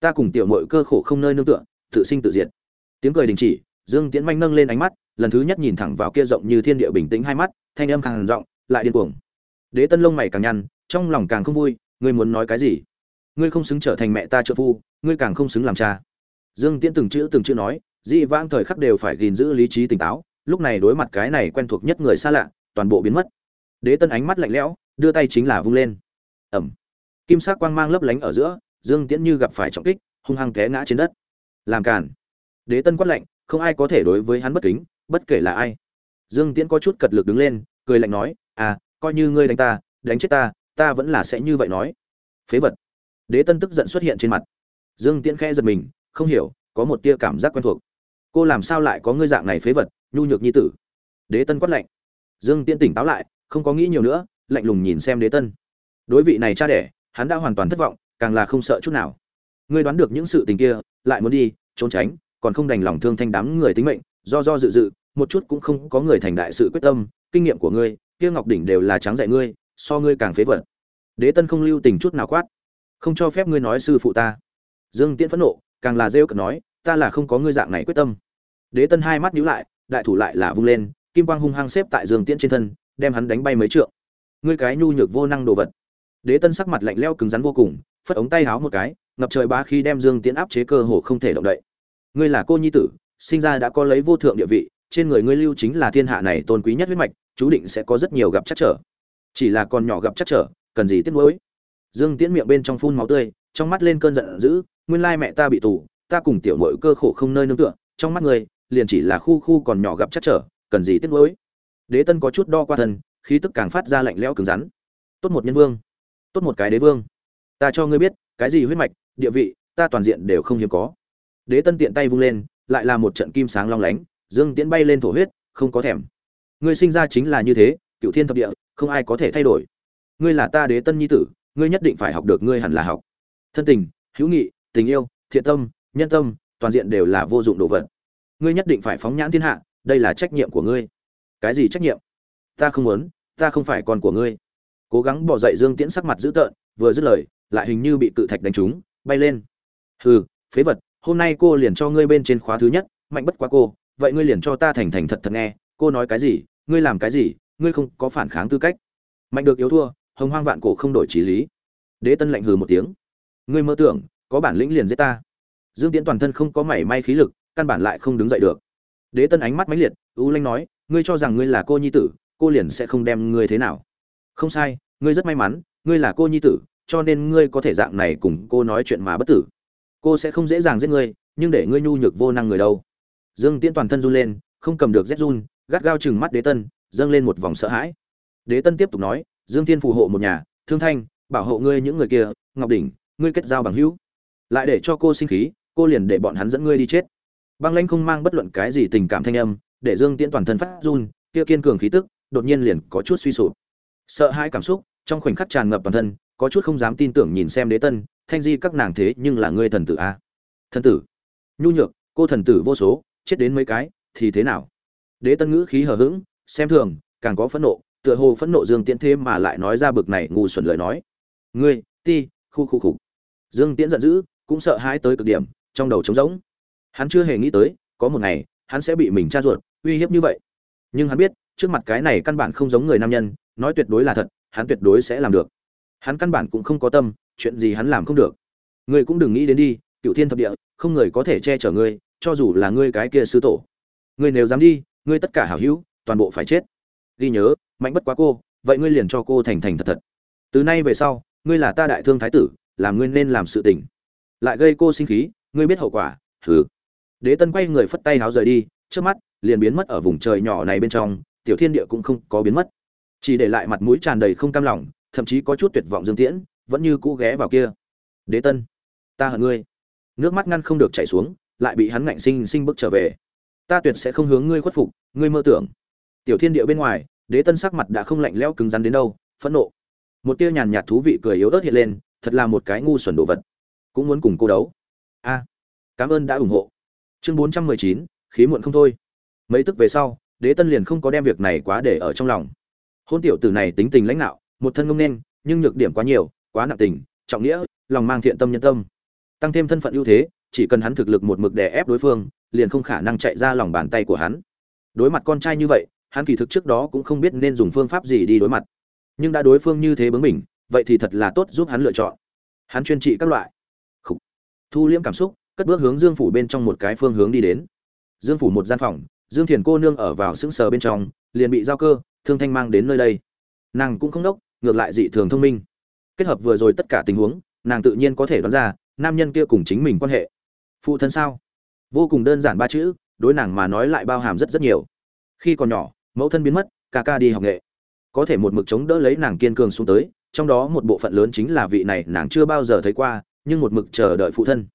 Ta cùng tiểu muội cơ khổ không nơi nương tựa, tự sinh tự diệt. Tiếng cười đình chỉ, dương tiễn manh nâng lên ánh mắt, lần thứ nhất nhìn thẳng vào kia rộng như thiên địa bình tĩnh hai mắt, thanh âm càng rộng lại điên cuồng. Đế tân lông mày càng nhăn, trong lòng càng không vui, ngươi muốn nói cái gì? Ngươi không xứng trở thành mẹ ta trợ phu, ngươi càng không xứng làm cha dương tiễn từng chữ từng chữ nói dị vãng thời khắc đều phải gìn giữ lý trí tỉnh táo, lúc này đối mặt cái này quen thuộc nhất người xa lạ, toàn bộ biến mất. Đế tân ánh mắt lạnh lẽo, đưa tay chính là vung lên. Ẩm. Kim sắc quang mang lấp lánh ở giữa, dương tiễn như gặp phải trọng kích, hung hăng té ngã trên đất. Làm cản đế tân quát lạnh, không ai có thể đối với hắn bất kính, bất kể là ai. Dương tiễn có chút cật lực đứng lên, cười lạnh nói à coi như ngươi đánh ta, đánh chết ta ta vẫn là sẽ như vậy nói. Phế vật. Đế tân tức giận xuất hiện trên mặt. Dương tiễn khẽ giật mình không hiểu, có một tia cảm giác quen thuộc. Cô làm sao lại có ngươi dạng này phế vật, nhu nhược nhi tử? Đế tân quát lạnh. Dương tiễn tỉnh táo lại, không có nghĩ nhiều nữa, lạnh lùng nhìn xem đế tân. Đối vị này cha đẻ, hắn đã hoàn toàn thất vọng, càng là không sợ chút nào. Ngươi đoán được những sự tình kia, lại muốn đi, trốn tránh, còn không đành lòng thương thanh đám người tính mệnh, do do dự dự, một chút cũng không có người thành đại sự quyết tâm, kinh nghiệm của ngươi, kia ngọc đỉnh đều là trắng dạy ngươi, so ngươi càng phế vật. Đế tân không lưu tình chút nào quát. Không cho phép ngươi nói sư phụ ta. Dương tiễn phẫn nộ càng là rêu cực nói, ta là không có ngươi dạng này quyết tâm. Đế tân hai mắt nhíu lại, đại thủ lại là vung lên, kim quang hung hăng xếp tại dương tiễn trên thân, đem hắn đánh bay mấy trượng. Ngươi cái nhu nhược vô năng đồ vật. Đế tân sắc mặt lạnh lẽo cứng rắn vô cùng, phất ống tay háo một cái, ngập trời ba khi đem dương tiễn áp chế cơ hồ không thể động đậy. Ngươi là cô nhi tử, sinh ra đã có lấy vô thượng địa vị, trên người ngươi lưu chính là thiên hạ này tôn quý nhất huyết mạch, chú định sẽ có rất nhiều gặp chắc trở. Chỉ là con nhỏ gặp chắc trở, cần gì tiếc nuối? Dương tiễn miệng bên trong phun máu tươi, trong mắt lên cơn giận dữ nguyên lai mẹ ta bị tù, ta cùng tiểu mội cơ khổ không nơi nương tựa, trong mắt người, liền chỉ là khu khu còn nhỏ gặp chắc trở, cần gì tiếc nuối. Đế tân có chút đo qua thân, khí tức càng phát ra lạnh lẽo cứng rắn. Tốt một nhân vương, tốt một cái đế vương. Ta cho ngươi biết, cái gì huyết mạch, địa vị, ta toàn diện đều không hiếm có. Đế tân tiện tay vung lên, lại là một trận kim sáng long lánh, dương tiễn bay lên thổ huyết, không có thèm. Ngươi sinh ra chính là như thế, cựu thiên thập địa, không ai có thể thay đổi. Ngươi là ta đế tân nhi tử, ngươi nhất định phải học được ngươi hẳn là học. Thân tình, hữu nghị tình yêu, thiện tâm, nhân tâm, toàn diện đều là vô dụng đồ vật. Ngươi nhất định phải phóng nhãn thiên hạ, đây là trách nhiệm của ngươi. Cái gì trách nhiệm? Ta không muốn, ta không phải con của ngươi. Cố gắng bỏ dậy dương tiễn sắc mặt dữ tợn, vừa dứt lời, lại hình như bị cự thạch đánh trúng, bay lên. Hừ, phế vật, hôm nay cô liền cho ngươi bên trên khóa thứ nhất, mạnh bất quá cô, vậy ngươi liền cho ta thành thành thật thật nghe, cô nói cái gì, ngươi làm cái gì, ngươi không có phản kháng tư cách. Mạnh được yếu thua, hồng hoang vạn cổ không đổi trí lý. Đế tân lạnh hừ một tiếng. Ngươi mơ tưởng có bản lĩnh liền giết ta. Dương tiễn toàn thân không có mảy may khí lực, căn bản lại không đứng dậy được. Đế tân ánh mắt mãnh liệt ưu lanh nói, ngươi cho rằng ngươi là cô nhi tử, cô liền sẽ không đem ngươi thế nào. Không sai, ngươi rất may mắn, ngươi là cô nhi tử, cho nên ngươi có thể dạng này cùng cô nói chuyện mà bất tử. Cô sẽ không dễ dàng giết ngươi, nhưng để ngươi nhu nhược vô năng người đâu. Dương tiễn toàn thân run lên, không cầm được rét run, gắt gao chừng mắt đế tân, dâng lên một vòng sợ hãi. Đế tân tiếp tục nói, dương tiên phù hộ một nhà, thương thanh, bảo hộ ngươi những người kia, ngọc đỉnh, ngươi kết giao bằng hữu lại để cho cô sinh khí, cô liền để bọn hắn dẫn ngươi đi chết. Băng lanh không mang bất luận cái gì tình cảm thanh âm, để dương tiễn toàn thân phát run, kia kiên cường khí tức, đột nhiên liền có chút suy sụp. Sợ hãi cảm xúc, trong khoảnh khắc tràn ngập toàn thân, có chút không dám tin tưởng nhìn xem đế tân, thanh di, các nàng thế nhưng là ngươi thần tử a thần tử? Nhu nhược, cô thần tử vô số, chết đến mấy cái, thì thế nào? Đế tân ngữ khí hờ hững, xem thường, càng có phẫn nộ, tựa hồ phẫn nộ dương tiễn thế mà lại nói ra bực này ngu xuẩn lời nói. Ngươi, ti, khu khu khục dương tiễn giận dữ cũng sợ hãi tới cực điểm, trong đầu trống rỗng. Hắn chưa hề nghĩ tới, có một ngày, hắn sẽ bị mình tra ruột, uy hiếp như vậy. Nhưng hắn biết, trước mặt cái này căn bản không giống người nam nhân, nói tuyệt đối là thật, hắn tuyệt đối sẽ làm được. Hắn căn bản cũng không có tâm, chuyện gì hắn làm không được. Ngươi cũng đừng nghĩ đến đi, cựu thiên thập địa, không người có thể che chở ngươi, cho dù là ngươi cái kia sư tổ. Ngươi nếu dám đi, ngươi tất cả hảo hữu, toàn bộ phải chết. Ghi nhớ, mạnh bất quá cô, vậy ngươi liền cho cô thành thành thật thật. Từ nay về sau, ngươi là ta đại thương thái tử, làm ngươi nên làm sự tình lại gây cô sinh khí, ngươi biết hậu quả, hừ. Đế tân quay người phất tay háo rời đi, trước mắt, liền biến mất ở vùng trời nhỏ này bên trong, tiểu thiên địa cũng không có biến mất. Chỉ để lại mặt mũi tràn đầy không cam lòng, thậm chí có chút tuyệt vọng dương tiễn, vẫn như cũ ghé vào kia. Đế tân, ta hận ngươi. Nước mắt ngăn không được chảy xuống, lại bị hắn ngạnh sinh sinh bước trở về. Ta tuyệt sẽ không hướng ngươi khuất phục, ngươi mơ tưởng. Tiểu thiên địa bên ngoài, đế tân sắc mặt đã không lạnh lẽo cứng rắn đến đâu, phẫn nộ. Một tia nhàn nhạt thú vị cười yếu ớt hiện lên, thật là một cái ngu xuẩn đồ vật cũng muốn cùng cô đấu. A, cảm ơn đã ủng hộ. Chương bốn trăm mười chín, khí muộn không thôi. Mấy tức về sau, đế tân liền không có đem việc này quá để ở trong lòng. Hôn tiểu tử này tính tình lãnh đạo một thân ngông nên nhưng nhược điểm quá nhiều, quá nặng tình, trọng nghĩa, lòng mang thiện tâm nhân tâm. Tăng thêm thân phận ưu thế, chỉ cần hắn thực lực một mực đè ép đối phương, liền không khả năng chạy ra lòng bàn tay của hắn. Đối mặt con trai như vậy, hắn kỳ thực trước đó cũng không biết nên dùng phương pháp gì đi đối mặt. Nhưng đã đối phương như thế bướng mình vậy thì thật là tốt giúp hắn lựa chọn. Hắn chuyên trị các loại thu liễm cảm xúc, cất bước hướng dương phủ bên trong một cái phương hướng đi đến. Dương phủ một gian phòng, dương thiền cô nương ở vào sững sờ bên trong, liền bị giao cơ, thương thanh mang đến nơi đây. Nàng cũng không đốc, ngược lại dị thường thông minh. Kết hợp vừa rồi tất cả tình huống, nàng tự nhiên có thể đoán ra, nam nhân kia cùng chính mình quan hệ. Phụ thân sao? Vô cùng đơn giản ba chữ, đối nàng mà nói lại bao hàm rất rất nhiều. Khi còn nhỏ, mẫu thân biến mất, ca ca đi học nghệ. Có thể một mực chống đỡ lấy nàng kiên cường xuống tới, trong đó một bộ phận lớn chính là vị này nàng chưa bao giờ thấy qua nhưng một mực chờ đợi phụ thân.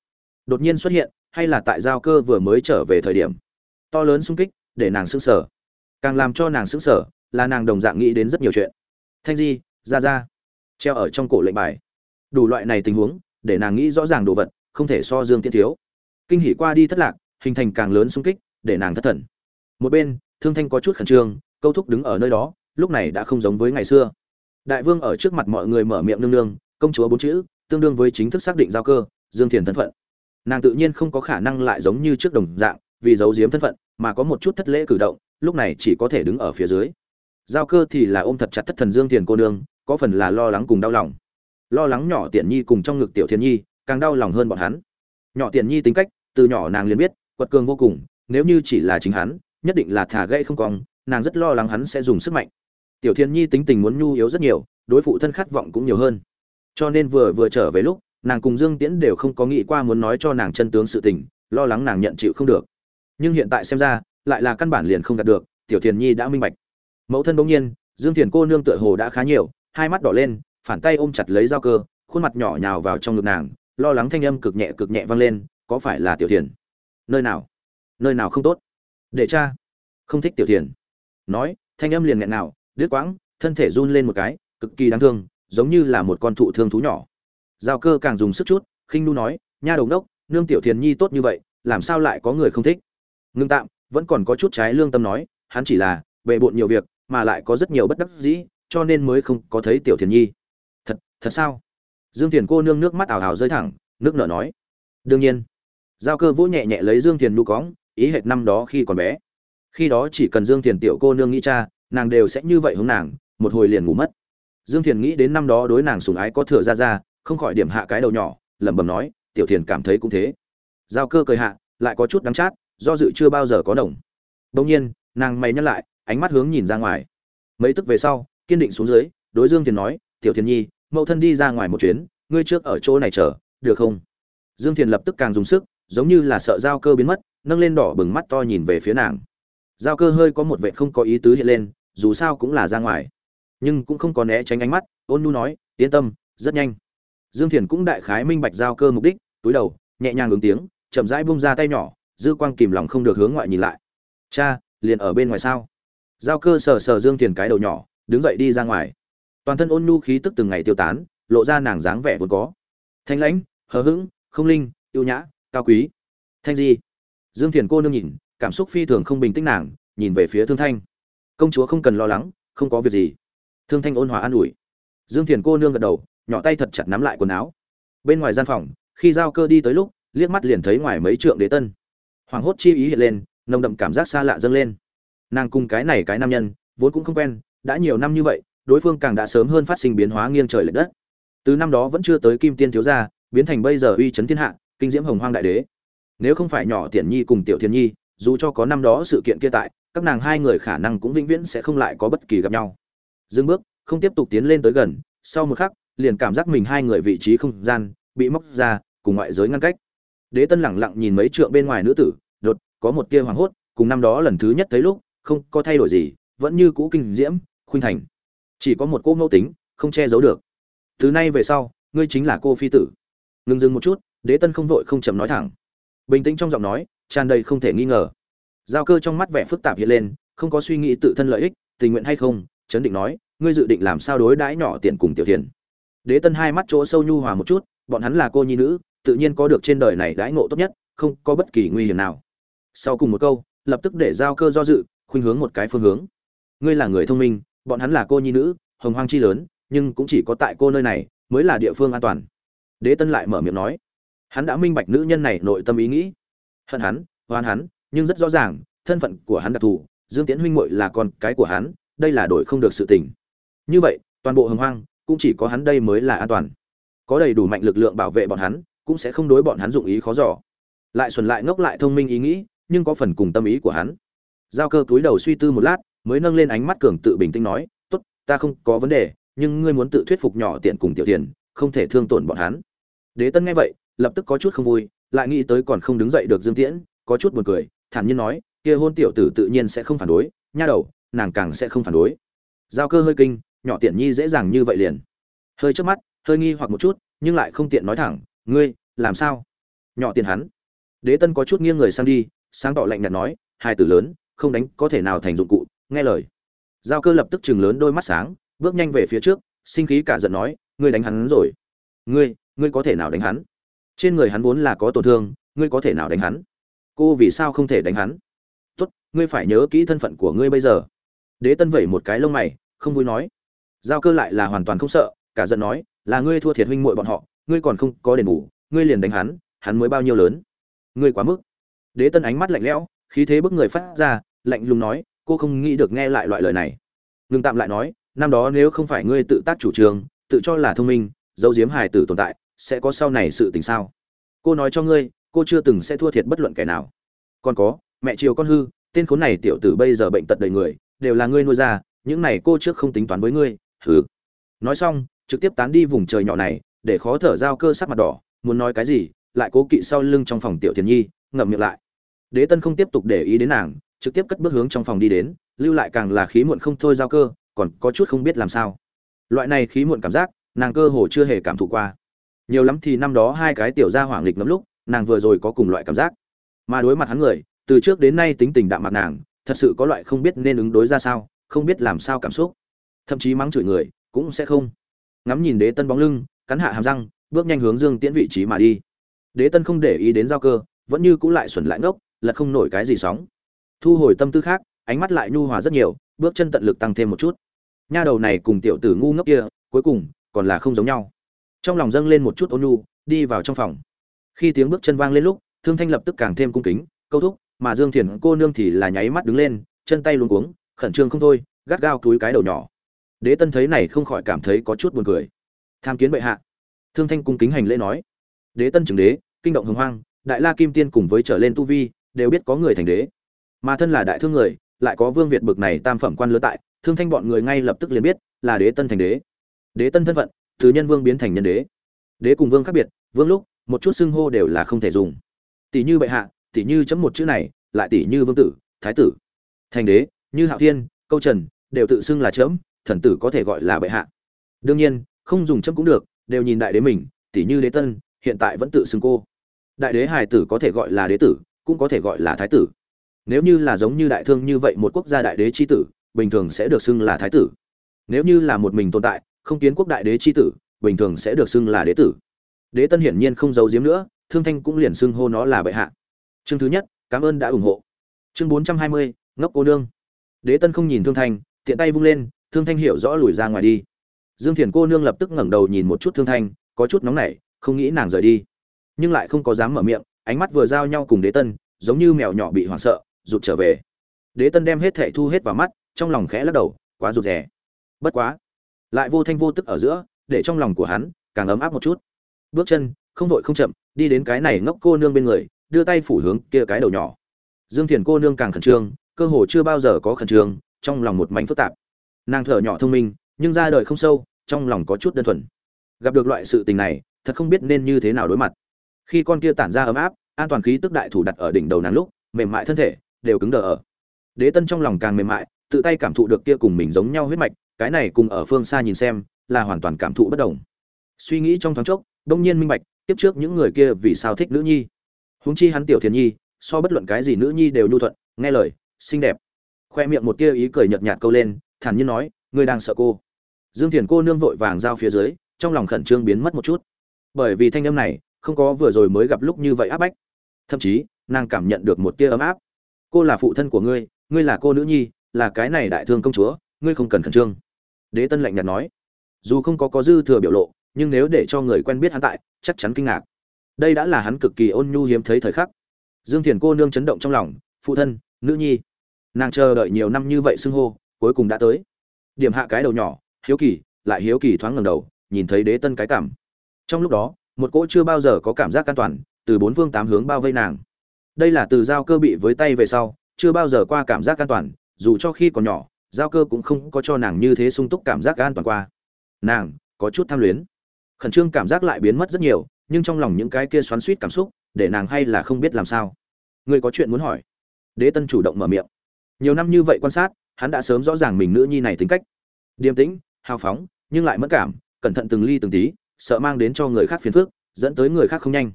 Đột nhiên xuất hiện, hay là tại giao cơ vừa mới trở về thời điểm. To lớn sung kích, để nàng sững sờ. Càng làm cho nàng sững sờ, là nàng đồng dạng nghĩ đến rất nhiều chuyện. Thanh di ra ra treo ở trong cổ lệnh bài. Đủ loại này tình huống, để nàng nghĩ rõ ràng đồ vật, không thể so dương tiên thiếu. Kinh hỉ qua đi thất lạc, hình thành càng lớn sung kích, để nàng thất thần. Một bên, thương thanh có chút khẩn trương, câu thúc đứng ở nơi đó, lúc này đã không giống với ngày xưa. Đại vương ở trước mặt mọi người mở miệng nương nương, công chúa bốn chữ tương đương với chính thức xác định giao cơ, dương thiền thân phận. Nàng tự nhiên không có khả năng lại giống như trước đồng dạng, vì giấu giếm thân phận, mà có một chút thất lễ cử động, lúc này chỉ có thể đứng ở phía dưới. Giao cơ thì là ôm thật chặt thất thần dương thiền cô nương, có phần là lo lắng cùng đau lòng. Lo lắng nhỏ tiện nhi cùng trong ngực tiểu thiên nhi, càng đau lòng hơn bọn hắn. Nhỏ tiện nhi tính cách, từ nhỏ nàng liền biết, quật cường vô cùng, nếu như chỉ là chính hắn, nhất định là thả gây không cong nàng rất lo lắng hắn sẽ dùng sức mạnh. Tiểu thiên nhi tính tình muốn nhu yếu rất nhiều, đối phụ thân khát vọng cũng nhiều hơn cho nên vừa vừa trở về lúc, nàng cùng dương tiễn đều không có nghĩ qua muốn nói cho nàng chân tướng sự tình, lo lắng nàng nhận chịu không được. Nhưng hiện tại xem ra, lại là căn bản liền không đạt được, tiểu thiền nhi đã minh bạch. Mẫu thân bỗng nhiên, dương thiền cô nương tựa hồ đã khá nhiều, hai mắt đỏ lên, phản tay ôm chặt lấy dao cơ, khuôn mặt nhỏ nhào vào trong ngực nàng, lo lắng thanh âm cực nhẹ cực nhẹ vang lên, có phải là tiểu thiền? Nơi nào? Nơi nào không tốt? Để cha. Không thích tiểu thiền. Nói, thanh âm liền nghẹn nào đứt quãng, thân thể run lên một cái, cực kỳ đáng thương giống như là một con thụ thương thú nhỏ. Giao cơ càng dùng sức chút, khinh nu nói, nha đầu đốc nương tiểu thiền nhi tốt như vậy, làm sao lại có người không thích? Ngưng tạm, vẫn còn có chút trái lương tâm nói, hắn chỉ là bề bộn nhiều việc, mà lại có rất nhiều bất đắc dĩ, cho nên mới không có thấy tiểu thiền nhi. Thật thật sao? Dương thiền cô nương nước mắt ảo ảo rơi thẳng, nước nở nói, đương nhiên. Giao cơ vỗ nhẹ nhẹ lấy dương thiền nu cóng, ý hệt năm đó khi còn bé. Khi đó chỉ cần dương thiền tiểu cô nương nghĩ cha, nàng đều sẽ như vậy hướng nàng, một hồi liền ngủ mất dương thiền nghĩ đến năm đó đối nàng sùng ái có thừa ra ra, không khỏi điểm hạ cái đầu nhỏ, lẩm bẩm nói, tiểu thiền cảm thấy cũng thế. Giao cơ cười hạ, lại có chút đắng chát, do dự chưa bao giờ có đồng. Đông nhiên, nàng mày nhắc lại, ánh mắt hướng nhìn ra ngoài. Mấy tức về sau, kiên định xuống dưới, đối dương thiền nói, tiểu thiền nhi, mẫu thân đi ra ngoài một chuyến, ngươi trước ở chỗ này chờ, được không? Dương thiền lập tức càng dùng sức, giống như là sợ giao cơ biến mất, nâng lên đỏ bừng mắt to nhìn về phía nàng. Giao cơ hơi có một vệ không có ý tứ hiện lên, dù sao cũng là ra ngoài nhưng cũng không có né tránh ánh mắt, ôn nu nói, yên tâm, rất nhanh. Dương thiền cũng đại khái minh bạch giao cơ mục đích, túi đầu, nhẹ nhàng ứng tiếng, chậm rãi bung ra tay nhỏ, dư quang kìm lòng không được hướng ngoại nhìn lại. Cha, liền ở bên ngoài sao? Giao cơ sờ sờ dương thiền cái đầu nhỏ, đứng dậy đi ra ngoài. Toàn thân ôn nhu khí tức từng ngày tiêu tán, lộ ra nàng dáng vẻ vốn có. Thanh lãnh, hờ hững, không linh yêu nhã, cao quý. Thanh di. Dương thiền cô nương nhìn, cảm xúc phi thường không bình tĩnh nàng, nhìn về phía thương thanh. Công chúa không cần lo lắng, không có việc gì thương thanh ôn hòa an ủi. Dương thiền cô nương gật đầu, nhỏ tay thật chặt nắm lại quần áo. Bên ngoài gian phòng, khi giao cơ đi tới lúc, liếc mắt liền thấy ngoài mấy trượng đế tân. Hoảng hốt chi ý hiện lên, nồng đậm cảm giác xa lạ dâng lên. Nàng cùng cái này cái nam nhân, vốn cũng không quen, đã nhiều năm như vậy, đối phương càng đã sớm hơn phát sinh biến hóa nghiêng trời lệch đất. Từ năm đó vẫn chưa tới kim tiên thiếu gia, biến thành bây giờ uy chấn thiên hạ, kinh diễm hồng hoang đại đế. Nếu không phải nhỏ tiện nhi cùng tiểu thiên nhi, dù cho có năm đó sự kiện kia tại, các nàng hai người khả năng cũng vĩnh viễn sẽ không lại có bất kỳ gặp nhau dừng bước, không tiếp tục tiến lên tới gần, sau một khắc, liền cảm giác mình hai người vị trí không gian bị móc ra, cùng ngoại giới ngăn cách. Đế tân lẳng lặng nhìn mấy trượng bên ngoài nữ tử, đột, có một tia hoảng hốt, cùng năm đó lần thứ nhất thấy lúc, không có thay đổi gì, vẫn như cũ kinh diễm, khuynh thành. Chỉ có một cô mẫu tính, không che giấu được. Từ nay về sau, ngươi chính là cô phi tử. Ngừng dừng một chút, đế tân không vội không chậm nói thẳng. Bình tĩnh trong giọng nói, tràn đầy không thể nghi ngờ. Giao cơ trong mắt vẻ phức tạp hiện lên, không có suy nghĩ tự thân lợi ích, tình nguyện hay không chấn định nói, ngươi dự định làm sao đối đãi nhỏ tiền cùng tiểu thiền? Đế tân hai mắt chỗ sâu nhu hòa một chút, bọn hắn là cô nhi nữ, tự nhiên có được trên đời này đãi ngộ tốt nhất, không có bất kỳ nguy hiểm nào. Sau cùng một câu, lập tức để giao cơ do dự, khuynh hướng một cái phương hướng. Ngươi là người thông minh, bọn hắn là cô nhi nữ, hồng hoang chi lớn, nhưng cũng chỉ có tại cô nơi này mới là địa phương an toàn. Đế tân lại mở miệng nói. Hắn đã minh bạch nữ nhân này nội tâm ý nghĩ. Hận hắn, oan hắn, nhưng rất rõ ràng, thân phận của hắn đặc thù, dương tiễn huynh muội là con cái của hắn đây là đổi không được sự tình. Như vậy, toàn bộ hồng hoang cũng chỉ có hắn đây mới là an toàn. Có đầy đủ mạnh lực lượng bảo vệ bọn hắn, cũng sẽ không đối bọn hắn dụng ý khó dò. Lại xuẩn lại ngốc lại thông minh ý nghĩ, nhưng có phần cùng tâm ý của hắn. Giao cơ túi đầu suy tư một lát, mới nâng lên ánh mắt cường tự bình tĩnh nói, tốt, ta không có vấn đề, nhưng ngươi muốn tự thuyết phục nhỏ tiện cùng tiểu tiền không thể thương tổn bọn hắn. Đế tân nghe vậy, lập tức có chút không vui, lại nghĩ tới còn không đứng dậy được dương tiễn, có chút buồn cười, thản nhiên nói, kia hôn tiểu tử tự nhiên sẽ không phản đối, nha đầu nàng càng sẽ không phản đối. Giao cơ hơi kinh, nhỏ tiện nhi dễ dàng như vậy liền. Hơi trước mắt, hơi nghi hoặc một chút, nhưng lại không tiện nói thẳng, ngươi, làm sao? Nhỏ tiền hắn. Đế tân có chút nghiêng người sang đi, sáng tỏ lạnh nhạt nói, hai từ lớn, không đánh có thể nào thành dụng cụ. Nghe lời, giao cơ lập tức chừng lớn đôi mắt sáng, bước nhanh về phía trước, sinh khí cả giận nói, ngươi đánh hắn rồi. Ngươi ngươi có thể nào đánh hắn? Trên người hắn vốn là có tổn thương, ngươi có thể nào đánh hắn? Cô vì sao không thể đánh hắn? Tốt, ngươi phải nhớ kỹ thân phận của ngươi bây giờ đế tân vẩy một cái lông mày, không vui nói. Giao cơ lại là hoàn toàn không sợ, cả giận nói, là ngươi thua thiệt huynh muội bọn họ, ngươi còn không có đền bù, ngươi liền đánh hắn hắn mới bao nhiêu lớn. Ngươi quá mức. Đế tân ánh mắt lạnh lẽo, khí thế bức người phát ra, lạnh lùng nói, cô không nghĩ được nghe lại loại lời này. Ngừng tạm lại nói, năm đó nếu không phải ngươi tự tác chủ trương, tự cho là thông minh dấu diếm hài tử tồn tại, sẽ có sau này sự tình sao? Cô nói cho ngươi, cô chưa từng sẽ thua thiệt bất luận kẻ nào. Còn có, mẹ chiều con hư, tên khốn này tiểu tử bây giờ bệnh tật đầy người đều là ngươi nuôi ra, những này cô trước không tính toán với ngươi, hừ. Nói xong, trực tiếp tán đi vùng trời nhỏ này, để khó thở giao cơ sắc mặt đỏ, muốn nói cái gì, lại cố kỵ sau lưng trong phòng tiểu thiền nhi, ngậm miệng lại. Đế tân không tiếp tục để ý đến nàng, trực tiếp cất bước hướng trong phòng đi đến, lưu lại càng là khí muộn không thôi giao cơ, còn có chút không biết làm sao. Loại này khí muộn cảm giác, nàng cơ hồ chưa hề cảm thụ qua. Nhiều lắm thì năm đó hai cái tiểu gia hoảng lịch ngấm lúc, nàng vừa rồi có cùng loại cảm giác. Mà đối mặt hắn người, từ trước đến nay tính tình đạm mặt nàng thật sự có loại không biết nên ứng đối ra sao, không biết làm sao cảm xúc. Thậm chí mắng chửi người, cũng sẽ không. Ngắm nhìn đế tân bóng lưng, cắn hạ hàm răng, bước nhanh hướng dương tiễn vị trí mà đi. Đế tân không để ý đến giao cơ, vẫn như cũng lại xuẩn lại ngốc, lật không nổi cái gì sóng. Thu hồi tâm tư khác, ánh mắt lại nhu hòa rất nhiều, bước chân tận lực tăng thêm một chút. Nha đầu này cùng tiểu tử ngu ngốc kia, cuối cùng, còn là không giống nhau. Trong lòng dâng lên một chút ôn nhu, đi vào trong phòng. Khi tiếng bước chân vang lên lúc, thương thanh lập tức càng thêm cung kính, câu thúc mà dương thiền cô nương thì là nháy mắt đứng lên, chân tay luống cuống, khẩn trương không thôi, gắt gao túi cái đầu nhỏ. Đế tân thấy này không khỏi cảm thấy có chút buồn cười. Tham kiến bệ hạ. Thương thanh cung kính hành lễ nói. Đế tân trưởng đế, kinh động hồng hoang, đại la kim tiên cùng với trở lên tu vi, đều biết có người thành đế. Mà thân là đại thương người, lại có vương việt bực này tam phẩm quan lớn tại, thương thanh bọn người ngay lập tức liền biết là đế tân thành đế. Đế tân thân phận, từ nhân vương biến thành nhân đế. Đế cùng vương khác biệt, vương lúc, một chút xưng hô đều là không thể dùng. Tỷ như bệ hạ tỷ như chấm một chữ này, lại tỷ như vương tử, thái tử. Thành đế, như hạo thiên, câu trần, đều tự xưng là chấm, thần tử có thể gọi là bệ hạ. Đương nhiên, không dùng chấm cũng được, đều nhìn đại đế mình, tỷ như đế tân, hiện tại vẫn tự xưng cô. Đại đế hài tử có thể gọi là đế tử, cũng có thể gọi là thái tử. Nếu như là giống như đại thương như vậy một quốc gia đại đế c h i tử, bình thường sẽ được xưng là thái tử. Nếu như là một mình tồn tại, không kiến quốc đại đế c h i tử, bình thường sẽ được xưng là đế tử. Đế tân hiển nhiên không giấu giếm nữa, thương thanh cũng liền xưng hô nó là bệ hạ chương thứ nhất, cảm ơn đã ủng hộ. Chương bốn trăm hai mươi, ngốc cô nương. Đế tân không nhìn thương thanh, tiện tay vung lên, thương thanh hiểu rõ lùi ra ngoài đi. Dương thiền cô nương lập tức ngẩng đầu nhìn một chút thương thanh, có chút nóng nảy, không nghĩ nàng rời đi. Nhưng lại không có dám mở miệng, ánh mắt vừa giao nhau cùng đế tân, giống như mèo nhỏ bị hoảng sợ, rụt trở về. Đế tân đem hết thẻ thu hết vào mắt, trong lòng khẽ lắc đầu, quá rụt rè. Bất quá, lại vô thanh vô tức ở giữa, để trong lòng của hắn càng ấm áp một chút. Bước chân, không vội không chậm, đi đến cái này ngốc cô nương bên người đưa tay phủ hướng kia cái đầu nhỏ. Dương thiền cô nương càng khẩn trương, cơ hồ chưa bao giờ có khẩn trương, trong lòng một mảnh phức tạp. Nàng thở nhỏ thông minh, nhưng ra đời không sâu, trong lòng có chút đơn thuần. Gặp được loại sự tình này, thật không biết nên như thế nào đối mặt. Khi con kia tản ra ấm áp, an toàn khí tức đại thủ đặt ở đỉnh đầu nàng lúc, mềm mại thân thể, đều cứng đờ ở. Đế tân trong lòng càng mềm mại, tự tay cảm thụ được kia cùng mình giống nhau huyết mạch, cái này cùng ở phương xa nhìn xem, là hoàn toàn cảm thụ bất đồng. Suy nghĩ trong thoáng chốc, đông nhiên minh bạch tiếp trước những người kia vì sao thích nữ nhi? Huống chi hắn tiểu thiền nhi, so bất luận cái gì nữ nhi đều nhu thuận, nghe lời, xinh đẹp. Khoe miệng một tia ý cười nhợt nhạt câu lên, thản nhiên nói, ngươi đang sợ cô. Dương thiền cô nương vội vàng giao phía dưới, trong lòng khẩn trương biến mất một chút. Bởi vì thanh âm này, không có vừa rồi mới gặp lúc như vậy áp bách. Thậm chí, nàng cảm nhận được một tia ấm áp. Cô là phụ thân của ngươi ngươi là cô nữ nhi, là cái này đại thương công chúa, ngươi không cần khẩn trương. Đế tân lạnh nhạt nói. Dù không có có dư thừa biểu lộ, nhưng nếu để cho người quen biết hắn tại, chắc chắn kinh ngạc đây đã là hắn cực kỳ ôn nhu hiếm thấy thời khắc. Dương thiền cô nương chấn động trong lòng, phụ thân, nữ nhi. Nàng chờ đợi nhiều năm như vậy xưng hô, cuối cùng đã tới. Điểm hạ cái đầu nhỏ, hiếu kỳ, lại hiếu kỳ thoáng ngầm đầu, nhìn thấy đế tân cái cảm. Trong lúc đó, một cỗ chưa bao giờ có cảm giác an toàn, từ bốn phương tám hướng bao vây nàng. Đây là từ giao cơ bị với tay về sau, chưa bao giờ qua cảm giác an toàn, dù cho khi còn nhỏ, giao cơ cũng không có cho nàng như thế sung túc cảm giác an toàn qua. Nàng có chút tham luyến. Khẩn trương cảm giác lại biến mất rất nhiều nhưng trong lòng những cái kia xoắn suýt cảm xúc, để nàng hay là không biết làm sao. Ngươi có chuyện muốn hỏi. Đế tân chủ động mở miệng. Nhiều năm như vậy quan sát, hắn đã sớm rõ ràng mình nữ nhi này tính cách. Điềm tĩnh, hào phóng, nhưng lại mất cảm, cẩn thận từng ly từng tí, sợ mang đến cho người khác phiền phức, dẫn tới người khác không nhanh.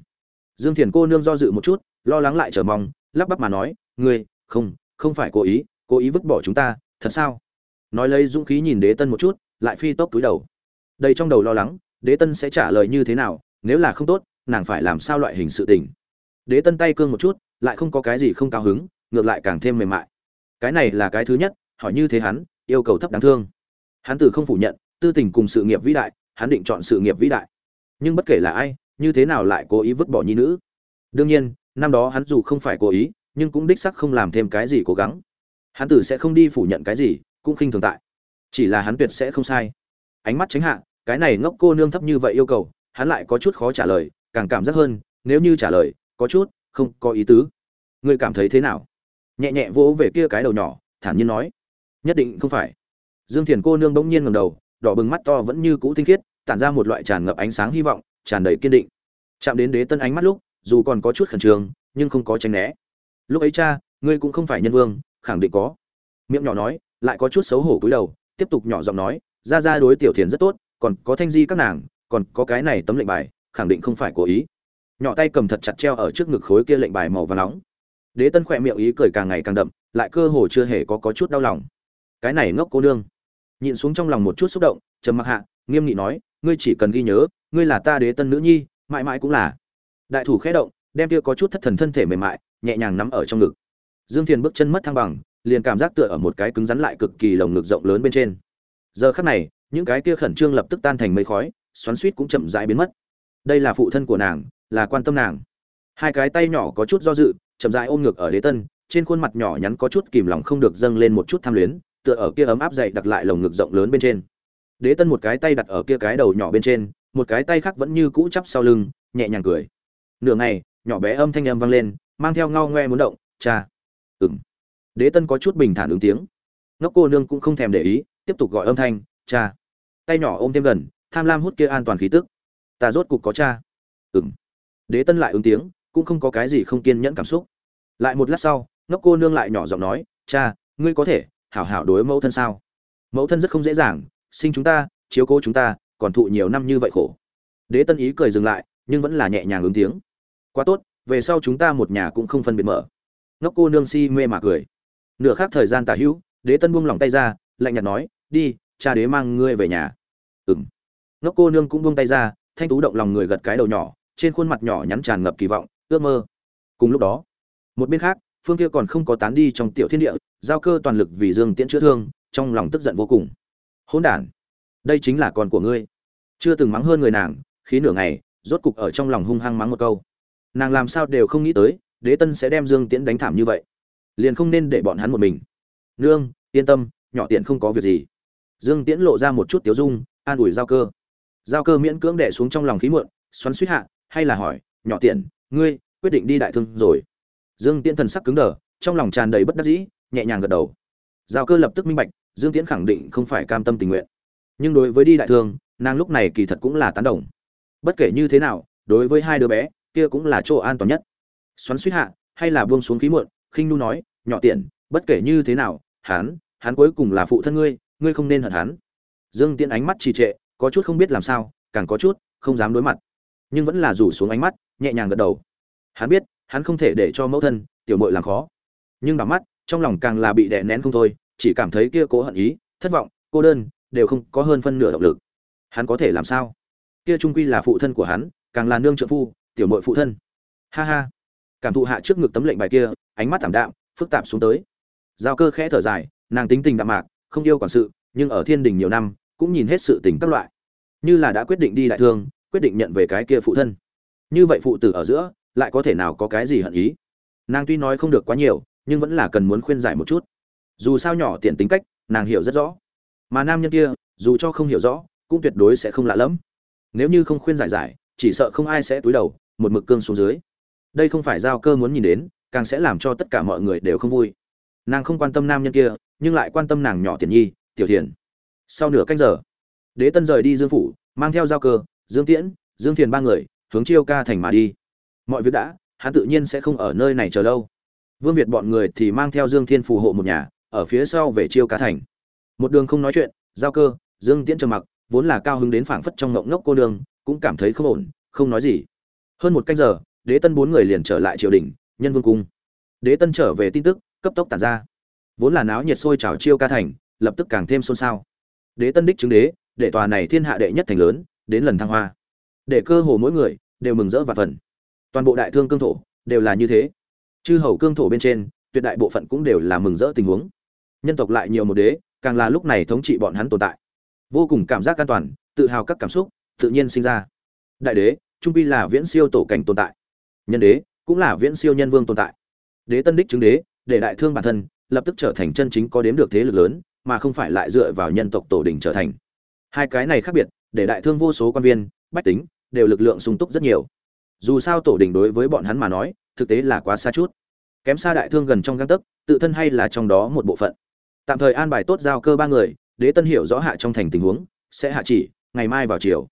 Dương thiền cô nương do dự một chút, lo lắng lại chờ mong, lắp bắp mà nói, ngươi, không không phải cố ý cố ý vứt bỏ chúng ta, thật sao? Nói lấy dũng khí nhìn đế tân một chút, lại phi tốc túi đầu. Đây trong đầu lo lắng, đế tân sẽ trả lời như thế nào nếu là không tốt, nàng phải làm sao loại hình sự tình. Đế tân tay cương một chút, lại không có cái gì không cao hứng, ngược lại càng thêm mềm mại. Cái này là cái thứ nhất, hỏi như thế hắn, yêu cầu thấp đáng thương. Hắn từ không phủ nhận, tư tình cùng sự nghiệp vĩ đại, hắn định chọn sự nghiệp vĩ đại. Nhưng bất kể là ai, như thế nào lại cố ý vứt bỏ nhi nữ? Đương nhiên, năm đó hắn dù không phải cố ý, nhưng cũng đích sắc không làm thêm cái gì cố gắng. Hắn tử sẽ không đi phủ nhận cái gì, cũng khinh thường tại. Chỉ là hắn tuyệt sẽ không sai. Ánh mắt tránh hạ, cái này ngốc cô nương thấp như vậy yêu cầu hắn lại có chút khó trả lời, càng cảm giác hơn, nếu như trả lời, có chút, không có ý tứ. Ngươi cảm thấy thế nào? Nhẹ nhẹ vỗ về kia cái đầu nhỏ, thản nhiên nói. Nhất định không phải. Dương thiền cô nương bỗng nhiên ngầm đầu, đỏ bừng mắt to vẫn như cũ tinh khiết, tản ra một loại tràn ngập ánh sáng hy vọng, tràn đầy kiên định. Chạm đến đế tân ánh mắt lúc, dù còn có chút khẩn trương, nhưng không có tránh né. Lúc ấy cha, ngươi cũng không phải nhân vương, khẳng định có. Miệng nhỏ nói, lại có chút xấu hổ cúi đầu, tiếp tục nhỏ giọng nói, ra ra đối tiểu thiền rất tốt, còn có thanh di các nàng còn có cái này tấm lệnh bài khẳng định không phải cố ý. Nhỏ tay cầm thật chặt treo ở trước ngực khối kia lệnh bài màu và nóng. Đế tân khỏe miệng ý cười càng ngày càng đậm lại cơ hồ chưa hề có, có chút đau lòng. Cái này ngốc cô nương. Nhịn xuống trong lòng một chút xúc động trầm mặc hạ nghiêm nghị nói ngươi chỉ cần ghi nhớ ngươi là ta đế tân nữ nhi mãi mãi cũng là. Đại thủ khẽ động đem kia có chút thất thần thân thể mềm mại nhẹ nhàng nắm ở trong ngực. Dương thiền bước chân mất thăng bằng liền cảm giác tựa ở một cái cứng rắn lại cực kỳ lồng ngực rộng lớn bên trên. Giờ khắc này những cái kia khẩn trương lập tức tan thành mây khói xoắn suýt cũng chậm rãi biến mất. Đây là phụ thân của nàng, là quan tâm nàng. Hai cái tay nhỏ có chút do dự, chậm rãi ôm ngược ở đế tân, trên khuôn mặt nhỏ nhắn có chút kìm lòng không được dâng lên một chút tham luyến, tựa ở kia ấm áp dậy đặt lại lồng ngực rộng lớn bên trên. Đế tân một cái tay đặt ở kia cái đầu nhỏ bên trên, một cái tay khác vẫn như cũ chắp sau lưng, nhẹ nhàng cười. Nửa ngày, nhỏ bé âm thanh âm vang lên, mang theo ngao ngoe muốn động, cha. Ừng đế tân có chút bình thản ứng tiếng. Ngốc cô nương cũng không thèm để ý, tiếp tục gọi âm thanh, cha. Tay nhỏ ôm thêm gần tham lam hút kia an toàn khí tức. Ta rốt cục có cha. Ừng đế tân lại ứng tiếng, cũng không có cái gì không kiên nhẫn cảm xúc. Lại một lát sau, ngốc cô nương lại nhỏ giọng nói, cha, ngươi có thể, hảo hảo đối mẫu thân sao? Mẫu thân rất không dễ dàng, sinh chúng ta, chiếu cố chúng ta, còn thụ nhiều năm như vậy khổ. Đế tân ý cười dừng lại, nhưng vẫn là nhẹ nhàng ứng tiếng. Quá tốt, về sau chúng ta một nhà cũng không phân biệt mở. Ngốc cô nương si mê mà cười. Nửa khác thời gian tả hữu, đế tân buông lỏng tay ra, lạnh nhạt nói, đi, cha đế mang ngươi về nhà. Ừm ngốc cô nương cũng buông tay ra, thanh tú động lòng người gật cái đầu nhỏ, trên khuôn mặt nhỏ nhắn tràn ngập kỳ vọng, ước mơ. Cùng lúc đó, một bên khác, phương kia còn không có tán đi trong tiểu thiên địa, giao cơ toàn lực vì dương tiễn chữa thương, trong lòng tức giận vô cùng. Hỗn đản, đây chính là con của ngươi. Chưa từng mắng hơn người nàng, khí nửa ngày, rốt cục ở trong lòng hung hăng mắng một câu. Nàng làm sao đều không nghĩ tới, đế tân sẽ đem dương tiễn đánh thảm như vậy. Liền không nên để bọn hắn một mình. Nương, yên tâm, nhỏ tiện không có việc gì. Dương tiễn lộ ra một chút tiếu dung, an ủi giao cơ giao cơ miễn cưỡng đẻ xuống trong lòng khí muộn, xoắn suýt hạ, hay là hỏi, nhỏ tiện, ngươi quyết định đi đại thương rồi? Dương tiễn thần sắc cứng đờ, trong lòng tràn đầy bất đắc dĩ, nhẹ nhàng gật đầu. Giao cơ lập tức minh bạch, dương tiễn khẳng định không phải cam tâm tình nguyện. Nhưng đối với đi đại thương, nàng lúc này kỳ thật cũng là tán đồng. Bất kể như thế nào, đối với hai đứa bé, kia cũng là chỗ an toàn nhất. Xoắn suýt hạ, hay là buông xuống khí muộn, khinh nu nói, nhỏ tiện, bất kể như thế nào, hắn hắn cuối cùng là phụ thân ngươi ngươi không nên hận hắn. Dương tiễn ánh mắt trì trệ có chút không biết làm sao, càng có chút không dám đối mặt. Nhưng vẫn là rủ xuống ánh mắt, nhẹ nhàng gật đầu. Hắn biết, hắn không thể để cho mẫu thân, tiểu mội làm khó. Nhưng bằng mắt, trong lòng càng là bị đè nén không thôi, chỉ cảm thấy kia cố hận ý, thất vọng, cô đơn, đều không có hơn phân nửa động lực. Hắn có thể làm sao? Kia trung quy là phụ thân của hắn, càng là nương trợ phu, tiểu mội phụ thân. Ha ha. Cảm thụ hạ trước ngực tấm lệnh bài kia, ánh mắt thảm đạm, phức tạp xuống tới. Giao cơ khẽ thở dài, nàng tính tình đạm mạc, không yêu quản sự, nhưng ở thiên đình nhiều năm, cũng nhìn hết sự tình các loại như là đã quyết định đi đại thương, quyết định nhận về cái kia phụ thân. Như vậy phụ tử ở giữa, lại có thể nào có cái gì hận ý? Nàng tuy nói không được quá nhiều, nhưng vẫn là cần muốn khuyên giải một chút. Dù sao nhỏ tiện tính cách, nàng hiểu rất rõ. Mà nam nhân kia, dù cho không hiểu rõ, cũng tuyệt đối sẽ không lạ lẫm. Nếu như không khuyên giải giải, chỉ sợ không ai sẽ túi đầu, một mực cương xuống dưới. Đây không phải giao cơ muốn nhìn đến, càng sẽ làm cho tất cả mọi người đều không vui. Nàng không quan tâm nam nhân kia, nhưng lại quan tâm nàng nhỏ tiền nhi, tiểu thiền. Sau nửa canh giờ đế tân rời đi dương phủ, mang theo giao cơ, dương tiễn, dương thiền ba người, hướng chiêu ca thành mà đi. Mọi việc đã, hắn tự nhiên sẽ không ở nơi này chờ lâu. Vương việt bọn người thì mang theo dương thiên phù hộ một nhà, ở phía sau về chiêu ca thành. Một đường không nói chuyện, giao cơ, dương tiễn trầm mặc, vốn là cao hứng đến phảng phất trong ngộng ngốc cô đường cũng cảm thấy không ổn, không nói gì. Hơn một canh giờ, đế tân bốn người liền trở lại triều đình, nhân vương cung. Đế tân trở về tin tức, cấp tốc tản ra. Vốn là náo nhiệt sôi trào chiêu ca thành, lập tức càng thêm xôn xao. Đế tân đích chứng đế để tòa này thiên hạ đệ nhất thành lớn, đến lần thăng hoa. Để cơ hồ mỗi người đều mừng rỡ và phần toàn bộ đại thương cương thổ đều là như thế. Chư hầu cương thổ bên trên, tuyệt đại bộ phận cũng đều là mừng rỡ tình huống. Nhân tộc lại nhiều một đế, càng là lúc này thống trị bọn hắn tồn tại. Vô cùng cảm giác an toàn, tự hào các cảm xúc tự nhiên sinh ra. Đại đế, trung pi là viễn siêu tổ cảnh tồn tại. Nhân đế, cũng là viễn siêu nhân vương tồn tại. Đế tân đích chứng đế, để đại thương bản thân, lập tức trở thành chân chính có đếm được thế lực lớn, mà không phải lại dựa vào nhân tộc tổ đình trở thành hai cái này khác biệt, để đại thương vô số quan viên, bách tính, đều lực lượng sung túc rất nhiều. Dù sao tổ đình đối với bọn hắn mà nói, thực tế là quá xa chút. Kém xa đại thương gần trong găng tấc, tự thân hay là trong đó một bộ phận. Tạm thời an bài tốt giao cơ ba người, đế tân hiểu rõ hạ trong thành tình huống, sẽ hạ chỉ, ngày mai vào chiều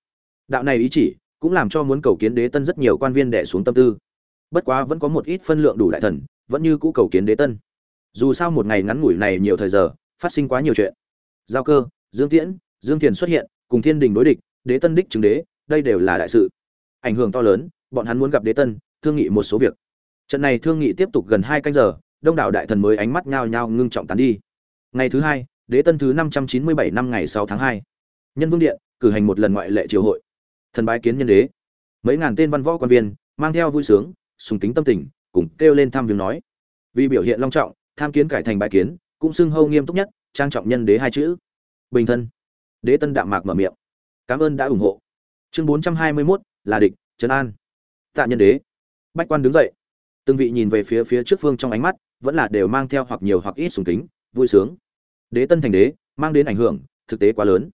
đạo này ý chỉ, cũng làm cho muốn cầu kiến đế tân rất nhiều quan viên đẻ xuống tâm tư. Bất quá vẫn có một ít phân lượng đủ đại thần, vẫn như cũ cầu kiến đế tân. Dù sao một ngày ngắn ngủi này nhiều thời giờ, phát sinh quá nhiều chuyện. Giao cơ, dương tiễn dương thiền xuất hiện, cùng thiên đình đối địch, đế tân đích chứng đế, đây đều là đại sự. Ảnh hưởng to lớn, bọn hắn muốn gặp đế tân, thương nghị một số việc. Trận này thương nghị tiếp tục gần hai canh giờ, đông đảo đại thần mới ánh mắt nhao nhao ngưng trọng tán đi. Ngày thứ hai, đế tân thứ năm trăm chín mươi bảy năm ngày sáu tháng hai. Nhân vương điện, cử hành một lần ngoại lệ triều hội. Thần bái kiến nhân đế. Mấy ngàn tên văn võ quan viên, mang theo vui sướng, sùng kính tâm tình, cùng kêu lên tham viếng nói. Vì biểu hiện long trọng, tham kiến cải thành bái kiến, cũng xưng hâu nghiêm túc nhất, trang trọng nhân đế hai chữ. Bình thân đế tân đạm mạc mở miệng. Cảm ơn đã ủng hộ. Chương bốn trăm hai mươi 421, là địch trấn an. Tạ nhân đế. Bách quan đứng dậy. Từng vị nhìn về phía phía trước phương trong ánh mắt vẫn là đều mang theo hoặc nhiều hoặc ít sùng kính vui sướng. Đế tân thành đế mang đến ảnh hưởng thực tế quá lớn.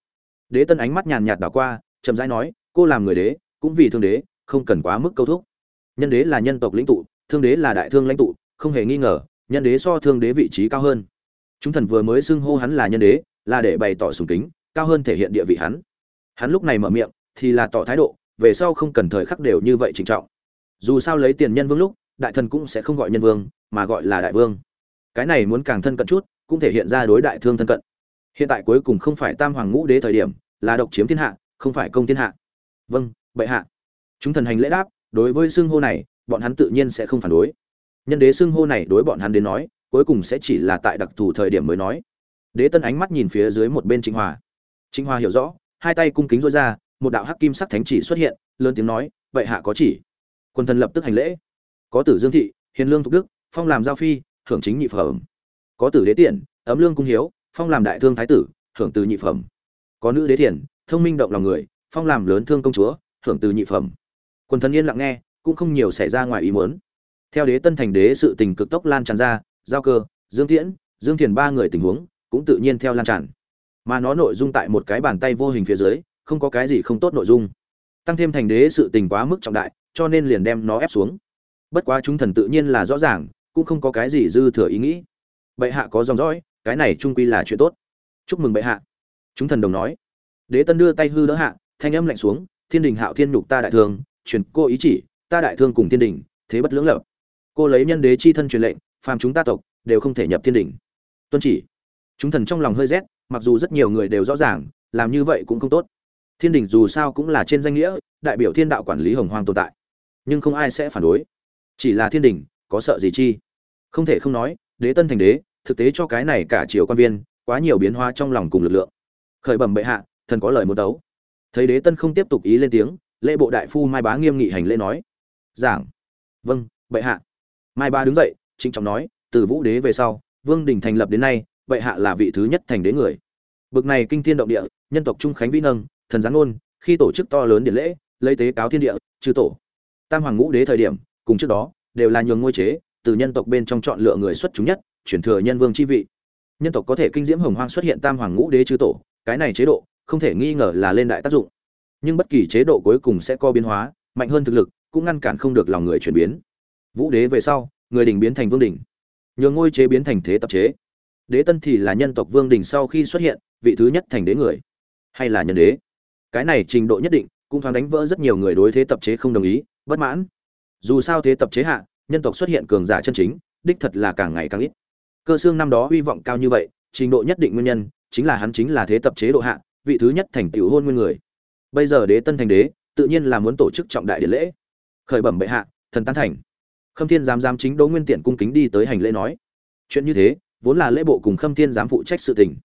Đế tân ánh mắt nhàn nhạt đảo qua chậm rãi nói cô làm người đế cũng vì thương đế không cần quá mức câu thúc. Nhân đế là nhân tộc lĩnh tụ thương đế là đại thương lãnh tụ không hề nghi ngờ nhân đế so thương đế vị trí cao hơn. Chúng thần vừa mới xưng hô hắn là nhân đế là để bày tỏ sùng kính cao hơn thể hiện địa vị hắn. Hắn lúc này mở miệng, thì là tỏ thái độ, về sau không cần thời khắc đều như vậy trịnh trọng. Dù sao lấy tiền nhân vương lúc, đại thần cũng sẽ không gọi nhân vương, mà gọi là đại vương. Cái này muốn càng thân cận chút, cũng thể hiện ra đối đại thương thân cận. Hiện tại cuối cùng không phải tam hoàng ngũ đế thời điểm, là độc chiếm thiên hạ, không phải công thiên hạ. Vâng bệ hạ. Chúng thần hành lễ đáp, đối với xưng hô này, bọn hắn tự nhiên sẽ không phản đối. Nhân đế xưng hô này đối bọn hắn đến nói, cuối cùng sẽ chỉ là tại đặc thù thời điểm mới nói. Đế tân ánh mắt nhìn phía dưới một bên trịnh hòa trịnh Hoa hiểu rõ, hai tay cung kính rối ra, một đạo hắc kim sắc thánh chỉ xuất hiện, lớn tiếng nói, vậy hạ có chỉ. Quân thần lập tức hành lễ. Có tử dương thị, hiền lương thục đức, phong làm giao phi hưởng chính nhị phẩm. Có tử đế tiện, ấm lương cung hiếu, phong làm đại thương thái tử hưởng từ nhị phẩm. Có nữ đế thiền thông minh động lòng người, phong làm lớn thương công chúa hưởng từ nhị phẩm. Quân thần yên lặng nghe, cũng không nhiều xảy ra ngoài ý muốn. Theo đế tân thành đế sự tình cực tốc lan tràn ra, giao cơ, dương tiễn, dương thiền ba người tình huống cũng tự nhiên theo lan tràn mà nó nội dung tại một cái bàn tay vô hình phía dưới, không có cái gì không tốt nội dung. Tăng thêm thành đế sự tình quá mức trọng đại, cho nên liền đem nó ép xuống. Bất quá chúng thần tự nhiên là rõ ràng, cũng không có cái gì dư thừa ý nghĩ. Bệ hạ có dòng dõi, cái này trung quy là chuyện tốt. Chúc mừng bệ hạ. Chúng thần đồng nói. Đế tân đưa tay hư đỡ hạ, thanh âm lạnh xuống, thiên đình hạo thiên nhục ta đại thương, truyền cô ý chỉ, ta đại thương cùng thiên đình, thế bất lưỡng lập cô lấy nhân đế chi thân truyền lệnh, phàm chúng ta tộc, đều không thể nhập thiên đình. Tuân chỉ. Chúng thần trong lòng hơi rét mặc dù rất nhiều người đều rõ ràng, làm như vậy cũng không tốt. Thiên đình dù sao cũng là trên danh nghĩa, đại biểu thiên đạo quản lý hồng hoang tồn tại. Nhưng không ai sẽ phản đối. Chỉ là thiên đình, có sợ gì chi? Không thể không nói, đế tân thành đế, thực tế cho cái này cả triều quan viên, quá nhiều biến hóa trong lòng cùng lực lượng. Khởi bẩm bệ hạ, thần có lời muốn đấu. Thấy đế tân không tiếp tục ý lên tiếng, lễ bộ đại phu mai bá nghiêm nghị hành lễ nói. Giảng. Vâng bệ hạ. Mai bá đứng dậy, trịnh trọng nói, từ vũ đế về sau, vương đình thành lập đến nay bệ hạ là vị thứ nhất thành đế người. Bực này kinh thiên động địa, nhân tộc trung khánh vĩ nâng, thần gián ngôn, khi tổ chức to lớn điện lễ, lấy tế cáo thiên địa chư tổ. Tam hoàng ngũ đế thời điểm, cùng trước đó, đều là nhường ngôi chế, từ nhân tộc bên trong chọn lựa người xuất chúng nhất, chuyển thừa nhân vương chi vị. Nhân tộc có thể kinh diễm hồng hoang xuất hiện tam hoàng ngũ đế chư tổ, cái này chế độ, không thể nghi ngờ là lên đại tác dụng. Nhưng bất kỳ chế độ cuối cùng sẽ có biến hóa, mạnh hơn thực lực, cũng ngăn cản không được lòng người chuyển biến. Vũ đế về sau, người đình biến thành vương đình nhường ngôi chế biến thành thế tập chế đế tân thì là nhân tộc vương đình sau khi xuất hiện, vị thứ nhất thành đế người. Hay là nhân đế? Cái này trình độ nhất định, cũng thoáng đánh vỡ rất nhiều người đối thế tập chế không đồng ý, bất mãn. Dù sao thế tập chế hạ, nhân tộc xuất hiện cường giả chân chính, đích thật là càng ngày càng ít. Cơ xương năm đó hy vọng cao như vậy, trình độ nhất định nguyên nhân, chính là hắn chính là thế tập chế độ hạ, vị thứ nhất thành tiểu hôn nguyên người. Bây giờ đế tân thành đế, tự nhiên là muốn tổ chức trọng đại điện lễ. Khởi bẩm bệ hạ, thần tán thành. Khâm thiên giám giám chính đỗ nguyên tiện cung kính đi tới hành lễ nói. Chuyện như thế vốn là lễ bộ cùng khâm thiên giám phụ trách sự tình.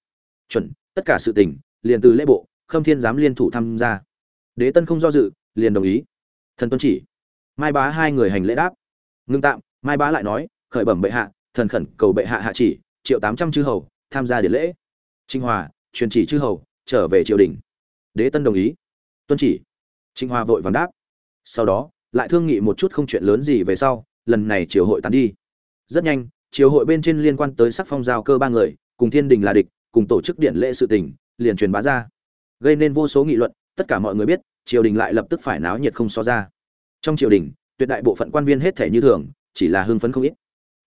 Chuẩn, tất cả sự tình, liền từ lễ bộ, khâm thiên giám liên thủ tham gia. Đế tân không do dự, liền đồng ý. Thần tuân chỉ. Mai bá hai người hành lễ đáp. Ngưng tạm, mai bá lại nói, khởi bẩm bệ hạ, thần khẩn cầu bệ hạ hạ chỉ, triệu tám trăm chư hầu, tham gia điện lễ. Trinh hòa, truyền chỉ chư hầu, trở về triều đình. Đế tân đồng ý. Tuân chỉ. Trinh hòa vội vàng đáp. Sau đó, lại thương nghị một chút không chuyện lớn gì về sau, lần này triều hội tán đi. Rất nhanh triều hội bên trên liên quan tới sắc phong giao cơ ba người, cùng thiên đình là địch, cùng tổ chức điện lễ sự tình, liền truyền bá ra. Gây nên vô số nghị luận, tất cả mọi người biết, triều đình lại lập tức phải náo nhiệt không so ra. Trong triều đình, tuyệt đại bộ phận quan viên hết thể như thường, chỉ là hưng phấn không ít.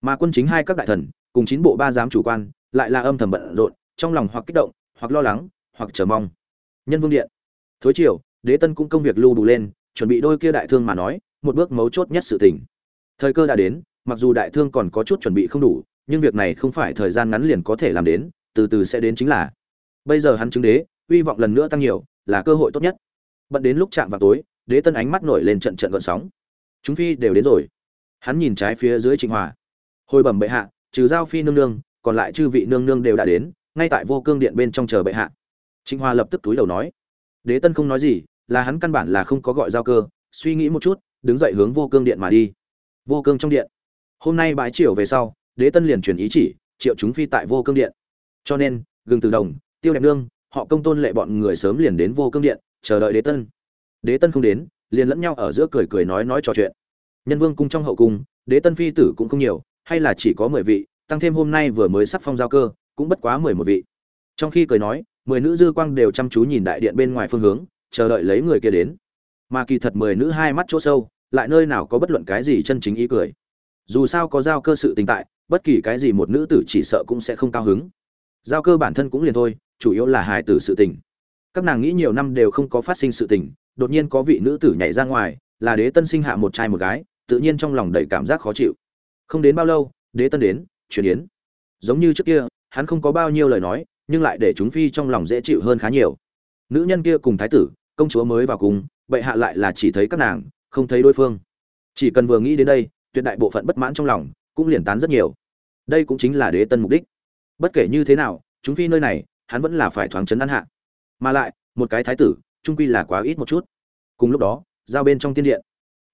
Mà quân chính hai các đại thần, cùng chín bộ ba giám chủ quan, lại là âm thầm bận rộn, trong lòng hoặc kích động, hoặc lo lắng, hoặc chờ mong. Nhân vương điện. Thối triều, đế tân cũng công việc lưu đủ lên, chuẩn bị đôi kia đại thương mà nói, một bước mấu chốt nhất sự tình. Thời cơ đã đến mặc dù đại thương còn có chút chuẩn bị không đủ, nhưng việc này không phải thời gian ngắn liền có thể làm đến, từ từ sẽ đến chính là. Bây giờ hắn chứng đế, hy vọng lần nữa tăng nhiều, là cơ hội tốt nhất. Bận đến lúc chạm vào tối, đế tân ánh mắt nổi lên trận trận gợn sóng. Chúng phi đều đến rồi. Hắn nhìn trái phía dưới trịnh hòa. Hồi bẩm bệ hạ, trừ giao phi nương nương, còn lại chư vị nương nương đều đã đến, ngay tại vô cương điện bên trong chờ bệ hạ. Trịnh hòa lập tức túi đầu nói. Đế tân không nói gì, là hắn căn bản là không có gọi giao cơ, suy nghĩ một chút, đứng dậy hướng vô cương điện mà đi. Vô cương trong điện hôm nay bãi triều về sau, đế tân liền truyền ý chỉ, triệu chúng phi tại vô cương điện. Cho nên, gừng từ đồng, tiêu đẹp nương, họ công tôn lệ bọn người sớm liền đến vô cương điện, chờ đợi đế tân. Đế tân không đến, liền lẫn nhau ở giữa cười cười nói nói trò chuyện. Nhân vương cung trong hậu cung, đế tân phi tử cũng không nhiều, hay là chỉ có mười vị, tăng thêm hôm nay vừa mới sắc phong giao cơ, cũng bất quá mười một vị. Trong khi cười nói, mười nữ dư quang đều chăm chú nhìn đại điện bên ngoài phương hướng, chờ đợi lấy người kia đến. Mà kỳ thật mười nữ hai mắt chỗ sâu, lại nơi nào có bất luận cái gì chân chính ý cười dù sao có giao cơ sự tình tại, bất kỳ cái gì một nữ tử chỉ sợ cũng sẽ không cao hứng. Giao cơ bản thân cũng liền thôi, chủ yếu là hài tử sự tình. Các nàng nghĩ nhiều năm đều không có phát sinh sự tình, đột nhiên có vị nữ tử nhảy ra ngoài, là đế tân sinh hạ một trai một gái, tự nhiên trong lòng đầy cảm giác khó chịu. Không đến bao lâu, đế tân đến, chuyển yến. Giống như trước kia, hắn không có bao nhiêu lời nói, nhưng lại để chúng phi trong lòng dễ chịu hơn khá nhiều. Nữ nhân kia cùng thái tử, công chúa mới vào cùng, bệ hạ lại là chỉ thấy các nàng, không thấy đối phương. Chỉ cần vừa nghĩ đến đây tuyệt đại bộ phận bất mãn trong lòng cũng liền tán rất nhiều. Đây cũng chính là đế tân mục đích. Bất kể như thế nào, chúng phi nơi này, hắn vẫn là phải thoáng chấn ăn hạ. Mà lại, một cái thái tử, trung quy là quá ít một chút. Cùng lúc đó, giao bên trong tiên điện.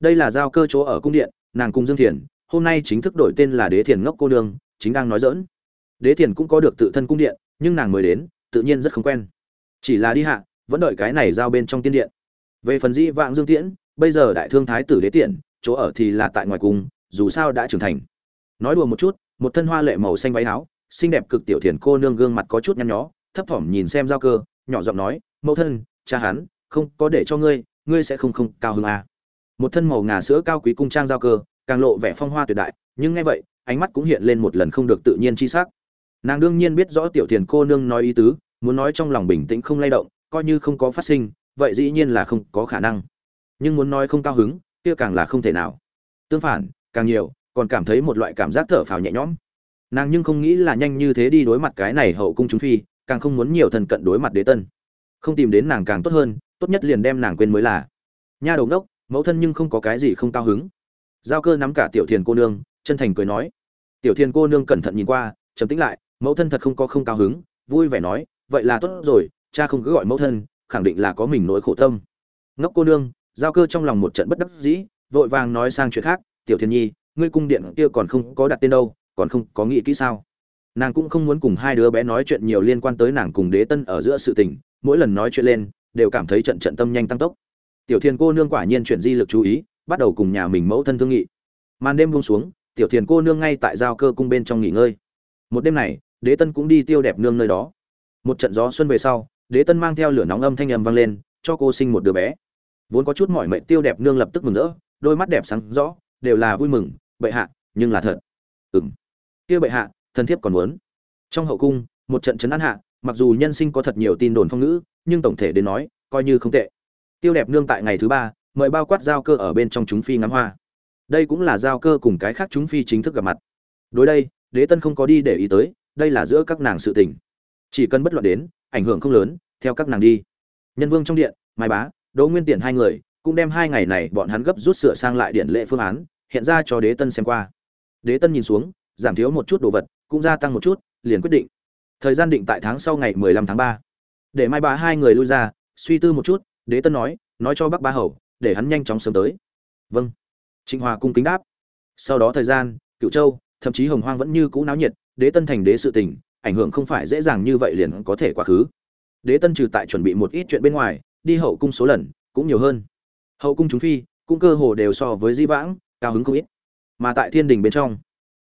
Đây là giao cơ chỗ ở cung điện, nàng cùng dương thiền, hôm nay chính thức đổi tên là đế thiền ngốc cô nương, chính đang nói dỡn đế thiền cũng có được tự thân cung điện, nhưng nàng mới đến, tự nhiên rất không quen. Chỉ là đi hạ, vẫn đợi cái này giao bên trong tiên điện. Về phần dĩ vạng dương tiễn, bây giờ đại thương thái tử đế tiện chỗ ở thì là tại ngoài cung, dù sao đã trưởng thành. Nói đùa một chút, một thân hoa lệ màu xanh váy áo, xinh đẹp cực tiểu thiền cô nương gương mặt có chút nhăn nhó, thấp thỏm nhìn xem giao cơ, nhỏ giọng nói, mẫu thân, cha hắn, không có để cho ngươi ngươi sẽ không không cao hơn à. một thân màu ngà sữa cao quý cung trang giao cơ, càng lộ vẻ phong hoa tuyệt đại, nhưng nghe vậy, ánh mắt cũng hiện lên một lần không được tự nhiên chi sắc. Nàng đương nhiên biết rõ tiểu thiền cô nương nói ý tứ, muốn nói trong lòng bình tĩnh không lay động, coi như không có phát sinh, vậy dĩ nhiên là không có khả năng. Nhưng muốn nói không cao hứng kia càng là không thể nào. Tương phản, càng nhiều, còn cảm thấy một loại cảm giác thở phào nhẹ nhõm. Nàng nhưng không nghĩ là nhanh như thế đi đối mặt cái này hậu cung chúng phi, càng không muốn nhiều thần cận đối mặt đế tân. Không tìm đến nàng càng tốt hơn, tốt nhất liền đem nàng quên mới là. Nha đầu đốc mẫu thân nhưng không có cái gì không cao hứng. Giao cơ nắm cả tiểu thiền cô nương, chân thành cười nói. Tiểu thiền cô nương cẩn thận nhìn qua, trầm tĩnh lại, mẫu thân thật không có không cao hứng, vui vẻ nói, vậy là tốt rồi, cha không cứ gọi mẫu thân, khẳng định là có mình nỗi khổ tâm. Ngốc cô nương giao cơ trong lòng một trận bất đắc dĩ, vội vàng nói sang chuyện khác, tiểu thiên nhi, ngươi cung điện kia còn không có đặt tên đâu, còn không có nghĩ kỹ sao? Nàng cũng không muốn cùng hai đứa bé nói chuyện nhiều liên quan tới nàng cùng đế tân ở giữa sự tình, mỗi lần nói chuyện lên, đều cảm thấy trận trận tâm nhanh tăng tốc. Tiểu thiên cô nương quả nhiên chuyển di lực chú ý, bắt đầu cùng nhà mình mẫu thân thương nghị. Màn đêm buông xuống, tiểu Thiên cô nương ngay tại giao cơ cung bên trong nghỉ ngơi. Một đêm này, đế tân cũng đi tiêu đẹp nương nơi đó. Một trận gió xuân về sau, đế tân mang theo lửa nóng âm thanh âm vang lên, cho cô sinh một đứa bé vốn có chút mỏi mệt tiêu đẹp nương lập tức mừng rỡ, đôi mắt đẹp sáng rõ, đều là vui mừng, bệ hạ, nhưng là thật. Ừng kia bệ hạ thân thiếp còn muốn. Trong hậu cung, một trận chấn an hạ, mặc dù nhân sinh có thật nhiều tin đồn phong ngữ, nhưng tổng thể đến nói, coi như không tệ. Tiêu đẹp nương tại ngày thứ ba, mời bao quát giao cơ ở bên trong chúng phi ngắm hoa. Đây cũng là giao cơ cùng cái khác chúng phi chính thức gặp mặt. Đối đây, đế tân không có đi để ý tới, đây là giữa các nàng sự tình. Chỉ cần bất luận đến, ảnh hưởng không lớn, theo các nàng đi. Nhân vương trong điện, mai bá đỗ nguyên tiện hai người cũng đem hai ngày này bọn hắn gấp rút sửa sang lại điển lệ phương án, hiện ra cho đế tân xem qua. Đế tân nhìn xuống, giảm thiếu một chút đồ vật, cũng gia tăng một chút, liền quyết định. Thời gian định tại tháng sau ngày mười lăm tháng ba. Để mai bá hai người lui ra, suy tư một chút, đế tân nói nói cho bắc ba hầu, để hắn nhanh chóng sớm tới. Vâng. Trịnh hòa cung kính đáp. Sau đó thời gian cựu châu, thậm chí hồng hoang vẫn như cũ náo nhiệt, đế tân thành đế sự tình, ảnh hưởng không phải dễ dàng như vậy liền có thể quá khứ. Đế tân trừ tại chuẩn bị một ít chuyện bên ngoài đi hậu cung số lần, cũng nhiều hơn. Hậu cung chúng phi, cũng cơ hồ đều so với di vãng, cao hứng không ít. Mà tại thiên đình bên trong,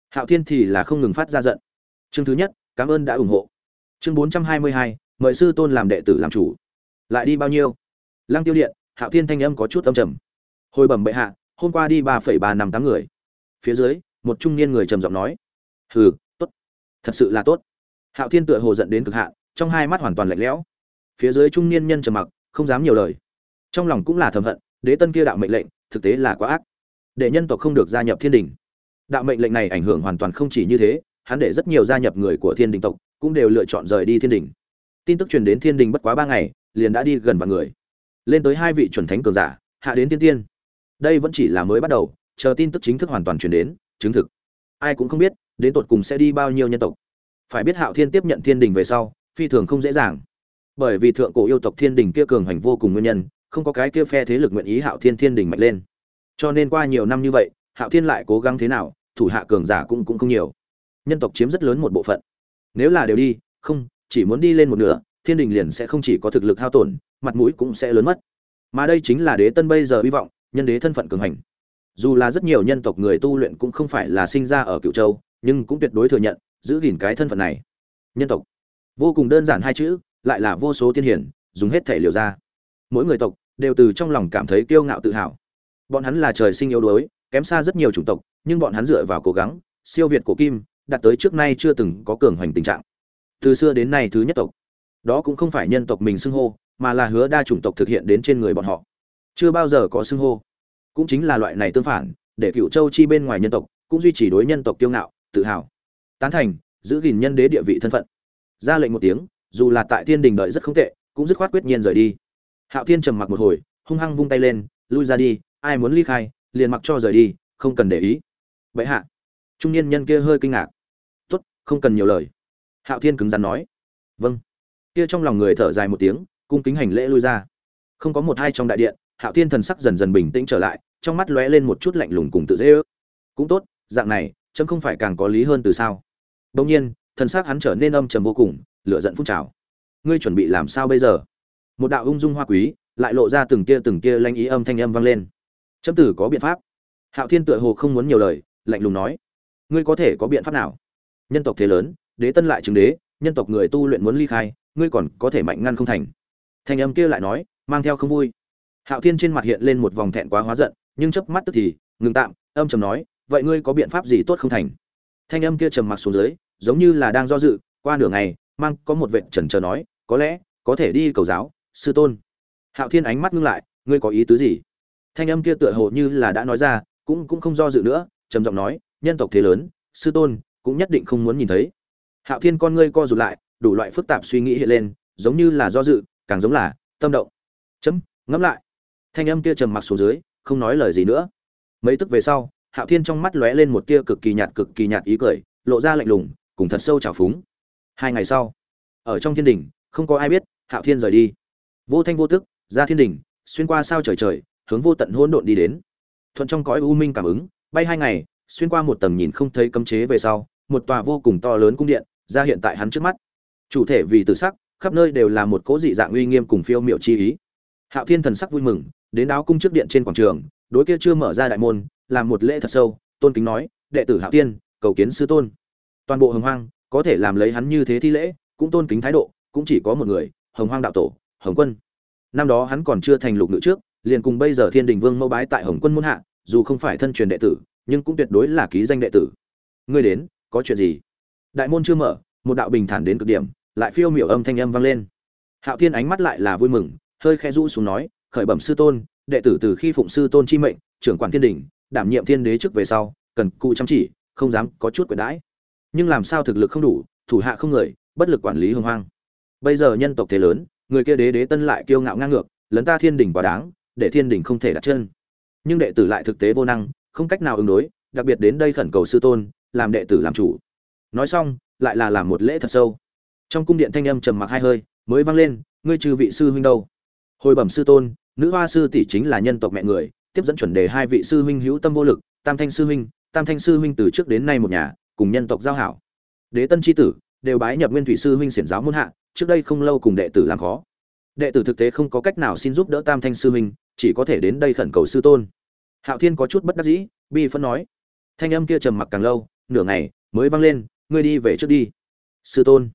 hạo thiên thì là không ngừng phát ra giận. Chương thứ nhất, cảm ơn đã ủng hộ. Chương bốn trăm hai mươi hai, mời sư tôn làm đệ tử làm chủ. Lại đi bao nhiêu? Lăng tiêu điện, hạo thiên thanh âm có chút âm trầm. Hồi bẩm bệ hạ, hôm qua đi ba phẩy ba năm tám người. Phía dưới, một trung niên người trầm giọng nói. Hừ, tốt. Thật sự là tốt. Hạo thiên tựa hồ giận đến cực hạn, trong hai mắt hoàn toàn lạnh lẽo. Phía dưới trung niên nhân trầm mặc không dám nhiều lời. Trong lòng cũng là thầm hận, đế tân kia đạo mệnh lệnh, thực tế là quá ác. Để nhân tộc không được gia nhập thiên đình. Đạo mệnh lệnh này ảnh hưởng hoàn toàn không chỉ như thế, hắn để rất nhiều gia nhập người của thiên đình tộc cũng đều lựa chọn rời đi thiên đình. Tin tức truyền đến thiên đình bất quá ba ngày, liền đã đi gần vạn người. Lên tới hai vị chuẩn thánh cường giả, hạ đến tiên tiên. Đây vẫn chỉ là mới bắt đầu, chờ tin tức chính thức hoàn toàn truyền đến, chứng thực. Ai cũng không biết, đến tột cùng sẽ đi bao nhiêu nhân tộc. Phải biết hạo thiên tiếp nhận thiên đình về sau, phi thường không dễ dàng bởi vì thượng cổ yêu tộc thiên đình kia cường hành vô cùng nguyên nhân, không có cái kia phe thế lực nguyện ý hạo thiên thiên đình mạnh lên. Cho nên qua nhiều năm như vậy, hạo thiên lại cố gắng thế nào, thủ hạ cường giả cũng cũng không nhiều. Nhân tộc chiếm rất lớn một bộ phận. Nếu là đều đi, không, chỉ muốn đi lên một nửa, thiên đình liền sẽ không chỉ có thực lực hao tổn, mặt mũi cũng sẽ lớn mất. Mà đây chính là đế tân bây giờ hy vọng, nhân đế thân phận cường hành. Dù là rất nhiều nhân tộc người tu luyện cũng không phải là sinh ra ở cựu châu, nhưng cũng tuyệt đối thừa nhận, giữ gìn cái thân phận này. Nhân tộc. Vô cùng đơn giản hai chữ lại là vô số tiên hiển, dùng hết thể liều ra. Mỗi người tộc đều từ trong lòng cảm thấy kiêu ngạo tự hào. Bọn hắn là trời sinh yếu đuối, kém xa rất nhiều chủng tộc, nhưng bọn hắn dựa vào cố gắng, siêu việt của kim, đạt tới trước nay chưa từng có cường hoành tình trạng. Từ xưa đến nay thứ nhất tộc. Đó cũng không phải nhân tộc mình xưng hô, mà là hứa đa chủng tộc thực hiện đến trên người bọn họ. Chưa bao giờ có xưng hô. Cũng chính là loại này tương phản, để cựu châu chi bên ngoài nhân tộc cũng duy trì đối nhân tộc kiêu ngạo, tự hào. Tán thành, giữ gìn nhân đế địa vị thân phận. Ra lệnh một tiếng dù là tại thiên đình đợi rất không tệ, cũng dứt khoát quyết nhiên rời đi. Hạo thiên trầm mặc một hồi, hung hăng vung tay lên, lui ra đi, ai muốn ly khai, liền mặc cho rời đi, không cần để ý. Vậy hạ. Trung niên nhân kia hơi kinh ngạc. Tốt, không cần nhiều lời. Hạo thiên cứng rắn nói. Vâng. Kia trong lòng người thở dài một tiếng, cung kính hành lễ lui ra. Không có một hai trong đại điện, hạo thiên thần sắc dần dần bình tĩnh trở lại, trong mắt lóe lên một chút lạnh lùng cùng tự dễ ước. Cũng tốt, dạng này, chấm không phải càng có lý hơn từ sao. Đông nhiên, thần sắc hắn trở nên âm trầm vô cùng lửa giận phun trào. Ngươi chuẩn bị làm sao bây giờ? Một đạo ung dung hoa quý lại lộ ra từng kia từng kia lanh ý âm thanh âm vang lên. Chấm tử có biện pháp. Hạo thiên tựa hồ không muốn nhiều lời, lạnh lùng nói, ngươi có thể có biện pháp nào? Nhân tộc thế lớn, đế tân lại chứng đế, nhân tộc người tu luyện muốn ly khai, ngươi còn có thể mạnh ngăn không thành. Thanh âm kia lại nói, mang theo không vui. Hạo thiên trên mặt hiện lên một vòng thẹn quá hóa giận, nhưng chớp mắt tức thì, ngừng tạm, âm trầm nói, vậy ngươi có biện pháp gì tốt không thành? Thanh âm kia trầm mặc xuống dưới, giống như là đang do dự, qua nửa ngày mang có một vệt trần chờ nói, có lẽ, có thể đi cầu giáo, sư tôn. Hạo thiên ánh mắt ngưng lại, ngươi có ý tứ gì? Thanh âm kia tựa hồ như là đã nói ra, cũng cũng không do dự nữa, trầm giọng nói, nhân tộc thế lớn, sư tôn cũng nhất định không muốn nhìn thấy. Hạo thiên con ngươi co rụt lại, đủ loại phức tạp suy nghĩ hiện lên, giống như là do dự, càng giống là tâm động. Chấm, ngẫm lại. Thanh âm kia trầm mặc xuống dưới, không nói lời gì nữa. Mấy tức về sau, hạo thiên trong mắt lóe lên một tia cực kỳ nhạt, cực kỳ nhạt ý cười, lộ ra lạnh lùng, cùng thật sâu trào phúng hai ngày sau. Ở trong thiên đình, không có ai biết, hạo thiên rời đi. Vô thanh vô tức, ra thiên đình, xuyên qua sao trời trời, hướng vô tận hỗn độn đi đến. Thuận trong cõi u minh cảm ứng, bay hai ngày, xuyên qua một tầng nhìn không thấy cấm chế về sau, một tòa vô cùng to lớn cung điện, ra hiện tại hắn trước mắt. Chủ thể vì tự sắc, khắp nơi đều là một cố dị dạng uy nghiêm cùng phiêu miệu chi ý. Hạo thiên thần sắc vui mừng, đến đáo cung trước điện trên quảng trường, đối kia chưa mở ra đại môn, làm một lễ thật sâu, tôn kính nói, đệ tử hạo thiên, cầu kiến sư tôn. Toàn bộ hồng hoang có thể làm lấy hắn như thế thi lễ, cũng tôn kính thái độ, cũng chỉ có một người, hồng hoang đạo tổ, hồng quân. Năm đó hắn còn chưa thành lục nữ trước, liền cùng bây giờ thiên đình vương mẫu bái tại hồng quân muôn hạ, dù không phải thân truyền đệ tử, nhưng cũng tuyệt đối là ký danh đệ tử. Ngươi đến, có chuyện gì? Đại môn chưa mở, một đạo bình thản đến cực điểm, lại phiêu miểu âm thanh âm vang lên. Hạo thiên ánh mắt lại là vui mừng, hơi khẽ rũ xuống nói, khởi bẩm sư tôn, đệ tử từ khi phụng sư tôn chi mệnh, trưởng quản thiên đình, đảm nhiệm thiên đế trước về sau, cần cụ chăm chỉ, không dám có chút quyền đãi nhưng làm sao thực lực không đủ, thủ hạ không người, bất lực quản lý hồng hoang. Bây giờ nhân tộc thế lớn, người kia đế đế tân lại kiêu ngạo ngang ngược, lấn ta thiên đình quá đáng, để thiên đình không thể đặt chân. Nhưng đệ tử lại thực tế vô năng, không cách nào ứng đối, đặc biệt đến đây khẩn cầu sư tôn, làm đệ tử làm chủ. Nói xong, lại là làm một lễ thật sâu. Trong cung điện thanh âm trầm mặc hai hơi, mới vang lên, ngươi trừ vị sư huynh đâu? Hồi bẩm sư tôn, nữ hoa sư tỷ chính là nhân tộc mẹ người, tiếp dẫn chuẩn đề hai vị sư huynh hữu tâm vô lực, tam thanh sư huynh, tam thanh sư huynh từ trước đến nay một nhà cùng nhân tộc giao hảo. Đế tân chi tử đều bái nhập nguyên thủy sư huynh xiển giáo muôn hạ, trước đây không lâu cùng đệ tử làm khó. Đệ tử thực tế không có cách nào xin giúp đỡ tam thanh sư huynh, chỉ có thể đến đây khẩn cầu sư tôn. Hạo thiên có chút bất đắc dĩ, bi phân nói. Thanh âm kia trầm mặc càng lâu, nửa ngày mới vang lên, ngươi đi về trước đi. Sư tôn.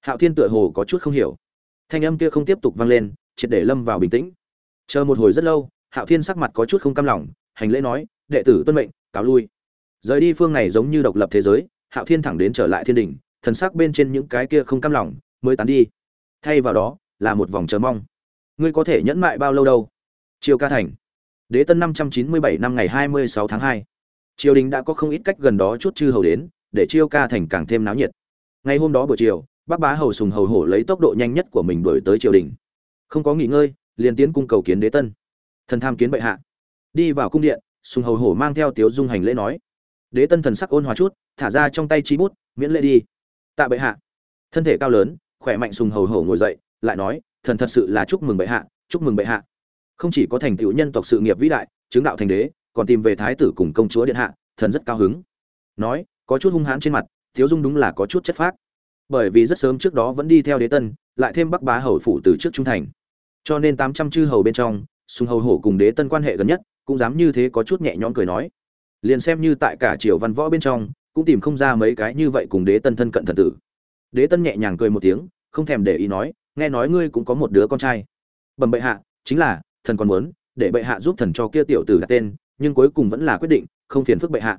Hạo thiên tựa hồ có chút không hiểu. Thanh âm kia không tiếp tục vang lên, triệt để lâm vào bình tĩnh. Chờ một hồi rất lâu, hạo thiên sắc mặt có chút không cam lòng, hành lễ nói, đệ tử tuân mệnh, cáo lui rời đi phương này giống như độc lập thế giới, hạo thiên thẳng đến trở lại thiên đình thần sắc bên trên những cái kia không cam lòng, mới tán đi. Thay vào đó, là một vòng chờ mong. Ngươi có thể nhẫn mại bao lâu đâu? Triều ca thành. Đế tân năm trăm chín mươi bảy năm ngày hai mươi sáu tháng hai. Triều đình đã có không ít cách gần đó chút chư hầu đến, để chiêu ca thành càng thêm náo nhiệt. Ngày hôm đó buổi chiều bác bá hầu sùng hầu hổ lấy tốc độ nhanh nhất của mình đuổi tới triều đình. Không có nghỉ ngơi, liền tiến cung cầu kiến đế tân. Thần tham kiến bệ hạ. Đi vào cung điện, sùng hầu hổ mang theo tiếu dung hành lễ nói đế tân thần sắc ôn hòa chút, thả ra trong tay chi bút, miễn lễ đi. Tạ bệ hạ. Thân thể cao lớn, khỏe mạnh sùng hầu hầu ngồi dậy, lại nói, thần thật sự là chúc mừng bệ hạ, chúc mừng bệ hạ. Không chỉ có thành tựu nhân tộc sự nghiệp vĩ đại, chứng đạo thành đế, còn tìm về thái tử cùng công chúa điện hạ, thần rất cao hứng. Nói, có chút hung hãn trên mặt, thiếu dung đúng là có chút chất phác. Bởi vì rất sớm trước đó vẫn đi theo đế tân, lại thêm bắc bá hầu phủ từ trước trung thành. Cho nên tám trăm chư hầu bên trong, sùng hầu hổ cùng đế tân quan hệ gần nhất, cũng dám như thế có chút nhẹ nhõm cười nói liền xem như tại cả triều văn võ bên trong, cũng tìm không ra mấy cái như vậy cùng đế tân thân cận thần tử. Đế tân nhẹ nhàng cười một tiếng, không thèm để ý nói, nghe nói ngươi cũng có một đứa con trai. Bẩm bệ hạ, chính là, thần còn muốn, để bệ hạ giúp thần cho kia tiểu tử đặt tên, nhưng cuối cùng vẫn là quyết định, không phiền phức bệ hạ.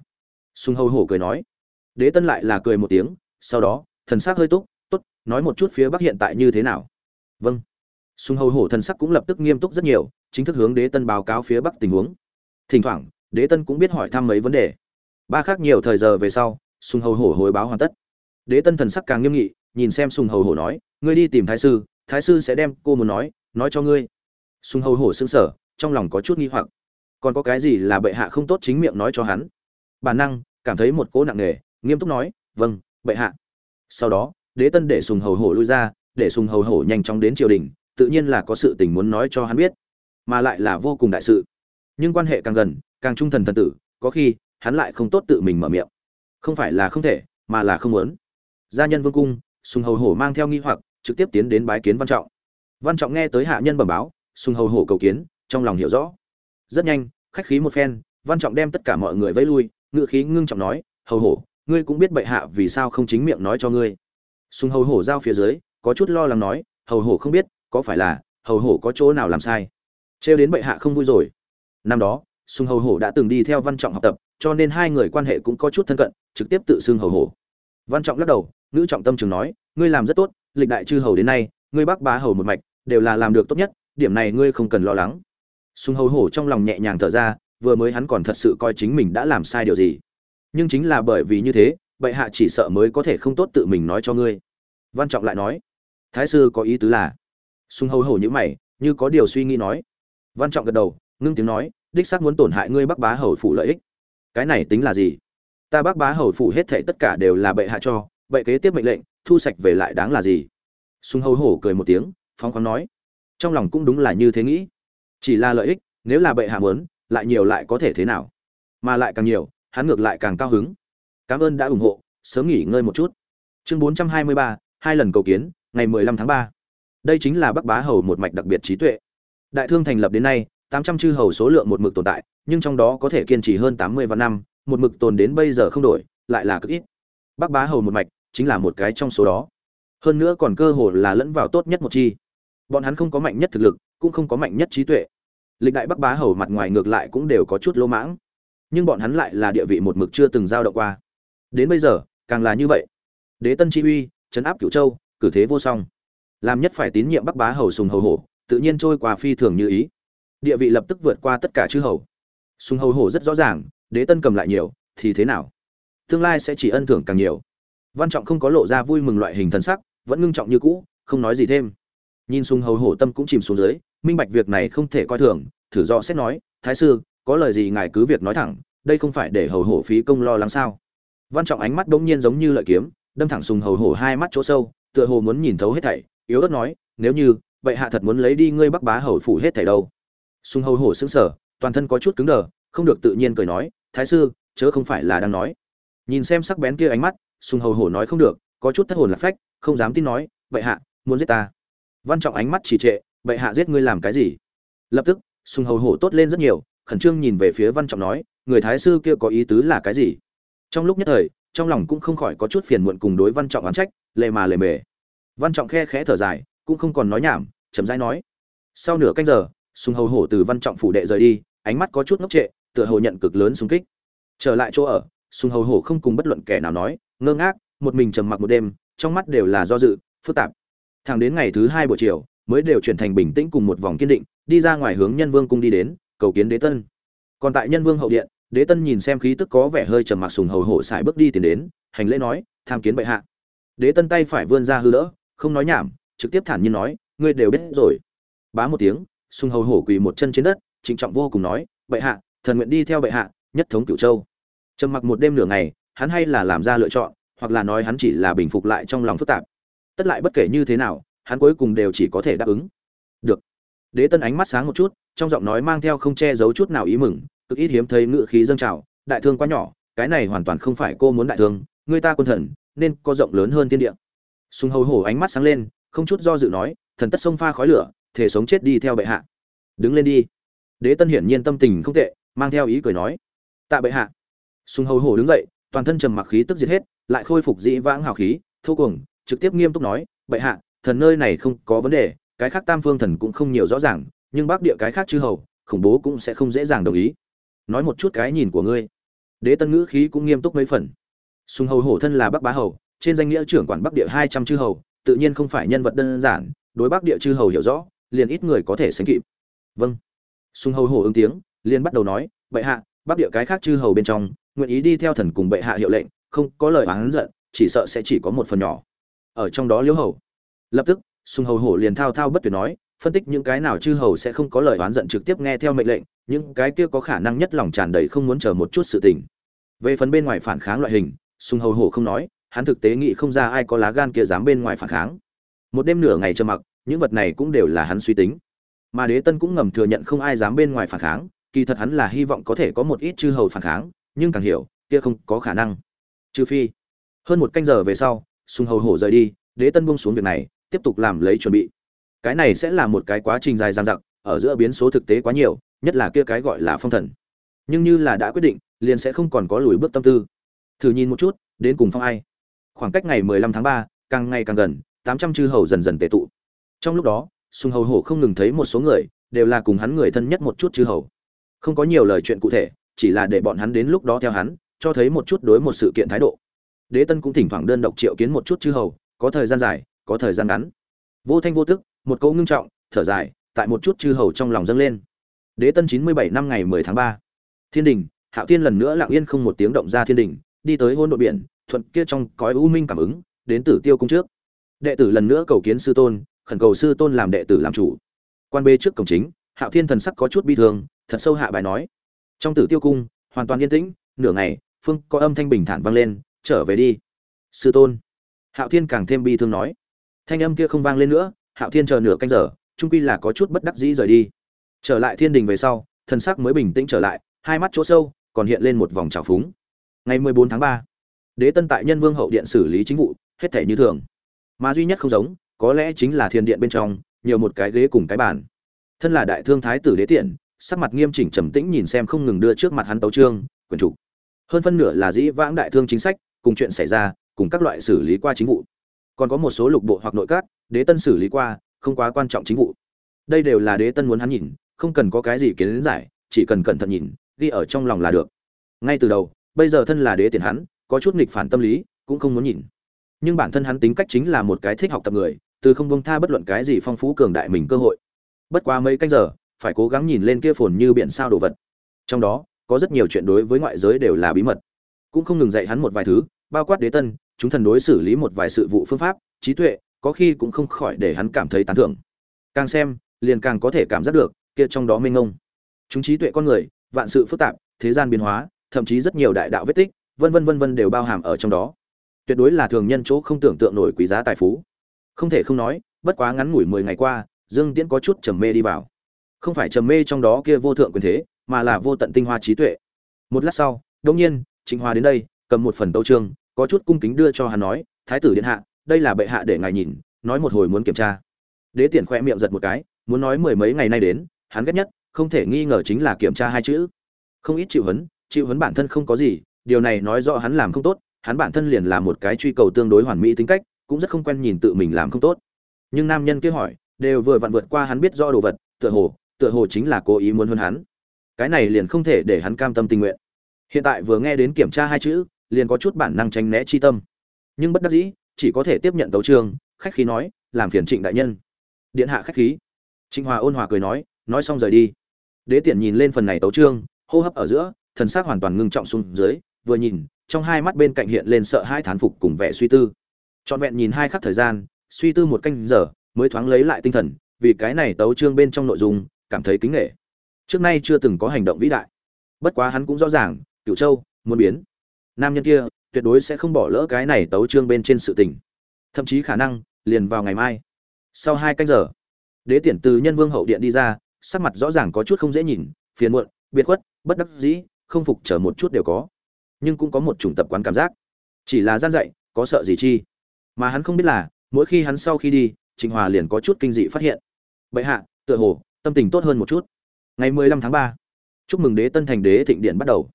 Sung hầu hổ cười nói. Đế tân lại là cười một tiếng, sau đó, thần sắc hơi túc, tốt, nói một chút phía bắc hiện tại như thế nào? Vâng. Sung hầu hổ thần sắc cũng lập tức nghiêm túc rất nhiều, chính thức hướng đế tân báo cáo phía bắc tình huống. Thỉnh thoảng đế tân cũng biết hỏi thăm mấy vấn đề. Ba khác nhiều thời giờ về sau, sùng hầu hổ hồi báo hoàn tất. Đế tân thần sắc càng nghiêm nghị, nhìn xem sùng hầu hổ nói, ngươi đi tìm thái sư thái sư sẽ đem cô muốn nói nói cho ngươi. Sùng hầu hổ xứng sở trong lòng có chút nghi hoặc. Còn có cái gì là bệ hạ không tốt chính miệng nói cho hắn? Bản năng, cảm thấy một cỗ nặng nề, nghiêm túc nói vâng bệ hạ. Sau đó, đế tân để sùng hầu hổ lui ra, để sùng hầu hổ nhanh chóng đến triều đình, tự nhiên là có sự tình muốn nói cho hắn biết, mà lại là vô cùng đại sự. Nhưng quan hệ càng gần càng trung thần thần tử, có khi, hắn lại không tốt tự mình mở miệng. Không phải là không thể, mà là không muốn. Gia nhân vương cung, sùng hầu hổ mang theo nghi hoặc, trực tiếp tiến đến bái kiến văn trọng. Văn trọng nghe tới hạ nhân bẩm báo, sùng hầu hổ cầu kiến, trong lòng hiểu rõ. Rất nhanh, khách khí một phen, văn trọng đem tất cả mọi người vẫy lui ngự khí ngưng trọng nói, hầu hổ, ngươi cũng biết bệ hạ vì sao không chính miệng nói cho ngươi. Sùng hầu hổ giao phía dưới, có chút lo lắng nói, hầu hổ không biết, có phải là, hầu hổ có chỗ nào làm sai? Trêu đến bệ hạ không vui rồi. Năm đó sùng hầu hổ đã từng đi theo văn trọng học tập, cho nên hai người quan hệ cũng có chút thân cận, trực tiếp tự xưng hầu hổ. Văn trọng lắc đầu, ngữ trọng tâm trường nói, ngươi làm rất tốt, lịch đại chư hầu đến nay, ngươi bắc bá hầu một mạch, đều là làm được tốt nhất, điểm này ngươi không cần lo lắng. Sùng hầu hổ trong lòng nhẹ nhàng thở ra, vừa mới hắn còn thật sự coi chính mình đã làm sai điều gì. Nhưng chính là bởi vì như thế, bệ hạ chỉ sợ mới có thể không tốt tự mình nói cho ngươi. Văn trọng lại nói, thái sư có ý tứ là? Sùng hầu hổ như mày, như có điều suy nghĩ nói. Văn trọng gật đầu, ngưng tiếng nói đích xác muốn tổn hại ngươi bắc bá hầu phủ lợi ích. Cái này tính là gì? Ta bắc bá hầu phủ hết thệ tất cả đều là bệ hạ cho, vậy kế tiếp mệnh lệnh, thu sạch về lại đáng là gì? Sung hầu hổ cười một tiếng, phóng khoáng nói, trong lòng cũng đúng là như thế nghĩ. Chỉ là lợi ích, nếu là bệ hạ muốn, lại nhiều lại có thể thế nào? Mà lại càng nhiều, hắn ngược lại càng cao hứng. Cảm ơn đã ủng hộ, sớm nghỉ ngơi một chút. Chương bốn trăm hai mươi ba, hai lần cầu kiến, ngày mười lăm tháng ba. Đây chính là bắc bá hầu một mạch đặc biệt trí tuệ. Đại thương thành lập đến nay tám trăm chư hầu số lượng một mực tồn tại, nhưng trong đó có thể kiên trì hơn tám mươi vạn năm, một mực tồn đến bây giờ không đổi, lại là cực ít. Bắc bá hầu một mạch chính là một cái trong số đó. Hơn nữa còn cơ hồ là lẫn vào tốt nhất một chi. Bọn hắn không có mạnh nhất thực lực, cũng không có mạnh nhất trí tuệ. Lịch đại bắc bá hầu mặt ngoài ngược lại cũng đều có chút lỗ mãng. Nhưng bọn hắn lại là địa vị một mực chưa từng giao động qua. Đến bây giờ, càng là như vậy. Đế tân chi uy chấn áp cửu châu, cử thế vô song. Làm nhất phải tín nhiệm bắc bá hầu sùng hầu hổ, tự nhiên trôi qua phi thường như ý địa vị lập tức vượt qua tất cả chư hầu. Sùng hầu hổ rất rõ ràng, đế tân cầm lại nhiều, thì thế nào? Tương lai sẽ chỉ ân thưởng càng nhiều. Văn trọng không có lộ ra vui mừng loại hình thần sắc, vẫn ngưng trọng như cũ, không nói gì thêm. Nhìn sùng hầu hổ tâm cũng chìm xuống dưới, minh bạch việc này không thể coi thường, thử do xét nói, thái sư, có lời gì ngài cứ việc nói thẳng, đây không phải để hầu hổ phí công lo lắng sao? Văn trọng ánh mắt bỗng nhiên giống như lợi kiếm, đâm thẳng sùng hầu hổ hai mắt chỗ sâu, tựa hồ muốn nhìn thấu hết thảy, yếu ớt nói, nếu như, vậy hạ thật muốn lấy đi ngươi bắc bá hầu phủ hết thảy đâu? Sung hầu hổ sững sờ, toàn thân có chút cứng đờ, không được tự nhiên cười nói, thái sư, chớ không phải là đang nói. Nhìn xem sắc bén kia ánh mắt sung hầu hổ nói không được, có chút thất hồn lạc phách, không dám tin nói vậy hạ, muốn giết ta. Văn trọng ánh mắt chỉ trệ vậy hạ giết ngươi làm cái gì? Lập tức sung hầu hổ tốt lên rất nhiều, khẩn trương nhìn về phía văn trọng nói, người thái sư kia có ý tứ là cái gì? Trong lúc nhất thời, trong lòng cũng không khỏi có chút phiền muộn cùng đối văn trọng oán trách lề mà lề mề. Văn trọng khe khẽ thở dài, cũng không còn nói nhảm, chậm rãi nói, sau nửa canh giờ sùng hầu hổ từ văn trọng phủ đệ rời đi, ánh mắt có chút ngốc trệ, tựa hồ nhận cực lớn xung kích. Trở lại chỗ ở, sùng hầu hổ không cùng bất luận kẻ nào nói, ngơ ngác, một mình trầm mặc một đêm, trong mắt đều là do dự, phức tạp. Thẳng đến ngày thứ hai buổi chiều, mới đều chuyển thành bình tĩnh cùng một vòng kiên định, đi ra ngoài hướng nhân vương cung đi đến, cầu kiến đế tân. Còn tại nhân vương hậu điện, đế tân nhìn xem khí tức có vẻ hơi trầm mặc sùng hầu hổ xài bước đi tiến đến, hành lễ nói, tham kiến bệ hạ. Đế tân tay phải vươn ra hư đỡ không nói nhảm, trực tiếp thản nhiên nói, ngươi đều biết rồi. Bá một tiếng sung hầu hổ quỳ một chân trên đất, trịnh trọng vô cùng nói, bệ hạ, thần nguyện đi theo bệ hạ, nhất thống cửu châu. Trầm mặc một đêm nửa ngày, hắn hay là làm ra lựa chọn, hoặc là nói hắn chỉ là bình phục lại trong lòng phức tạp. Tất lại bất kể như thế nào, hắn cuối cùng đều chỉ có thể đáp ứng. Được. Đế tân ánh mắt sáng một chút, trong giọng nói mang theo không che giấu chút nào ý mừng, cực ít hiếm thấy ngự khí dâng trào, đại thương quá nhỏ, cái này hoàn toàn không phải cô muốn đại thương, người ta quân thần, nên có rộng lớn hơn thiên địa. Sùng hầu hổ ánh mắt sáng lên, không chút do dự nói, thần tất sông pha khói lửa thể sống chết đi theo bệ hạ. Đứng lên đi. Đế tân hiển nhiên tâm tình không tệ, mang theo ý cười nói. Tạ bệ hạ. Sùng hầu hổ đứng dậy, toàn thân trầm mặc khí tức diệt hết, lại khôi phục dĩ vãng hào khí, thô cuồng, trực tiếp nghiêm túc nói, bệ hạ, thần nơi này không có vấn đề, cái khác tam phương thần cũng không nhiều rõ ràng, nhưng bắc địa cái khác chư hầu, khủng bố cũng sẽ không dễ dàng đồng ý. Nói một chút cái nhìn của ngươi. Đế tân ngữ khí cũng nghiêm túc mấy phần. Sùng hầu hổ thân là bắc bá hầu, trên danh nghĩa trưởng quản bắc địa hai trăm chư hầu, tự nhiên không phải nhân vật đơn giản, đối bắc địa chư hầu hiểu rõ liền ít người có thể sánh kịp. Vâng. Sung hầu hổ ứng tiếng, liền bắt đầu nói, bệ hạ bắc địa cái khác chư hầu bên trong, nguyện ý đi theo thần cùng bệ hạ hiệu lệnh, không có lời oán giận, chỉ sợ sẽ chỉ có một phần nhỏ. Ở trong đó liễu hầu. Lập tức sung hầu hổ liền thao thao bất tuyệt nói, phân tích những cái nào chư hầu sẽ không có lời oán giận trực tiếp nghe theo mệnh lệnh, những cái kia có khả năng nhất lòng tràn đầy không muốn chờ một chút sự tình. Về phần bên ngoài phản kháng loại hình sung hầu hổ không nói, hắn thực tế nghĩ không ra ai có lá gan kia dám bên ngoài phản kháng. Một đêm nửa ngày trơ mặc những vật này cũng đều là hắn suy tính. Mà đế tân cũng ngầm thừa nhận không ai dám bên ngoài phản kháng kỳ thật hắn là hy vọng có thể có một ít chư hầu phản kháng nhưng càng hiểu kia không có khả năng. Trừ phi hơn một canh giờ về sau sùng hầu hổ rời đi đế tân buông xuống việc này tiếp tục làm lấy chuẩn bị. Cái này sẽ là một cái quá trình dài dằng dặc ở giữa biến số thực tế quá nhiều nhất là kia cái gọi là phong thần. Nhưng như là đã quyết định liền sẽ không còn có lùi bước tâm tư. Thử nhìn một chút đến cùng phong ai? Khoảng cách ngày 15 tháng 3, càng ngày càng gần 800 chư hầu dần dần tề tụ trong lúc đó, sùng hầu hổ không ngừng thấy một số người, đều là cùng hắn người thân nhất một chút chư hầu. Không có nhiều lời chuyện cụ thể, chỉ là để bọn hắn đến lúc đó theo hắn, cho thấy một chút đối một sự kiện thái độ. Đế tân cũng thỉnh thoảng đơn độc triệu kiến một chút chư hầu, có thời gian dài, có thời gian ngắn. Vô thanh vô tức, một câu ngưng trọng, thở dài, tại một chút chư hầu trong lòng dâng lên. Đế tân chín mươi bảy năm ngày mười tháng ba. Thiên đình, hạo thiên lần nữa lặng yên không một tiếng động ra thiên đình, đi tới hôn đội biển, thuận kia trong cõi u minh cảm ứng, đến tử tiêu cung trước. Đệ tử lần nữa cầu kiến sư tôn khẩn cầu sư tôn làm đệ tử làm chủ. Quan bê trước cổng chính, hạo thiên thần sắc có chút bi thương, thật sâu hạ bài nói. Trong tử tiêu cung, hoàn toàn yên tĩnh, nửa ngày, phương có âm thanh bình thản vang lên, trở về đi. Sư tôn. Hạo thiên càng thêm bi thương nói. Thanh âm kia không vang lên nữa, hạo thiên chờ nửa canh giờ trung quy là có chút bất đắc dĩ rời đi. Trở lại thiên đình về sau, thần sắc mới bình tĩnh trở lại, hai mắt chỗ sâu, còn hiện lên một vòng trào phúng. Ngày mười bốn tháng ba, đế tân tại nhân vương hậu điện xử lý chính vụ, hết thể như thường. Mà duy nhất không giống có lẽ chính là thiên điện bên trong, nhiều một cái ghế cùng cái bàn. Thân là đại thương thái tử đế tiện, sắc mặt nghiêm chỉnh trầm tĩnh nhìn xem không ngừng đưa trước mặt hắn tấu trương quyền chủ hơn phân nửa là dĩ vãng đại thương chính sách, cùng chuyện xảy ra, cùng các loại xử lý qua chính vụ. Còn có một số lục bộ hoặc nội các, đế tân xử lý qua, không quá quan trọng chính vụ. Đây đều là đế tân muốn hắn nhìn, không cần có cái gì kiến giải, chỉ cần cẩn thận nhìn, ghi ở trong lòng là được. Ngay từ đầu, bây giờ thân là đế tiền hắn, có chút nghịch phản tâm lý, cũng không muốn nhìn. Nhưng bản thân hắn tính cách chính là một cái thích học tập người từ không bông tha bất luận cái gì phong phú cường đại mình cơ hội. Bất quá mấy canh giờ, phải cố gắng nhìn lên kia phồn như biển sao đồ vật. Trong đó, có rất nhiều chuyện đối với ngoại giới đều là bí mật. Cũng không ngừng dạy hắn một vài thứ, bao quát đế tân, chúng thần đối xử lý một vài sự vụ phương pháp, trí tuệ, có khi cũng không khỏi để hắn cảm thấy tán thưởng. Càng xem, liền càng có thể cảm giác được, kia trong đó mênh ngông chúng trí tuệ con người, vạn sự phức tạp, thế gian biến hóa, thậm chí rất nhiều đại đạo vết tích, vân vân vân vân đều bao hàm ở trong đó. Tuyệt đối là thường nhân chỗ không tưởng tượng nổi quý giá tài phú không thể không nói, bất quá ngắn ngủi mười ngày qua, dương tiễn có chút trầm mê đi vào. Không phải trầm mê trong đó kia vô thượng quyền thế, mà là vô tận tinh hoa trí tuệ. Một lát sau đông nhiên, trịnh hoa đến đây, cầm một phần tấu trương có chút cung kính đưa cho hắn nói, thái tử điện hạ, đây là bệ hạ để ngài nhìn, nói một hồi muốn kiểm tra. Đế tiện khoe miệng giật một cái, muốn nói mười mấy ngày nay đến, hắn ghét nhất, không thể nghi ngờ chính là kiểm tra hai chữ. Không ít chịu hấn chịu hấn bản thân không có gì, điều này nói rõ hắn làm không tốt, hắn bản thân liền là một cái truy cầu tương đối hoàn mỹ tính cách cũng rất không quen nhìn tự mình làm không tốt. Nhưng nam nhân kia hỏi, đều vừa vặn vượt qua hắn biết rõ đồ vật, tựa hồ tựa hồ chính là cố ý muốn hơn hắn. Cái này liền không thể để hắn cam tâm tình nguyện. Hiện tại vừa nghe đến kiểm tra hai chữ, liền có chút bản năng tránh né chi tâm. Nhưng bất đắc dĩ, chỉ có thể tiếp nhận tấu chương, khách khí nói, làm phiền trịnh đại nhân. Điện hạ khách khí. Trịnh hòa ôn hòa cười nói nói xong rời đi. Đế tiện nhìn lên phần này tấu trương hô hấp ở giữa, thần xác hoàn toàn ngưng trọng xuống dưới, vừa nhìn, trong hai mắt bên cạnh hiện lên sợ hai thán phục cùng vẻ suy tư trọn vẹn nhìn hai khắc thời gian, suy tư một canh giờ, mới thoáng lấy lại tinh thần, vì cái này tấu trương bên trong nội dung, cảm thấy kính nghệ trước nay chưa từng có hành động vĩ đại. Bất quá hắn cũng rõ ràng cựu châu, muốn biến. Nam nhân kia, tuyệt đối sẽ không bỏ lỡ cái này tấu trương bên trên sự tình. Thậm chí khả năng, liền vào ngày mai. Sau hai canh giờ, đế tiển từ nhân vương hậu điện đi ra, sắc mặt rõ ràng có chút không dễ nhìn, phiền muộn, biệt khuất, bất đắc dĩ, không phục chờ một chút đều có. Nhưng cũng có một chủng tập quán cảm giác. Chỉ là gian dạy, có sợ gì chi? Mà hắn không biết là, mỗi khi hắn sau khi đi, trịnh hòa liền có chút kinh dị phát hiện. Bệ hạ, tựa hồ, tâm tình tốt hơn một chút. Ngày mười lăm tháng ba, chúc mừng đế tân thành đế thịnh điện bắt đầu.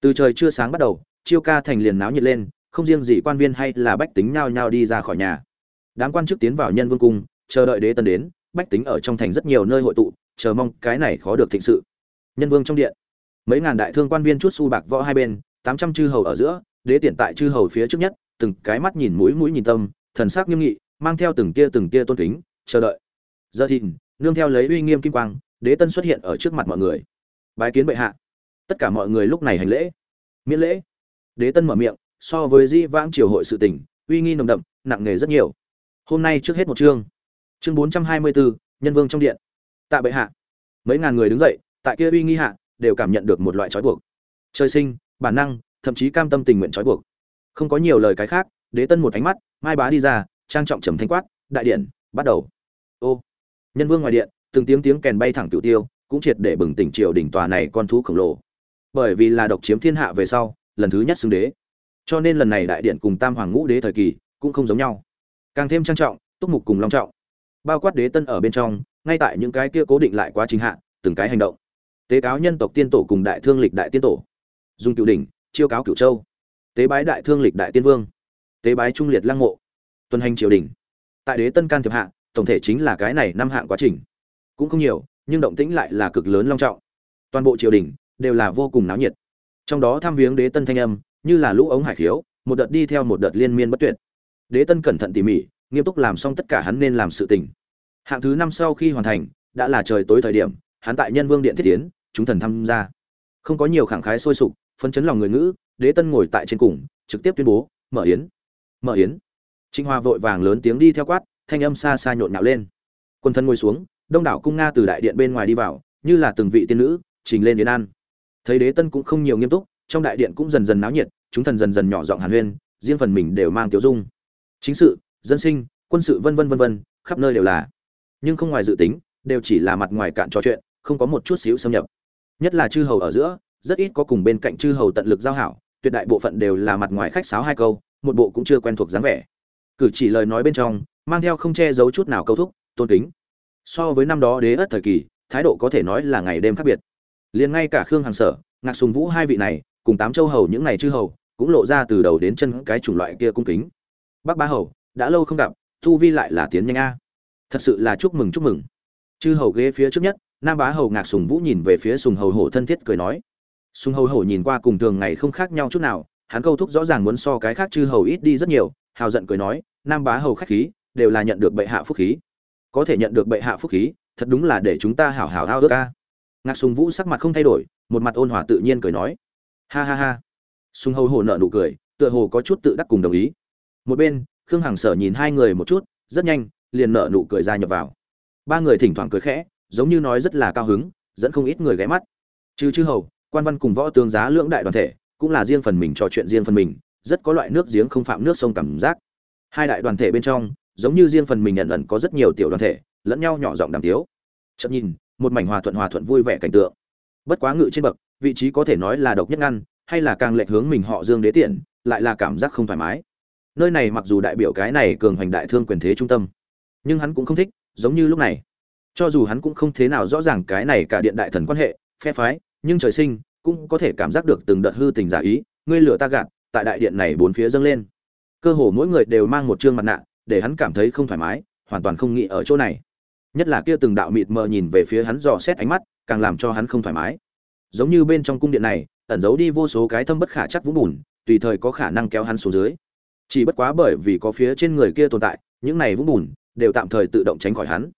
Từ trời chưa sáng bắt đầu, chiêu ca thành liền náo nhiệt lên, không riêng gì quan viên hay là bách tính nhao nhao đi ra khỏi nhà. Đám quan chức tiến vào nhân vương cung, chờ đợi đế tân đến, bách tính ở trong thành rất nhiều nơi hội tụ, chờ mong cái này khó được thịnh sự. Nhân vương trong điện, mấy ngàn đại thương quan viên chút su bạc võ hai bên, tám trăm chư hầu ở giữa, đế tiện tại chư hầu phía trước nhất từng cái mắt nhìn mũi mũi nhìn tâm, thần sắc nghiêm nghị, mang theo từng tia từng tia tôn kính, chờ đợi. Giờ thìn, nương theo lấy uy nghiêm kim quang, đế tân xuất hiện ở trước mặt mọi người. Bái kiến bệ hạ. Tất cả mọi người lúc này hành lễ. Miễn lễ. Đế tân mở miệng, so với di vãng triều hội sự tình, uy nghi nồng đậm, nặng nề rất nhiều. Hôm nay trước hết một chương. Chương bốn trăm hai mươi bốn nhân vương trong điện. Tạ bệ hạ. Mấy ngàn người đứng dậy, tại kia uy nghi hạ, đều cảm nhận được một loại trói buộc. Trời sinh, bản năng, thậm chí cam tâm tình nguyện trói buộc không có nhiều lời cái khác, đế tân một ánh mắt, mai bá đi ra, trang trọng trầm thanh quát, đại điện, bắt đầu. Ô, nhân vương ngoài điện, từng tiếng tiếng kèn bay thẳng cựu tiêu, cũng triệt để bừng tỉnh triều đỉnh tòa này con thú khổng lồ. Bởi vì là độc chiếm thiên hạ về sau, lần thứ nhất xưng đế. Cho nên lần này đại điện cùng tam hoàng ngũ đế thời kỳ, cũng không giống nhau. Càng thêm trang trọng, túc mục cùng long trọng. Bao quát đế tân ở bên trong, ngay tại những cái kia cố định lại quá trình hạ, từng cái hành động. Tế cáo nhân tộc tiên tổ cùng đại thương lịch đại tiên tổ. Dùng cựu đỉnh, chiêu cáo cựu châu tế bái đại thương lịch đại tiên vương, tế bái trung liệt lăng mộ, tuần hành triều đình. Tại đế tân can thiệp hạ, tổng thể chính là cái này năm hạng quá trình. Cũng không nhiều, nhưng động tĩnh lại là cực lớn long trọng. Toàn bộ triều đình đều là vô cùng náo nhiệt. Trong đó tham viếng đế tân thanh âm, như là lũ ống hải khiếu, một đợt đi theo một đợt liên miên bất tuyệt. Đế tân cẩn thận tỉ mỉ, nghiêm túc làm xong tất cả hắn nên làm sự tình. Hạng thứ năm sau khi hoàn thành, đã là trời tối thời điểm, hắn tại nhân vương điện thiết tiến, chúng thần tham gia. Không có nhiều khẳng khái sôi sục, phấn chấn lòng người ngữ đế tân ngồi tại trên cùng, trực tiếp tuyên bố, mở yến mở yến. Trịnh hoa vội vàng lớn tiếng đi theo quát, thanh âm xa xa nhộn nhạo lên. Quân thân ngồi xuống, đông đảo cung nga từ đại điện bên ngoài đi vào, như là từng vị tiên nữ, trình lên yến an thấy đế tân cũng không nhiều nghiêm túc, trong đại điện cũng dần dần náo nhiệt, chúng thần dần dần nhỏ giọng hàn huyên, riêng phần mình đều mang tiểu dung. Chính sự, dân sinh, quân sự vân vân vân vân, khắp nơi đều là. Nhưng không ngoài dự tính, đều chỉ là mặt ngoài cạn trò chuyện, không có một chút xíu xâm nhập. Nhất là chư hầu ở giữa, rất ít có cùng bên cạnh chư hầu tận lực giao hảo tuyệt đại bộ phận đều là mặt ngoài khách sáo hai câu, một bộ cũng chưa quen thuộc dáng vẻ. Cử chỉ lời nói bên trong, mang theo không che giấu chút nào câu thúc, tôn kính. So với năm đó đế ất thời kỳ, thái độ có thể nói là ngày đêm khác biệt. Liền ngay cả khương hàng sở, ngạc sùng vũ hai vị này, cùng tám châu hầu những ngày chư hầu, cũng lộ ra từ đầu đến chân cái chủng loại kia cung kính. Bác ba hầu, đã lâu không gặp thu vi lại là tiến nhanh a. Thật sự là chúc mừng chúc mừng. Chư hầu ghế phía trước nhất, nam bá hầu ngạc sùng vũ nhìn về phía sùng hầu hổ thân thiết cười nói sung hầu hổ nhìn qua cùng thường ngày không khác nhau chút nào, hắn câu thúc rõ ràng muốn so cái khác chư hầu ít đi rất nhiều, hào giận cười nói, nam bá hầu khách khí, đều là nhận được bệ hạ phúc khí. Có thể nhận được bệ hạ phúc khí, thật đúng là để chúng ta hảo hảo hao ước ca ngạc sùng vũ sắc mặt không thay đổi, một mặt ôn hòa tự nhiên cười nói. Ha ha ha. Sùng hầu hổ nợ nụ cười, tựa hồ có chút tự đắc cùng đồng ý. Một bên, khương hằng sở nhìn hai người một chút, rất nhanh, liền nợ nụ cười ra nhập vào. Ba người thỉnh thoảng cười khẽ, giống như nói rất là cao hứng, dẫn không ít người ghé mắt. Chứ chư hầu quan văn cùng võ tướng giá lưỡng đại đoàn thể, cũng là riêng phần mình trò chuyện riêng phần mình, rất có loại nước giếng không phạm nước sông cảm giác. Hai đại đoàn thể bên trong, giống như riêng phần mình nhận ẩn có rất nhiều tiểu đoàn thể, lẫn nhau nhỏ giọng đàm tiếu. Chậm nhìn, một mảnh hòa thuận hòa thuận vui vẻ cảnh tượng. Bất quá ngự trên bậc, vị trí có thể nói là độc nhất ngăn, hay là càng lệch hướng mình họ dương đế tiện lại là cảm giác không thoải mái. Nơi này mặc dù đại biểu cái này cường hoành đại thương quyền thế trung tâm, nhưng hắn cũng không thích, giống như lúc này. Cho dù hắn cũng không thế nào rõ ràng cái này cả điện đại thần quan hệ, phe phái, nhưng trời sinh cũng có thể cảm giác được từng đợt hư tình giả ý, ngươi lửa ta gạt, tại đại điện này bốn phía dâng lên. Cơ hồ mỗi người đều mang một trương mặt nạ, để hắn cảm thấy không thoải mái, hoàn toàn không nghĩ ở chỗ này. Nhất là kia từng đạo mịt mờ nhìn về phía hắn dò xét ánh mắt, càng làm cho hắn không thoải mái. Giống như bên trong cung điện này, ẩn giấu đi vô số cái thâm bất khả chắc vũng bùn, tùy thời có khả năng kéo hắn xuống dưới. Chỉ bất quá bởi vì có phía trên người kia tồn tại, những này vũng bùn đều tạm thời tự động tránh khỏi hắn.